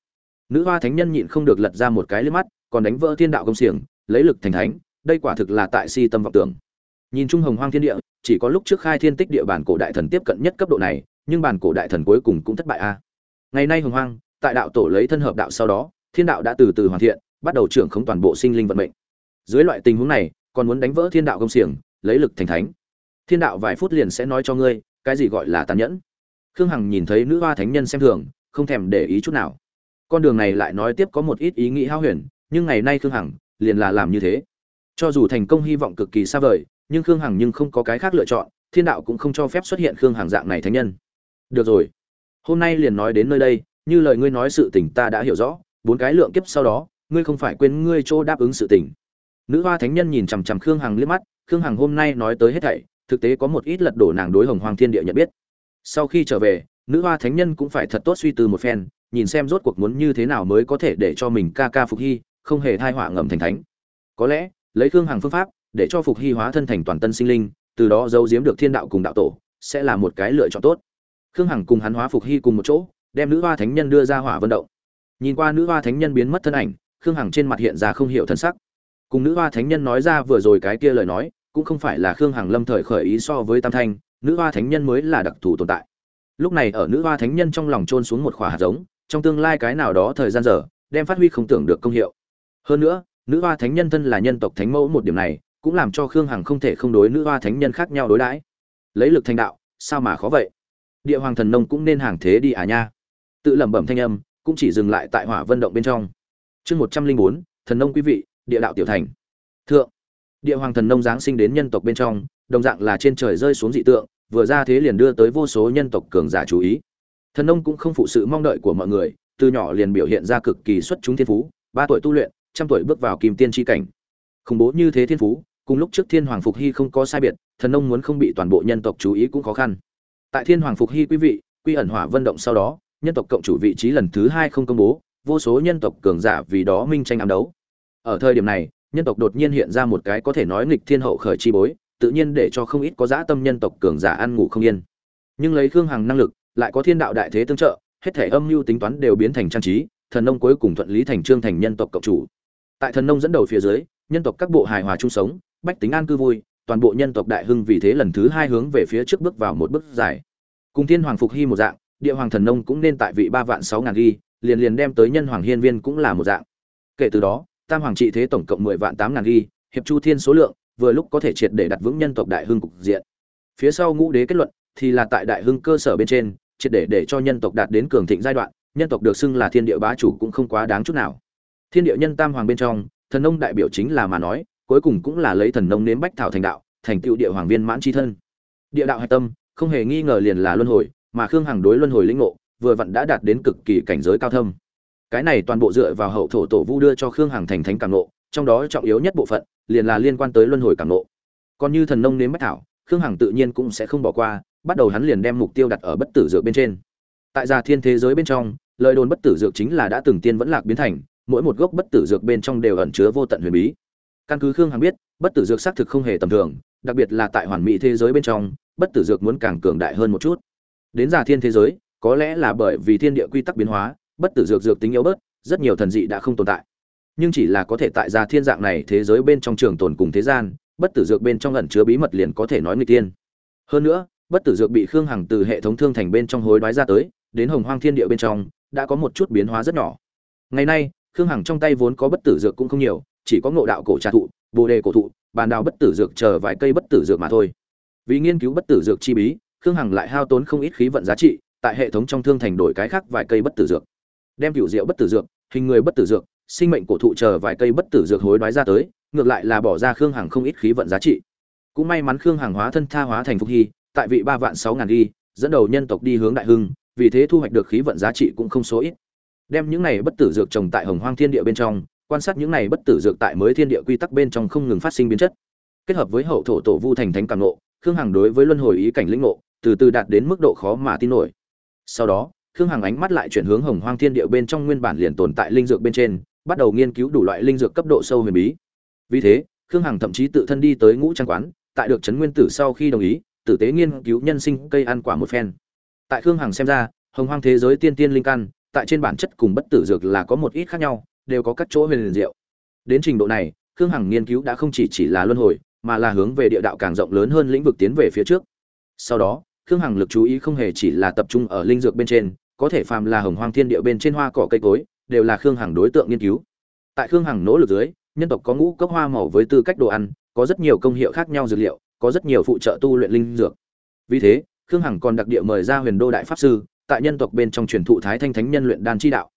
nữ hoa thánh nhân nhịn không được lật ra một cái lên mắt còn đánh vỡ thiên đạo công xiềng, lấy lực thành thánh, đây quả thực là tại si tâm vọng tưởng. Nhìn trung hồng hoang thiên địa, chỉ có lúc trước khai thiên tích địa bản cổ đại thần tiếp cận nhất cấp độ này, nhưng bản cổ đại thần cuối cùng cũng thất bại a. Ngày nay hồng hoang, tại đạo tổ lấy thân hợp đạo sau đó, thiên đạo đã từ từ hoàn thiện, bắt đầu trưởng khống toàn bộ sinh linh vận mệnh. Dưới loại tình huống này, còn muốn đánh vỡ thiên đạo công xiềng, lấy lực thành thánh. Thiên đạo vài phút liền sẽ nói cho ngươi, cái gì gọi là tàn nhẫn. Khương hằng nhìn thấy nữ hoa thánh nhân xem thường, không thèm để ý chút nào. Con đường này lại nói tiếp có một ít ý nghĩ hao huyền nhưng ngày nay khương hằng liền là làm như thế. Cho dù thành công hy vọng cực kỳ xa vời, nhưng khương hằng nhưng không có cái khác lựa chọn, thiên đạo cũng không cho phép xuất hiện khương hằng dạng này thánh nhân. Được rồi, hôm nay liền nói đến nơi đây, như lời ngươi nói sự tình ta đã hiểu rõ, bốn cái lượng kiếp sau đó, ngươi không phải quên ngươi chỗ đáp ứng sự tình. Nữ hoa thánh nhân nhìn chằm chằm khương hằng liếc mắt, khương hằng hôm nay nói tới hết thảy, thực tế có một ít lật đổ nàng đối hồng hoàng thiên địa nhận biết. Sau khi trở về, nữ hoa thánh nhân cũng phải thật tốt suy tư một phen, nhìn xem rốt cuộc muốn như thế nào mới có thể để cho mình ca ca phục hy không hề thai họa ngầm thành thánh. Có lẽ, lấy khương hằng phương pháp, để cho phục hy hóa thân thành toàn tân sinh linh, từ đó giấu giếm được thiên đạo cùng đạo tổ, sẽ là một cái lựa chọn tốt. Khương hằng cùng hắn hóa phục hy cùng một chỗ, đem nữ hoa thánh nhân đưa ra hỏa vận động. Nhìn qua nữ hoa thánh nhân biến mất thân ảnh, khương hằng trên mặt hiện ra không hiểu thân sắc. Cùng nữ hoa thánh nhân nói ra vừa rồi cái kia lời nói, cũng không phải là khương hằng lâm thời khởi ý so với tam thanh, nữ hoa thánh nhân mới là đặc thù tồn tại. Lúc này ở nữ hoa thánh nhân trong lòng trôn xuống một khỏa hạt giống, trong tương lai cái nào đó thời gian giờ, đem phát huy không tưởng được công hiệu hơn nữa, nữ hoa thánh nhân thân là nhân tộc thánh mẫu một điểm này, cũng làm cho khương hằng không thể không đối nữ hoa thánh nhân khác nhau đối đãi. Lấy lực thành đạo, sao mà khó vậy? Địa hoàng thần nông cũng nên hàng thế đi à nha. Tự lẩm bẩm thanh âm, cũng chỉ dừng lại tại hỏa vân động bên trong. Chương một trăm linh bốn, thần nông quý vị, địa đạo tiểu thành. Thượng, địa hoàng thần nông giáng sinh đến nhân tộc bên trong, đồng dạng là trên trời rơi xuống dị tượng, vừa ra thế liền đưa tới vô số nhân tộc cường giả chú ý. Thần nông cũng không phụ sự mong đợi của mọi người, từ nhỏ liền biểu hiện ra cực kỳ xuất chúng thiên phú, ba tuổi tu luyện trăm tuổi bước vào kim tiên tri cảnh. Khủng bố như thế thiên phú, cùng lúc trước thiên hoàng phục hy không có sai biệt, thần nông muốn không bị toàn bộ nhân tộc chú ý cũng khó khăn. Tại thiên hoàng phục hy quý vị, quy ẩn hỏa vân động sau đó, nhân tộc cộng chủ vị trí lần thứ hai không công bố, vô số nhân tộc cường giả vì đó minh tranh ám đấu. Ở thời điểm này, nhân tộc đột nhiên hiện ra một cái có thể nói nghịch thiên hậu khởi chi bối, tự nhiên để cho không ít có dã tâm nhân tộc cường giả ăn ngủ không yên. Nhưng lấy khương hằng năng lực, lại có thiên đạo đại thế tương trợ, hết thể âm mưu tính toán đều biến thành trang trí, thần nông cuối cùng thuận lý thành trương thành nhân tộc cộng chủ tại thần nông dẫn đầu phía dưới, nhân tộc các bộ hài hòa chung sống, bách tính an cư vui, toàn bộ nhân tộc đại hưng vì thế lần thứ hai hướng về phía trước bước vào một bước dài. Cùng thiên hoàng phục hy một dạng, địa hoàng thần nông cũng nên tại vị ba vạn sáu ngàn ghi, liền liền đem tới nhân hoàng hiên viên cũng là một dạng. Kể từ đó, tam hoàng trị thế tổng cộng mười vạn tám ngàn ghi, hiệp chu thiên số lượng, vừa lúc có thể triệt để đặt vững nhân tộc đại hưng cục diện. Phía sau ngũ đế kết luận, thì là tại đại hưng cơ sở bên trên, triệt để để cho nhân tộc đạt đến cường thịnh giai đoạn, nhân tộc được xưng là thiên địa bá chủ cũng không quá đáng chút nào thiên địa nhân tam hoàng bên trong, thần nông đại biểu chính là mà nói, cuối cùng cũng là lấy thần nông nếm bách thảo thành đạo, thành tựu địa hoàng viên mãn chi thân. Địa đạo hạch tâm, không hề nghi ngờ liền là luân hồi, mà khương hằng đối luân hồi lĩnh ngộ, vừa vặn đã đạt đến cực kỳ cảnh giới cao thâm. Cái này toàn bộ dựa vào hậu thổ tổ vu đưa cho khương hằng thành thánh cảm nộ trong đó trọng yếu nhất bộ phận, liền là liên quan tới luân hồi cảm nộ còn như thần nông nếm bách thảo, khương hằng tự nhiên cũng sẽ không bỏ qua, bắt đầu hắn liền đem mục tiêu đặt ở bất tử dược bên trên. Tại gia thiên thế giới bên trong, lời đồn bất tử dược chính là đã từng tiên vẫn lạc biến thành mỗi một gốc bất tử dược bên trong đều ẩn chứa vô tận huyền bí. Căn cứ khương hằng biết, bất tử dược xác thực không hề tầm thường, đặc biệt là tại hoàn mỹ thế giới bên trong, bất tử dược muốn càng cường đại hơn một chút. Đến giả thiên thế giới, có lẽ là bởi vì thiên địa quy tắc biến hóa, bất tử dược dược tính yếu bớt, rất nhiều thần dị đã không tồn tại. Nhưng chỉ là có thể tại giả thiên dạng này thế giới bên trong trường tồn cùng thế gian, bất tử dược bên trong ẩn chứa bí mật liền có thể nói nguy tiên hơn nữa, bất tử dược bị khương hằng từ hệ thống thương thành bên trong hối đoái ra tới, đến hồng hoang thiên địa bên trong, đã có một chút biến hóa rất nhỏ. Ngày nay khương hằng trong tay vốn có bất tử dược cũng không nhiều, chỉ có ngộ đạo cổ trà thụ, bồ đề cổ thụ, bàn đào bất tử dược chờ vài cây bất tử dược mà thôi. Vì nghiên cứu bất tử dược chi bí, khương hằng lại hao tốn không ít khí vận giá trị, tại hệ thống trong thương thành đổi cái khác vài cây bất tử dược. Đem cựu rượu bất tử dược, hình người bất tử dược, sinh mệnh cổ thụ chờ vài cây bất tử dược hối đoái ra tới, ngược lại là bỏ ra khương hằng không ít khí vận giá trị. Cũng may mắn khương hằng hóa thân tha hóa thành phúc hy, tại vị ba vạn sáu ngàn ghi dẫn đầu nhân tộc đi hướng đại hưng, vì thế thu hoạch được khí vận giá trị cũng không số ít đem những này bất tử dược trồng tại hồng hoang thiên địa bên trong, quan sát những này bất tử dược tại mới thiên địa quy tắc bên trong không ngừng phát sinh biến chất. Kết hợp với hậu thổ tổ vu thành thánh càng nộ khương hằng đối với luân hồi ý cảnh lĩnh ngộ, từ từ đạt đến mức độ khó mà tin nổi. Sau đó, khương hằng ánh mắt lại chuyển hướng hồng hoang thiên địa bên trong nguyên bản liền tồn tại linh dược bên trên, bắt đầu nghiên cứu đủ loại linh dược cấp độ sâu huyền bí. Vì thế, khương hằng thậm chí tự thân đi tới ngũ trang quán, tại được trấn nguyên tử sau khi đồng ý, tử tế nghiên cứu nhân sinh cây ăn quả một phen. Tại khương hằng xem ra, hồng hoang thế giới tiên tiên linh căn tại trên bản chất cùng bất tử dược là có một ít khác nhau, đều có các chỗ huyền liền diệu. Đến trình độ này, khương hằng nghiên cứu đã không chỉ chỉ là luân hồi, mà là hướng về địa đạo càng rộng lớn hơn lĩnh vực tiến về phía trước. Sau đó, khương hằng lực chú ý không hề chỉ là tập trung ở linh dược bên trên, có thể phàm là hồng hoang thiên địa bên trên hoa cỏ cây cối, đều là khương hằng đối tượng nghiên cứu. Tại khương hằng nỗ lực dưới, nhân tộc có ngũ cốc hoa màu với tư cách đồ ăn, có rất nhiều công hiệu khác nhau dược liệu, có rất nhiều phụ trợ tu luyện linh dược. Vì thế, khương hằng còn đặc địa mời ra huyền đô đại pháp sư tại nhân tộc bên trong truyền thụ thái thanh thánh nhân luyện đan chi đạo.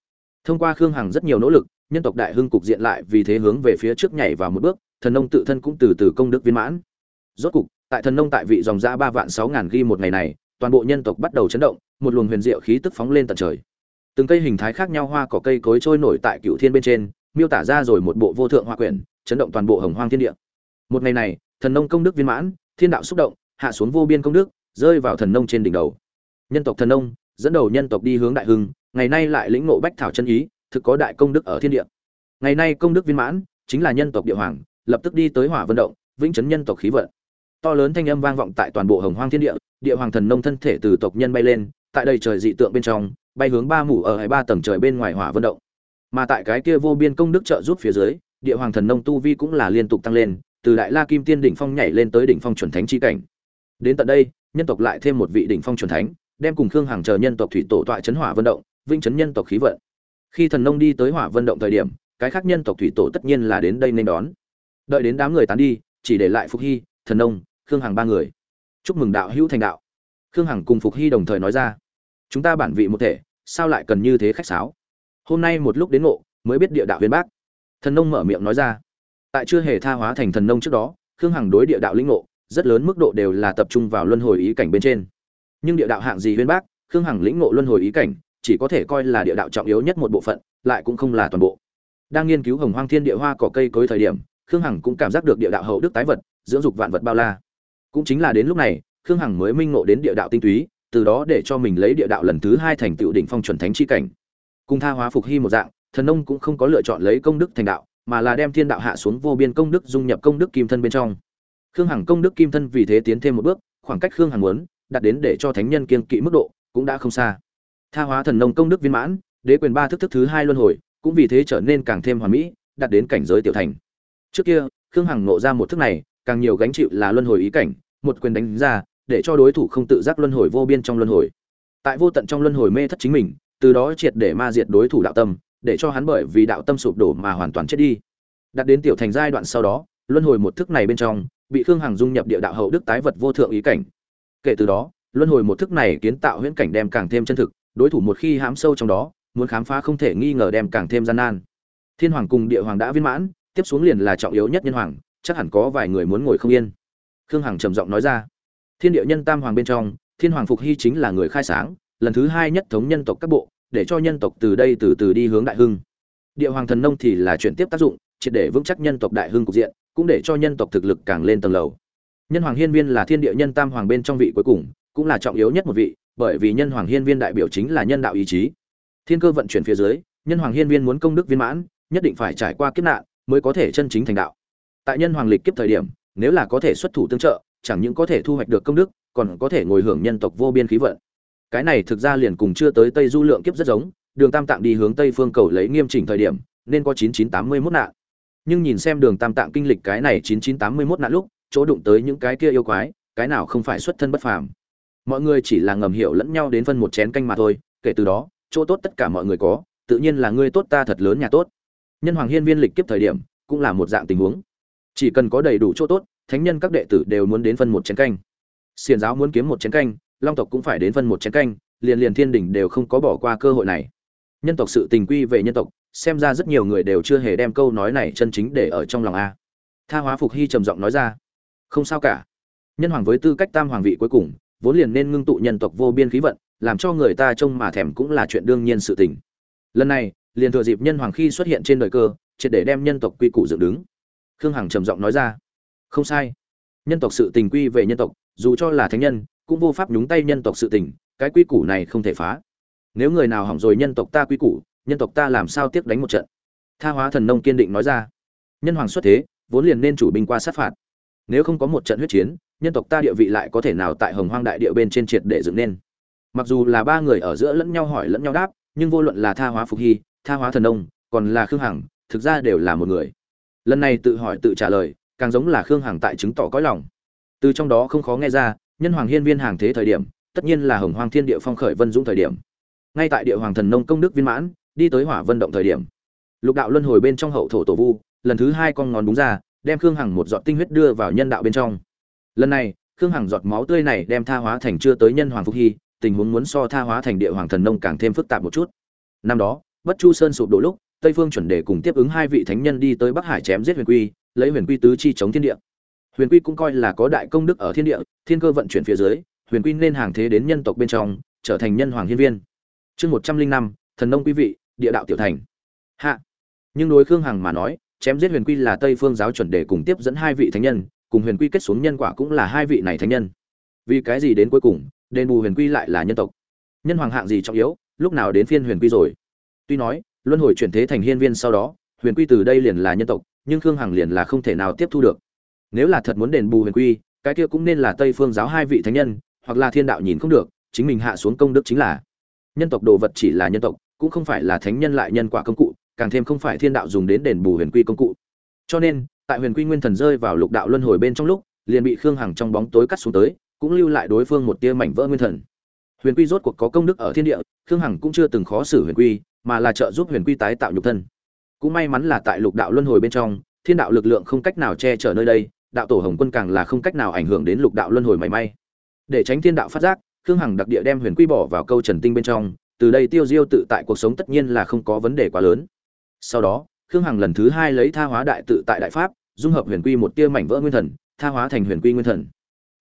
Thông qua khương hằng rất nhiều nỗ lực, nhân tộc đại hưng cục diện lại vì thế hướng về phía trước nhảy vào một bước, thần nông tự thân cũng từ từ công đức viên mãn. Rốt cục, tại thần nông tại vị dòng ra ba vạn sáu ngàn ghi một ngày này, toàn bộ nhân tộc bắt đầu chấn động, một luồng huyền diệu khí tức phóng lên tận trời. Từng cây hình thái khác nhau hoa cỏ cây cối trôi nổi tại cựu thiên bên trên, miêu tả ra rồi một bộ vô thượng hoa quyển, chấn động toàn bộ hồng hoang thiên địa. Một ngày này, thần nông công đức viên mãn, thiên đạo xúc động, hạ xuống vô biên công đức, rơi vào thần nông trên đỉnh đầu. Nhân tộc thần nông dẫn đầu nhân tộc đi hướng đại hưng, ngày nay lại lĩnh ngộ bách thảo chân ý, thực có đại công đức ở thiên địa. Ngày nay công đức viên mãn, chính là nhân tộc địa hoàng, lập tức đi tới hỏa vận động, vĩnh chấn nhân tộc khí vận. To lớn thanh âm vang vọng tại toàn bộ hồng hoang thiên địa địa hoàng thần nông thân thể từ tộc nhân bay lên, tại đây trời dị tượng bên trong, bay hướng ba mủ ở hai ba tầng trời bên ngoài hỏa vận động. Mà tại cái kia vô biên công đức trợ giúp phía dưới, địa hoàng thần nông tu vi cũng là liên tục tăng lên, từ đại la kim tiên đỉnh phong nhảy lên tới đỉnh phong chuẩn thánh chi cảnh. Đến tận đây, nhân tộc lại thêm một vị đỉnh phong chuẩn thánh đem cùng khương hàng chờ nhân tộc thủy tổ tọa chấn hỏa vận động vinh chấn nhân tộc khí vận. Khi thần nông đi tới hỏa vận động thời điểm, cái khác nhân tộc thủy tổ tất nhiên là đến đây nên đón. Đợi đến đám người tán đi, chỉ để lại phục hy, thần nông, khương hằng ba người. Chúc mừng đạo hữu thành đạo. Khương hằng cùng phục hy đồng thời nói ra. Chúng ta bản vị một thể, sao lại cần như thế khách sáo? Hôm nay một lúc đến ngộ, mới biết địa đạo viên bác. Thần nông mở miệng nói ra. Tại chưa hề tha hóa thành thần nông trước đó, khương hằng đối địa đạo lĩnh ngộ, rất lớn mức độ đều là tập trung vào luân hồi ý cảnh bên trên nhưng địa đạo hạng gì huyên bác, khương hằng lĩnh ngộ luân hồi ý cảnh, chỉ có thể coi là địa đạo trọng yếu nhất một bộ phận, lại cũng không là toàn bộ. Đang nghiên cứu hồng hoang thiên địa hoa cỏ cây cối thời điểm, khương hằng cũng cảm giác được địa đạo hậu đức tái vật, dưỡng dục vạn vật bao la. Cũng chính là đến lúc này, khương hằng mới minh ngộ đến địa đạo tinh túy, từ đó để cho mình lấy địa đạo lần thứ hai thành tựu đỉnh phong chuẩn thánh chi cảnh. Cùng tha hóa phục hy một dạng, thần nông cũng không có lựa chọn lấy công đức thành đạo, mà là đem thiên đạo hạ xuống vô biên công đức dung nhập công đức kim thân bên trong. Khương hằng công đức kim thân vì thế tiến thêm một bước, khoảng cách khương hằng muốn đạt đến để cho thánh nhân kiên kỵ mức độ, cũng đã không xa. Tha hóa thần nông công đức viên mãn, đế quyền ba thức thức thứ hai luân hồi, cũng vì thế trở nên càng thêm hoàn mỹ, đạt đến cảnh giới tiểu thành. Trước kia, khương hằng nộ ra một thức này, càng nhiều gánh chịu là luân hồi ý cảnh, một quyền đánh ra, để cho đối thủ không tự giác luân hồi vô biên trong luân hồi. Tại vô tận trong luân hồi mê thất chính mình, từ đó triệt để ma diệt đối thủ đạo tâm, để cho hắn bởi vì đạo tâm sụp đổ mà hoàn toàn chết đi. Đạt đến tiểu thành giai đoạn sau đó, luân hồi một thức này bên trong, bị khương hằng dung nhập địa đạo hậu đức tái vật vô thượng ý cảnh kể từ đó, luân hồi một thức này kiến tạo huyễn cảnh đem càng thêm chân thực, đối thủ một khi hám sâu trong đó, muốn khám phá không thể nghi ngờ đem càng thêm gian nan. Thiên hoàng cùng địa hoàng đã viên mãn, tiếp xuống liền là trọng yếu nhất nhân hoàng, chắc hẳn có vài người muốn ngồi không yên. Khương hằng trầm giọng nói ra. Thiên địa nhân tam hoàng bên trong, thiên hoàng phục hy chính là người khai sáng, lần thứ hai nhất thống nhân tộc các bộ, để cho nhân tộc từ đây từ từ đi hướng đại hưng. Địa hoàng thần nông thì là chuyển tiếp tác dụng, triệt để vững chắc nhân tộc đại hưng cục diện, cũng để cho nhân tộc thực lực càng lên tầng lầu nhân hoàng hiên viên là thiên địa nhân tam hoàng bên trong vị cuối cùng, cũng là trọng yếu nhất một vị, bởi vì nhân hoàng hiên viên đại biểu chính là nhân đạo ý chí. Thiên cơ vận chuyển phía dưới, nhân hoàng hiên viên muốn công đức viên mãn, nhất định phải trải qua kiếp nạn mới có thể chân chính thành đạo. Tại nhân hoàng lịch kiếp thời điểm, nếu là có thể xuất thủ tương trợ, chẳng những có thể thu hoạch được công đức, còn có thể ngồi hưởng nhân tộc vô biên khí vận. Cái này thực ra liền cùng chưa tới tây du lượng kiếp rất giống, đường tam tạng đi hướng tây phương cầu lấy nghiêm chỉnh thời điểm, nên có chín chín tám mươi mốt nạn. Nhưng nhìn xem đường tam tạng kinh lịch cái này chín chín tám mươi mốt nạn lúc chỗ đụng tới những cái kia yêu quái, cái nào không phải xuất thân bất phàm. Mọi người chỉ là ngầm hiểu lẫn nhau đến phân một chén canh mà thôi, kể từ đó, chỗ tốt tất cả mọi người có, tự nhiên là ngươi tốt ta thật lớn nhà tốt. Nhân hoàng hiên viên lịch kiếp thời điểm, cũng là một dạng tình huống. Chỉ cần có đầy đủ chỗ tốt, thánh nhân các đệ tử đều muốn đến phân một chén canh. Xiển giáo muốn kiếm một chén canh, long tộc cũng phải đến phân một chén canh, liền liền thiên đỉnh đều không có bỏ qua cơ hội này. Nhân tộc sự tình quy về nhân tộc, xem ra rất nhiều người đều chưa hề đem câu nói này chân chính để ở trong lòng a. Tha hóa phục hy trầm giọng nói ra không sao cả. Nhân hoàng với tư cách tam hoàng vị cuối cùng, vốn liền nên ngưng tụ nhân tộc vô biên khí vận, làm cho người ta trông mà thèm cũng là chuyện đương nhiên sự tình. Lần này, liền thừa dịp nhân hoàng khi xuất hiện trên đời cơ, triệt để đem nhân tộc quy củ dựng đứng. Khương hằng trầm giọng nói ra. Không sai. Nhân tộc sự tình quy về nhân tộc, dù cho là thánh nhân, cũng vô pháp nhúng tay nhân tộc sự tình, cái quy củ này không thể phá. Nếu người nào hỏng rồi nhân tộc ta quy củ, nhân tộc ta làm sao tiếp đánh một trận? Tha hóa thần nông kiên định nói ra. Nhân hoàng xuất thế, vốn liền nên chủ binh qua sát phạt nếu không có một trận huyết chiến nhân tộc ta địa vị lại có thể nào tại hồng hoang đại địa bên trên triệt để dựng nên? Mặc dù là ba người ở giữa lẫn nhau hỏi lẫn nhau đáp nhưng vô luận là tha hóa phục hy tha hóa thần Đông, còn là khương hằng thực ra đều là một người. Lần này tự hỏi tự trả lời càng giống là khương hằng tại chứng tỏ cõi lòng. Từ trong đó không khó nghe ra nhân hoàng hiên viên hàng thế thời điểm tất nhiên là hồng hoàng thiên địa phong khởi vân dũng thời điểm. Ngay tại địa hoàng thần nông công đức viên mãn đi tới hỏa vân động thời điểm. Lục đạo luân hồi bên trong hậu thổ tổ vu lần thứ hai con ngón đúng ra đem khương hằng một giọt tinh huyết đưa vào nhân đạo bên trong. Lần này, khương hằng giọt máu tươi này đem tha hóa thành chưa tới nhân hoàng phúc hy, tình huống muốn so tha hóa thành địa hoàng thần nông càng thêm phức tạp một chút. Năm đó, bất chu sơn sụp đổ lúc, tây phương chuẩn đề cùng tiếp ứng hai vị thánh nhân đi tới bắc hải chém giết huyền quy, lấy huyền quy tứ chi chống thiên địa. Huyền quy cũng coi là có đại công đức ở thiên địa, thiên cơ vận chuyển phía dưới, huyền quy nên hàng thế đến nhân tộc bên trong, trở thành nhân hoàng hiên viên. Chương một trăm linh năm, thần nông quý vị, địa đạo tiểu thành. Hạ. Nhưng đối khương hằng mà nói chém giết huyền quy là tây phương giáo chuẩn đề cùng tiếp dẫn hai vị thánh nhân, cùng huyền quy kết xuống nhân quả cũng là hai vị này thánh nhân. Vì cái gì đến cuối cùng, đền bù huyền quy lại là nhân tộc? Nhân hoàng hạng gì trọng yếu, lúc nào đến phiên huyền quy rồi? Tuy nói, luân hồi chuyển thế thành hiên viên sau đó, huyền quy từ đây liền là nhân tộc, nhưng khương hằng liền là không thể nào tiếp thu được. Nếu là thật muốn đền bù huyền quy, cái kia cũng nên là tây phương giáo hai vị thánh nhân, hoặc là thiên đạo nhìn không được, chính mình hạ xuống công đức chính là. Nhân tộc đồ vật chỉ là nhân tộc, cũng không phải là thánh nhân lại nhân quả công cụ càng thêm không phải thiên đạo dùng đến đền bù huyền quy công cụ. Cho nên, tại huyền quy nguyên thần rơi vào lục đạo luân hồi bên trong lúc, liền bị khương hằng trong bóng tối cắt xuống tới, cũng lưu lại đối phương một tia mảnh vỡ nguyên thần. Huyền quy rốt cuộc có công đức ở thiên địa, khương hằng cũng chưa từng khó xử huyền quy, mà là trợ giúp huyền quy tái tạo nhục thân. Cũng may mắn là tại lục đạo luân hồi bên trong, thiên đạo lực lượng không cách nào che chở nơi đây, đạo tổ hồng quân càng là không cách nào ảnh hưởng đến lục đạo luân hồi mảy may. Để tránh thiên đạo phát giác, khương hằng đặc địa đem huyền quy bỏ vào câu trần tinh bên trong, từ đây tiêu diêu tự tại cuộc sống tất nhiên là không có vấn đề quá lớn sau đó, khương hằng lần thứ hai lấy tha hóa đại tự tại đại pháp, dung hợp huyền quy một tia mảnh vỡ nguyên thần, tha hóa thành huyền quy nguyên thần.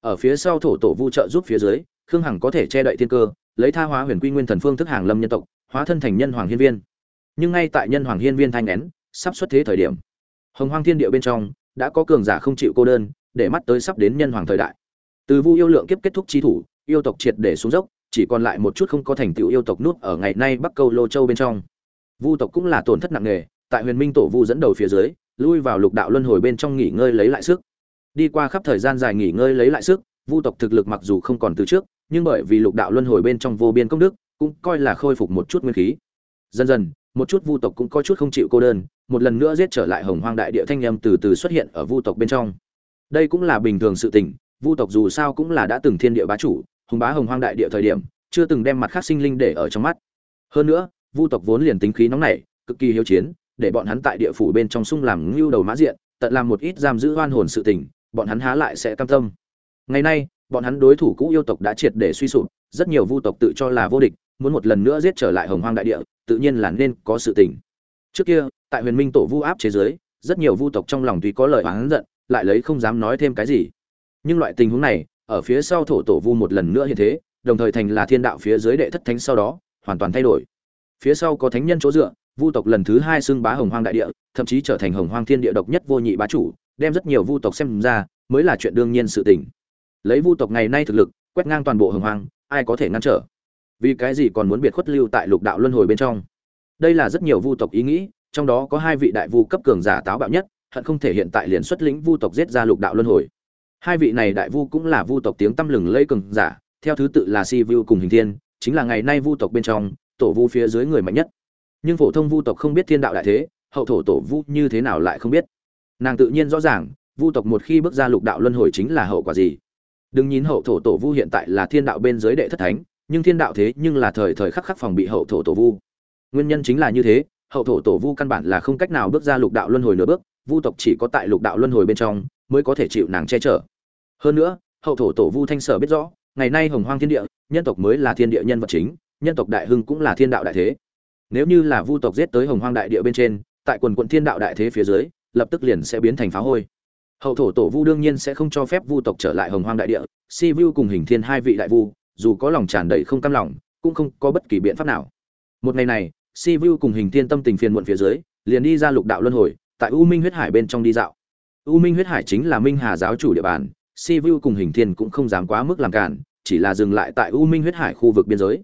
Ở phía sau thổ tổ vu trợ giúp phía dưới, khương hằng có thể che đậy thiên cơ, lấy tha hóa huyền quy nguyên thần phương thức hàng lâm nhân tộc, hóa thân thành nhân hoàng hiên viên. Nhưng ngay tại nhân hoàng hiên viên thanh nén, sắp xuất thế thời điểm, hồng hoang thiên địa bên trong, đã có cường giả không chịu cô đơn, để mắt tới sắp đến nhân hoàng thời đại. Từ vu yêu lượng kiếp kết thúc chi thủ, yêu tộc triệt để xuống dốc, chỉ còn lại một chút không có thành tựu yêu tộc nút ở ngày nay bắc câu lô châu bên trong vu tộc cũng là tổn thất nặng nề, tại huyền minh tổ vu dẫn đầu phía dưới, lui vào lục đạo luân hồi bên trong nghỉ ngơi lấy lại sức. Đi qua khắp thời gian dài nghỉ ngơi lấy lại sức, vu tộc thực lực mặc dù không còn từ trước, nhưng bởi vì lục đạo luân hồi bên trong vô biên công đức, cũng coi là khôi phục một chút nguyên khí. Dần dần, một chút vu tộc cũng có chút không chịu cô đơn, một lần nữa giết trở lại hồng hoang đại địa thanh nhâm từ từ xuất hiện ở vu tộc bên trong. Đây cũng là bình thường sự tình, vu tộc dù sao cũng là đã từng thiên địa bá chủ, hùng bá hồng hoang đại địa thời điểm, chưa từng đem mặt khác sinh linh để ở trong mắt. Hơn nữa vu tộc vốn liền tính khí nóng nảy, cực kỳ hiếu chiến, để bọn hắn tại địa phủ bên trong sung làm ngưu đầu mã diện, tận làm một ít giam giữ oan hồn sự tình, bọn hắn há lại sẽ cam tâm. Ngày nay, bọn hắn đối thủ cũ yêu tộc đã triệt để suy sụp, rất nhiều vu tộc tự cho là vô địch, muốn một lần nữa giết trở lại hồng hoang đại địa, tự nhiên là nên có sự tình. Trước kia, tại huyền minh tổ vu áp chế giới rất nhiều vu tộc trong lòng tuy có lời oán giận, lại lấy không dám nói thêm cái gì. Nhưng loại tình huống này, ở phía sau thổ tổ vu một lần nữa hiện thế, đồng thời thành là thiên đạo phía dưới đệ thất thánh sau đó, hoàn toàn thay đổi phía sau có thánh nhân chỗ dựa, vu tộc lần thứ hai xưng bá hồng hoang đại địa, thậm chí trở thành hồng hoang thiên địa độc nhất vô nhị bá chủ, đem rất nhiều vu tộc xem ra mới là chuyện đương nhiên sự tình. Lấy vu tộc ngày nay thực lực, quét ngang toàn bộ hồng hoang, ai có thể ngăn trở? Vì cái gì còn muốn biệt khuất lưu tại lục đạo luân hồi bên trong? Đây là rất nhiều vu tộc ý nghĩ, trong đó có hai vị đại vu cấp cường giả táo bạo nhất, hận không thể hiện tại liền xuất lĩnh vu tộc giết ra lục đạo luân hồi. Hai vị này đại vu cũng là vu tộc tiếng tăm lừng lẫy cường giả, theo thứ tự là si vu cùng hình thiên, chính là ngày nay vu tộc bên trong tổ vu phía dưới người mạnh nhất. Nhưng phổ thông vu tộc không biết thiên đạo đại thế, hậu thổ tổ vu như thế nào lại không biết. Nàng tự nhiên rõ ràng, vu tộc một khi bước ra lục đạo luân hồi chính là hậu quả gì. Đừng nhìn hậu thổ tổ vu hiện tại là thiên đạo bên dưới đệ thất thánh, nhưng thiên đạo thế nhưng là thời thời khắc khắc phòng bị hậu thổ tổ vu. Nguyên nhân chính là như thế, hậu thổ tổ vu căn bản là không cách nào bước ra lục đạo luân hồi nửa bước, vu tộc chỉ có tại lục đạo luân hồi bên trong mới có thể chịu nàng che chở. Hơn nữa, hậu thổ tổ vu thanh sở biết rõ, ngày nay hồng hoang thiên địa, nhân tộc mới là thiên địa nhân vật chính nhân tộc đại hưng cũng là thiên đạo đại thế. Nếu như là vu tộc giết tới hồng hoang đại địa bên trên, tại quần quận thiên đạo đại thế phía dưới, lập tức liền sẽ biến thành phá hôi. Hậu thổ tổ vu đương nhiên sẽ không cho phép vu tộc trở lại hồng hoang đại địa, si vu cùng hình thiên hai vị đại vu, dù có lòng tràn đầy không cam lòng, cũng không có bất kỳ biện pháp nào. Một ngày này, si vu cùng hình thiên tâm tình phiền muộn phía dưới, liền đi ra lục đạo luân hồi, tại u minh huyết hải bên trong đi dạo. U minh huyết hải chính là minh hà giáo chủ địa bàn, si vu cùng hình thiên cũng không dám quá mức làm cản, chỉ là dừng lại tại u minh huyết hải khu vực biên giới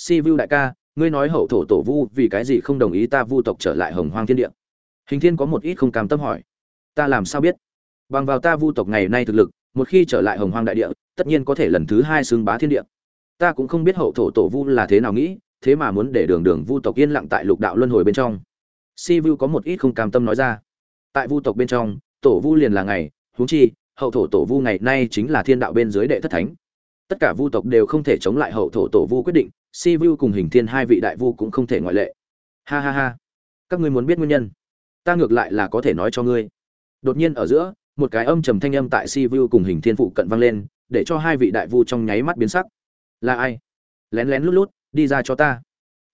si vu đại ca, ngươi nói hậu thổ tổ vu vì cái gì không đồng ý ta vu tộc trở lại hồng hoang thiên địa? Hình thiên có một ít không cam tâm hỏi. Ta làm sao biết? Bằng vào ta vu tộc ngày nay thực lực, một khi trở lại hồng hoang đại địa, tất nhiên có thể lần thứ hai xưng bá thiên địa. Ta cũng không biết hậu thổ tổ vu là thế nào nghĩ, thế mà muốn để đường đường vu tộc yên lặng tại lục đạo luân hồi bên trong. Si vu có một ít không cam tâm nói ra. Tại vu tộc bên trong, tổ vu liền là ngày, huống chi, hậu thổ tổ vu ngày nay chính là thiên đạo bên dưới đệ thất thánh. Tất cả vu tộc đều không thể chống lại hậu thổ tổ vu quyết định si vu cùng hình thiên hai vị đại vu cũng không thể ngoại lệ. Ha ha ha. Các ngươi muốn biết nguyên nhân? Ta ngược lại là có thể nói cho ngươi. Đột nhiên ở giữa, một cái âm trầm thanh âm tại si vu cùng hình thiên phụ cận vang lên, để cho hai vị đại vu trong nháy mắt biến sắc. Là ai? Lén lén lút lút, đi ra cho ta.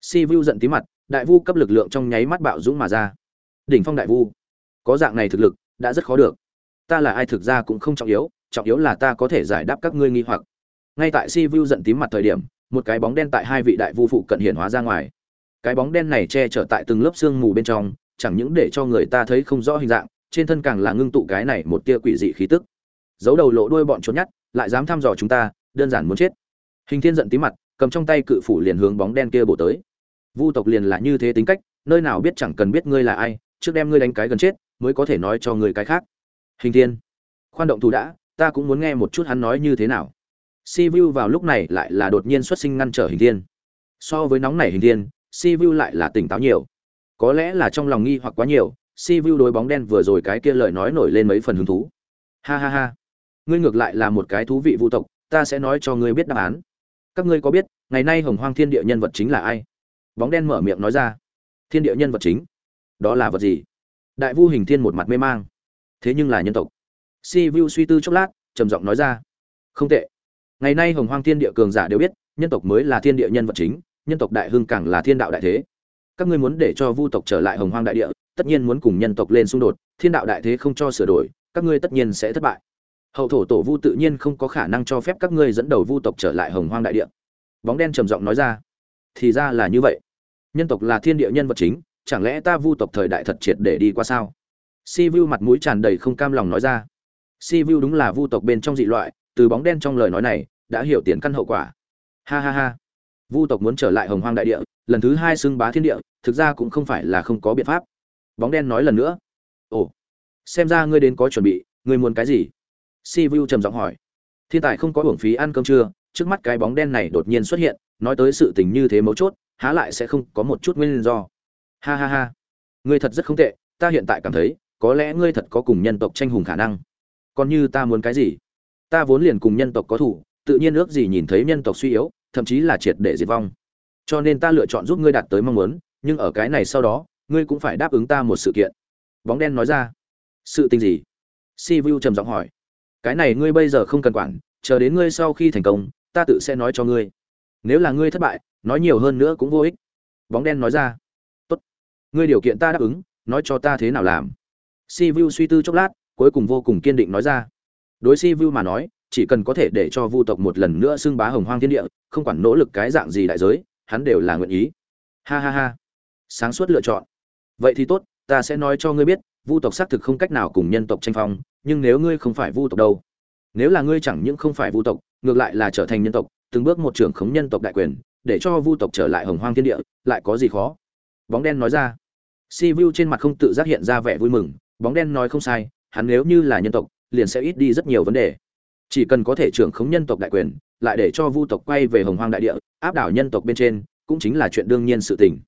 Si vu giận tí mặt, đại vu cấp lực lượng trong nháy mắt bạo dũng mà ra. Đỉnh phong đại vu. Có dạng này thực lực, đã rất khó được. Ta là ai thực ra cũng không trọng yếu trọng yếu là ta có thể giải đáp các ngươi nghi hoặc. Ngay tại si vu giận tím mặt thời điểm một cái bóng đen tại hai vị đại vu phụ cận hiện hóa ra ngoài. Cái bóng đen này che chở tại từng lớp xương mù bên trong, chẳng những để cho người ta thấy không rõ hình dạng, trên thân càng là ngưng tụ cái này một tia quỷ dị khí tức. Giấu đầu lộ đuôi bọn trốn nhát, lại dám thăm dò chúng ta, đơn giản muốn chết. Hình thiên giận tím mặt, cầm trong tay cự phủ liền hướng bóng đen kia bổ tới. Vu tộc liền là như thế tính cách, nơi nào biết chẳng cần biết ngươi là ai, trước đem ngươi đánh cái gần chết, mới có thể nói cho người cái khác. Hình thiên, khoan động thủ đã, ta cũng muốn nghe một chút hắn nói như thế nào si vu vào lúc này lại là đột nhiên xuất sinh ngăn trở hình thiên. So với nóng nảy hình thiên si vu lại là tỉnh táo nhiều. Có lẽ là trong lòng nghi hoặc quá nhiều si vu đối bóng đen vừa rồi cái kia lời nói nổi lên mấy phần hứng thú. Ha ha ha. Ngươi ngược lại là một cái thú vị vu tộc, ta sẽ nói cho ngươi biết đáp án. Các ngươi có biết, ngày nay hồng hoang thiên địa nhân vật chính là ai? Bóng đen mở miệng nói ra. Thiên địa nhân vật chính? Đó là vật gì? Đại vu hình thiên một mặt mê mang. Thế nhưng là nhân tộc. Si vu suy tư chốc lát, trầm giọng nói ra. Không tệ ngày nay hồng hoang thiên địa cường giả đều biết, nhân tộc mới là thiên địa nhân vật chính, nhân tộc đại hưng càng là thiên đạo đại thế. Các ngươi muốn để cho vu tộc trở lại hồng hoang đại địa, tất nhiên muốn cùng nhân tộc lên xung đột, thiên đạo đại thế không cho sửa đổi, các ngươi tất nhiên sẽ thất bại. Hậu thổ tổ vu tự nhiên không có khả năng cho phép các ngươi dẫn đầu vu tộc trở lại hồng hoang đại địa. Bóng đen trầm giọng nói ra, thì ra là như vậy. Nhân tộc là thiên địa nhân vật chính, chẳng lẽ ta vu tộc thời đại thật triệt để đi qua sao? Si vu mặt mũi tràn đầy không cam lòng nói ra. Si vu đúng là vu tộc bên trong dị loại từ bóng đen trong lời nói này, đã hiểu tiền căn hậu quả. Ha ha ha. Vu tộc muốn trở lại hồng hoang đại địa, lần thứ hai xưng bá thiên địa, thực ra cũng không phải là không có biện pháp. Bóng đen nói lần nữa. Ồ, xem ra ngươi đến có chuẩn bị, ngươi muốn cái gì? Si vu trầm giọng hỏi. Thiên tài không có hưởng phí ăn cơm trưa, trước mắt cái bóng đen này đột nhiên xuất hiện, nói tới sự tình như thế mấu chốt, há lại sẽ không có một chút nguyên do. Ha ha ha. Ngươi thật rất không tệ, ta hiện tại cảm thấy, có lẽ ngươi thật có cùng nhân tộc tranh hùng khả năng. Còn như ta muốn cái gì? Ta vốn liền cùng nhân tộc có thủ, tự nhiên ước gì nhìn thấy nhân tộc suy yếu, thậm chí là triệt để diệt vong. Cho nên ta lựa chọn giúp ngươi đạt tới mong muốn, nhưng ở cái này sau đó, ngươi cũng phải đáp ứng ta một sự kiện. Bóng đen nói ra. Sự tình gì? Si vu trầm giọng hỏi. Cái này ngươi bây giờ không cần quản, chờ đến ngươi sau khi thành công, ta tự sẽ nói cho ngươi. Nếu là ngươi thất bại, nói nhiều hơn nữa cũng vô ích. Bóng đen nói ra. Tốt. Ngươi điều kiện ta đáp ứng, nói cho ta thế nào làm. Si vu suy tư chốc lát, cuối cùng vô cùng kiên định nói ra đối si vu mà nói, chỉ cần có thể để cho vu tộc một lần nữa xưng bá hồng hoang thiên địa, không quản nỗ lực cái dạng gì đại giới, hắn đều là nguyện ý. Ha ha ha. Sáng suốt lựa chọn. Vậy thì tốt, ta sẽ nói cho ngươi biết, vu tộc xác thực không cách nào cùng nhân tộc tranh phong, nhưng nếu ngươi không phải vu tộc đâu. Nếu là ngươi chẳng những không phải vu tộc, ngược lại là trở thành nhân tộc, từng bước một trưởng khống nhân tộc đại quyền, để cho vu tộc trở lại hồng hoang thiên địa, lại có gì khó? Bóng đen nói ra. Si vu trên mặt không tự giác hiện ra vẻ vui mừng, bóng đen nói không sai, hắn nếu như là nhân tộc liền sẽ ít đi rất nhiều vấn đề. Chỉ cần có thể trưởng khống nhân tộc đại quyền, lại để cho vu tộc quay về hồng hoang đại địa, áp đảo nhân tộc bên trên, cũng chính là chuyện đương nhiên sự tình.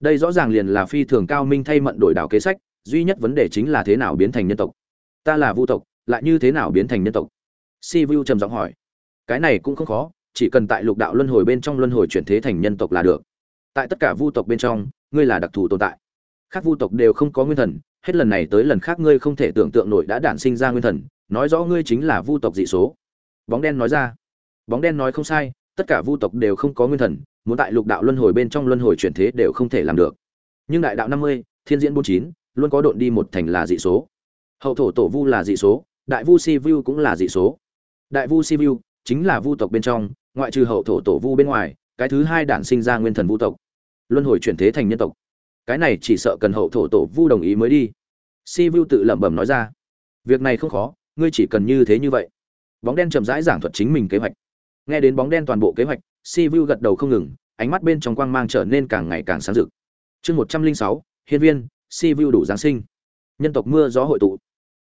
Đây rõ ràng liền là phi thường cao minh thay mận đổi đảo kế sách, duy nhất vấn đề chính là thế nào biến thành nhân tộc. Ta là vu tộc, lại như thế nào biến thành nhân tộc? Si vu trầm giọng hỏi. Cái này cũng không khó, chỉ cần tại lục đạo luân hồi bên trong luân hồi chuyển thế thành nhân tộc là được. Tại tất cả vu tộc bên trong, ngươi là đặc thù tồn tại. Khác vu tộc đều không có nguyên thần hết lần này tới lần khác ngươi không thể tưởng tượng nổi đã đản sinh ra nguyên thần, nói rõ ngươi chính là vu tộc dị số. Bóng đen nói ra. Bóng đen nói không sai, tất cả vu tộc đều không có nguyên thần, muốn tại lục đạo luân hồi bên trong luân hồi chuyển thế đều không thể làm được. Nhưng đại đạo năm mươi, thiên diễn bốn chín, luôn có độn đi một thành là dị số. Hậu thổ tổ vu là dị số, đại vu si vu cũng là dị số. Đại vu si vu chính là vu tộc bên trong, ngoại trừ hậu thổ tổ vu bên ngoài, cái thứ hai đản sinh ra nguyên thần vu tộc. Luân hồi chuyển thế thành nhân tộc cái này chỉ sợ cần hậu thổ tổ vu đồng ý mới đi. Si vu tự lẩm bẩm nói ra, việc này không khó, ngươi chỉ cần như thế như vậy. Bóng đen chậm rãi giảng thuật chính mình kế hoạch. Nghe đến bóng đen toàn bộ kế hoạch, si vu gật đầu không ngừng, ánh mắt bên trong quang mang trở nên càng ngày càng sáng rực. Chương một trăm linh sáu, hiên viên, si vu đủ giáng sinh. Nhân tộc mưa gió hội tụ.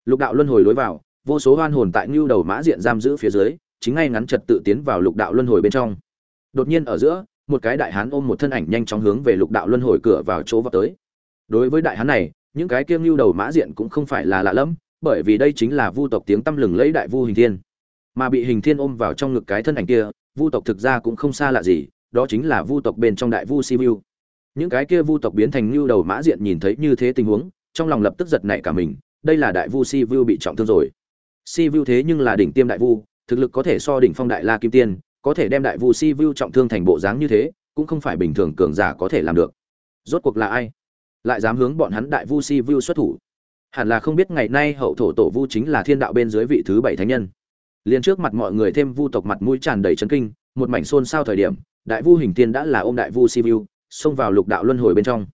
Lục đạo luân hồi lối vào, vô số hoan hồn tại ngưu đầu mã diện giam giữ phía dưới, chính ngay ngắn trật tự tiến vào lục đạo luân hồi bên trong. Đột nhiên ở giữa một cái đại hán ôm một thân ảnh nhanh chóng hướng về lục đạo luân hồi cửa vào chỗ vào tới. Đối với đại hán này, những cái kiêng lưu đầu mã diện cũng không phải là lạ lẫm, bởi vì đây chính là vu tộc tiếng tăm lừng lẫy đại vu hình thiên. Mà bị hình thiên ôm vào trong ngực cái thân ảnh kia, vu tộc thực ra cũng không xa lạ gì, đó chính là vu tộc bên trong đại vu si vu. Những cái kia vu tộc biến thành lưu đầu mã diện nhìn thấy như thế tình huống, trong lòng lập tức giật nảy cả mình, đây là đại vu si vu bị trọng thương rồi. Si vu thế nhưng là đỉnh tiêm đại vu, thực lực có thể so đỉnh phong đại la kim tiên có thể đem đại vu si vu trọng thương thành bộ dáng như thế, cũng không phải bình thường cường giả có thể làm được. Rốt cuộc là ai? Lại dám hướng bọn hắn đại vu si vu xuất thủ? Hẳn là không biết ngày nay hậu thổ tổ vu chính là thiên đạo bên dưới vị thứ bảy thánh nhân. Liền trước mặt mọi người thêm vu tộc mặt mũi tràn đầy chấn kinh, một mảnh xôn xao thời điểm, đại vu hình tiên đã là ôm đại vu si vu, xông vào lục đạo luân hồi bên trong.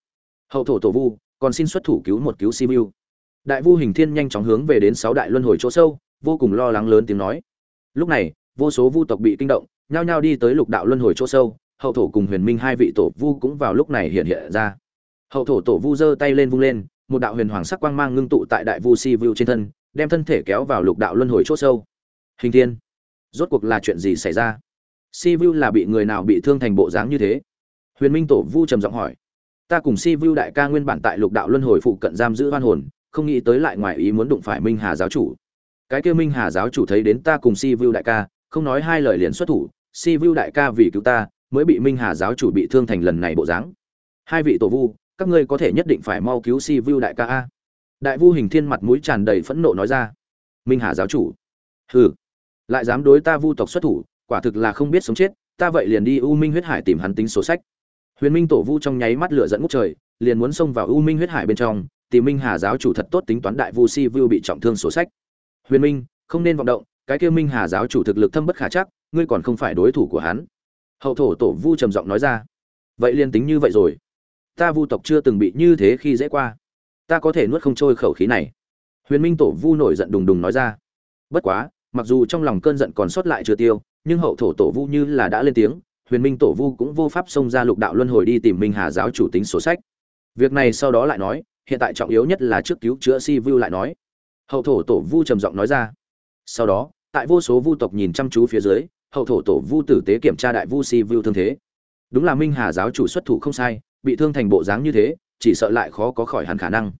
Hậu thổ tổ vu còn xin xuất thủ cứu một cứu si vu. Đại vu hình thiên nhanh chóng hướng về đến sáu đại luân hồi chỗ sâu, vô cùng lo lắng lớn tiếng nói. Lúc này, vô số vu tộc bị kinh động nhao nhao đi tới lục đạo luân hồi chỗ sâu, hậu thổ cùng huyền minh hai vị tổ vu cũng vào lúc này hiện hiện ra. Hậu thổ tổ vu giơ tay lên vung lên, một đạo huyền hoàng sắc quang mang ngưng tụ tại đại vu si vu trên thân, đem thân thể kéo vào lục đạo luân hồi chỗ sâu. Hình thiên, rốt cuộc là chuyện gì xảy ra? Si vu là bị người nào bị thương thành bộ dáng như thế? Huyền minh tổ vu trầm giọng hỏi. Ta cùng si vu đại ca nguyên bản tại lục đạo luân hồi phụ cận giam giữ hoan hồn, không nghĩ tới lại ngoài ý muốn đụng phải minh hà giáo chủ. Cái kia minh hà giáo chủ thấy đến ta cùng si vu đại ca, không nói hai lời liền xuất thủ si vu đại ca vì cứu ta, mới bị minh hà giáo chủ bị thương thành lần này bộ dáng. Hai vị tổ vu, các ngươi có thể nhất định phải mau cứu si vu đại ca a. Đại vu hình thiên mặt mũi tràn đầy phẫn nộ nói ra. Minh hà giáo chủ. Hừ. Lại dám đối ta vu tộc xuất thủ, quả thực là không biết sống chết, ta vậy liền đi u minh huyết hải tìm hắn tính số sách. Huyền minh tổ vu trong nháy mắt lửa dẫn ngút trời, liền muốn xông vào u minh huyết hải bên trong, tìm minh hà giáo chủ thật tốt tính toán đại vu si vu bị trọng thương sổ sách. Huyền minh, không nên vọng động, cái kia minh hà giáo chủ thực lực thâm bất khả chắc ngươi còn không phải đối thủ của hắn. Hậu thổ tổ vu trầm giọng nói ra. Vậy liền tính như vậy rồi. Ta vu tộc chưa từng bị như thế khi dễ qua. Ta có thể nuốt không trôi khẩu khí này. Huyền minh tổ vu nổi giận đùng đùng nói ra. Bất quá, mặc dù trong lòng cơn giận còn sót lại chưa tiêu, nhưng hậu thổ tổ vu như là đã lên tiếng, huyền minh tổ vu cũng vô pháp xông ra lục đạo luân hồi đi tìm minh hà giáo chủ tính sổ sách. Việc này sau đó lại nói, hiện tại trọng yếu nhất là trước cứu chữa si vu lại nói. Hậu thổ tổ vu trầm giọng nói ra. Sau đó, tại vô số vu tộc nhìn chăm chú phía dưới hậu thổ tổ vu tử tế kiểm tra đại vu si vu thương thế. Đúng là minh hà giáo chủ xuất thủ không sai, bị thương thành bộ dáng như thế, chỉ sợ lại khó có khỏi hẳn khả năng.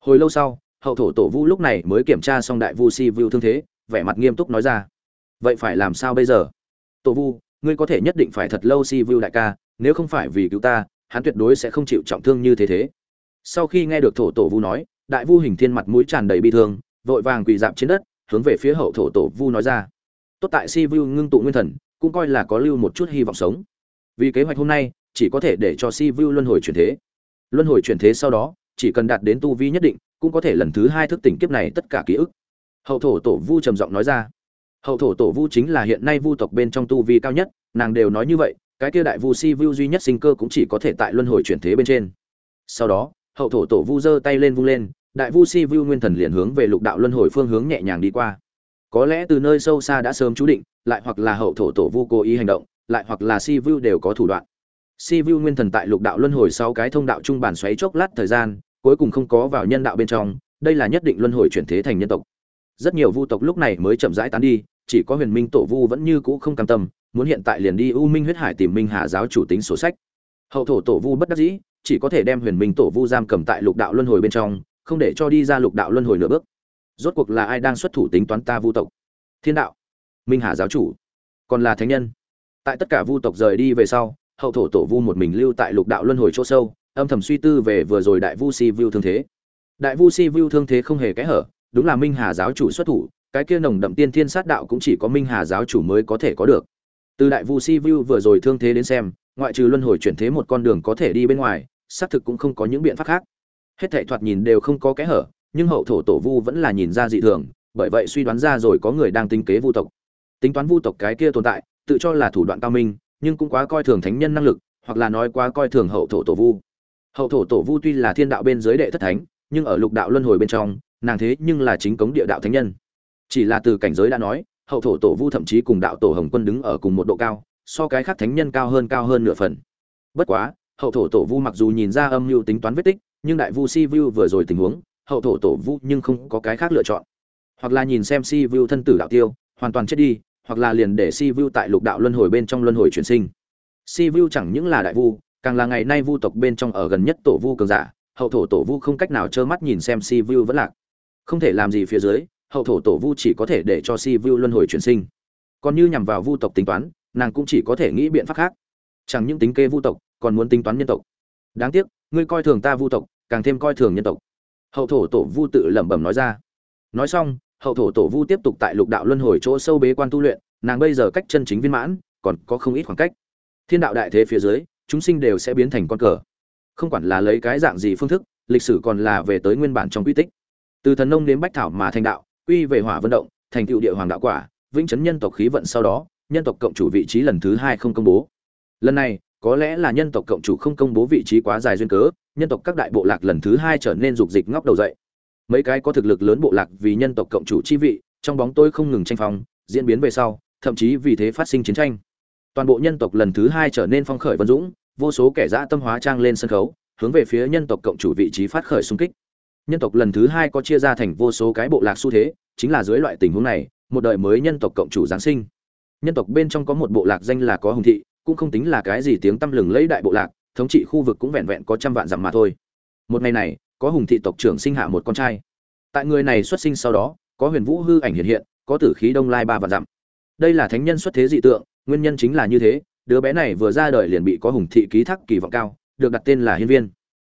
Hồi lâu sau, hậu thổ tổ vu lúc này mới kiểm tra xong đại vu si vu thương thế, vẻ mặt nghiêm túc nói ra. Vậy phải làm sao bây giờ? Tổ vu, ngươi có thể nhất định phải thật lâu si vu đại ca, nếu không phải vì cứu ta, hắn tuyệt đối sẽ không chịu trọng thương như thế thế. Sau khi nghe được thổ tổ vu nói, đại vu hình thiên mặt mũi tràn đầy bi thương, vội vàng quỳ dạp trên đất, hướng về phía hậu thổ tổ vu nói ra tốt tại si vu ngưng tụ nguyên thần, cũng coi là có lưu một chút hy vọng sống. Vì kế hoạch hôm nay, chỉ có thể để cho si vu luân hồi chuyển thế. Luân hồi chuyển thế sau đó, chỉ cần đạt đến tu vi nhất định, cũng có thể lần thứ hai thức tỉnh kiếp này tất cả ký ức. Hậu thổ tổ vu trầm giọng nói ra. Hậu thổ tổ vu chính là hiện nay vu tộc bên trong tu vi cao nhất, nàng đều nói như vậy, cái kia đại vu si vu duy nhất sinh cơ cũng chỉ có thể tại luân hồi chuyển thế bên trên. Sau đó, hậu thổ tổ vu giơ tay lên vung lên, đại vu si vu nguyên thần liền hướng về lục đạo luân hồi phương hướng nhẹ nhàng đi qua có lẽ từ nơi sâu xa đã sớm chú định, lại hoặc là hậu thổ tổ vu cố ý hành động, lại hoặc là si vu đều có thủ đoạn. Si vu nguyên thần tại lục đạo luân hồi sau cái thông đạo trung bản xoáy chốc lát thời gian, cuối cùng không có vào nhân đạo bên trong, đây là nhất định luân hồi chuyển thế thành nhân tộc. Rất nhiều vu tộc lúc này mới chậm rãi tán đi, chỉ có huyền minh tổ vu vẫn như cũ không cam tâm, muốn hiện tại liền đi u minh huyết hải tìm minh hà giáo chủ tính sổ sách. Hậu thổ tổ vu bất đắc dĩ, chỉ có thể đem huyền minh tổ vu giam cầm tại lục đạo luân hồi bên trong, không để cho đi ra lục đạo luân hồi nửa bước rốt cuộc là ai đang xuất thủ tính toán ta vu tộc? Thiên đạo. Minh hà giáo chủ. Còn là thánh nhân. Tại tất cả vu tộc rời đi về sau, hậu thổ tổ vu một mình lưu tại lục đạo luân hồi chỗ sâu, âm thầm suy tư về vừa rồi đại vu si vu thương thế. Đại vu si vu thương thế không hề kẽ hở, đúng là minh hà giáo chủ xuất thủ, cái kia nồng đậm tiên thiên sát đạo cũng chỉ có minh hà giáo chủ mới có thể có được. Từ đại vu si vu vừa rồi thương thế đến xem, ngoại trừ luân hồi chuyển thế một con đường có thể đi bên ngoài, xác thực cũng không có những biện pháp khác. Hết thảy thoạt nhìn đều không có kẽ hở nhưng hậu thổ tổ vu vẫn là nhìn ra dị thường, bởi vậy suy đoán ra rồi có người đang tính kế vu tộc. Tính toán vu tộc cái kia tồn tại, tự cho là thủ đoạn cao minh, nhưng cũng quá coi thường thánh nhân năng lực, hoặc là nói quá coi thường hậu thổ tổ vu. Hậu thổ tổ vu tuy là thiên đạo bên dưới đệ thất thánh, nhưng ở lục đạo luân hồi bên trong, nàng thế nhưng là chính cống địa đạo thánh nhân. Chỉ là từ cảnh giới đã nói, hậu thổ tổ vu thậm chí cùng đạo tổ hồng quân đứng ở cùng một độ cao, so cái khác thánh nhân cao hơn cao hơn nửa phần. Bất quá, hậu thổ tổ vu mặc dù nhìn ra âm mưu tính toán vết tích, nhưng đại vu si vu vừa rồi tình huống hậu thổ tổ vu nhưng không có cái khác lựa chọn. Hoặc là nhìn xem si vu thân tử đạo tiêu, hoàn toàn chết đi, hoặc là liền để si vu tại lục đạo luân hồi bên trong luân hồi chuyển sinh. Si vu chẳng những là đại vu, càng là ngày nay vu tộc bên trong ở gần nhất tổ vu cường giả, hậu thổ tổ vu không cách nào trơ mắt nhìn xem si vu vẫn lạc. Không thể làm gì phía dưới, hậu thổ tổ vu chỉ có thể để cho si vu luân hồi chuyển sinh. Còn như nhằm vào vu tộc tính toán, nàng cũng chỉ có thể nghĩ biện pháp khác. Chẳng những tính kê vu tộc, còn muốn tính toán nhân tộc. Đáng tiếc, ngươi coi thường ta vu tộc, càng thêm coi thường nhân tộc hậu thổ tổ vu tự lẩm bẩm nói ra. Nói xong, hậu thổ tổ vu tiếp tục tại lục đạo luân hồi chỗ sâu bế quan tu luyện, nàng bây giờ cách chân chính viên mãn, còn có không ít khoảng cách. Thiên đạo đại thế phía dưới, chúng sinh đều sẽ biến thành con cờ. Không quản là lấy cái dạng gì phương thức, lịch sử còn là về tới nguyên bản trong quy tích. Từ thần nông đến bách thảo mà thành đạo, quy về hỏa vận động, thành tựu địa hoàng đạo quả, vĩnh chấn nhân tộc khí vận sau đó, nhân tộc cộng chủ vị trí lần thứ hai không công bố. Lần này, có lẽ là nhân tộc cộng chủ không công bố vị trí quá dài duyên cớ nhân tộc các đại bộ lạc lần thứ hai trở nên dục dịch ngóc đầu dậy. Mấy cái có thực lực lớn bộ lạc vì nhân tộc cộng chủ chi vị, trong bóng tôi không ngừng tranh phong, diễn biến về sau, thậm chí vì thế phát sinh chiến tranh. Toàn bộ nhân tộc lần thứ hai trở nên phong khởi vân dũng, vô số kẻ dã tâm hóa trang lên sân khấu, hướng về phía nhân tộc cộng chủ vị trí phát khởi xung kích. Nhân tộc lần thứ hai có chia ra thành vô số cái bộ lạc xu thế, chính là dưới loại tình huống này, một đời mới nhân tộc cộng chủ giáng sinh. Nhân tộc bên trong có một bộ lạc danh là có hùng thị, cũng không tính là cái gì tiếng tăm lừng lấy đại bộ lạc thống trị khu vực cũng vẹn vẹn có trăm vạn dặm mà thôi. Một ngày này, có hùng thị tộc trưởng sinh hạ một con trai. Tại người này xuất sinh sau đó, có huyền vũ hư ảnh hiện hiện, có tử khí đông lai ba vạn dặm. Đây là thánh nhân xuất thế dị tượng, nguyên nhân chính là như thế, đứa bé này vừa ra đời liền bị có hùng thị ký thác kỳ vọng cao, được đặt tên là hiên viên.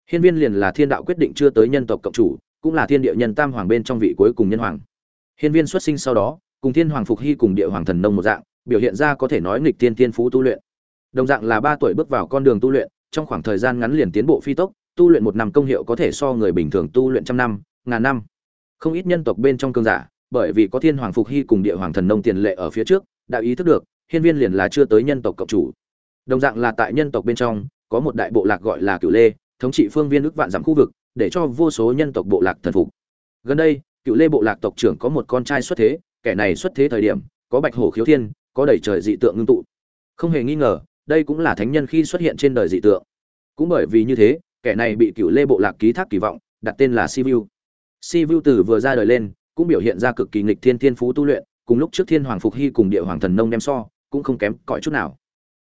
Hiên viên liền là thiên đạo quyết định chưa tới nhân tộc cộng chủ, cũng là thiên địa nhân tam hoàng bên trong vị cuối cùng nhân hoàng. Hiên viên xuất sinh sau đó, cùng thiên hoàng phục hy cùng địa hoàng thần nông một dạng, biểu hiện ra có thể nói nghịch tiên tiên phú tu luyện. Đồng dạng là ba tuổi bước vào con đường tu luyện trong khoảng thời gian ngắn liền tiến bộ phi tốc, tu luyện một năm công hiệu có thể so người bình thường tu luyện trăm năm, ngàn năm. Không ít nhân tộc bên trong cương giả, bởi vì có thiên hoàng phục hy cùng địa hoàng thần nông tiền lệ ở phía trước, đã ý thức được, hiên viên liền là chưa tới nhân tộc cộng chủ. Đồng dạng là tại nhân tộc bên trong, có một đại bộ lạc gọi là cửu lê, thống trị phương viên ước vạn dặm khu vực, để cho vô số nhân tộc bộ lạc thần phục. Gần đây, cửu lê bộ lạc tộc trưởng có một con trai xuất thế, kẻ này xuất thế thời điểm, có bạch hổ khiếu thiên, có đầy trời dị tượng ngưng tụ. Không hề nghi ngờ đây cũng là thánh nhân khi xuất hiện trên đời dị tượng. Cũng bởi vì như thế, kẻ này bị cựu lê bộ lạc ký thác kỳ vọng, đặt tên là sivu. Sivu từ vừa ra đời lên, cũng biểu hiện ra cực kỳ nghịch thiên thiên phú tu luyện, cùng lúc trước thiên hoàng phục hy cùng địa hoàng thần nông đem so, cũng không kém cỏi chút nào.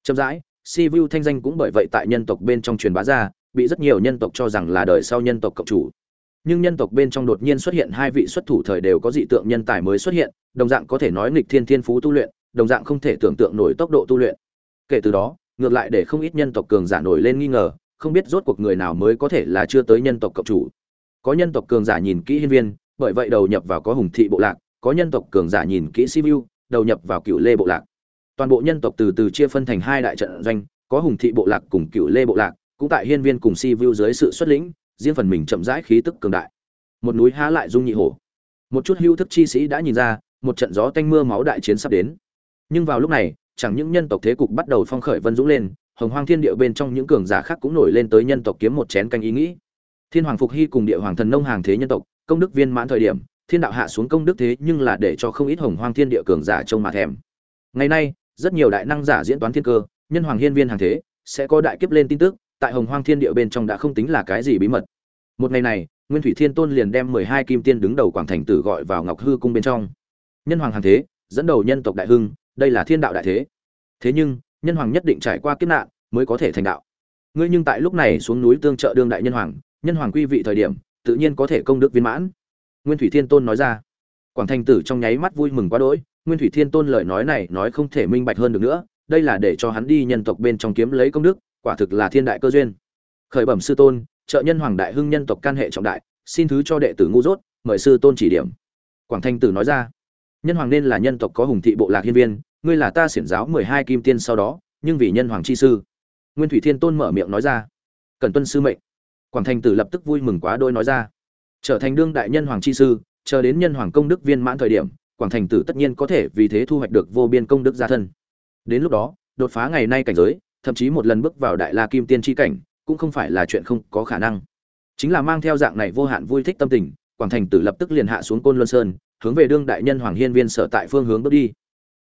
Chậm rãi, sivu thanh danh cũng bởi vậy tại nhân tộc bên trong truyền bá ra, bị rất nhiều nhân tộc cho rằng là đời sau nhân tộc cộng chủ. Nhưng nhân tộc bên trong đột nhiên xuất hiện hai vị xuất thủ thời đều có dị tượng nhân tài mới xuất hiện, đồng dạng có thể nói nghịch thiên thiên phú tu luyện, đồng dạng không thể tưởng tượng nổi tốc độ tu luyện kể từ đó, ngược lại để không ít nhân tộc cường giả nổi lên nghi ngờ, không biết rốt cuộc người nào mới có thể là chưa tới nhân tộc cộng chủ. Có nhân tộc cường giả nhìn kỹ hiên viên, bởi vậy đầu nhập vào có hùng thị bộ lạc, có nhân tộc cường giả nhìn kỹ sivu đầu nhập vào cựu lê bộ lạc. Toàn bộ nhân tộc từ từ chia phân thành hai đại trận doanh, có hùng thị bộ lạc cùng cựu lê bộ lạc, cũng tại hiên viên cùng sivu dưới sự xuất lĩnh, riêng phần mình chậm rãi khí tức cường đại. Một núi há lại dung nhị hổ. Một chút hưu thức chi sĩ đã nhìn ra, một trận gió tanh mưa máu đại chiến sắp đến. Nhưng vào lúc này chẳng những nhân tộc thế cục bắt đầu phong khởi vân dũng lên, hồng hoang thiên địa bên trong những cường giả khác cũng nổi lên tới nhân tộc kiếm một chén canh ý nghĩ. Thiên hoàng phục hy cùng địa hoàng thần nông hàng thế nhân tộc, công đức viên mãn thời điểm, thiên đạo hạ xuống công đức thế nhưng là để cho không ít hồng hoang thiên địa cường giả trông mà thèm. Ngày nay, rất nhiều đại năng giả diễn toán thiên cơ, nhân hoàng hiên viên hàng thế, sẽ có đại kiếp lên tin tức, tại hồng hoang thiên địa bên trong đã không tính là cái gì bí mật. Một ngày này, nguyên thủy thiên tôn liền đem mười hai kim tiên đứng đầu quảng thành tử gọi vào ngọc hư cung bên trong. Nhân hoàng hàng thế, dẫn đầu nhân tộc đại hưng đây là thiên đạo đại thế. Thế nhưng, nhân hoàng nhất định trải qua kiếp nạn mới có thể thành đạo. Ngươi nhưng tại lúc này xuống núi tương trợ đương đại nhân hoàng nhân hoàng quy vị thời điểm, tự nhiên có thể công đức viên mãn. Nguyên thủy thiên tôn nói ra. Quảng thành tử trong nháy mắt vui mừng quá đỗi, nguyên thủy thiên tôn lời nói này nói không thể minh bạch hơn được nữa, đây là để cho hắn đi nhân tộc bên trong kiếm lấy công đức, quả thực là thiên đại cơ duyên. Khởi bẩm sư tôn, trợ nhân hoàng đại hưng nhân tộc can hệ trọng đại, xin thứ cho đệ tử ngu dốt, mời sư tôn chỉ điểm. Quảng thanh tử nói ra. Nhân hoàng nên là nhân tộc có hùng thị bộ lạc hiên viên ngươi là ta xiển giáo mười hai kim tiên sau đó, nhưng vì nhân hoàng chi sư. Nguyên thủy thiên tôn mở miệng nói ra. Cần tuân sư mệnh. Quảng thành tử lập tức vui mừng quá đôi nói ra. Trở thành đương đại nhân hoàng chi sư, chờ đến nhân hoàng công đức viên mãn thời điểm, quảng thành tử tất nhiên có thể vì thế thu hoạch được vô biên công đức gia thân. Đến lúc đó, đột phá ngày nay cảnh giới, thậm chí một lần bước vào đại la kim tiên tri cảnh, cũng không phải là chuyện không có khả năng. Chính là mang theo dạng này vô hạn vui thích tâm tình, quảng thành tử lập tức liền hạ xuống côn luân sơn, hướng về đương đại nhân hoàng hiên viên sở tại phương hướng bước đi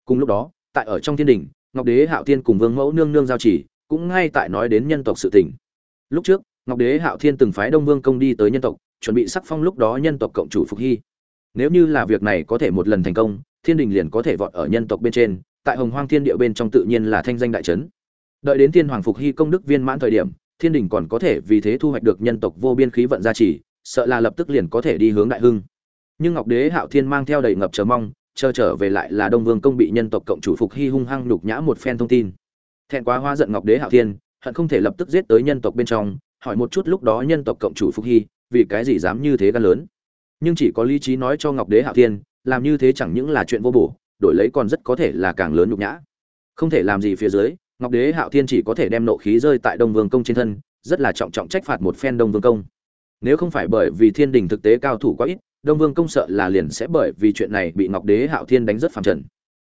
cùng lúc đó, tại ở trong thiên đình, ngọc đế, hạo thiên cùng vương mẫu nương nương giao chỉ, cũng ngay tại nói đến nhân tộc sự tình. Lúc trước, ngọc đế, hạo thiên từng phái đông vương công đi tới nhân tộc, chuẩn bị sắc phong lúc đó nhân tộc cộng chủ phục hy. Nếu như là việc này có thể một lần thành công, thiên đình liền có thể vọt ở nhân tộc bên trên, tại hồng hoang thiên địa bên trong tự nhiên là thanh danh đại trấn đợi đến thiên hoàng phục hy công đức viên mãn thời điểm, thiên đình còn có thể vì thế thu hoạch được nhân tộc vô biên khí vận gia trì, sợ là lập tức liền có thể đi hướng đại hưng. Nhưng ngọc đế, hạo thiên mang theo đầy ngập chờ mong chờ trở về lại là đông vương công bị nhân tộc cộng chủ phục hy hung hăng nhục nhã một phen thông tin. Thẹn quá hoa giận ngọc đế hạo thiên, hận không thể lập tức giết tới nhân tộc bên trong, hỏi một chút lúc đó nhân tộc cộng chủ phục hy, vì cái gì dám như thế gan lớn. Nhưng chỉ có lý trí nói cho ngọc đế hạo thiên, làm như thế chẳng những là chuyện vô bổ, đổi lấy còn rất có thể là càng lớn nhục nhã. Không thể làm gì phía dưới, ngọc đế hạo thiên chỉ có thể đem nộ khí rơi tại đông vương công trên thân, rất là trọng trọng trách phạt một phen đông vương công nếu không phải bởi vì thiên đình thực tế cao thủ quá ít, đông vương công sợ là liền sẽ bởi vì chuyện này bị ngọc đế hạo thiên đánh rất phẳng trần.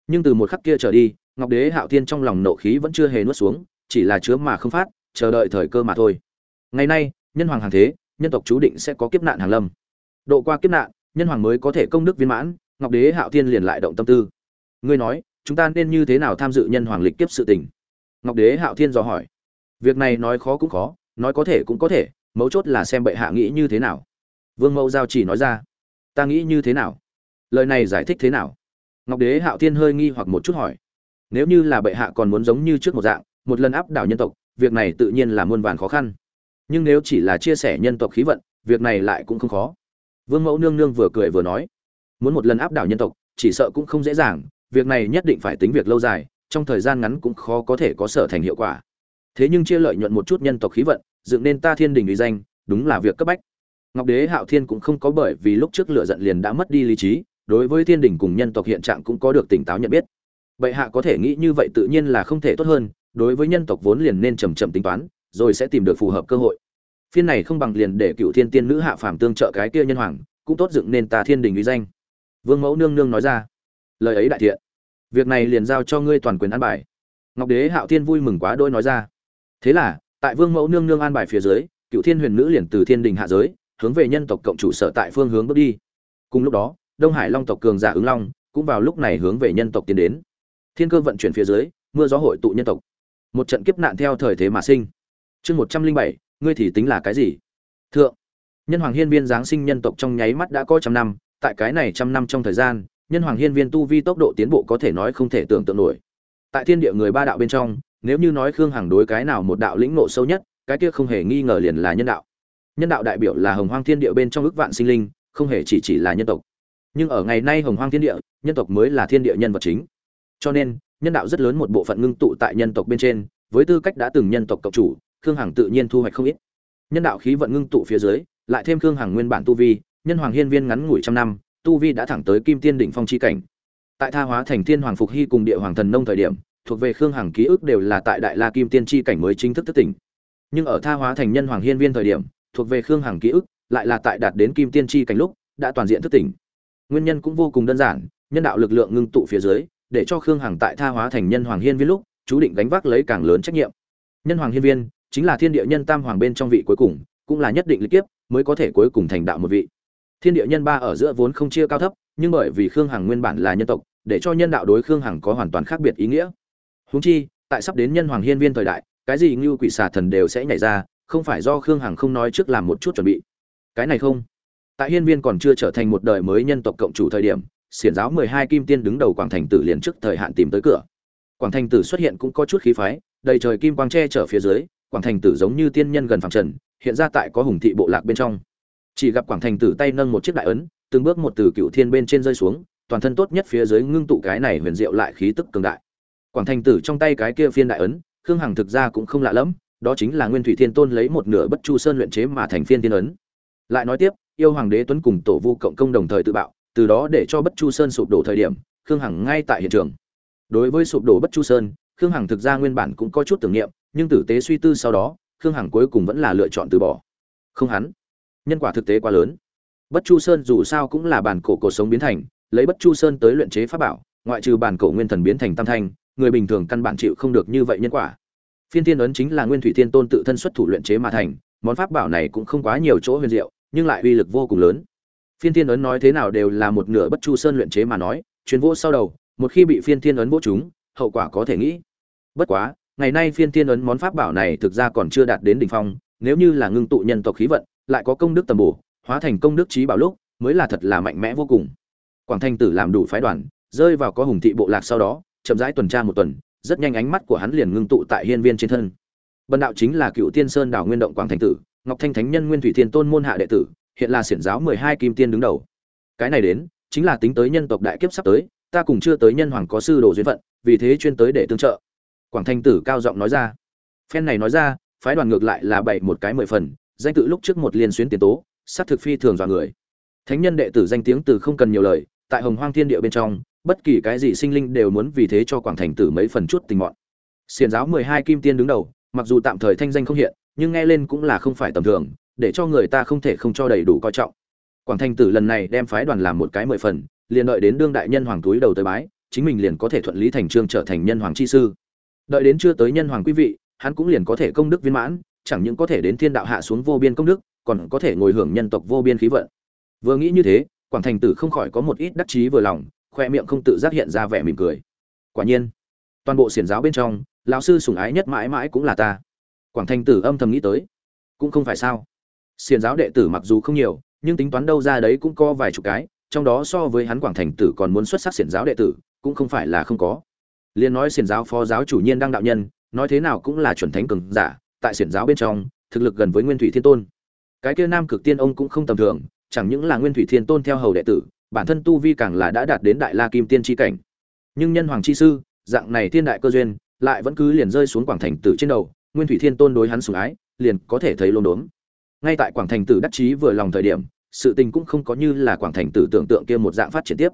Nhưng từ một khắc kia trở đi, ngọc đế hạo thiên trong lòng nộ khí vẫn chưa hề nuốt xuống, chỉ là chứa mà không phát, chờ đợi thời cơ mà thôi. Ngày nay, nhân hoàng hàng thế, nhân tộc chú định sẽ có kiếp nạn hàng lâm. Độ qua kiếp nạn, nhân hoàng mới có thể công đức viên mãn, ngọc đế hạo thiên liền lại động tâm tư. Ngươi nói, chúng ta nên như thế nào tham dự nhân hoàng lịch kiếp sự tình? Ngọc đế hạo thiên dò hỏi. Việc này nói khó cũng khó, nói có thể cũng có thể mấu chốt là xem bệ hạ nghĩ như thế nào. Vương mẫu giao chỉ nói ra, ta nghĩ như thế nào? Lời này giải thích thế nào? Ngọc đế hạo thiên hơi nghi hoặc một chút hỏi, nếu như là bệ hạ còn muốn giống như trước một dạng, một lần áp đảo nhân tộc, việc này tự nhiên là muôn vàn khó khăn. Nhưng nếu chỉ là chia sẻ nhân tộc khí vận, việc này lại cũng không khó. Vương mẫu nương nương vừa cười vừa nói, muốn một lần áp đảo nhân tộc, chỉ sợ cũng không dễ dàng, việc này nhất định phải tính việc lâu dài, trong thời gian ngắn cũng khó có thể có sở thành hiệu quả. Thế nhưng chia lợi nhuận một chút nhân tộc khí vận dựng nên ta thiên đình uy danh, đúng là việc cấp bách. Ngọc đế hạo thiên cũng không có bởi vì lúc trước lựa giận liền đã mất đi lý trí, đối với thiên đình cùng nhân tộc hiện trạng cũng có được tỉnh táo nhận biết. Bệ hạ có thể nghĩ như vậy tự nhiên là không thể tốt hơn, đối với nhân tộc vốn liền nên trầm trầm tính toán, rồi sẽ tìm được phù hợp cơ hội. Phiên này không bằng liền để cựu thiên tiên nữ hạ phàm tương trợ cái kia nhân hoàng, cũng tốt dựng nên ta thiên đình uy danh. Vương mẫu nương nương nói ra. Lời ấy đại thiện. Việc này liền giao cho ngươi toàn quyền an bài. Ngọc đế hạo thiên vui mừng quá đôi nói ra. Thế là tại vương mẫu nương nương an bài phía dưới cựu thiên huyền nữ liền từ thiên đình hạ giới, hướng về nhân tộc cộng chủ sở tại phương hướng bước đi. Cùng lúc đó, đông hải long tộc cường giả ứng long cũng vào lúc này hướng về nhân tộc tiến đến. Thiên cơ vận chuyển phía dưới, mưa gió hội tụ nhân tộc. Một trận kiếp nạn theo thời thế mà sinh. Chương một trăm linh bảy, ngươi thì tính là cái gì? Thượng. Nhân hoàng hiên viên giáng sinh nhân tộc trong nháy mắt đã có trăm năm, tại cái này trăm năm trong thời gian, nhân hoàng hiên viên tu vi tốc độ tiến bộ có thể nói không thể tưởng tượng nổi. Tại thiên địa người ba đạo bên trong nếu như nói khương hằng đối cái nào một đạo lĩnh nộ sâu nhất, cái kia không hề nghi ngờ liền là nhân đạo. Nhân đạo đại biểu là hồng hoang thiên địa bên trong ước vạn sinh linh, không hề chỉ chỉ là nhân tộc. Nhưng ở ngày nay hồng hoang thiên địa, nhân tộc mới là thiên địa nhân vật chính. Cho nên, nhân đạo rất lớn một bộ phận ngưng tụ tại nhân tộc bên trên, với tư cách đã từng nhân tộc cộng chủ, khương hằng tự nhiên thu hoạch không ít. Nhân đạo khí vận ngưng tụ phía dưới, lại thêm khương hằng nguyên bản tu vi, nhân hoàng hiên viên ngắn ngủi trăm năm, tu vi đã thẳng tới kim tiên đỉnh phong chi cảnh. Tại tha hóa thành thiên hoàng phục hy cùng địa hoàng thần nông thời điểm thuộc về khương hằng ký ức đều là tại đại la kim tiên chi cảnh mới chính thức thức tỉnh. Nhưng ở tha hóa thành nhân hoàng hiên viên thời điểm, thuộc về khương hằng ký ức, lại là tại đạt đến kim tiên chi cảnh lúc, đã toàn diện thức tỉnh. Nguyên nhân cũng vô cùng đơn giản, nhân đạo lực lượng ngưng tụ phía dưới, để cho khương hằng tại tha hóa thành nhân hoàng hiên viên lúc, chú định gánh vác lấy càng lớn trách nhiệm. Nhân hoàng hiên viên, chính là thiên địa nhân tam hoàng bên trong vị cuối cùng, cũng là nhất định lý kiếp, mới có thể cuối cùng thành đạo một vị. Thiên địa nhân ba ở giữa vốn không chia cao thấp, nhưng bởi vì khương hằng nguyên bản là nhân tộc, để cho nhân đạo đối khương hằng có hoàn toàn khác biệt ý nghĩa. Huống chi, tại sắp đến nhân hoàng hiên viên thời đại, cái gì như quỷ xà thần đều sẽ nhảy ra, không phải do khương hằng không nói trước làm một chút chuẩn bị. Cái này không. Tại hiên viên còn chưa trở thành một đời mới nhân tộc cộng chủ thời điểm, xiển giáo mười hai kim tiên đứng đầu quảng thành tử liền trước thời hạn tìm tới cửa. Quảng thành tử xuất hiện cũng có chút khí phái, đầy trời kim quang che chở phía dưới, quảng thành tử giống như tiên nhân gần phàm trần, hiện ra tại có hùng thị bộ lạc bên trong. Chỉ gặp quảng thành tử tay nâng một chiếc đại ấn, từng bước một từ cựu thiên bên trên rơi xuống, toàn thân tốt nhất phía dưới ngưng tụ cái này huyền diệu lại khí tức cường đại quảng thành tử trong tay cái kia phiên đại ấn, khương hằng thực ra cũng không lạ lẫm, đó chính là nguyên thủy thiên tôn lấy một nửa bất chu sơn luyện chế mà thành phiên thiên ấn. Lại nói tiếp, yêu hoàng đế tuấn cùng tổ vu cộng công đồng thời tự bạo, từ đó để cho bất chu sơn sụp đổ thời điểm, khương hằng ngay tại hiện trường. Đối với sụp đổ bất chu sơn, khương hằng thực ra nguyên bản cũng có chút tưởng niệm, nhưng tử tế suy tư sau đó, khương hằng cuối cùng vẫn là lựa chọn từ bỏ. Không hắn. Nhân quả thực tế quá lớn. Bất chu sơn dù sao cũng là bản cổ cổ sống biến thành, lấy bất chu sơn tới luyện chế pháp bảo, ngoại trừ bản cổ nguyên thần biến thành tam thanh người bình thường căn bản chịu không được như vậy nhân quả. Phiên thiên ấn chính là nguyên thủy thiên tôn tự thân xuất thủ luyện chế mà thành, món pháp bảo này cũng không quá nhiều chỗ huyền diệu, nhưng lại uy lực vô cùng lớn. Phiên thiên ấn nói thế nào đều là một nửa bất chu sơn luyện chế mà nói chuyến vô sau đầu, một khi bị phiên thiên ấn vô chúng hậu quả có thể nghĩ. Bất quá, ngày nay phiên thiên ấn món pháp bảo này thực ra còn chưa đạt đến đỉnh phong, nếu như là ngưng tụ nhân tộc khí vận, lại có công đức tầm bổ, hóa thành công đức trí bảo lúc, mới là thật là mạnh mẽ vô cùng. Quảng thanh tử làm đủ phái đoàn, rơi vào có hùng thị bộ lạc sau đó chậm rãi tuần tra một tuần, rất nhanh ánh mắt của hắn liền ngưng tụ tại hiên viên trên thân. Bần đạo chính là cựu tiên sơn đảo nguyên động quảng thành tử, ngọc thanh thánh nhân nguyên thủy thiên tôn môn hạ đệ tử, hiện là xiển giáo mười hai kim tiên đứng đầu. Cái này đến, chính là tính tới nhân tộc đại kiếp sắp tới, ta cùng chưa tới nhân hoàng có sư đồ duyên phận, vì thế chuyên tới để tương trợ. Quảng thanh tử cao giọng nói ra. Phen này nói ra, phái đoàn ngược lại là bảy một cái mười phần, danh tự lúc trước một liên xuyến tiền tố sát thực phi thường dọa người. Thánh nhân đệ tử danh tiếng từ không cần nhiều lời, tại hồng hoang thiên địa bên trong bất kỳ cái gì sinh linh đều muốn vì thế cho quảng thành tử mấy phần chút tình mọn. Xiền giáo mười hai kim tiên đứng đầu, mặc dù tạm thời thanh danh không hiện, nhưng nghe lên cũng là không phải tầm thường, để cho người ta không thể không cho đầy đủ coi trọng. Quảng thành tử lần này đem phái đoàn làm một cái mười phần, liền đợi đến đương đại nhân hoàng túi đầu tới bái, chính mình liền có thể thuận lý thành trương trở thành nhân hoàng chi sư. Đợi đến chưa tới nhân hoàng quý vị, hắn cũng liền có thể công đức viên mãn, chẳng những có thể đến thiên đạo hạ xuống vô biên công đức, còn có thể ngồi hưởng nhân tộc vô biên khí vận. Vừa nghĩ như thế, quảng thành tử không khỏi có một ít đắc chí vừa lòng khoe miệng không tự giác hiện ra vẻ mỉm cười. Quả nhiên, toàn bộ xiển giáo bên trong, lão sư sủng ái nhất mãi mãi cũng là ta. Quảng Thanh tử âm thầm nghĩ tới, cũng không phải sao. Xiển giáo đệ tử mặc dù không nhiều, nhưng tính toán đâu ra đấy cũng có vài chục cái, trong đó so với hắn quảng thành tử còn muốn xuất sắc xiển giáo đệ tử, cũng không phải là không có. Liên nói xiển giáo phó giáo chủ nhiên đang đạo nhân, nói thế nào cũng là chuẩn thánh cường giả, tại xiển giáo bên trong, thực lực gần với nguyên thủy thiên tôn. Cái kia nam cực tiên ông cũng không tầm thường, chẳng những là nguyên thủy thiên tôn theo hầu đệ tử bản thân tu vi càng là đã đạt đến đại la kim tiên tri cảnh. Nhưng nhân hoàng chi sư, dạng này thiên đại cơ duyên, lại vẫn cứ liền rơi xuống quảng thành tử trên đầu, nguyên thủy thiên tôn đối hắn sủng ái, liền có thể thấy lôn đốn ngay tại quảng thành tử đắc chí vừa lòng thời điểm, sự tình cũng không có như là quảng thành tử tưởng tượng kia một dạng phát triển tiếp.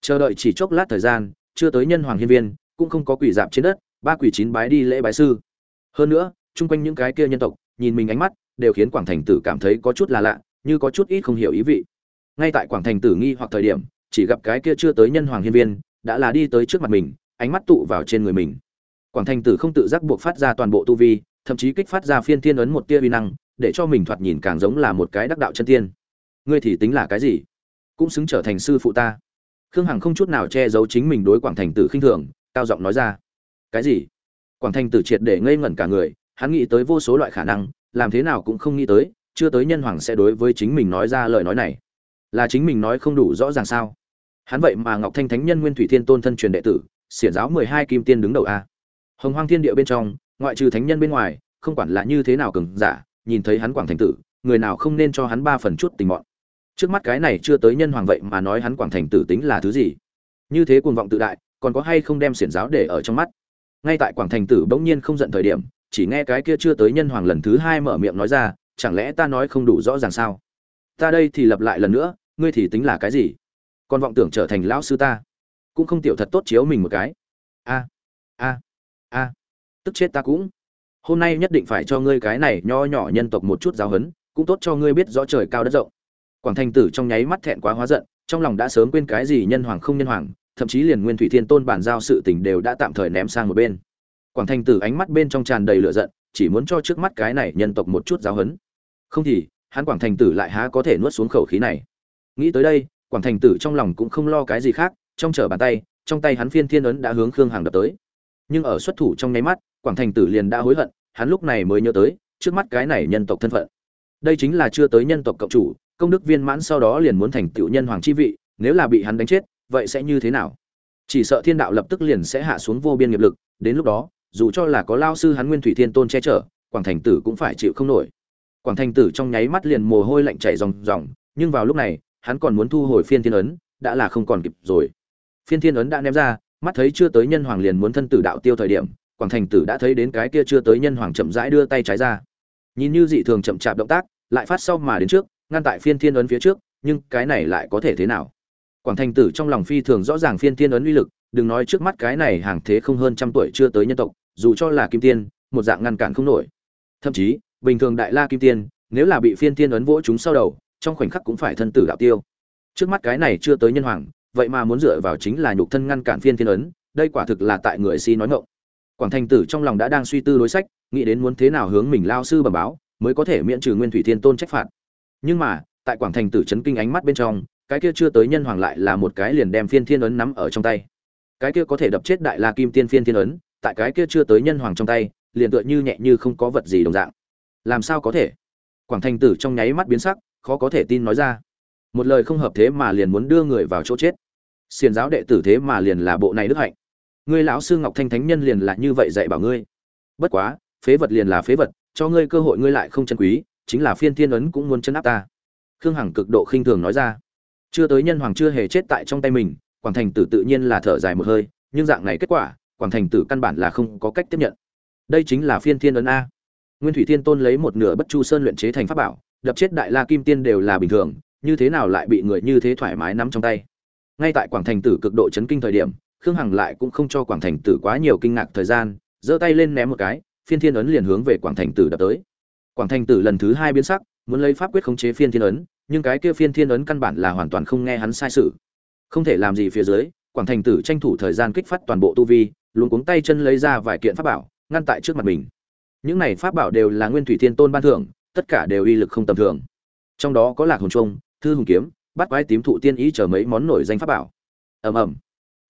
Chờ đợi chỉ chốc lát thời gian, chưa tới nhân hoàng hiên viên, cũng không có quỷ dạp trên đất, ba quỷ chín bái đi lễ bái sư. Hơn nữa, chung quanh những cái kia nhân tộc, nhìn mình ánh mắt, đều khiến quảng thành tử cảm thấy có chút là lạ, như có chút ít không hiểu ý vị ngay tại quảng thành tử nghi hoặc thời điểm, chỉ gặp cái kia chưa tới nhân hoàng hiên viên, đã là đi tới trước mặt mình, ánh mắt tụ vào trên người mình. Quảng thành tử không tự giác buộc phát ra toàn bộ tu vi, thậm chí kích phát ra phiên thiên ấn một tia vi năng, để cho mình thoạt nhìn càng giống là một cái đắc đạo chân tiên. Ngươi thì tính là cái gì? Cũng xứng trở thành sư phụ ta. Khương hằng không chút nào che giấu chính mình đối quảng thành tử khinh thường, cao giọng nói ra. Cái gì? Quảng thành tử triệt để ngây ngẩn cả người, hắn nghĩ tới vô số loại khả năng, làm thế nào cũng không nghĩ tới, chưa tới nhân hoàng sẽ đối với chính mình nói ra lời nói này là chính mình nói không đủ rõ ràng sao? Hắn vậy mà ngọc thanh thánh nhân nguyên thủy thiên tôn thân truyền đệ tử, xiển giáo mười hai kim tiên đứng đầu a. Hồng hoang thiên địa bên trong, ngoại trừ thánh nhân bên ngoài, không quản là như thế nào cường giả, nhìn thấy hắn quảng thành tử, người nào không nên cho hắn ba phần chút tình mọn. Trước mắt cái này chưa tới nhân hoàng vậy mà nói hắn quảng thành tử tính là thứ gì? Như thế cuồng vọng tự đại, còn có hay không đem xiển giáo để ở trong mắt? Ngay tại quảng thành tử bỗng nhiên không giận thời điểm, chỉ nghe cái kia chưa tới nhân hoàng lần thứ hai mở miệng nói ra, chẳng lẽ ta nói không đủ rõ ràng sao? Ta đây thì lặp lại lần nữa, ngươi thì tính là cái gì? Còn vọng tưởng trở thành lão sư ta, cũng không tiểu thật tốt chiếu mình một cái. A a a, tức chết ta cũng. Hôm nay nhất định phải cho ngươi cái này nho nhỏ nhân tộc một chút giáo hấn cũng tốt cho ngươi biết rõ trời cao đất rộng. Quảng thành tử trong nháy mắt thẹn quá hóa giận, trong lòng đã sớm quên cái gì nhân hoàng không nhân hoàng, thậm chí liền nguyên thủy thiên tôn bản giao sự tình đều đã tạm thời ném sang một bên. Quảng thành tử ánh mắt bên trong tràn đầy lửa giận, chỉ muốn cho trước mắt cái này nhân tộc một chút giáo hấn không thì hắn quảng thành tử lại há có thể nuốt xuống khẩu khí này. Nghĩ tới đây, quảng thành tử trong lòng cũng không lo cái gì khác, trong trở bàn tay, trong tay hắn phiên thiên ấn đã hướng khương hàng đập tới. Nhưng ở xuất thủ trong nháy mắt, quảng thành tử liền đã hối hận, hắn lúc này mới nhớ tới, trước mắt cái này nhân tộc thân phận. Đây chính là chưa tới nhân tộc cộng chủ, công đức viên mãn sau đó liền muốn thành tựu nhân hoàng chi vị, nếu là bị hắn đánh chết, vậy sẽ như thế nào? Chỉ sợ thiên đạo lập tức liền sẽ hạ xuống vô biên nghiệp lực, đến lúc đó, dù cho là có lao sư hắn nguyên thủy thiên tôn che chở, quảng thành tử cũng phải chịu không nổi quảng thành tử trong nháy mắt liền mồ hôi lạnh chảy ròng ròng, nhưng vào lúc này, hắn còn muốn thu hồi phiên thiên ấn, đã là không còn kịp rồi. Phiên thiên ấn đã ném ra, mắt thấy chưa tới nhân hoàng liền muốn thân tử đạo tiêu thời điểm, quảng thành tử đã thấy đến cái kia chưa tới nhân hoàng chậm rãi đưa tay trái ra. Nhìn như dị thường chậm chạp động tác, lại phát sau mà đến trước, ngăn tại phiên thiên ấn phía trước, nhưng cái này lại có thể thế nào? Quảng thành tử trong lòng phi thường rõ ràng phiên thiên ấn uy lực, đừng nói trước mắt cái này hàng thế không hơn trăm tuổi chưa tới nhân tộc, dù cho là kim tiên, một dạng ngăn cản không nổi. Thậm chí bình thường đại la kim tiên, nếu là bị phiên thiên ấn vỗ chúng sau đầu, trong khoảnh khắc cũng phải thân tử đạo tiêu. Trước mắt cái này chưa tới nhân hoàng, vậy mà muốn dựa vào chính là nhục thân ngăn cản phiên thiên ấn, đây quả thực là tại người si nói ngộng quảng thành tử trong lòng đã đang suy tư đối sách, nghĩ đến muốn thế nào hướng mình lao sư bẩm báo, mới có thể miễn trừ nguyên thủy thiên tôn trách phạt. Nhưng mà, tại quảng thành tử chấn kinh ánh mắt bên trong, cái kia chưa tới nhân hoàng lại là một cái liền đem phiên thiên ấn nắm ở trong tay. Cái kia có thể đập chết đại la kim tiên phiên thiên ấn, tại cái kia chưa tới nhân hoàng trong tay, liền tựa như nhẹ như không có vật gì đồng dạng làm sao có thể? Quảng thành tử trong nháy mắt biến sắc, khó có thể tin nói ra. Một lời không hợp thế mà liền muốn đưa người vào chỗ chết. Xiền giáo đệ tử thế mà liền là bộ này đức hạnh. Ngươi lão sư ngọc thanh thánh nhân liền là như vậy dạy bảo ngươi. Bất quá, phế vật liền là phế vật, cho ngươi cơ hội ngươi lại không chân quý, chính là phiên thiên ấn cũng muốn chân áp ta. Khương hằng cực độ khinh thường nói ra. Chưa tới nhân hoàng chưa hề chết tại trong tay mình, quảng thành tử tự nhiên là thở dài một hơi, nhưng dạng này kết quả, quảng thành tử căn bản là không có cách tiếp nhận. Đây chính là phiên thiên ấn a nguyên thủy thiên tôn lấy một nửa bất chu sơn luyện chế thành pháp bảo, đập chết đại la kim tiên đều là bình thường, như thế nào lại bị người như thế thoải mái nắm trong tay? Ngay tại quảng thành tử cực độ chấn kinh thời điểm, khương hằng lại cũng không cho quảng thành tử quá nhiều kinh ngạc thời gian, giơ tay lên ném một cái, phiên thiên ấn liền hướng về quảng thành tử đập tới. Quảng thành tử lần thứ hai biến sắc, muốn lấy pháp quyết khống chế phiên thiên ấn, nhưng cái kia phiên thiên ấn căn bản là hoàn toàn không nghe hắn sai sự. Không thể làm gì phía dưới, quảng thành tử tranh thủ thời gian kích phát toàn bộ tu vi luôn cuống tay chân lấy ra vài kiện pháp bảo, ngăn tại trước mặt mình những này pháp bảo đều là nguyên thủy thiên tôn ban thưởng, tất cả đều uy lực không tầm thường. Trong đó có lạc hồn trung, thư hùng kiếm bắt quái tím thụ tiên ý chờ mấy món nổi danh pháp bảo. Ầm ầm.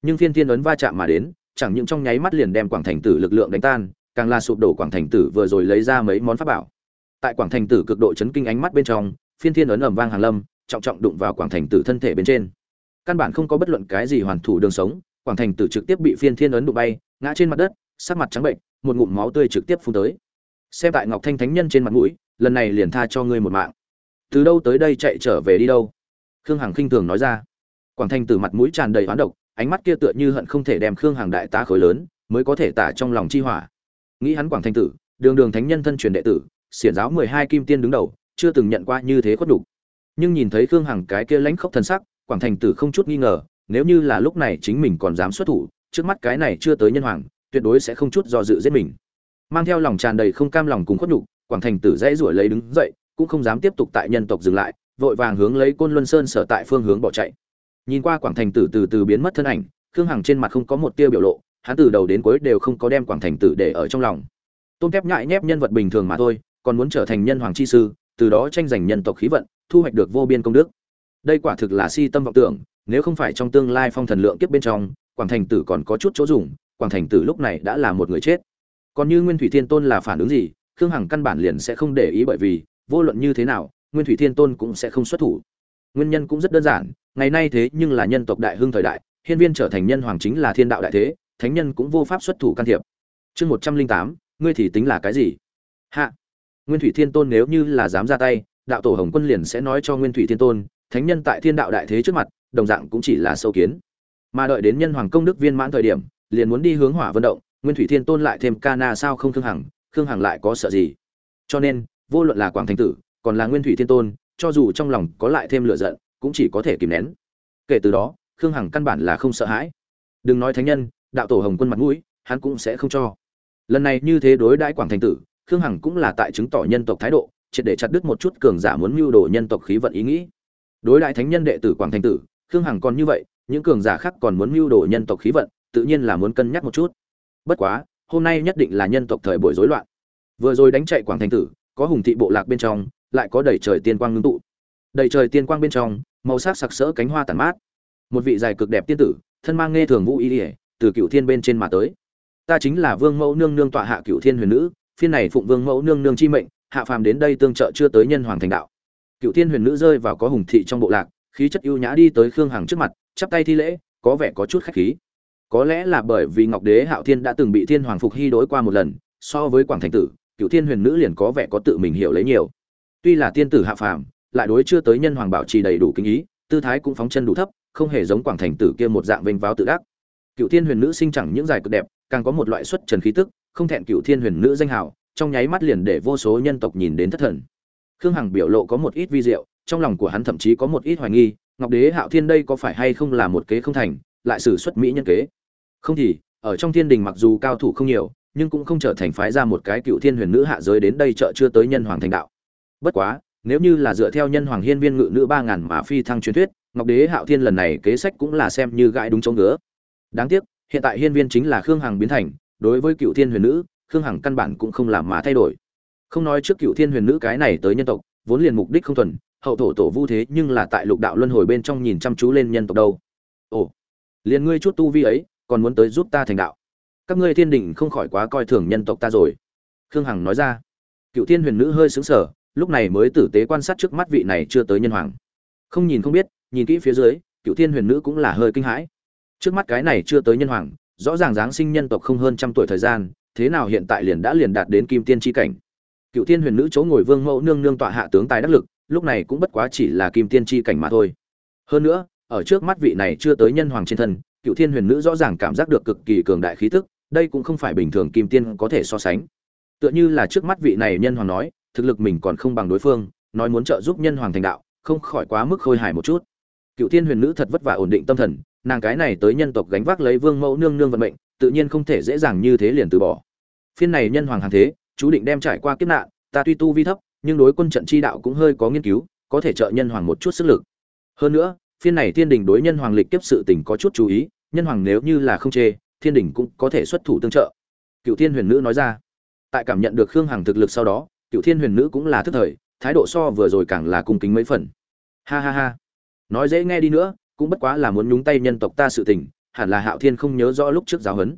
Nhưng phiên thiên ấn va chạm mà đến, chẳng những trong nháy mắt liền đem quảng thành tử lực lượng đánh tan, càng là sụp đổ quảng thành tử vừa rồi lấy ra mấy món pháp bảo. Tại quảng thành tử cực độ chấn kinh ánh mắt bên trong, phiên thiên ấn ầm vang hàng lâm, trọng trọng đụng vào quảng thành tử thân thể bên trên. Căn bản không có bất luận cái gì hoàn thủ đường sống, quảng thành tử trực tiếp bị phiên thiên ấn đụng bay, ngã trên mặt đất, sắc mặt trắng bệnh một ngụm máu tươi trực tiếp phun tới. Xem tại ngọc thanh thánh nhân trên mặt mũi, lần này liền tha cho ngươi một mạng. Từ đâu tới đây chạy trở về đi đâu? Khương hằng khinh thường nói ra. Quảng thanh từ mặt mũi tràn đầy hoán độc, ánh mắt kia tựa như hận không thể đem khương hằng đại tá khối lớn, mới có thể tả trong lòng chi hỏa. Nghĩ hắn quảng thanh tử, đường đường thánh nhân thân truyền đệ tử, xiển giáo mười hai kim tiên đứng đầu, chưa từng nhận qua như thế khuất đục nhưng nhìn thấy khương hằng cái kia lãnh khốc thân sắc, quảng thành tử không chút nghi ngờ, nếu như là lúc này chính mình còn dám xuất thủ, trước mắt cái này chưa tới nhân hoàng tuyệt đối sẽ không chút do dự giết mình. Mang theo lòng tràn đầy không cam lòng cùng khuất nhục, quảng thành tử dãy ruổi lấy đứng dậy, cũng không dám tiếp tục tại nhân tộc dừng lại, vội vàng hướng lấy côn luân sơn sở tại phương hướng bỏ chạy. Nhìn qua quảng thành tử từ từ biến mất thân ảnh, khương hằng trên mặt không có một tia biểu lộ, hắn từ đầu đến cuối đều không có đem quảng thành tử để ở trong lòng. Tôn kép nhại nhép nhân vật bình thường mà thôi, còn muốn trở thành nhân hoàng chi sư, từ đó tranh giành nhân tộc khí vận, thu hoạch được vô biên công đức. Đây quả thực là si tâm vọng tưởng, nếu không phải trong tương lai phong thần lượng kiếp bên trong, quảng thành tử còn có chút chỗ dùng quảng thành tử lúc này đã là một người chết. Còn như nguyên thủy thiên tôn là phản ứng gì, khương hằng căn bản liền sẽ không để ý bởi vì, vô luận như thế nào, nguyên thủy thiên tôn cũng sẽ không xuất thủ. Nguyên nhân cũng rất đơn giản, ngày nay thế nhưng là nhân tộc đại hưng thời đại, hiên viên trở thành nhân hoàng chính là thiên đạo đại thế, thánh nhân cũng vô pháp xuất thủ can thiệp. Chương một trăm linh tám, ngươi thì tính là cái gì? Hạ. Nguyên thủy thiên tôn nếu như là dám ra tay, đạo tổ hồng quân liền sẽ nói cho nguyên thủy thiên tôn, thánh nhân tại thiên đạo đại thế trước mặt, đồng dạng cũng chỉ là sâu kiến. Mà đợi đến nhân hoàng công đức viên mãn thời điểm liền muốn đi hướng hỏa vận động, nguyên thủy thiên tôn lại thêm ca na sao không khương hằng khương hằng lại có sợ gì? Cho nên, vô luận là quảng thành tử, còn là nguyên thủy thiên tôn, cho dù trong lòng có lại thêm lựa giận, cũng chỉ có thể kìm nén. Kể từ đó, khương hằng căn bản là không sợ hãi. Đừng nói thánh nhân, đạo tổ hồng quân mặt mũi, hắn cũng sẽ không cho. Lần này như thế đối đãi quảng thành tử, khương hằng cũng là tại chứng tỏ nhân tộc thái độ, triệt để chặt đứt một chút cường giả muốn mưu đồ nhân tộc khí vận ý nghĩ. Đối đại thánh nhân đệ tử quảng thành tử, khương hằng còn như vậy, những cường giả khác còn muốn mưu đồ nhân tộc khí vận tự nhiên là muốn cân nhắc một chút. Bất quá, hôm nay nhất định là nhân tộc thời buổi rối loạn. Vừa rồi đánh chạy quảng thành tử, có hùng thị bộ lạc bên trong, lại có đầy trời tiên quang ngưng tụ. Đầy trời tiên quang bên trong, màu sắc sặc sỡ cánh hoa tàn mát. Một vị dài cực đẹp tiên tử, thân mang nghe thường vũ y ỉa từ cựu thiên bên trên mà tới. Ta chính là vương mẫu nương nương tọa hạ cựu thiên huyền nữ, phiên này phụng vương mẫu nương nương chi mệnh, hạ phàm đến đây tương trợ chưa tới nhân hoàng thành đạo. Cựu thiên huyền nữ rơi vào có hùng thị trong bộ lạc, khí chất ưu nhã đi tới khương hằng trước mặt, chắp tay thi lễ, có vẻ có chút khách khí có lẽ là bởi vì ngọc đế hạo thiên đã từng bị thiên hoàng phục hy đối qua một lần, so với quảng thành tử cựu thiên huyền nữ liền có vẻ có tự mình hiểu lấy nhiều. Tuy là tiên tử hạ phàm, lại đối chưa tới nhân hoàng bảo trì đầy đủ kinh ý, tư thái cũng phóng chân đủ thấp, không hề giống quảng thành tử kia một dạng vênh váo tự đắc. Cựu thiên huyền nữ sinh chẳng những dài cực đẹp, càng có một loại xuất trần khí tức, không thẹn cựu thiên huyền nữ danh hào, trong nháy mắt liền để vô số nhân tộc nhìn đến thất thần. Khương hằng biểu lộ có một ít vi diệu, trong lòng của hắn thậm chí có một ít hoài nghi, ngọc đế hạo thiên đây có phải hay không là một kế không thành lại xử xuất mỹ nhân kế. Không thì, ở trong thiên đình mặc dù cao thủ không nhiều, nhưng cũng không trở thành phái ra một cái cựu thiên huyền nữ hạ giới đến đây chợ chưa tới nhân hoàng thành đạo. Bất quá, nếu như là dựa theo nhân hoàng hiên viên ngự nữ ba ngàn mà phi thăng truyền thuyết, ngọc đế hạo thiên lần này kế sách cũng là xem như gãi đúng chỗ ngứa. Đáng tiếc, hiện tại hiên viên chính là khương hằng biến thành, đối với cựu thiên huyền nữ, khương hằng căn bản cũng không làm mà thay đổi. Không nói trước cựu thiên huyền nữ cái này tới nhân tộc, vốn liền mục đích không thuần, hậu thổ tổ vu thế nhưng là tại lục đạo luân hồi bên trong nhìn chăm chú lên nhân tộc đâu. Ồ liền ngươi chút tu vi ấy, còn muốn tới giúp ta thành đạo. Các ngươi thiên đình không khỏi quá coi thường nhân tộc ta rồi. Khương hằng nói ra. Cựu thiên huyền nữ hơi xứng sở lúc này mới tử tế quan sát trước mắt vị này chưa tới nhân hoàng. Không nhìn không biết, nhìn kỹ phía dưới, cựu thiên huyền nữ cũng là hơi kinh hãi. Trước mắt cái này chưa tới nhân hoàng, rõ ràng giáng sinh nhân tộc không hơn trăm tuổi thời gian, thế nào hiện tại liền đã liền đạt đến kim tiên tri cảnh. Cựu thiên huyền nữ chỗ ngồi vương mẫu nương nương tọa hạ tướng tài đắc lực, lúc này cũng bất quá chỉ là kim tiên tri cảnh mà thôi. Hơn nữa ở trước mắt vị này chưa tới nhân hoàng trên thân, cựu thiên huyền nữ rõ ràng cảm giác được cực kỳ cường đại khí tức, đây cũng không phải bình thường kim tiên có thể so sánh. Tựa như là trước mắt vị này nhân hoàng nói, thực lực mình còn không bằng đối phương, nói muốn trợ giúp nhân hoàng thành đạo, không khỏi quá mức khôi hài một chút. Cựu thiên huyền nữ thật vất vả ổn định tâm thần, nàng cái này tới nhân tộc gánh vác lấy vương mẫu nương nương vận mệnh, tự nhiên không thể dễ dàng như thế liền từ bỏ. Phiên này nhân hoàng hàng thế, chú định đem trải qua kiếp nạn, ta tuy tu vi thấp, nhưng đối quân trận chi đạo cũng hơi có nghiên cứu, có thể trợ nhân hoàng một chút sức lực. Hơn nữa phiên này thiên đình đối nhân hoàng lịch kiếp sự tình có chút chú ý, nhân hoàng nếu như là không chê, thiên đình cũng có thể xuất thủ tương trợ. Cựu thiên huyền nữ nói ra. Tại cảm nhận được khương hằng thực lực sau đó cựu thiên huyền nữ cũng là thức thời, thái độ so vừa rồi càng là cung kính mấy phần. Ha ha ha. Nói dễ nghe đi nữa, cũng bất quá là muốn nhúng tay nhân tộc ta sự tình, hẳn là hạo thiên không nhớ rõ lúc trước giáo huấn.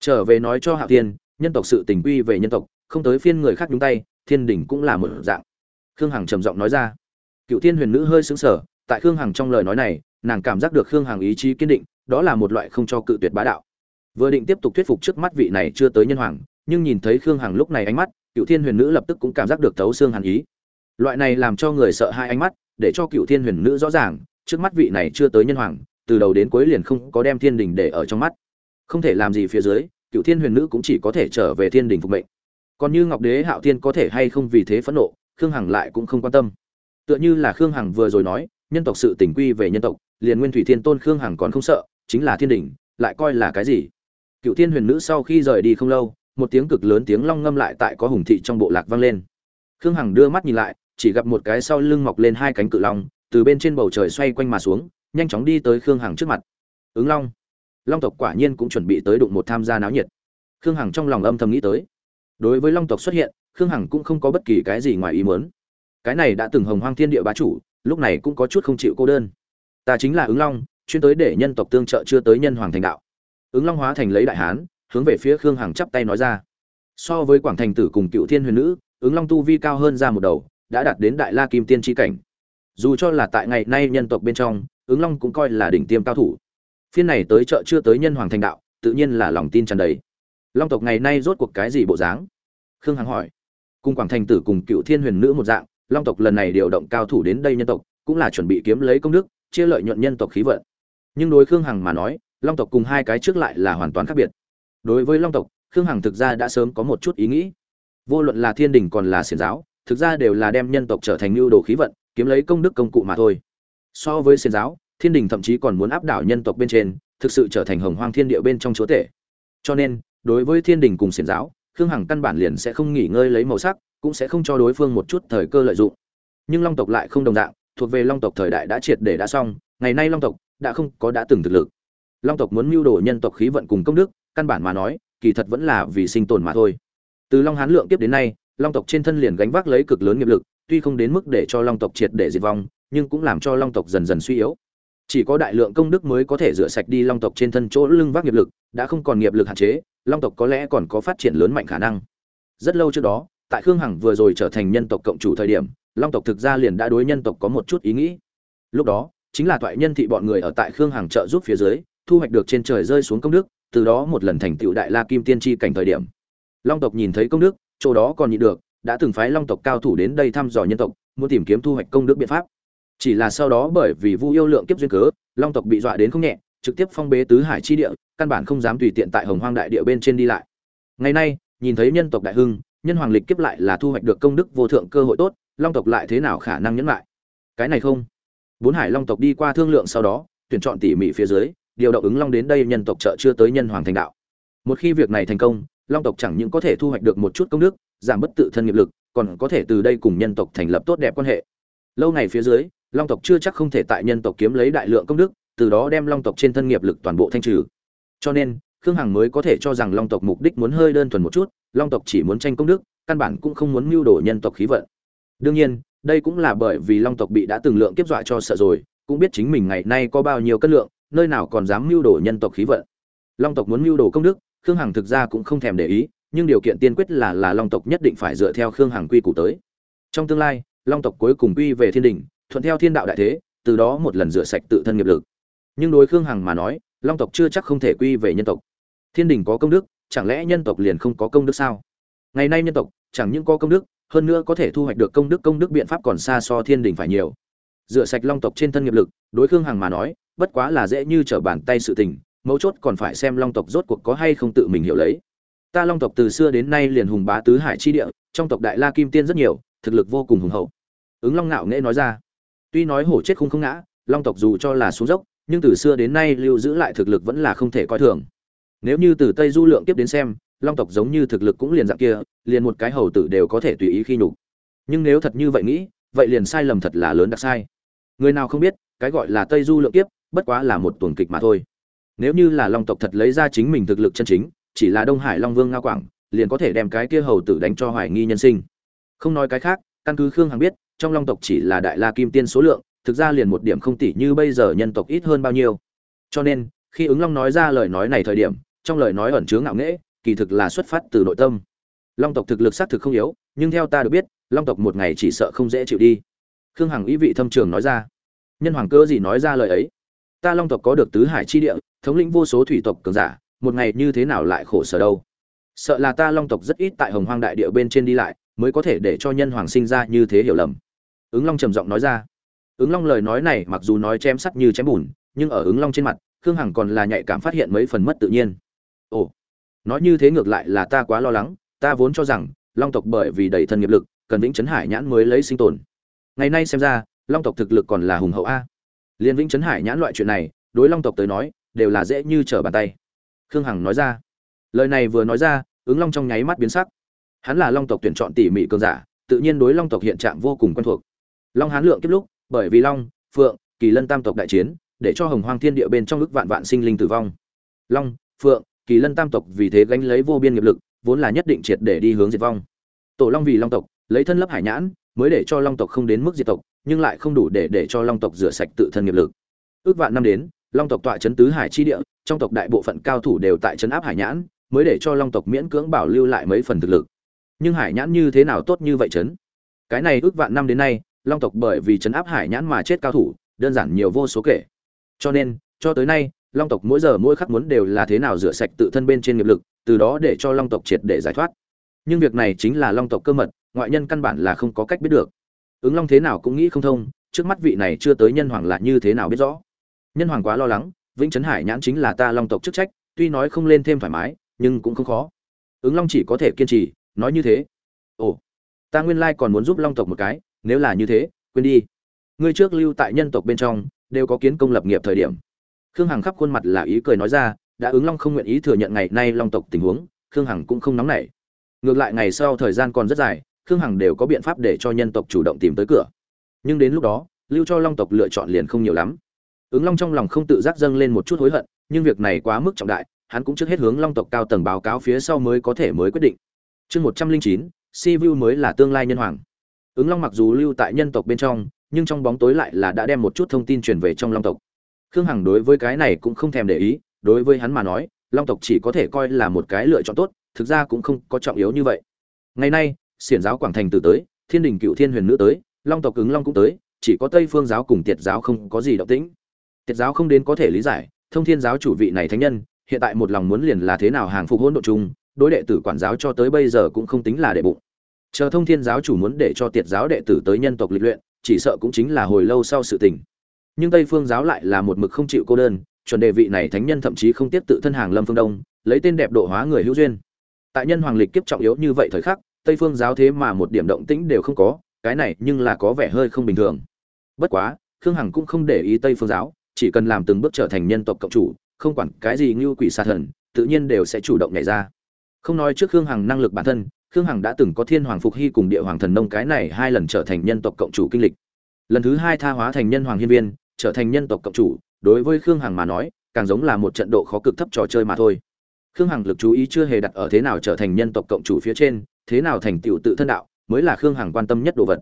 Trở về nói cho hạo thiên, nhân tộc sự tình quy về nhân tộc, không tới phiên người khác nhúng tay, thiên đình cũng là một dạng. Khương hằng trầm giọng nói ra. Cựu thiên huyền nữ hơi xứng sở tại khương hằng trong lời nói này, nàng cảm giác được khương hằng ý chí kiên định, đó là một loại không cho cự tuyệt bá đạo. Vừa định tiếp tục thuyết phục trước mắt vị này chưa tới nhân hoàng, nhưng nhìn thấy khương hằng lúc này ánh mắt, cựu thiên huyền nữ lập tức cũng cảm giác được thấu xương hàn ý. Loại này làm cho người sợ hai ánh mắt, để cho cựu thiên huyền nữ rõ ràng, trước mắt vị này chưa tới nhân hoàng, từ đầu đến cuối liền không có đem thiên đình để ở trong mắt. Không thể làm gì phía dưới, cựu thiên huyền nữ cũng chỉ có thể trở về thiên đình phục mệnh. Còn như ngọc đế hạo thiên có thể hay không vì thế phẫn nộ, khương hằng lại cũng không quan tâm. Tựa như là khương hằng vừa rồi nói nhân tộc sự tình quy về nhân tộc, liền nguyên thủy thiên tôn khương hằng còn không sợ, chính là thiên đình lại coi là cái gì? Cựu thiên huyền nữ sau khi rời đi không lâu, một tiếng cực lớn tiếng long ngâm lại tại có hùng thị trong bộ lạc vang lên. Khương hằng đưa mắt nhìn lại, chỉ gặp một cái sau lưng mọc lên hai cánh cự long, từ bên trên bầu trời xoay quanh mà xuống, nhanh chóng đi tới khương hằng trước mặt. Ứng long. Long tộc quả nhiên cũng chuẩn bị tới đụng một tham gia náo nhiệt. Khương hằng trong lòng âm thầm nghĩ tới. Đối với long tộc xuất hiện, khương hằng cũng không có bất kỳ cái gì ngoài ý muốn. Cái này đã từng hồng hoang thiên địa bá chủ lúc này cũng có chút không chịu cô đơn. Ta chính là ứng long, chuyên tới để nhân tộc tương trợ chưa tới nhân hoàng thành đạo. Ứng long hóa thành lấy đại hán, hướng về phía khương hằng chắp tay nói ra. So với quảng thành tử cùng cựu thiên huyền nữ, ứng long tu vi cao hơn ra một đầu, đã đạt đến đại la kim tiên tri cảnh. Dù cho là tại ngày nay nhân tộc bên trong, ứng long cũng coi là đỉnh tiêm cao thủ. Phiên này tới chợ chưa tới nhân hoàng thành đạo, tự nhiên là lòng tin tràn đầy. Long tộc ngày nay rốt cuộc cái gì bộ dáng? Khương hằng hỏi. Cùng quảng thành tử cùng cựu thiên huyền nữ một dạng long tộc lần này điều động cao thủ đến đây nhân tộc, cũng là chuẩn bị kiếm lấy công đức, chia lợi nhuận nhân tộc khí vận. Nhưng đối khương hằng mà nói, long tộc cùng hai cái trước lại là hoàn toàn khác biệt. Đối với long tộc, khương hằng thực ra đã sớm có một chút ý nghĩ. Vô luận là thiên đình còn là xiển giáo, thực ra đều là đem nhân tộc trở thành mưu đồ khí vận, kiếm lấy công đức công cụ mà thôi. So với xiển giáo, thiên đình thậm chí còn muốn áp đảo nhân tộc bên trên, thực sự trở thành hồng hoang thiên địa bên trong chúa tể. Cho nên, đối với thiên đình cùng xiển giáo, khương hằng căn bản liền sẽ không nghỉ ngơi lấy màu sắc cũng sẽ không cho đối phương một chút thời cơ lợi dụng. Nhưng long tộc lại không đồng dạng, thuộc về long tộc thời đại đã triệt để đã xong, ngày nay long tộc đã không có đã từng thực lực. Long tộc muốn mưu đồ nhân tộc khí vận cùng công đức, căn bản mà nói, kỳ thật vẫn là vì sinh tồn mà thôi. Từ long hán lượng kiếp đến nay, long tộc trên thân liền gánh vác lấy cực lớn nghiệp lực, tuy không đến mức để cho long tộc triệt để diệt vong, nhưng cũng làm cho long tộc dần dần suy yếu. Chỉ có đại lượng công đức mới có thể rửa sạch đi long tộc trên thân chỗ lưng vác nghiệp lực, đã không còn nghiệp lực hạn chế, long tộc có lẽ còn có phát triển lớn mạnh khả năng. Rất lâu trước đó tại khương hằng vừa rồi trở thành nhân tộc cộng chủ thời điểm, long tộc thực ra liền đã đối nhân tộc có một chút ý nghĩ. Lúc đó, chính là toại nhân thị bọn người ở tại khương hằng trợ giúp phía dưới, thu hoạch được trên trời rơi xuống công đức, từ đó một lần thành tựu đại la kim tiên tri cảnh thời điểm. Long tộc nhìn thấy công đức, chỗ đó còn nhịn được, đã từng phái long tộc cao thủ đến đây thăm dò nhân tộc, muốn tìm kiếm thu hoạch công đức biện pháp. Chỉ là sau đó bởi vì vu yêu lượng kiếp duyên cớ, long tộc bị dọa đến không nhẹ, trực tiếp phong bế tứ hải chi địa, căn bản không dám tùy tiện tại hồng hoang đại địa bên trên đi lại. Ngày nay, nhìn thấy nhân tộc đại hưng nhân hoàng lịch kiếp lại là thu hoạch được công đức vô thượng cơ hội tốt, long tộc lại thế nào khả năng nhẫn lại? Cái này không. Bốn hải long tộc đi qua thương lượng sau đó, tuyển chọn tỉ mỉ phía dưới, điều động ứng long đến đây nhân tộc trợ chưa tới nhân hoàng thành đạo. Một khi việc này thành công, long tộc chẳng những có thể thu hoạch được một chút công đức, giảm bất tự thân nghiệp lực, còn có thể từ đây cùng nhân tộc thành lập tốt đẹp quan hệ. Lâu ngày phía dưới, long tộc chưa chắc không thể tại nhân tộc kiếm lấy đại lượng công đức, từ đó đem long tộc trên thân nghiệp lực toàn bộ thanh trừ. Cho nên, khương hằng mới có thể cho rằng long tộc mục đích muốn hơi đơn thuần một chút long tộc chỉ muốn tranh công đức, căn bản cũng không muốn mưu đồ nhân tộc khí vận. Đương nhiên, đây cũng là bởi vì long tộc bị đã từng lượng kiếp dọa cho sợ rồi, cũng biết chính mình ngày nay có bao nhiêu cân lượng, nơi nào còn dám mưu đồ nhân tộc khí vận. Long tộc muốn mưu đồ công đức, khương hằng thực ra cũng không thèm để ý, nhưng điều kiện tiên quyết là là long tộc nhất định phải dựa theo khương hằng quy củ tới. Trong tương lai, long tộc cuối cùng quy về thiên đình, thuận theo thiên đạo đại thế, từ đó một lần rửa sạch tự thân nghiệp lực. Nhưng đối khương hằng mà nói, long tộc chưa chắc không thể quy về nhân tộc. Thiên đình có công đức chẳng lẽ nhân tộc liền không có công đức sao? Ngày nay nhân tộc, chẳng những có công đức, hơn nữa có thể thu hoạch được công đức công đức biện pháp còn xa so thiên đình phải nhiều. Rửa sạch long tộc trên thân nghiệp lực, đối khương hằng mà nói, bất quá là dễ như trở bàn tay sự tình, mấu chốt còn phải xem long tộc rốt cuộc có hay không tự mình hiểu lấy. Ta long tộc từ xưa đến nay liền hùng bá tứ hải chi địa, trong tộc đại la kim tiên rất nhiều, thực lực vô cùng hùng hậu. Ứng long ngạo nghễ nói ra. Tuy nói hổ chết không không ngã, long tộc dù cho là xuống dốc, nhưng từ xưa đến nay lưu giữ lại thực lực vẫn là không thể coi thường nếu như từ tây du lượng tiếp đến xem, long tộc giống như thực lực cũng liền dạng kia, liền một cái hầu tử đều có thể tùy ý khi nhục. Nhưng nếu thật như vậy nghĩ, vậy liền sai lầm thật là lớn đặc sai. Người nào không biết, cái gọi là tây du lượng kiếp, bất quá là một tuần kịch mà thôi. Nếu như là long tộc thật lấy ra chính mình thực lực chân chính, chỉ là đông hải long vương nga quảng, liền có thể đem cái kia hầu tử đánh cho hoài nghi nhân sinh. Không nói cái khác, căn cứ khương hằng biết, trong long tộc chỉ là đại la kim tiên số lượng, thực ra liền một điểm không tỷ như bây giờ nhân tộc ít hơn bao nhiêu. Cho nên, khi ứng long nói ra lời nói này thời điểm trong lời nói ẩn chứa ngạo nghễ, kỳ thực là xuất phát từ nội tâm. Long tộc thực lực xác thực không yếu, nhưng theo ta được biết, long tộc một ngày chỉ sợ không dễ chịu đi. Khương hằng ý vị thâm trường nói ra. Nhân hoàng cơ gì nói ra lời ấy? Ta long tộc có được tứ hải chi địa, thống lĩnh vô số thủy tộc cường giả, một ngày như thế nào lại khổ sở đâu? Sợ là ta long tộc rất ít tại hồng hoang đại địa bên trên đi lại, mới có thể để cho nhân hoàng sinh ra như thế hiểu lầm. Ứng long trầm giọng nói ra. Ứng long lời nói này mặc dù nói chém sắt như chém bùn, nhưng ở ứng long trên mặt, khương hằng còn là nhạy cảm phát hiện mấy phần mất tự nhiên ồ, nói như thế ngược lại là ta quá lo lắng, ta vốn cho rằng long tộc bởi vì đầy thân nghiệp lực, cần vĩnh chấn hải nhãn mới lấy sinh tồn. Ngày nay xem ra, long tộc thực lực còn là hùng hậu a. Liên vĩnh chấn hải nhãn loại chuyện này, đối long tộc tới nói, đều là dễ như trở bàn tay. Khương hằng nói ra. Lời này vừa nói ra, ứng long trong nháy mắt biến sắc. Hắn là long tộc tuyển chọn tỉ mỉ cường giả, tự nhiên đối long tộc hiện trạng vô cùng quen thuộc. Long hán lượng kiếp lúc, bởi vì long, phượng, kỳ lân tam tộc đại chiến, để cho hồng hoang thiên địa bên trong ức vạn vạn sinh linh tử vong. Long, phượng kỳ lân tam tộc vì thế gánh lấy vô biên nghiệp lực, vốn là nhất định triệt để đi hướng diệt vong. Tổ long vì long tộc, lấy thân lấp hải nhãn, mới để cho long tộc không đến mức diệt tộc, nhưng lại không đủ để để cho long tộc rửa sạch tự thân nghiệp lực. Ước vạn năm đến, long tộc tọa chấn tứ hải chi địa, trong tộc đại bộ phận cao thủ đều tại chấn áp hải nhãn, mới để cho long tộc miễn cưỡng bảo lưu lại mấy phần thực lực. Nhưng hải nhãn như thế nào tốt như vậy chấn? Cái này ước vạn năm đến nay, long tộc bởi vì chấn áp hải nhãn mà chết cao thủ, đơn giản nhiều vô số kể. Cho nên, cho tới nay long tộc mỗi giờ mỗi khắc muốn đều là thế nào rửa sạch tự thân bên trên nghiệp lực, từ đó để cho long tộc triệt để giải thoát. Nhưng việc này chính là long tộc cơ mật, ngoại nhân căn bản là không có cách biết được. Ứng long thế nào cũng nghĩ không thông, trước mắt vị này chưa tới nhân hoàng là như thế nào biết rõ. Nhân hoàng quá lo lắng, vĩnh trấn hải nhãn chính là ta long tộc chức trách, tuy nói không lên thêm thoải mái, nhưng cũng không khó. Ứng long chỉ có thể kiên trì, nói như thế. Ồ, ta nguyên lai còn muốn giúp long tộc một cái, nếu là như thế, quên đi. Ngươi trước lưu tại nhân tộc bên trong, đều có kiến công lập nghiệp thời điểm khương hằng khắp khuôn mặt là ý cười nói ra, đã ứng long không nguyện ý thừa nhận ngày nay long tộc tình huống, khương hằng cũng không nóng nảy. Ngược lại ngày sau thời gian còn rất dài, khương hằng đều có biện pháp để cho nhân tộc chủ động tìm tới cửa. Nhưng đến lúc đó, lưu cho long tộc lựa chọn liền không nhiều lắm. Ứng long trong lòng không tự giác dâng lên một chút hối hận, nhưng việc này quá mức trọng đại, hắn cũng trước hết hướng long tộc cao tầng báo cáo phía sau mới có thể mới quyết định. Chương một trăm linh chín, si vu mới là tương lai nhân hoàng. Ứng long mặc dù lưu tại nhân tộc bên trong, nhưng trong bóng tối lại là đã đem một chút thông tin truyền về trong long tộc khương hằng đối với cái này cũng không thèm để ý, đối với hắn mà nói, long tộc chỉ có thể coi là một cái lựa chọn tốt, thực ra cũng không có trọng yếu như vậy. Ngày nay, xiển giáo quảng thành từ tới, thiên đình cựu thiên huyền nữ tới, long tộc ứng long cũng tới, chỉ có tây phương giáo cùng tiệt giáo không có gì động tĩnh. Tiệt giáo không đến có thể lý giải, thông thiên giáo chủ vị này thánh nhân, hiện tại một lòng muốn liền là thế nào hàng phục hỗn độ chung, đối đệ tử quản giáo cho tới bây giờ cũng không tính là đệ bụng. Chờ thông thiên giáo chủ muốn để cho tiệt giáo đệ tử tới nhân tộc lịch luyện, chỉ sợ cũng chính là hồi lâu sau sự tình nhưng tây phương giáo lại là một mực không chịu cô đơn, chuẩn đề vị này thánh nhân thậm chí không tiếp tự thân hàng lâm phương đông, lấy tên đẹp độ hóa người hữu duyên. Tại nhân hoàng lịch kiếp trọng yếu như vậy thời khắc, tây phương giáo thế mà một điểm động tĩnh đều không có, cái này nhưng là có vẻ hơi không bình thường. Bất quá, khương hằng cũng không để ý tây phương giáo, chỉ cần làm từng bước trở thành nhân tộc cộng chủ, không quản cái gì như quỷ xa thần, tự nhiên đều sẽ chủ động nhảy ra. Không nói trước khương hằng năng lực bản thân, khương hằng đã từng có thiên hoàng phục hy cùng địa hoàng thần nông cái này hai lần trở thành nhân tộc cộng chủ kinh lịch. Lần thứ hai tha hóa thành nhân hoàng hiên viên trở thành nhân tộc cộng chủ, đối với khương hằng mà nói, càng giống là một trận độ khó cực thấp trò chơi mà thôi. Khương hằng lực chú ý chưa hề đặt ở thế nào trở thành nhân tộc cộng chủ phía trên, thế nào thành tựu tự thân đạo, mới là khương hằng quan tâm nhất đồ vật.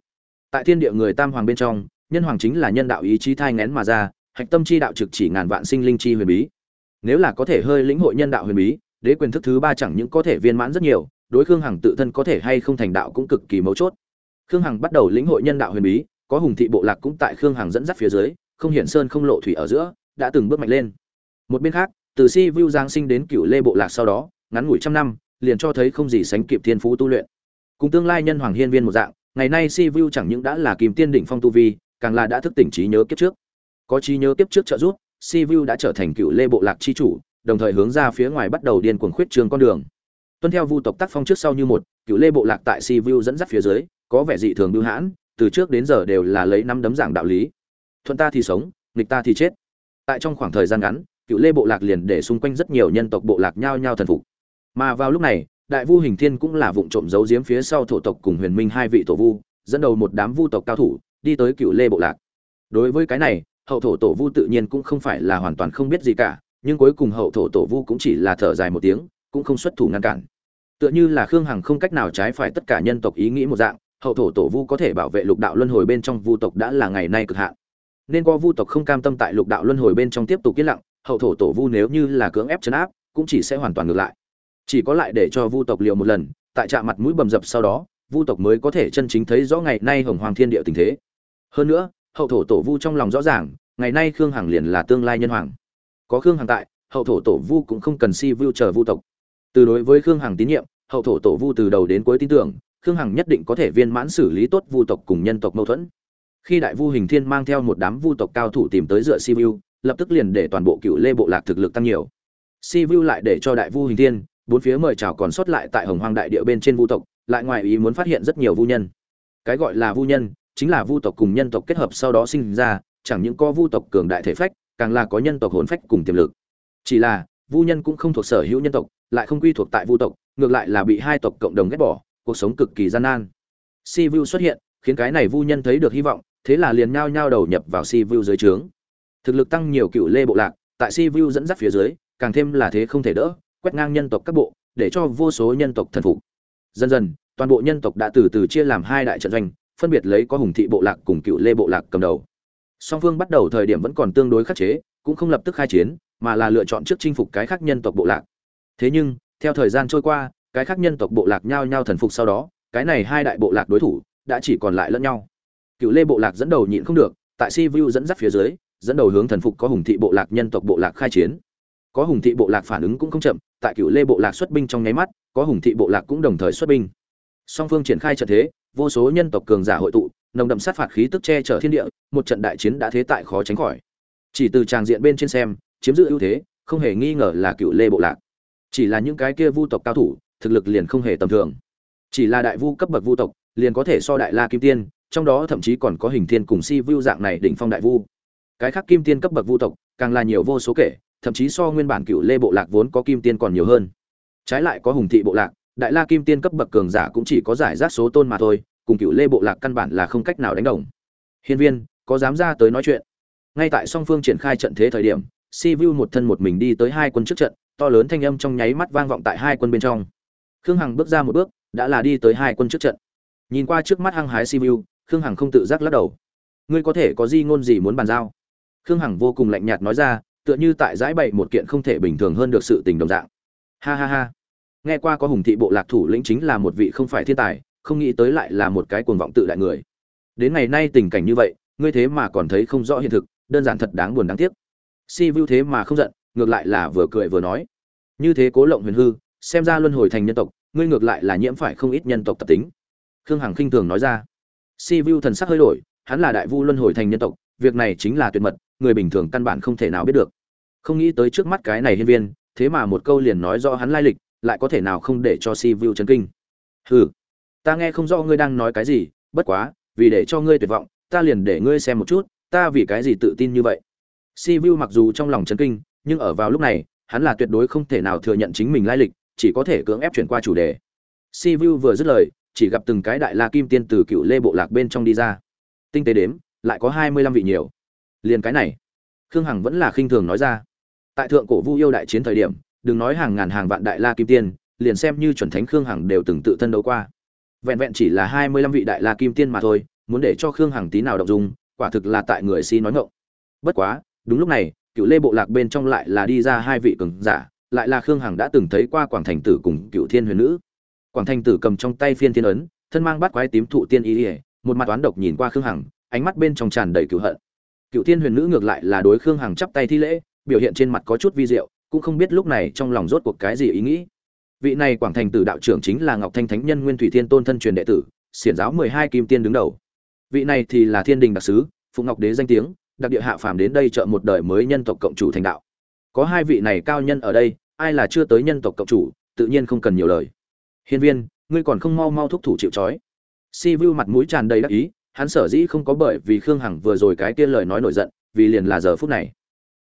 Tại thiên địa người tam hoàng bên trong, nhân hoàng chính là nhân đạo ý chí thai ngén mà ra, hạch tâm chi đạo trực chỉ ngàn vạn sinh linh chi huyền bí. Nếu là có thể hơi lĩnh hội nhân đạo huyền bí, đế quyền thức thứ ba chẳng những có thể viên mãn rất nhiều, đối khương hằng tự thân có thể hay không thành đạo cũng cực kỳ mấu chốt. Khương hằng bắt đầu lĩnh hội nhân đạo huyền bí, có hùng thị bộ lạc cũng tại khương hằng dẫn dắt phía dưới không hiển sơn không lộ thủy ở giữa, đã từng bước mạnh lên. Một bên khác, từ si vu giang sinh đến cựu lê bộ lạc sau đó, ngắn ngủi trăm năm, liền cho thấy không gì sánh kịp thiên phú tu luyện. Cùng tương lai nhân hoàng hiên viên một dạng, ngày nay si vu chẳng những đã là kìm tiên đỉnh phong tu vi, càng là đã thức tỉnh trí nhớ kiếp trước. Có trí nhớ kiếp trước trợ giúp, si vu đã trở thành cựu lê bộ lạc chi chủ, đồng thời hướng ra phía ngoài bắt đầu điên cuồng khuyết trường con đường. Tuân theo vu tộc tác phong trước sau như một cựu lê bộ lạc tại si vu dẫn dắt phía dưới, có vẻ dị thường bưu hãn, từ trước đến giờ đều là lấy năm đấm giảng đạo lý thuận ta thì sống, nghịch ta thì chết. Tại trong khoảng thời gian ngắn, cựu lê bộ lạc liền để xung quanh rất nhiều nhân tộc bộ lạc nhao nhao thần phục. Mà vào lúc này, đại vu hình thiên cũng là vụng trộm giấu giếm phía sau thổ tộc cùng huyền minh hai vị tổ vu, dẫn đầu một đám vu tộc cao thủ, đi tới cựu lê bộ lạc. Đối với cái này, hậu thổ tổ vu tự nhiên cũng không phải là hoàn toàn không biết gì cả, nhưng cuối cùng hậu thổ tổ vu cũng chỉ là thở dài một tiếng, cũng không xuất thủ ngăn cản. Tựa như là khương hằng không cách nào trái phải tất cả nhân tộc ý nghĩ một dạng, hậu thổ tổ vu có thể bảo vệ lục đạo luân hồi bên trong vu tộc đã là ngày nay cực hạn nên qua vu tộc không cam tâm tại lục đạo luân hồi bên trong tiếp tục yên lặng, hậu thổ tổ vu nếu như là cưỡng ép chấn áp, cũng chỉ sẽ hoàn toàn ngược lại. Chỉ có lại để cho vu tộc liệu một lần, tại chạm mặt mũi bầm dập sau đó, vu tộc mới có thể chân chính thấy rõ ngày nay hồng hoàng thiên địa tình thế. Hơn nữa, hậu thổ tổ vu trong lòng rõ ràng, ngày nay khương hằng liền là tương lai nhân hoàng. Có khương hằng tại, hậu thổ tổ vu cũng không cần si vu chờ vu tộc. Từ đối với khương hằng tín nhiệm, hậu thổ tổ vu từ đầu đến cuối tin tưởng, khương hằng nhất định có thể viên mãn xử lý tốt vu tộc cùng nhân tộc mâu thuẫn khi đại vu hình thiên mang theo một đám vu tộc cao thủ tìm tới dựa si vu lập tức liền để toàn bộ cựu lê bộ lạc thực lực tăng nhiều. Si vu lại để cho đại vu hình thiên, bốn phía mời chào còn sót lại tại hồng hoang đại địa bên trên vu tộc, lại ngoài ý muốn phát hiện rất nhiều vu nhân. Cái gọi là vu nhân, chính là vu tộc cùng nhân tộc kết hợp sau đó sinh ra, chẳng những có vu tộc cường đại thể phách, càng là có nhân tộc hồn phách cùng tiềm lực. Chỉ là, vu nhân cũng không thuộc sở hữu nhân tộc, lại không quy thuộc tại vu tộc, ngược lại là bị hai tộc cộng đồng ghét bỏ, cuộc sống cực kỳ gian nan. Si vu xuất hiện, khiến cái này vu nhân thấy được hy vọng thế là liền nhao nhao đầu nhập vào si vu dưới trướng. Thực lực tăng nhiều cựu lê bộ lạc, tại si vu dẫn dắt phía dưới, càng thêm là thế không thể đỡ, quét ngang nhân tộc các bộ, để cho vô số nhân tộc thần phục. Dần dần, toàn bộ nhân tộc đã từ từ chia làm hai đại trận doanh, phân biệt lấy có hùng thị bộ lạc cùng cựu lê bộ lạc cầm đầu. Song phương bắt đầu thời điểm vẫn còn tương đối khắc chế, cũng không lập tức khai chiến, mà là lựa chọn trước chinh phục cái khác nhân tộc bộ lạc. Thế nhưng, theo thời gian trôi qua, cái khác nhân tộc bộ lạc nhao nhao thần phục sau đó, cái này hai đại bộ lạc đối thủ, đã chỉ còn lại lẫn nhau cựu lê bộ lạc dẫn đầu nhịn không được, tại si vu dẫn dắt phía dưới, dẫn đầu hướng thần phục có hùng thị bộ lạc nhân tộc bộ lạc khai chiến. Có hùng thị bộ lạc phản ứng cũng không chậm, tại cựu lê bộ lạc xuất binh trong nháy mắt, có hùng thị bộ lạc cũng đồng thời xuất binh. Song phương triển khai trận thế, vô số nhân tộc cường giả hội tụ, nồng đậm sát phạt khí tức che chở thiên địa, một trận đại chiến đã thế tại khó tránh khỏi. Chỉ từ tràng diện bên trên xem, chiếm giữ ưu thế, không hề nghi ngờ là cựu lê bộ lạc. Chỉ là những cái kia vu tộc cao thủ, thực lực liền không hề tầm thường. Chỉ là đại vu cấp bậc vu tộc, liền có thể so đại la kim tiên trong đó thậm chí còn có hình thiên cùng si vu dạng này đỉnh phong đại vu. Cái khác kim tiên cấp bậc vu tộc, càng là nhiều vô số kể, thậm chí so nguyên bản cựu lê bộ lạc vốn có kim tiên còn nhiều hơn. Trái lại có hùng thị bộ lạc, đại la kim tiên cấp bậc cường giả cũng chỉ có giải rác số tôn mà thôi, cùng cựu lê bộ lạc căn bản là không cách nào đánh đồng. Hiên viên, có dám ra tới nói chuyện? Ngay tại song phương triển khai trận thế thời điểm, si vu một thân một mình đi tới hai quân trước trận, to lớn thanh âm trong nháy mắt vang vọng tại hai quân bên trong. Khương hằng bước ra một bước, đã là đi tới hai quân trước trận. Nhìn qua trước mắt hăng hái si vu khương hằng không tự giác lắc đầu. Ngươi có thể có di ngôn gì muốn bàn giao? Khương hằng vô cùng lạnh nhạt nói ra, tựa như tại giải bày một kiện không thể bình thường hơn được sự tình đồng dạng. Ha ha ha. Nghe qua có hùng thị bộ lạc thủ lĩnh chính là một vị không phải thiên tài, không nghĩ tới lại là một cái cuồng vọng tự đại người. Đến ngày nay tình cảnh như vậy, ngươi thế mà còn thấy không rõ hiện thực, đơn giản thật đáng buồn đáng tiếc. Si vu thế mà không giận, ngược lại là vừa cười vừa nói. Như thế cố lộng huyền hư, xem ra luân hồi thành nhân tộc, ngươi ngược lại là nhiễm phải không ít nhân tộc tập tính. Khương hằng khinh thường nói ra si vu thần sắc hơi đổi, hắn là đại vu luân hồi thành nhân tộc, việc này chính là tuyệt mật, người bình thường căn bản không thể nào biết được. Không nghĩ tới trước mắt cái này hiên viên, thế mà một câu liền nói rõ hắn lai lịch, lại có thể nào không để cho si vu chấn kinh. Hừ, ta nghe không rõ ngươi đang nói cái gì, bất quá, vì để cho ngươi tuyệt vọng, ta liền để ngươi xem một chút, ta vì cái gì tự tin như vậy? Si vu mặc dù trong lòng chấn kinh, nhưng ở vào lúc này, hắn là tuyệt đối không thể nào thừa nhận chính mình lai lịch, chỉ có thể cưỡng ép chuyển qua chủ đề. Si vu vừa dứt lời chỉ gặp từng cái đại la kim tiên từ cựu lê bộ lạc bên trong đi ra. Tinh tế đếm, lại có hai mươi lăm vị nhiều. Liền cái này, khương hằng vẫn là khinh thường nói ra. Tại thượng cổ vu yêu đại chiến thời điểm, đừng nói hàng ngàn hàng vạn đại la kim tiên, liền xem như chuẩn thánh khương hằng đều từng tự thân đấu qua. Vẹn vẹn chỉ là hai mươi lăm vị đại la kim tiên mà thôi, muốn để cho khương hằng tí nào động dung, quả thực là tại người si nói ngộng bất quá, đúng lúc này, cựu lê bộ lạc bên trong lại là đi ra hai vị cường giả, lại là khương hằng đã từng thấy qua quảng thành tử cùng cựu thiên huyền nữ quảng thành tử cầm trong tay phiên thiên ấn, thân mang bắt quái tím thụ tiên ý ỉa một mặt toán độc nhìn qua khương hằng, ánh mắt bên trong tràn đầy cựu hận. Cựu tiên huyền nữ ngược lại là đối khương hằng chắp tay thi lễ, biểu hiện trên mặt có chút vi diệu, cũng không biết lúc này trong lòng rốt cuộc cái gì ý nghĩ. Vị này quảng thành tử đạo trưởng chính là ngọc thanh thánh nhân nguyên thủy thiên tôn thân truyền đệ tử, xiển giáo mười hai kim tiên đứng đầu. Vị này thì là thiên đình đặc sứ phụ ngọc đế danh tiếng, đặc địa hạ phàm đến đây trợ một đời mới nhân tộc cộng chủ thành đạo. Có hai vị này cao nhân ở đây, ai là chưa tới nhân tộc cộng chủ, tự nhiên không cần nhiều lời hiên viên, ngươi còn không mau mau thúc thủ chịu trói. Si vu mặt mũi tràn đầy đắc ý, hắn sở dĩ không có bởi vì khương hằng vừa rồi cái kia lời nói nổi giận, vì liền là giờ phút này.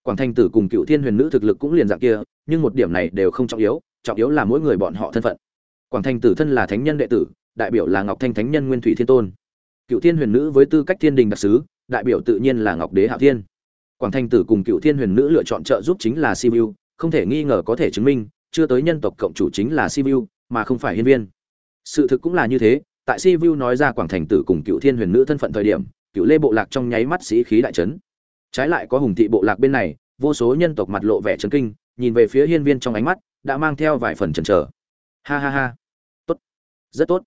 Quảng thanh tử cùng cựu thiên huyền nữ thực lực cũng liền dạng kia, nhưng một điểm này đều không trọng yếu trọng yếu là mỗi người bọn họ thân phận. Quảng Thanh tử thân là thánh nhân đệ tử, đại biểu là ngọc thanh thánh nhân nguyên thủy thiên tôn. Cựu thiên huyền nữ với tư cách thiên đình đặc sứ, đại biểu tự nhiên là ngọc đế hạo thiên. Quảng Thanh tử cùng cựu thiên huyền nữ lựa chọn trợ giúp chính là sibiu không thể nghi ngờ có thể chứng minh, chưa tới nhân tộc cộng chủ chính là sibiu mà không phải hiên viên. Sự thực cũng là như thế, tại si vu nói ra quảng thành tử cùng cựu thiên huyền nữ thân phận thời điểm, cựu lê bộ lạc trong nháy mắt sĩ khí đại trấn trái lại có hùng thị bộ lạc bên này, vô số nhân tộc mặt lộ vẻ chấn kinh, nhìn về phía hiên viên trong ánh mắt, đã mang theo vài phần chần chờ. Ha ha ha. Tốt. Rất tốt.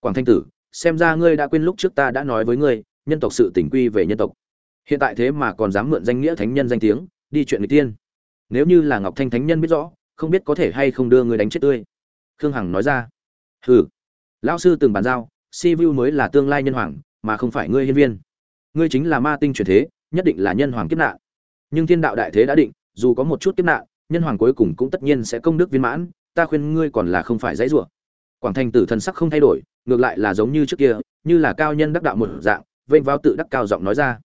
Quảng thanh tử, xem ra ngươi đã quên lúc trước ta đã nói với ngươi, nhân tộc sự tỉnh quy về nhân tộc. Hiện tại thế mà còn dám mượn danh nghĩa thánh nhân danh tiếng, đi chuyện người tiên. Nếu như là ngọc thanh thánh nhân biết rõ, không biết có thể hay không đưa ngươi đánh chết tươi khương hằng nói ra. Hừ. Lão sư từng bàn giao, si vu mới là tương lai nhân hoàng, mà không phải ngươi hiên viên. Ngươi chính là ma tinh truyền thế, nhất định là nhân hoàng kiếp nạn. Nhưng thiên đạo đại thế đã định, dù có một chút kiếp nạn, nhân hoàng cuối cùng cũng tất nhiên sẽ công đức viên mãn, ta khuyên ngươi còn là không phải dãy rủa. Quảng thành tử thần sắc không thay đổi, ngược lại là giống như trước kia, như là cao nhân đắc đạo một dạng, vênh vào tự đắc cao giọng nói ra.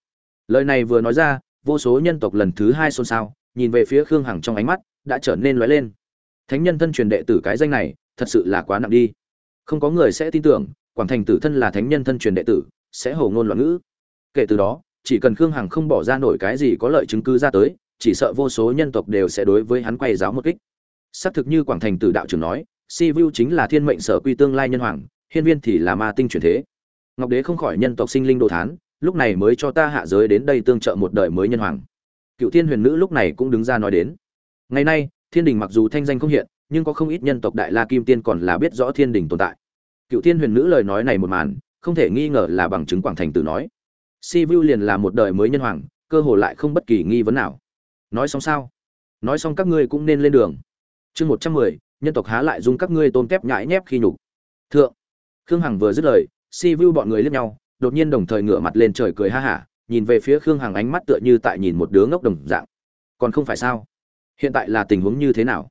Lời này vừa nói ra, vô số nhân tộc lần thứ hai xôn xao, nhìn về phía khương hằng trong ánh mắt, đã trở nên lóe lên. Thánh nhân thân truyền đệ tử cái danh này thật sự là quá nặng đi. Không có người sẽ tin tưởng, quảng thành tử thân là thánh nhân thân truyền đệ tử, sẽ hồ ngôn loạn ngữ. Kể từ đó, chỉ cần khương hằng không bỏ ra nổi cái gì có lợi chứng cứ ra tới, chỉ sợ vô số nhân tộc đều sẽ đối với hắn quay giáo một kích. Xác thực như quảng thành tử đạo trưởng nói, si vu chính là thiên mệnh sở quy tương lai nhân hoàng, hiên viên thì là ma tinh truyền thế. Ngọc đế không khỏi nhân tộc sinh linh đồ thán, lúc này mới cho ta hạ giới đến đây tương trợ một đời mới nhân hoàng. Cựu thiên huyền nữ lúc này cũng đứng ra nói đến. Ngày nay, thiên đình mặc dù thanh danh không hiện nhưng có không ít nhân tộc đại la kim tiên còn là biết rõ thiên đình tồn tại. Cựu Tiên huyền nữ lời nói này một màn, không thể nghi ngờ là bằng chứng quảng thành tử nói. Si vu liền là một đời mới nhân hoàng, cơ hồ lại không bất kỳ nghi vấn nào. Nói xong sao? Nói xong các ngươi cũng nên lên đường. Chương một trăm mười, nhân tộc há lại dung các ngươi tôn kép nhãi nhép khi nhục. Thượng. Khương hằng vừa dứt lời, si vu bọn người liếc nhau, đột nhiên đồng thời ngửa mặt lên trời cười ha hả, nhìn về phía khương hằng ánh mắt tựa như tại nhìn một đứa ngốc đồng dạng. Còn không phải sao? Hiện tại là tình huống như thế nào?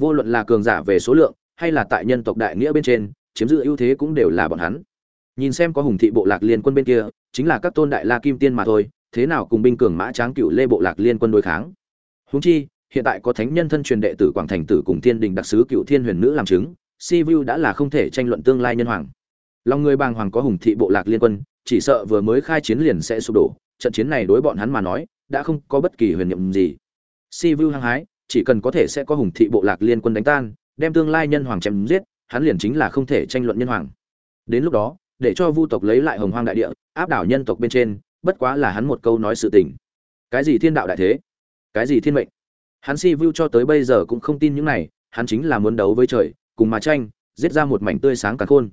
Vô luận là cường giả về số lượng, hay là tại nhân tộc đại nghĩa bên trên, chiếm giữ ưu thế cũng đều là bọn hắn. Nhìn xem có hùng thị bộ lạc liên quân bên kia, chính là các tôn đại la kim tiên mà thôi, thế nào cùng binh cường mã tráng cựu lê bộ lạc liên quân đối kháng? Húng chi, hiện tại có thánh nhân thân truyền đệ tử quảng thành tử cùng thiên đình đặc sứ cựu thiên huyền nữ làm chứng, si vu đã là không thể tranh luận tương lai nhân hoàng. Lòng người bàng hoàng có hùng thị bộ lạc liên quân, chỉ sợ vừa mới khai chiến liền sẽ sụp đổ, trận chiến này đối bọn hắn mà nói, đã không có bất kỳ huyền nhiệm gì. Si vu hăng hái chỉ cần có thể sẽ có hùng thị bộ lạc liên quân đánh tan, đem tương lai nhân hoàng chém giết, hắn liền chính là không thể tranh luận nhân hoàng. Đến lúc đó, để cho vu tộc lấy lại hồng hoang đại địa, áp đảo nhân tộc bên trên, bất quá là hắn một câu nói sự tình. Cái gì thiên đạo đại thế? Cái gì thiên mệnh? Hắn si vu cho tới bây giờ cũng không tin những này, hắn chính là muốn đấu với trời, cùng mà tranh, giết ra một mảnh tươi sáng cả khôn.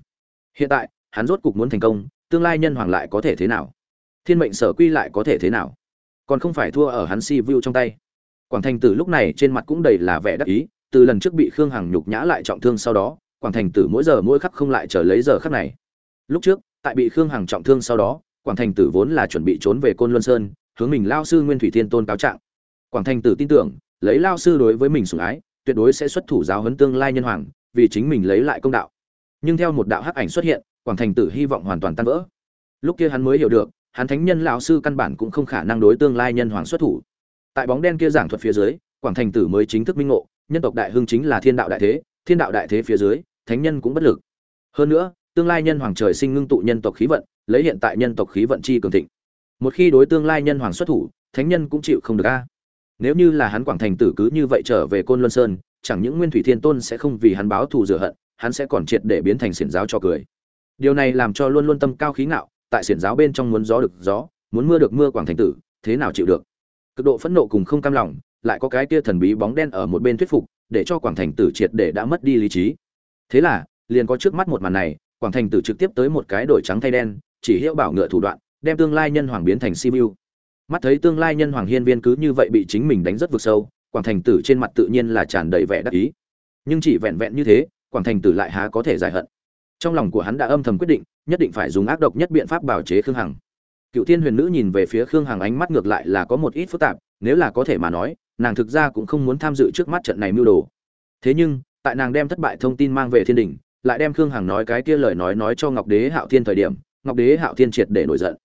Hiện tại, hắn rốt cục muốn thành công, tương lai nhân hoàng lại có thể thế nào? Thiên mệnh sở quy lại có thể thế nào? Còn không phải thua ở hắn si vu trong tay quảng thành tử lúc này trên mặt cũng đầy là vẻ đắc ý, từ lần trước bị khương hằng nhục nhã lại trọng thương sau đó, quảng thành tử mỗi giờ mỗi khắc không lại chờ lấy giờ khắc này. Lúc trước, tại bị khương hằng trọng thương sau đó, quảng thành tử vốn là chuẩn bị trốn về côn luân sơn, hướng mình lao sư nguyên thủy thiên tôn cáo trạng. Quảng thành tử tin tưởng, lấy lao sư đối với mình sủng ái, tuyệt đối sẽ xuất thủ giáo huấn tương lai nhân hoàng, vì chính mình lấy lại công đạo. Nhưng theo một đạo hắc ảnh xuất hiện, quảng thành tử hy vọng hoàn toàn tan vỡ. Lúc kia hắn mới hiểu được, hắn thánh nhân lão sư căn bản cũng không khả năng đối tương lai nhân hoàng xuất thủ tại bóng đen kia giảng thuật phía dưới, quảng thành tử mới chính thức minh ngộ, nhân tộc đại hưng chính là thiên đạo đại thế, thiên đạo đại thế phía dưới, thánh nhân cũng bất lực. Hơn nữa, tương lai nhân hoàng trời sinh ngưng tụ nhân tộc khí vận, lấy hiện tại nhân tộc khí vận chi cường thịnh. Một khi đối tương lai nhân hoàng xuất thủ, thánh nhân cũng chịu không được a. Nếu như là hắn quảng thành tử cứ như vậy trở về côn luân sơn, chẳng những nguyên thủy thiên tôn sẽ không vì hắn báo thù rửa hận, hắn sẽ còn triệt để biến thành xiển giáo cho cười. Điều này làm cho luôn luôn tâm cao khí ngạo, tại xiển giáo bên trong muốn gió được gió, muốn mưa được mưa quảng thành tử, thế nào chịu được? Cực độ phẫn nộ cùng không cam lòng, lại có cái kia thần bí bóng đen ở một bên thuyết phục, để cho quảng thành tử triệt để đã mất đi lý trí. Thế là, liền có trước mắt một màn này, quảng thành tử trực tiếp tới một cái đổi trắng thay đen, chỉ hiệu bảo ngựa thủ đoạn, đem tương lai nhân hoàng biến thành simu mắt thấy tương lai nhân hoàng hiên viên cứ như vậy bị chính mình đánh rất vực sâu, quảng thành tử trên mặt tự nhiên là tràn đầy vẻ đắc ý. Nhưng chỉ vẹn vẹn như thế, quảng thành tử lại há có thể giải hận. Trong lòng của hắn đã âm thầm quyết định, nhất định phải dùng ác độc nhất biện pháp bảo chế khương hằng cựu thiên huyền nữ nhìn về phía khương hằng ánh mắt ngược lại là có một ít phức tạp, nếu là có thể mà nói, nàng thực ra cũng không muốn tham dự trước mắt trận này mưu đồ. Thế nhưng, tại nàng đem thất bại thông tin mang về thiên đình lại đem khương hằng nói cái kia lời nói nói cho ngọc đế hạo thiên thời điểm, ngọc đế hạo thiên triệt để nổi giận.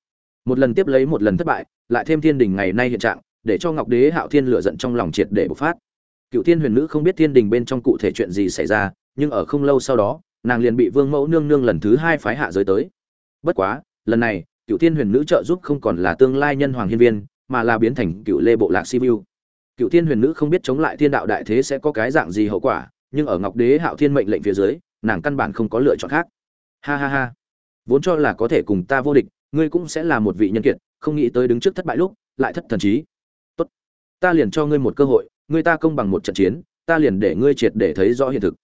Một lần tiếp lấy một lần thất bại, lại thêm thiên đình ngày nay hiện trạng, để cho ngọc đế hạo thiên lựa giận trong lòng triệt để bộc phát. Cựu thiên huyền nữ không biết thiên đình bên trong cụ thể chuyện gì xảy ra, nhưng ở không lâu sau đó, nàng liền bị vương mẫu nương nương lần thứ hai phái hạ giới tới. Bất quá, lần này cựu thiên huyền nữ trợ giúp không còn là tương lai nhân hoàng hiên viên, mà là biến thành cựu lê bộ lạc si vu cựu thiên huyền nữ không biết chống lại thiên đạo đại thế sẽ có cái dạng gì hậu quả, nhưng ở ngọc đế hạo thiên mệnh lệnh phía dưới, nàng căn bản không có lựa chọn khác. Ha ha ha. Vốn cho là có thể cùng ta vô địch, ngươi cũng sẽ là một vị nhân kiệt, không nghĩ tới đứng trước thất bại lúc, lại thất thần trí tốt. Ta liền cho ngươi một cơ hội, ngươi ta công bằng một trận chiến, ta liền để ngươi triệt để thấy rõ hiện thực.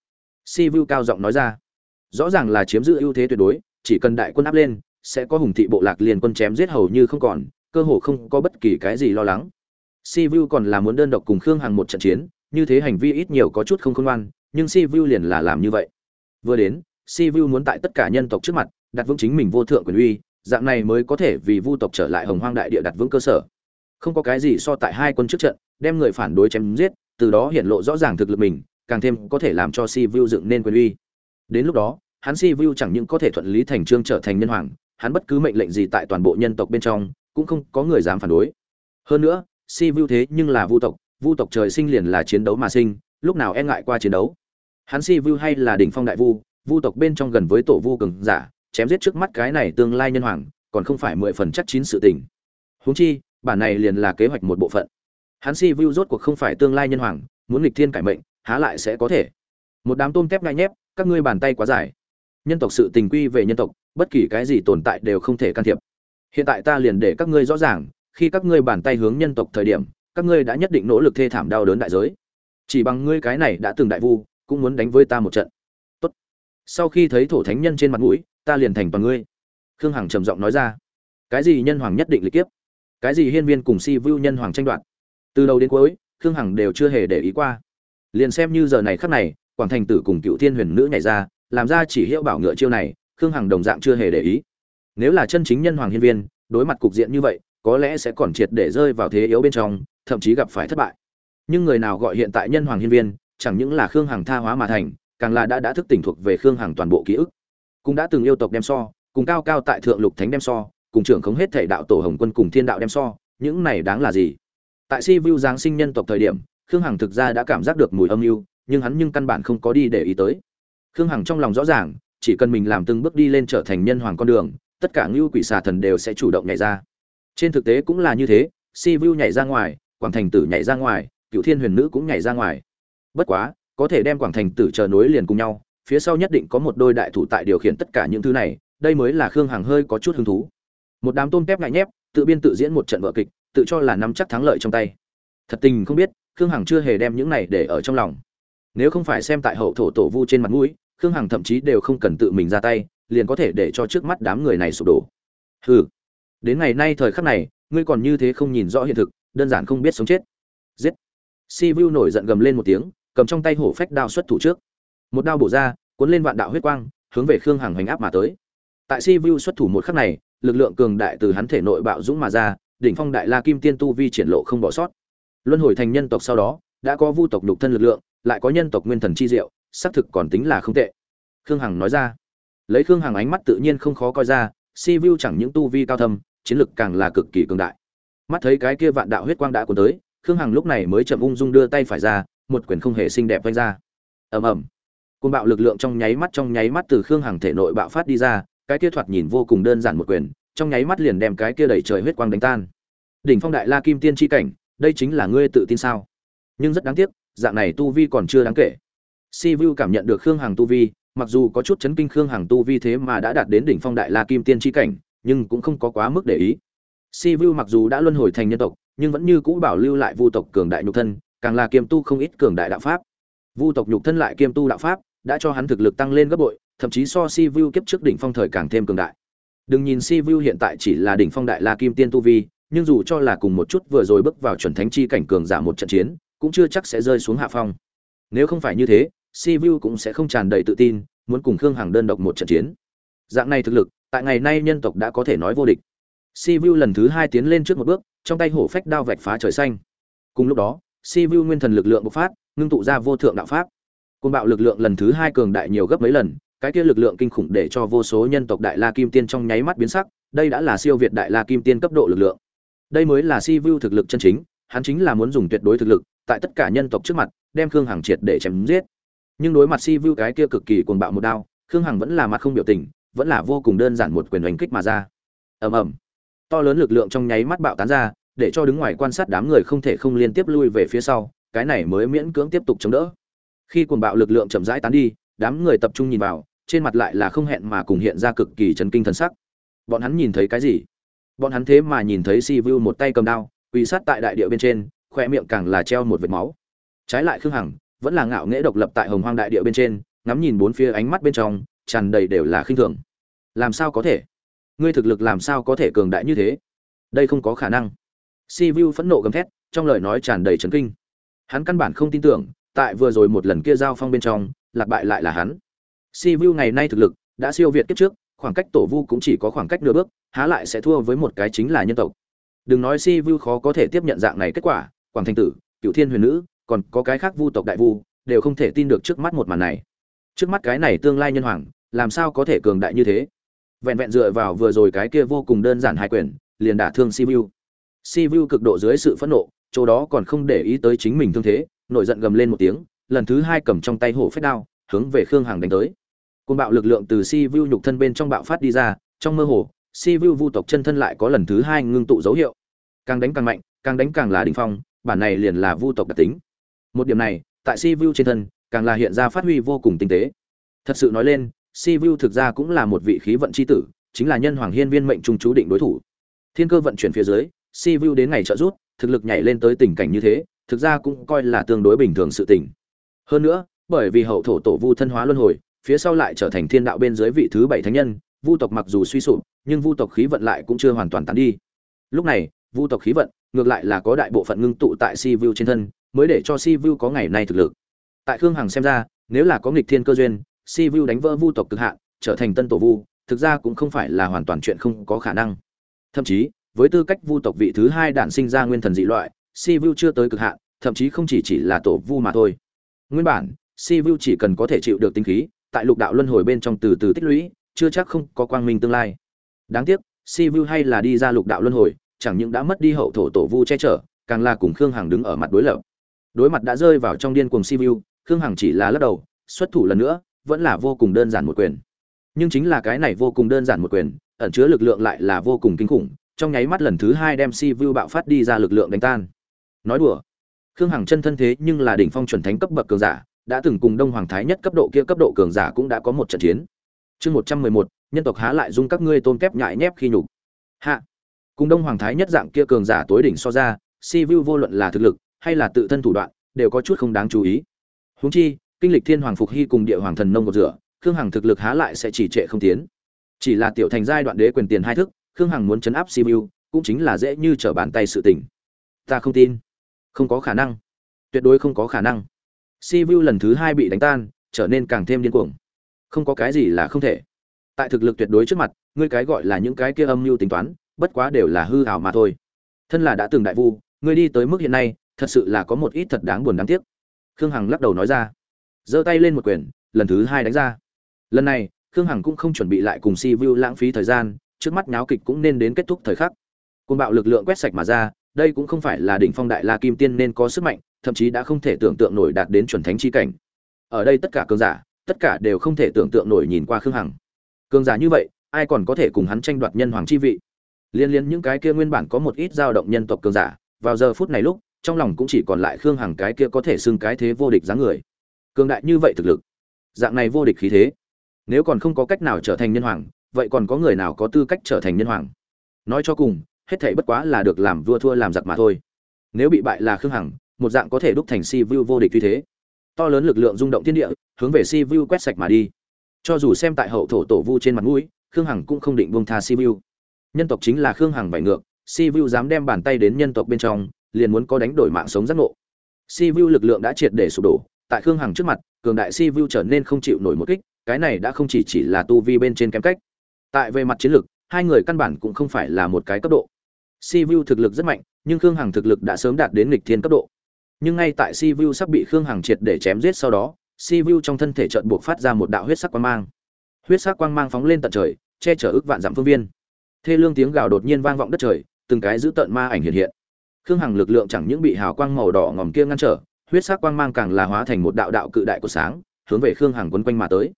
Si vu cao giọng nói ra. Rõ ràng là chiếm giữ ưu thế tuyệt đối, chỉ cần đại quân áp lên sẽ có hùng thị bộ lạc liền quân chém giết hầu như không còn, cơ hồ không có bất kỳ cái gì lo lắng. Si vu còn là muốn đơn độc cùng khương hằng một trận chiến, như thế hành vi ít nhiều có chút không khôn ngoan, nhưng si vu liền là làm như vậy. Vừa đến, si vu muốn tại tất cả nhân tộc trước mặt, đặt vững chính mình vô thượng quyền uy, dạng này mới có thể vì vu tộc trở lại hồng hoang đại địa đặt vững cơ sở. Không có cái gì so tại hai quân trước trận, đem người phản đối chém giết, từ đó hiện lộ rõ ràng thực lực mình, càng thêm có thể làm cho si vu dựng nên quyền uy. Đến lúc đó, hắn si vu chẳng những có thể thuận lý thành trương trở thành nhân hoàng hắn bất cứ mệnh lệnh gì tại toàn bộ nhân tộc bên trong, cũng không có người dám phản đối. Hơn nữa, si vu thế nhưng là vu tộc vu tộc trời sinh liền là chiến đấu mà sinh, lúc nào e ngại qua chiến đấu. Hắn si vu hay là đỉnh phong đại vu vu tộc bên trong gần với tổ vu cường giả, chém giết trước mắt cái này tương lai nhân hoàng, còn không phải mười phần chắc chín sự tình. Huống chi, bản này liền là kế hoạch một bộ phận. Hắn si vu rốt cuộc không phải tương lai nhân hoàng, muốn nghịch thiên cải mệnh, há lại sẽ có thể. Một đám tôm tép ngai nhép, các ngươi bàn tay quá dài nhân tộc sự tình quy về nhân tộc, bất kỳ cái gì tồn tại đều không thể can thiệp. Hiện tại ta liền để các ngươi rõ ràng, khi các ngươi bàn tay hướng nhân tộc thời điểm, các ngươi đã nhất định nỗ lực thê thảm đau đớn đại giới. Chỉ bằng ngươi cái này đã từng đại vu, cũng muốn đánh với ta một trận. Tốt. Sau khi thấy thổ thánh nhân trên mặt mũi, ta liền thành toàn ngươi. Khương hằng trầm giọng nói ra. Cái gì nhân hoàng nhất định lịch kiếp? Cái gì hiên viên cùng si vu nhân hoàng tranh đoạt? Từ đầu đến cuối, khương hằng đều chưa hề để ý qua. Liền xem như giờ này khắc này, quảng thành tử cùng cựu thiên huyền nữ nhảy ra làm ra chỉ hiệu bảo ngựa chiêu này, khương hằng đồng dạng chưa hề để ý. Nếu là chân chính nhân hoàng hiên viên, đối mặt cục diện như vậy, có lẽ sẽ còn triệt để rơi vào thế yếu bên trong, thậm chí gặp phải thất bại. Nhưng người nào gọi hiện tại nhân hoàng hiên viên, chẳng những là khương hằng tha hóa mà thành, càng là đã đã thức tỉnh thuộc về khương hằng toàn bộ ký ức. Cũng đã từng yêu tộc đem so, cùng cao cao tại thượng lục thánh đem so, cùng trưởng không hết thể đạo tổ hồng quân cùng thiên đạo đem so, những này đáng là gì? Tại si vu giáng sinh nhân tộc thời điểm, khương hằng thực ra đã cảm giác được mùi âm mưu, nhưng hắn nhưng căn bản không có đi để ý tới khương hằng trong lòng rõ ràng, chỉ cần mình làm từng bước đi lên trở thành nhân hoàng con đường, tất cả ngưu quỷ xà thần đều sẽ chủ động nhảy ra. Trên thực tế cũng là như thế, si vu nhảy ra ngoài, quảng thành tử nhảy ra ngoài cựu thiên huyền nữ cũng nhảy ra ngoài. Bất quá, có thể đem quảng thành tử chờ nối liền cùng nhau, phía sau nhất định có một đôi đại thủ tại điều khiển tất cả những thứ này, đây mới là khương hằng hơi có chút hứng thú. Một đám tôm tép ngại nhép, tự biên tự diễn một trận vợ kịch, tự cho là nắm chắc thắng lợi trong tay. Thật tình không biết, khương hằng chưa hề đem những này để ở trong lòng. Nếu không phải xem tại hậu thổ tổ vu trên mặt mũi khương hằng thậm chí đều không cần tự mình ra tay, liền có thể để cho trước mắt đám người này sụp đổ. Hừ. Đến ngày nay thời khắc này, ngươi còn như thế không nhìn rõ hiện thực, đơn giản không biết sống chết. Giết. Si vu nổi giận gầm lên một tiếng, cầm trong tay hổ phách đao xuất thủ trước. Một đao bổ ra, cuốn lên vạn đạo huyết quang, hướng về khương hằng hoành áp mà tới. Tại si vu xuất thủ một khắc này, lực lượng cường đại từ hắn thể nội bạo dũng mà ra, đỉnh phong đại la kim tiên tu vi triển lộ không bỏ sót. Luân hồi thành nhân tộc sau đó, đã có vu tộc nhục thân lực lượng, lại có nhân tộc nguyên thần chi diệu xác thực còn tính là không tệ. Khương hằng nói ra. Lấy khương hằng ánh mắt tự nhiên không khó coi ra, si vu chẳng những tu vi cao thâm, chiến lực càng là cực kỳ cường đại. Mắt thấy cái kia vạn đạo huyết quang đã cuốn tới, khương hằng lúc này mới chậm ung dung đưa tay phải ra, một quyển không hề xinh đẹp vanh ra. Ầm ầm. Côn bạo lực lượng trong nháy mắt trong nháy mắt từ khương hằng thể nội bạo phát đi ra, cái kia thoạt nhìn vô cùng đơn giản một quyền, trong nháy mắt liền đem cái kia đẩy trời huyết quang đánh tan. Đỉnh phong đại la kim tiên chi cảnh, đây chính là ngươi tự tin sao? Nhưng rất đáng tiếc, dạng này tu vi còn chưa đáng kể si vu cảm nhận được khương hằng tu vi, mặc dù có chút chấn kinh khương hằng tu vi thế mà đã đạt đến đỉnh phong đại la kim tiên chi cảnh, nhưng cũng không có quá mức để ý. Si vu mặc dù đã luân hồi thành nhân tộc, nhưng vẫn như cũ bảo lưu lại vu tộc cường đại nhục thân, càng là kiêm tu không ít cường đại đạo pháp. Vu tộc nhục thân lại kiêm tu đạo pháp, đã cho hắn thực lực tăng lên gấp bội, thậm chí so si vu kiếp trước đỉnh phong thời càng thêm cường đại. Đừng nhìn si vu hiện tại chỉ là đỉnh phong đại la kim tiên tu vi, nhưng dù cho là cùng một chút vừa rồi bước vào chuẩn thánh chi cảnh cường giả một trận chiến, cũng chưa chắc sẽ rơi xuống hạ phong. Nếu không phải như thế si vu cũng sẽ không tràn đầy tự tin, muốn cùng khương hằng đơn độc một trận chiến. Dạng này thực lực, tại ngày nay nhân tộc đã có thể nói vô địch. Si vu lần thứ hai tiến lên trước một bước, trong tay hổ phách đao vạch phá trời xanh. Cùng lúc đó, si vu nguyên thần lực lượng bộc phát, ngưng tụ ra vô thượng đạo pháp. Côn bạo lực lượng lần thứ hai cường đại nhiều gấp mấy lần, cái kia lực lượng kinh khủng để cho vô số nhân tộc đại la kim tiên trong nháy mắt biến sắc, đây đã là siêu việt đại la kim tiên cấp độ lực lượng. Đây mới là si vu thực lực chân chính, hắn chính là muốn dùng tuyệt đối thực lực, tại tất cả nhân tộc trước mặt, đem khương hằng triệt để chém giết nhưng đối mặt si vu cái kia cực kỳ cuồng bạo một đao, khương hằng vẫn là mặt không biểu tình, vẫn là vô cùng đơn giản một quyền đánh kích mà ra. Ầm ầm. To lớn lực lượng trong nháy mắt bạo tán ra, để cho đứng ngoài quan sát đám người không thể không liên tiếp lui về phía sau, cái này mới miễn cưỡng tiếp tục chống đỡ. Khi cuồng bạo lực lượng chậm rãi tán đi, đám người tập trung nhìn vào, trên mặt lại là không hẹn mà cùng hiện ra cực kỳ chấn kinh thần sắc. Bọn hắn nhìn thấy cái gì? Bọn hắn thế mà nhìn thấy si vu một tay cầm đao, quỳ sát tại đại địa bên trên khoe miệng càng là treo một vệt máu. Trái lại khương hằng vẫn là ngạo nghễ độc lập tại hồng hoang đại địa bên trên, ngắm nhìn bốn phía ánh mắt bên trong, tràn đầy đều là khinh thường. Làm sao có thể? Ngươi thực lực làm sao có thể cường đại như thế? Đây không có khả năng. Si vu phẫn nộ gầm thét, trong lời nói tràn đầy trấn kinh. Hắn căn bản không tin tưởng, tại vừa rồi một lần kia giao phong bên trong, lạc bại lại là hắn. Si vu ngày nay thực lực, đã siêu việt kiếp trước, khoảng cách tổ vu cũng chỉ có khoảng cách nửa bước, há lại sẽ thua với một cái chính là nhân tộc. Đừng nói si vu khó có thể tiếp nhận dạng này kết quả, quảng thanh tử cựu thiên huyền nữ còn có cái khác vu tộc đại vu, đều không thể tin được trước mắt một màn này. Trước mắt cái này tương lai nhân hoàng, làm sao có thể cường đại như thế? Vẹn vẹn dựa vào vừa rồi cái kia vô cùng đơn giản hai quyền, liền đả thương si vu si vu cực độ dưới sự phẫn nộ, chỗ đó còn không để ý tới chính mình thương thế, nổi giận gầm lên một tiếng, lần thứ hai cầm trong tay hổ phách đao, hướng về khương hằng đánh tới. Côn bạo lực lượng từ si vu nhục thân bên trong bạo phát đi ra, trong mơ hồ, si vu vu tộc chân thân lại có lần thứ hai ngưng tụ dấu hiệu. Càng đánh càng mạnh, càng đánh càng là đỉnh phong, bản này liền là vu tộc đặc tính một điểm này, tại si vu trên thân, càng là hiện ra phát huy vô cùng tinh tế. Thật sự nói lên, si vu thực ra cũng là một vị khí vận c h i tử, chính là nhân hoàng hiên viên mệnh trung chú định đối thủ. Thiên cơ vận chuyển phía dưới, si vu đến ngày trợ rút thực lực nhảy lên tới tình cảnh như thế, thực ra cũng coi là tương đối bình thường sự tình. Hơn nữa, bởi vì hậu thổ tổ vu thân hóa luân hồi, phía sau lại trở thành thiên đạo bên dưới vị thứ bảy thánh nhân, vu tộc mặc dù suy sụp, nhưng vu tộc khí vận lại cũng chưa hoàn toàn tán đi. Lúc này, vu tộc khí vận, ngược lại là có đại bộ phận ngưng tụ tại si vu trên thân mới để cho si vu có ngày nay thực lực. Tại khương hằng xem ra, nếu là có nghịch thiên cơ duyên, si vu đánh vỡ vu tộc cực hạn, trở thành tân tổ vu, thực ra cũng không phải là hoàn toàn chuyện không có khả năng. Thậm chí, với tư cách vu tộc vị thứ hai đản sinh ra nguyên thần dị loại, si vu chưa tới cực hạn, thậm chí không chỉ chỉ là tổ vu mà thôi. Nguyên bản, si vu chỉ cần có thể chịu được tinh khí, tại lục đạo luân hồi bên trong từ từ tích lũy, chưa chắc không có quang minh tương lai. Đáng tiếc, si vu hay là đi ra lục đạo luân hồi, chẳng những đã mất đi hậu thổ tổ vu che chở, càng là cùng khương hằng đứng ở mặt đối lập đối mặt đã rơi vào trong điên cuồng si vu khương hằng chỉ là lắc đầu, xuất thủ lần nữa vẫn là vô cùng đơn giản một quyền. Nhưng chính là cái này vô cùng đơn giản một quyền, ẩn chứa lực lượng lại là vô cùng kinh khủng, trong nháy mắt lần thứ hai đem si vu bạo phát đi ra lực lượng đánh tan. Nói đùa, khương hằng chân thân thế nhưng là đỉnh phong chuẩn thánh cấp bậc cường giả, đã từng cùng đông hoàng thái nhất cấp độ kia cấp độ cường giả cũng đã có một trận chiến. Chương một trăm mười một, nhân tộc há lại dung các ngươi tôn kép nhại nhép khi nhục. Hạ, cùng đông hoàng thái nhất dạng kia cường giả tối đỉnh so ra si vu vô luận là thực lực hay là tự thân thủ đoạn, đều có chút không đáng chú ý. Huống chi, kinh lịch thiên hoàng phục hy cùng địa hoàng thần nông một rửa, khương hằng thực lực há lại sẽ chỉ trệ không tiến. Chỉ là tiểu thành giai đoạn đế quyền tiền hai thức, khương hằng muốn chấn áp si vu cũng chính là dễ như trở bàn tay sự tình. Ta không tin. Không có khả năng. Tuyệt đối không có khả năng. Si vu lần thứ hai bị đánh tan, trở nên càng thêm điên cuồng. Không có cái gì là không thể. Tại thực lực tuyệt đối trước mặt, ngươi cái gọi là những cái kia âm mưu tính toán, bất quá đều là hư hảo mà thôi. Thân là đã từng đại vu, ngươi đi tới mức hiện nay thật sự là có một ít thật đáng buồn đáng tiếc. Khương hằng lắc đầu nói ra. Giơ tay lên một quyền, lần thứ hai đánh ra. Lần này, khương hằng cũng không chuẩn bị lại cùng si vu lãng phí thời gian, trước mắt nháo kịch cũng nên đến kết thúc thời khắc. Côn bạo lực lượng quét sạch mà ra, đây cũng không phải là đỉnh phong đại la kim tiên nên có sức mạnh, thậm chí đã không thể tưởng tượng nổi đạt đến chuẩn thánh chi cảnh. Ở đây tất cả cường giả, tất cả đều không thể tưởng tượng nổi nhìn qua khương hằng. Cường giả như vậy, ai còn có thể cùng hắn tranh đoạt nhân hoàng chi vị? Liên liên những cái kia nguyên bản có một ít dao động nhân tộc cường giả, vào giờ phút này lúc trong lòng cũng chỉ còn lại khương hằng cái kia có thể xưng cái thế vô địch dáng người. Cường đại như vậy thực lực, dạng này vô địch khí thế, nếu còn không có cách nào trở thành nhân hoàng, vậy còn có người nào có tư cách trở thành nhân hoàng? Nói cho cùng, hết thảy bất quá là được làm vua thua làm giặc mà thôi. Nếu bị bại là khương hằng, một dạng có thể đúc thành si vu vô địch như thế. To lớn lực lượng rung động thiên địa, hướng về si vu quét sạch mà đi. Cho dù xem tại hậu thổ tổ vu trên mặt mũi, khương hằng cũng không định buông tha si vu. Nhân tộc chính là khương hằng bại ngược, si vu dám đem bàn tay đến nhân tộc bên trong liền muốn có đánh đổi mạng sống giác ngộ. Si vu lực lượng đã triệt để sụp đổ, tại khương hằng trước mặt, cường đại si vu trở nên không chịu nổi một kích, cái này đã không chỉ chỉ là tu vi bên trên kém cách. Tại về mặt chiến lược hai người căn bản cũng không phải là một cái cấp độ. Si vu thực lực rất mạnh, nhưng khương hằng thực lực đã sớm đạt đến lịch thiên cấp độ. Nhưng ngay tại si vu sắp bị khương hằng triệt để chém giết sau đó, si vu trong thân thể trợn buộc phát ra một đạo huyết sắc quang mang. Huyết sắc quang mang phóng lên tận trời, che chở ức vạn dặm phương viên. Thê lương tiếng gào đột nhiên vang vọng đất trời, từng cái giữ tợn ma ảnh hiện hiện khương hằng lực lượng chẳng những bị hào quang màu đỏ ngòm kia ngăn trở, huyết sắc quang mang càng là hóa thành một đạo đạo cự đại của sáng, hướng về khương hằng quấn quanh mà tới.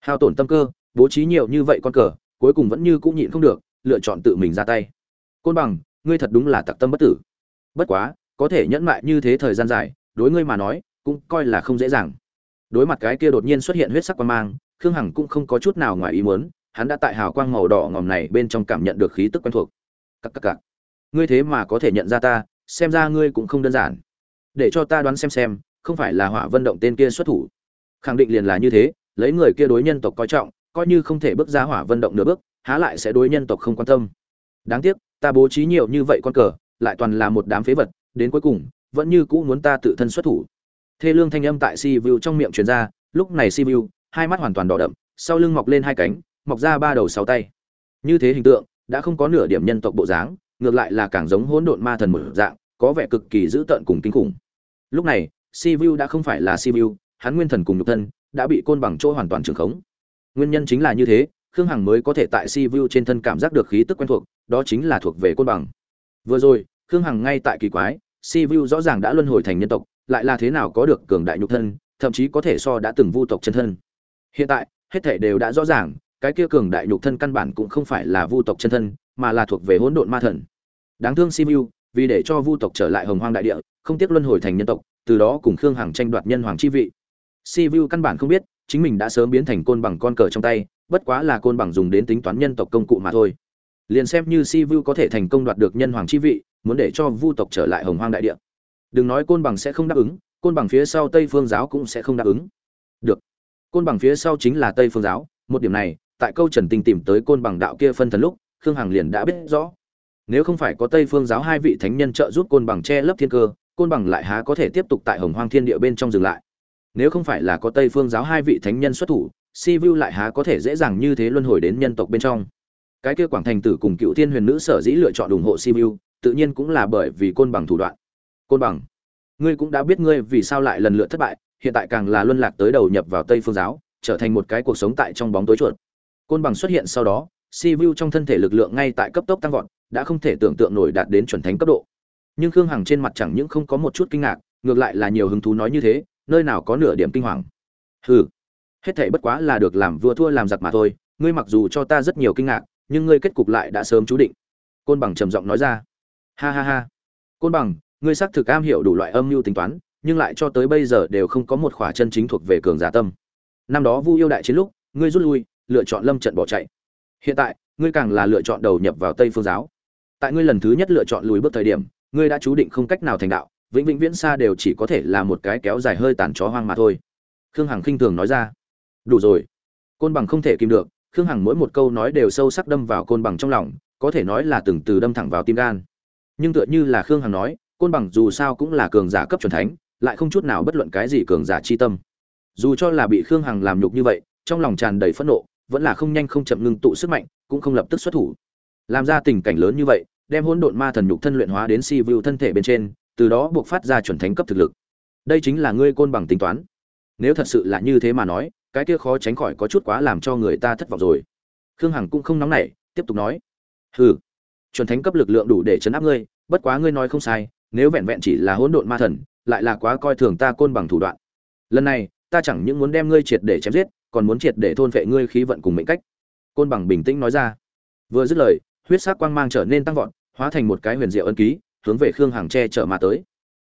Hao tổn tâm cơ, bố trí nhiều như vậy con cờ, cuối cùng vẫn như cũng nhịn không được, lựa chọn tự mình ra tay. Côn bằng, ngươi thật đúng là tặc tâm bất tử. Bất quá, có thể nhẫn mại như thế thời gian dài, đối ngươi mà nói, cũng coi là không dễ dàng. Đối mặt cái kia đột nhiên xuất hiện huyết sắc quang mang, khương hằng cũng không có chút nào ngoài ý muốn, hắn đã tại hào quang màu đỏ ngòm này bên trong cảm nhận được khí tức quen thuộc. Cắc cắc cắc ngươi thế mà có thể nhận ra ta, xem ra ngươi cũng không đơn giản. Để cho ta đoán xem xem, không phải là hỏa vân động tên kia xuất thủ. Khẳng định liền là như thế, lấy người kia đối nhân tộc coi trọng, coi như không thể bước ra hỏa vân động nửa bước, há lại sẽ đối nhân tộc không quan tâm. Đáng tiếc, ta bố trí nhiều như vậy con cờ, lại toàn là một đám phế vật, đến cuối cùng, vẫn như cũ muốn ta tự thân xuất thủ. Thê lương thanh âm tại si vu trong miệng truyền ra, lúc này si vu hai mắt hoàn toàn đỏ đậm, sau lưng mọc lên hai cánh, mọc ra ba đầu sáu tay. Như thế hình tượng, đã không có nửa điểm nhân tộc bộ dáng ngược lại là càng giống hỗn độn ma thần một dạng, có vẻ cực kỳ dữ tợn cùng kinh khủng. Lúc này si vu đã không phải là si vu hắn nguyên thần cùng nhục thân đã bị côn bằng chỗ hoàn toàn trường khống. Nguyên nhân chính là như thế, khương hằng mới có thể tại si vu trên thân cảm giác được khí tức quen thuộc, đó chính là thuộc về côn bằng. Vừa rồi, khương hằng ngay tại kỳ quái si vu rõ ràng đã luân hồi thành nhân tộc, lại là thế nào có được cường đại nhục thân, thậm chí có thể so đã từng vu tộc chân thân. Hiện tại, hết thảy đều đã rõ ràng, cái kia cường đại nhục thân căn bản cũng không phải là vu tộc chân thân mà là thuộc về hỗn độn ma thần. Đáng thương si vu vì để cho vu tộc trở lại hồng hoang đại địa, không tiếc luân hồi thành nhân tộc, từ đó cùng khương hằng tranh đoạt nhân hoàng chi vị. Si vu căn bản không biết, chính mình đã sớm biến thành côn bằng con cờ trong tay, bất quá là côn bằng dùng đến tính toán nhân tộc công cụ mà thôi. Liền xem như si vu có thể thành công đoạt được nhân hoàng chi vị, muốn để cho vu tộc trở lại hồng hoang đại địa. Đừng nói côn bằng sẽ không đáp ứng, côn bằng phía sau tây phương giáo cũng sẽ không đáp ứng. Được. Côn bằng phía sau chính là tây phương giáo. Một điểm này, tại câu trần tinh tìm tới côn bằng đạo kia phân thần lúc khương hằng liền đã biết rõ. Nếu không phải có tây phương giáo hai vị thánh nhân trợ giúp côn bằng che lấp thiên cơ, côn bằng lại há có thể tiếp tục tại hồng hoang thiên địa bên trong dừng lại. Nếu không phải là có tây phương giáo hai vị thánh nhân xuất thủ, si vu lại há có thể dễ dàng như thế luân hồi đến nhân tộc bên trong. Cái kia quảng thành tử cùng cựu thiên huyền nữ sở dĩ lựa chọn ủng hộ si vu tự nhiên cũng là bởi vì côn bằng thủ đoạn. Côn bằng, ngươi cũng đã biết ngươi vì sao lại lần lượt thất bại, hiện tại càng là luân lạc tới đầu nhập vào tây phương giáo, trở thành một cái cuộc sống tại trong bóng tối chuột. Côn bằng xuất hiện sau đó si vu trong thân thể lực lượng ngay tại cấp tốc tăng vọt, đã không thể tưởng tượng nổi đạt đến chuẩn thánh cấp độ. Nhưng khương hằng trên mặt chẳng những không có một chút kinh ngạc, ngược lại là nhiều hứng thú nói như thế, nơi nào có nửa điểm kinh hoàng. Hừ, hết thảy bất quá là được làm vua thua làm giặc mà thôi, ngươi mặc dù cho ta rất nhiều kinh ngạc, nhưng ngươi kết cục lại đã sớm chú định. Côn bằng trầm giọng nói ra. Ha ha ha. Côn bằng, ngươi xác thực am hiểu đủ loại âm mưu tính toán, nhưng lại cho tới bây giờ đều không có một khỏa chân chính thuộc về cường giả tâm. Năm đó vu yêu đại chiến lúc, ngươi rút lui, lựa chọn lâm trận bỏ chạy hiện tại, ngươi càng là lựa chọn đầu nhập vào tây phương giáo. Tại ngươi lần thứ nhất lựa chọn lùi bước thời điểm, ngươi đã chú định không cách nào thành đạo, vĩnh vĩnh viễn xa đều chỉ có thể là một cái kéo dài hơi tàn chó hoang mà thôi. Khương hằng khinh thường nói ra. Đủ rồi. Côn bằng không thể kìm được. Khương hằng mỗi một câu nói đều sâu sắc đâm vào côn bằng trong lòng, có thể nói là từng từ đâm thẳng vào tim gan. Nhưng tựa như là khương hằng nói, côn bằng dù sao cũng là cường giả cấp c thánh, lại không chút nào bất luận cái gì cường giả chi tâm. Dù cho là bị khương hằng làm nhục như vậy, trong lòng tràn đầy phẫn nộ vẫn là không nhanh không chậm ngưng tụ sức mạnh, cũng không lập tức xuất thủ. Làm ra tình cảnh lớn như vậy, đem hỗn độn ma thần nhục thân luyện hóa đến si vu thân thể bên trên, từ đó buộc phát ra chuẩn thánh cấp thực lực. Đây chính là ngươi côn bằng tính toán. Nếu thật sự là như thế mà nói, cái kia khó tránh khỏi có chút quá làm cho người ta thất vọng rồi. Khương hằng cũng không nóng nảy, tiếp tục nói. Hừ, chuẩn thánh cấp lực lượng đủ để chấn áp ngươi, bất quá ngươi nói không sai, nếu vẹn vẹn chỉ là hỗn độn ma thần, lại là quá coi thường ta côn bằng thủ đoạn. Lần này, ta chẳng những muốn đem ngươi triệt để chém giết còn muốn triệt để thôn vệ ngươi khí vận cùng mệnh cách. Côn bằng bình tĩnh nói ra. Vừa dứt lời, huyết sắc quang mang trở nên tăng vọt, hóa thành một cái huyền diệu ân ký, hướng về khương hằng che chở mà tới.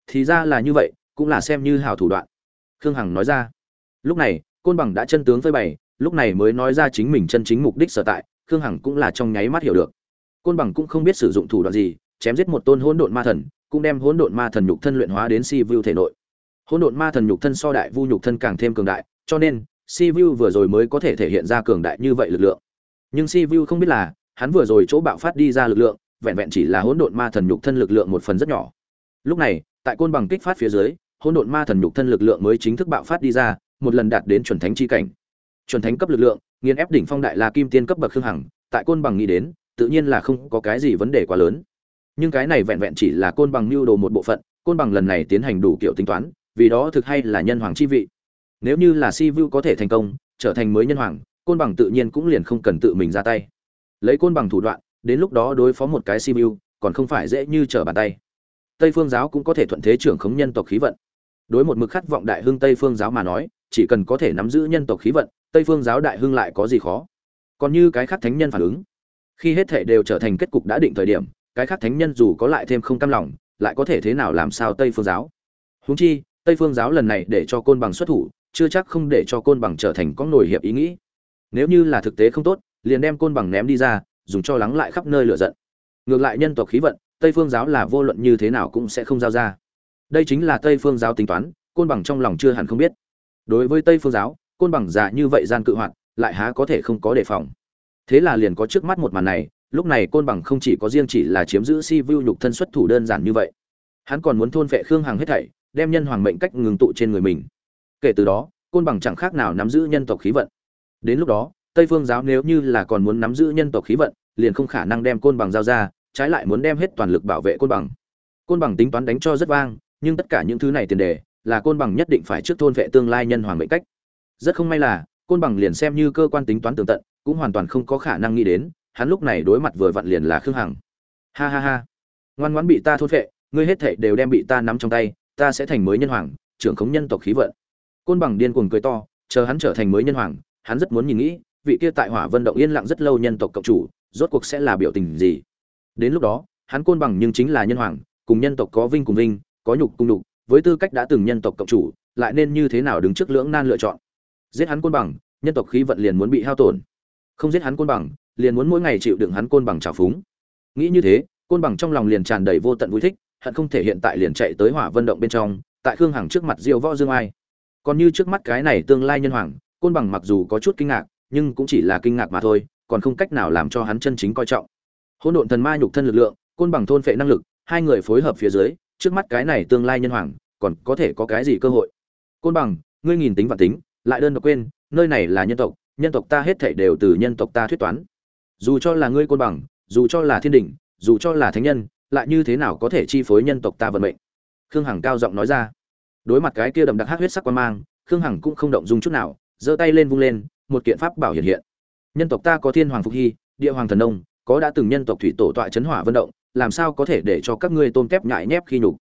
Thì ra là như vậy, cũng là xem như hào thủ đoạn. Khương hằng nói ra. Lúc này, côn bằng đã chân tướng phơi bày, lúc này mới nói ra chính mình chân chính mục đích sở tại, khương hằng cũng là trong nháy mắt hiểu được. Côn bằng cũng không biết sử dụng thủ đoạn gì, chém giết một tôn hỗn độn ma thần, cũng đem hỗn độn ma thần nhục thân luyện hóa đến si vu thể nội. Hỗn độn ma thần nhục thân so đại vu nhục thân càng thêm cường đại, cho nên si vu vừa rồi mới có thể thể hiện ra cường đại như vậy lực lượng. Nhưng si vu không biết là, hắn vừa rồi chỗ bạo phát đi ra lực lượng, vẹn vẹn chỉ là hỗn độn ma thần nhục thân lực lượng một phần rất nhỏ. Lúc này, tại côn bằng kích phát phía dưới, hỗn độn ma thần nhục thân lực lượng mới chính thức bạo phát đi ra, một lần đạt đến chuẩn thánh chi cảnh. Chuẩn thánh cấp lực lượng, nghiền ép đỉnh phong đại la kim tiên cấp bậc khương hằng, tại côn bằng nghĩ đến, tự nhiên là không có cái gì vấn đề quá lớn. Nhưng cái này vẹn vẹn chỉ là côn bằng mưu đồ một bộ phận, côn bằng lần này tiến hành đủ kiểu tính toán, vì đó thực hay là nhân hoàng chi vị nếu như là si vu có thể thành công, trở thành mới nhân hoàng, côn bằng tự nhiên cũng liền không cần tự mình ra tay. Lấy côn bằng thủ đoạn, đến lúc đó đối phó một cái si vu, còn không phải dễ như trở bàn tay. Tây phương giáo cũng có thể thuận thế trưởng khống nhân tộc khí vận. Đối một mực khát vọng đại hưng tây phương giáo mà nói, chỉ cần có thể nắm giữ nhân tộc khí vận, tây phương giáo đại hưng lại có gì khó? Còn như cái khác thánh nhân phản ứng, khi hết thể đều trở thành kết cục đã định thời điểm, cái khác thánh nhân dù có lại thêm không cam lòng, lại có thể thế nào làm sao tây phương giáo? Húng chi, tây phương giáo lần này để cho côn bằng xuất thủ chưa chắc không để cho côn bằng trở thành có nổi hiệp ý nghĩ. Nếu như là thực tế không tốt, liền đem côn bằng ném đi ra, dùng cho lắng lại khắp nơi lửa giận. Ngược lại nhân tộc khí vận, tây phương giáo là vô luận như thế nào cũng sẽ không giao ra. Đây chính là tây phương giáo tính toán, côn bằng trong lòng chưa hẳn không biết. Đối với tây phương giáo, côn bằng già như vậy gian cự hoạt, lại há có thể không có đề phòng. Thế là liền có trước mắt một màn này, lúc này côn bằng không chỉ có riêng chỉ là chiếm giữ si vu nhục thân xuất thủ đơn giản như vậy. Hắn còn muốn thôn vệ khương hằng hết thảy, đem nhân hoàng mệnh cách ngừng tụ trên người mình kể từ đó, côn bằng chẳng khác nào nắm giữ nhân tộc khí vận. Đến lúc đó, tây phương giáo nếu như là còn muốn nắm giữ nhân tộc khí vận, liền không khả năng đem côn bằng giao ra, trái lại muốn đem hết toàn lực bảo vệ côn bằng. Côn bằng tính toán đánh cho rất vang, nhưng tất cả những thứ này tiền đề là côn bằng nhất định phải trước thôn vệ tương lai nhân hoàng mệnh cách. Rất không may là, côn bằng liền xem như cơ quan tính toán tường tận, cũng hoàn toàn không có khả năng nghĩ đến, hắn lúc này đối mặt vừa vặn liền là khương hằng. Ha ha ha. Ngoan ngoãn bị ta thôn vệ, ngươi hết thệ đều đem bị ta nắm trong tay, ta sẽ thành mới nhân hoàng, trưởng khống nhân tộc khí vận côn bằng điên cuồng cười to, chờ hắn trở thành mới nhân hoàng, hắn rất muốn nhìn nghĩ, vị kia tại hỏa vân động yên lặng rất lâu nhân tộc cộng chủ, rốt cuộc sẽ là biểu tình gì? Đến lúc đó, hắn côn bằng nhưng chính là nhân hoàng, cùng nhân tộc có vinh cùng vinh, có nhục cùng nhục, với tư cách đã từng nhân tộc cộng chủ, lại nên như thế nào đứng trước lưỡng nan lựa chọn? Giết hắn côn bằng, nhân tộc khí vận liền muốn bị hao tổn. Không giết hắn côn bằng, liền muốn mỗi ngày chịu đựng hắn côn bằng trào phúng. Nghĩ như thế, côn bằng trong lòng liền tràn đầy vô tận vui thích, hận không thể hiện tại liền chạy tới hỏa vân động bên trong, tại khương hằng trước mặt diêu võ dương ai còn như trước mắt cái này tương lai nhân hoàng, côn bằng mặc dù có chút kinh ngạc, nhưng cũng chỉ là kinh ngạc mà thôi, còn không cách nào làm cho hắn chân chính coi trọng. Hỗn độn thần ma nhục thân lực lượng, côn bằng thôn phệ năng lực, hai người phối hợp phía dưới, trước mắt cái này tương lai nhân hoàng, còn có thể có cái gì cơ hội? Côn bằng, ngươi nhìn tính và tính, lại đơn độc quên, nơi này là nhân tộc nhân tộc ta hết thảy đều từ nhân tộc ta thuyết toán. Dù cho là ngươi côn bằng, dù cho là thiên đình, dù cho là thánh nhân, lại như thế nào có thể chi phối nhân tộc ta vận mệnh? Khương hằng cao giọng nói ra đối mặt cái kia đậm đặc hắc huyết sắc quan mang, khương hằng cũng không động dung chút nào, giơ tay lên vung lên, một kiện pháp bảo hiện hiện. Nhân tộc ta có thiên hoàng phục hy, địa hoàng thần nông, có đã từng nhân tộc thủy tổ tọa chấn hỏa vận động, làm sao có thể để cho các ngươi tôm tép nhại nhép khi nhục?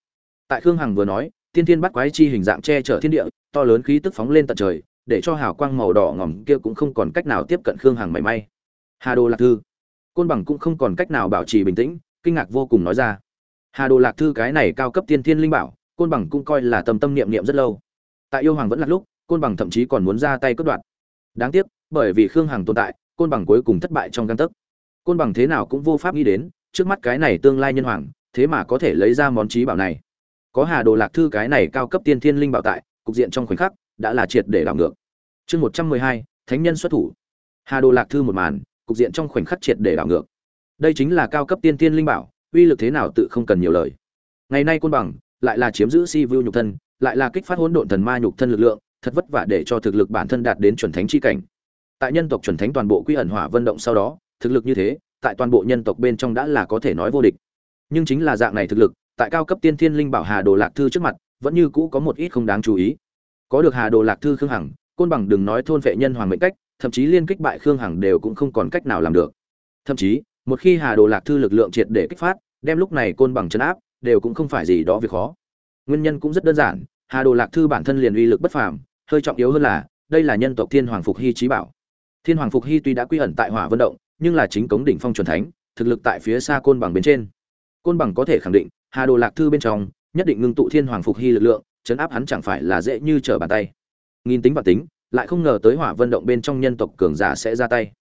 Tại khương hằng vừa nói, tiên thiên bắt quái chi hình dạng che chở thiên địa, to lớn khí tức phóng lên tận trời, để cho hào quang màu đỏ ngỏm kia cũng không còn cách nào tiếp cận khương hằng mảy may. Hà đồ lạc thư. Côn bằng cũng không còn cách nào bảo trì bình tĩnh, kinh ngạc vô cùng nói ra. Hà đồ lạc thư cái này cao cấp tiên thiên linh bảo côn bằng cũng coi là tâm tâm niệm niệm rất lâu. Tại yêu hoàng vẫn là lúc, côn bằng thậm chí còn muốn ra tay cướp đoạt. Đáng tiếc, bởi vì khương hằng tồn tại, côn bằng cuối cùng thất bại trong căn tấc. Côn bằng thế nào cũng vô pháp nghĩ đến, trước mắt cái này tương lai nhân hoàng, thế mà có thể lấy ra món trí bảo này. Có hà đồ lạc thư cái này cao cấp tiên thiên linh bảo tại, cục diện trong khoảnh khắc, đã là triệt để đảo ngược. Chương một trăm mười hai, thánh nhân xuất thủ. Hà đồ lạc thư một màn, cục diện trong khoảnh khắc triệt để đảo ngược. Đây chính là cao cấp tiên thiên linh bảo, uy lực thế nào tự không cần nhiều lời. Ngày nay côn bằng lại là chiếm giữ si vu nhục thân, lại là kích phát hỗn độn thần ma nhục thân lực lượng, thật vất vả để cho thực lực bản thân đạt đến chuẩn thánh chi cảnh. Tại nhân tộc chuẩn thánh toàn bộ quy ẩn hỏa vân động sau đó, thực lực như thế, tại toàn bộ nhân tộc bên trong đã là có thể nói vô địch. Nhưng chính là dạng này thực lực, tại cao cấp tiên thiên linh bảo hà đồ lạc thư trước mặt, vẫn như cũ có một ít không đáng chú ý. Có được hà đồ lạc thư khương hằng, côn bằng đừng nói thôn vệ nhân hoàng mệnh cách, thậm chí liên kích bại khương hằng đều cũng không còn cách nào làm được. Thậm chí, một khi hà đồ lạc thư lực lượng triệt để kích phát, đem lúc này côn bằng chấn áp đều cũng không phải gì đó việc khó. Nguyên nhân cũng rất đơn giản, hà đồ lạc thư bản thân liền uy lực bất phàm, hơi trọng yếu hơn là, đây là nhân tộc thiên hoàng phục hy trí bảo. Thiên hoàng phục hy tuy đã quy ẩn tại hỏa vận động, nhưng là chính cống đỉnh phong chuẩn thánh, thực lực tại phía xa côn bằng bên trên. Côn bằng có thể khẳng định, hà đồ lạc thư bên trong, nhất định ngưng tụ thiên hoàng phục hy lực lượng, chấn áp hắn chẳng phải là dễ như trở bàn tay. Nghìn tính và tính, lại không ngờ tới hỏa vận động bên trong nhân tộc cường giả sẽ ra tay.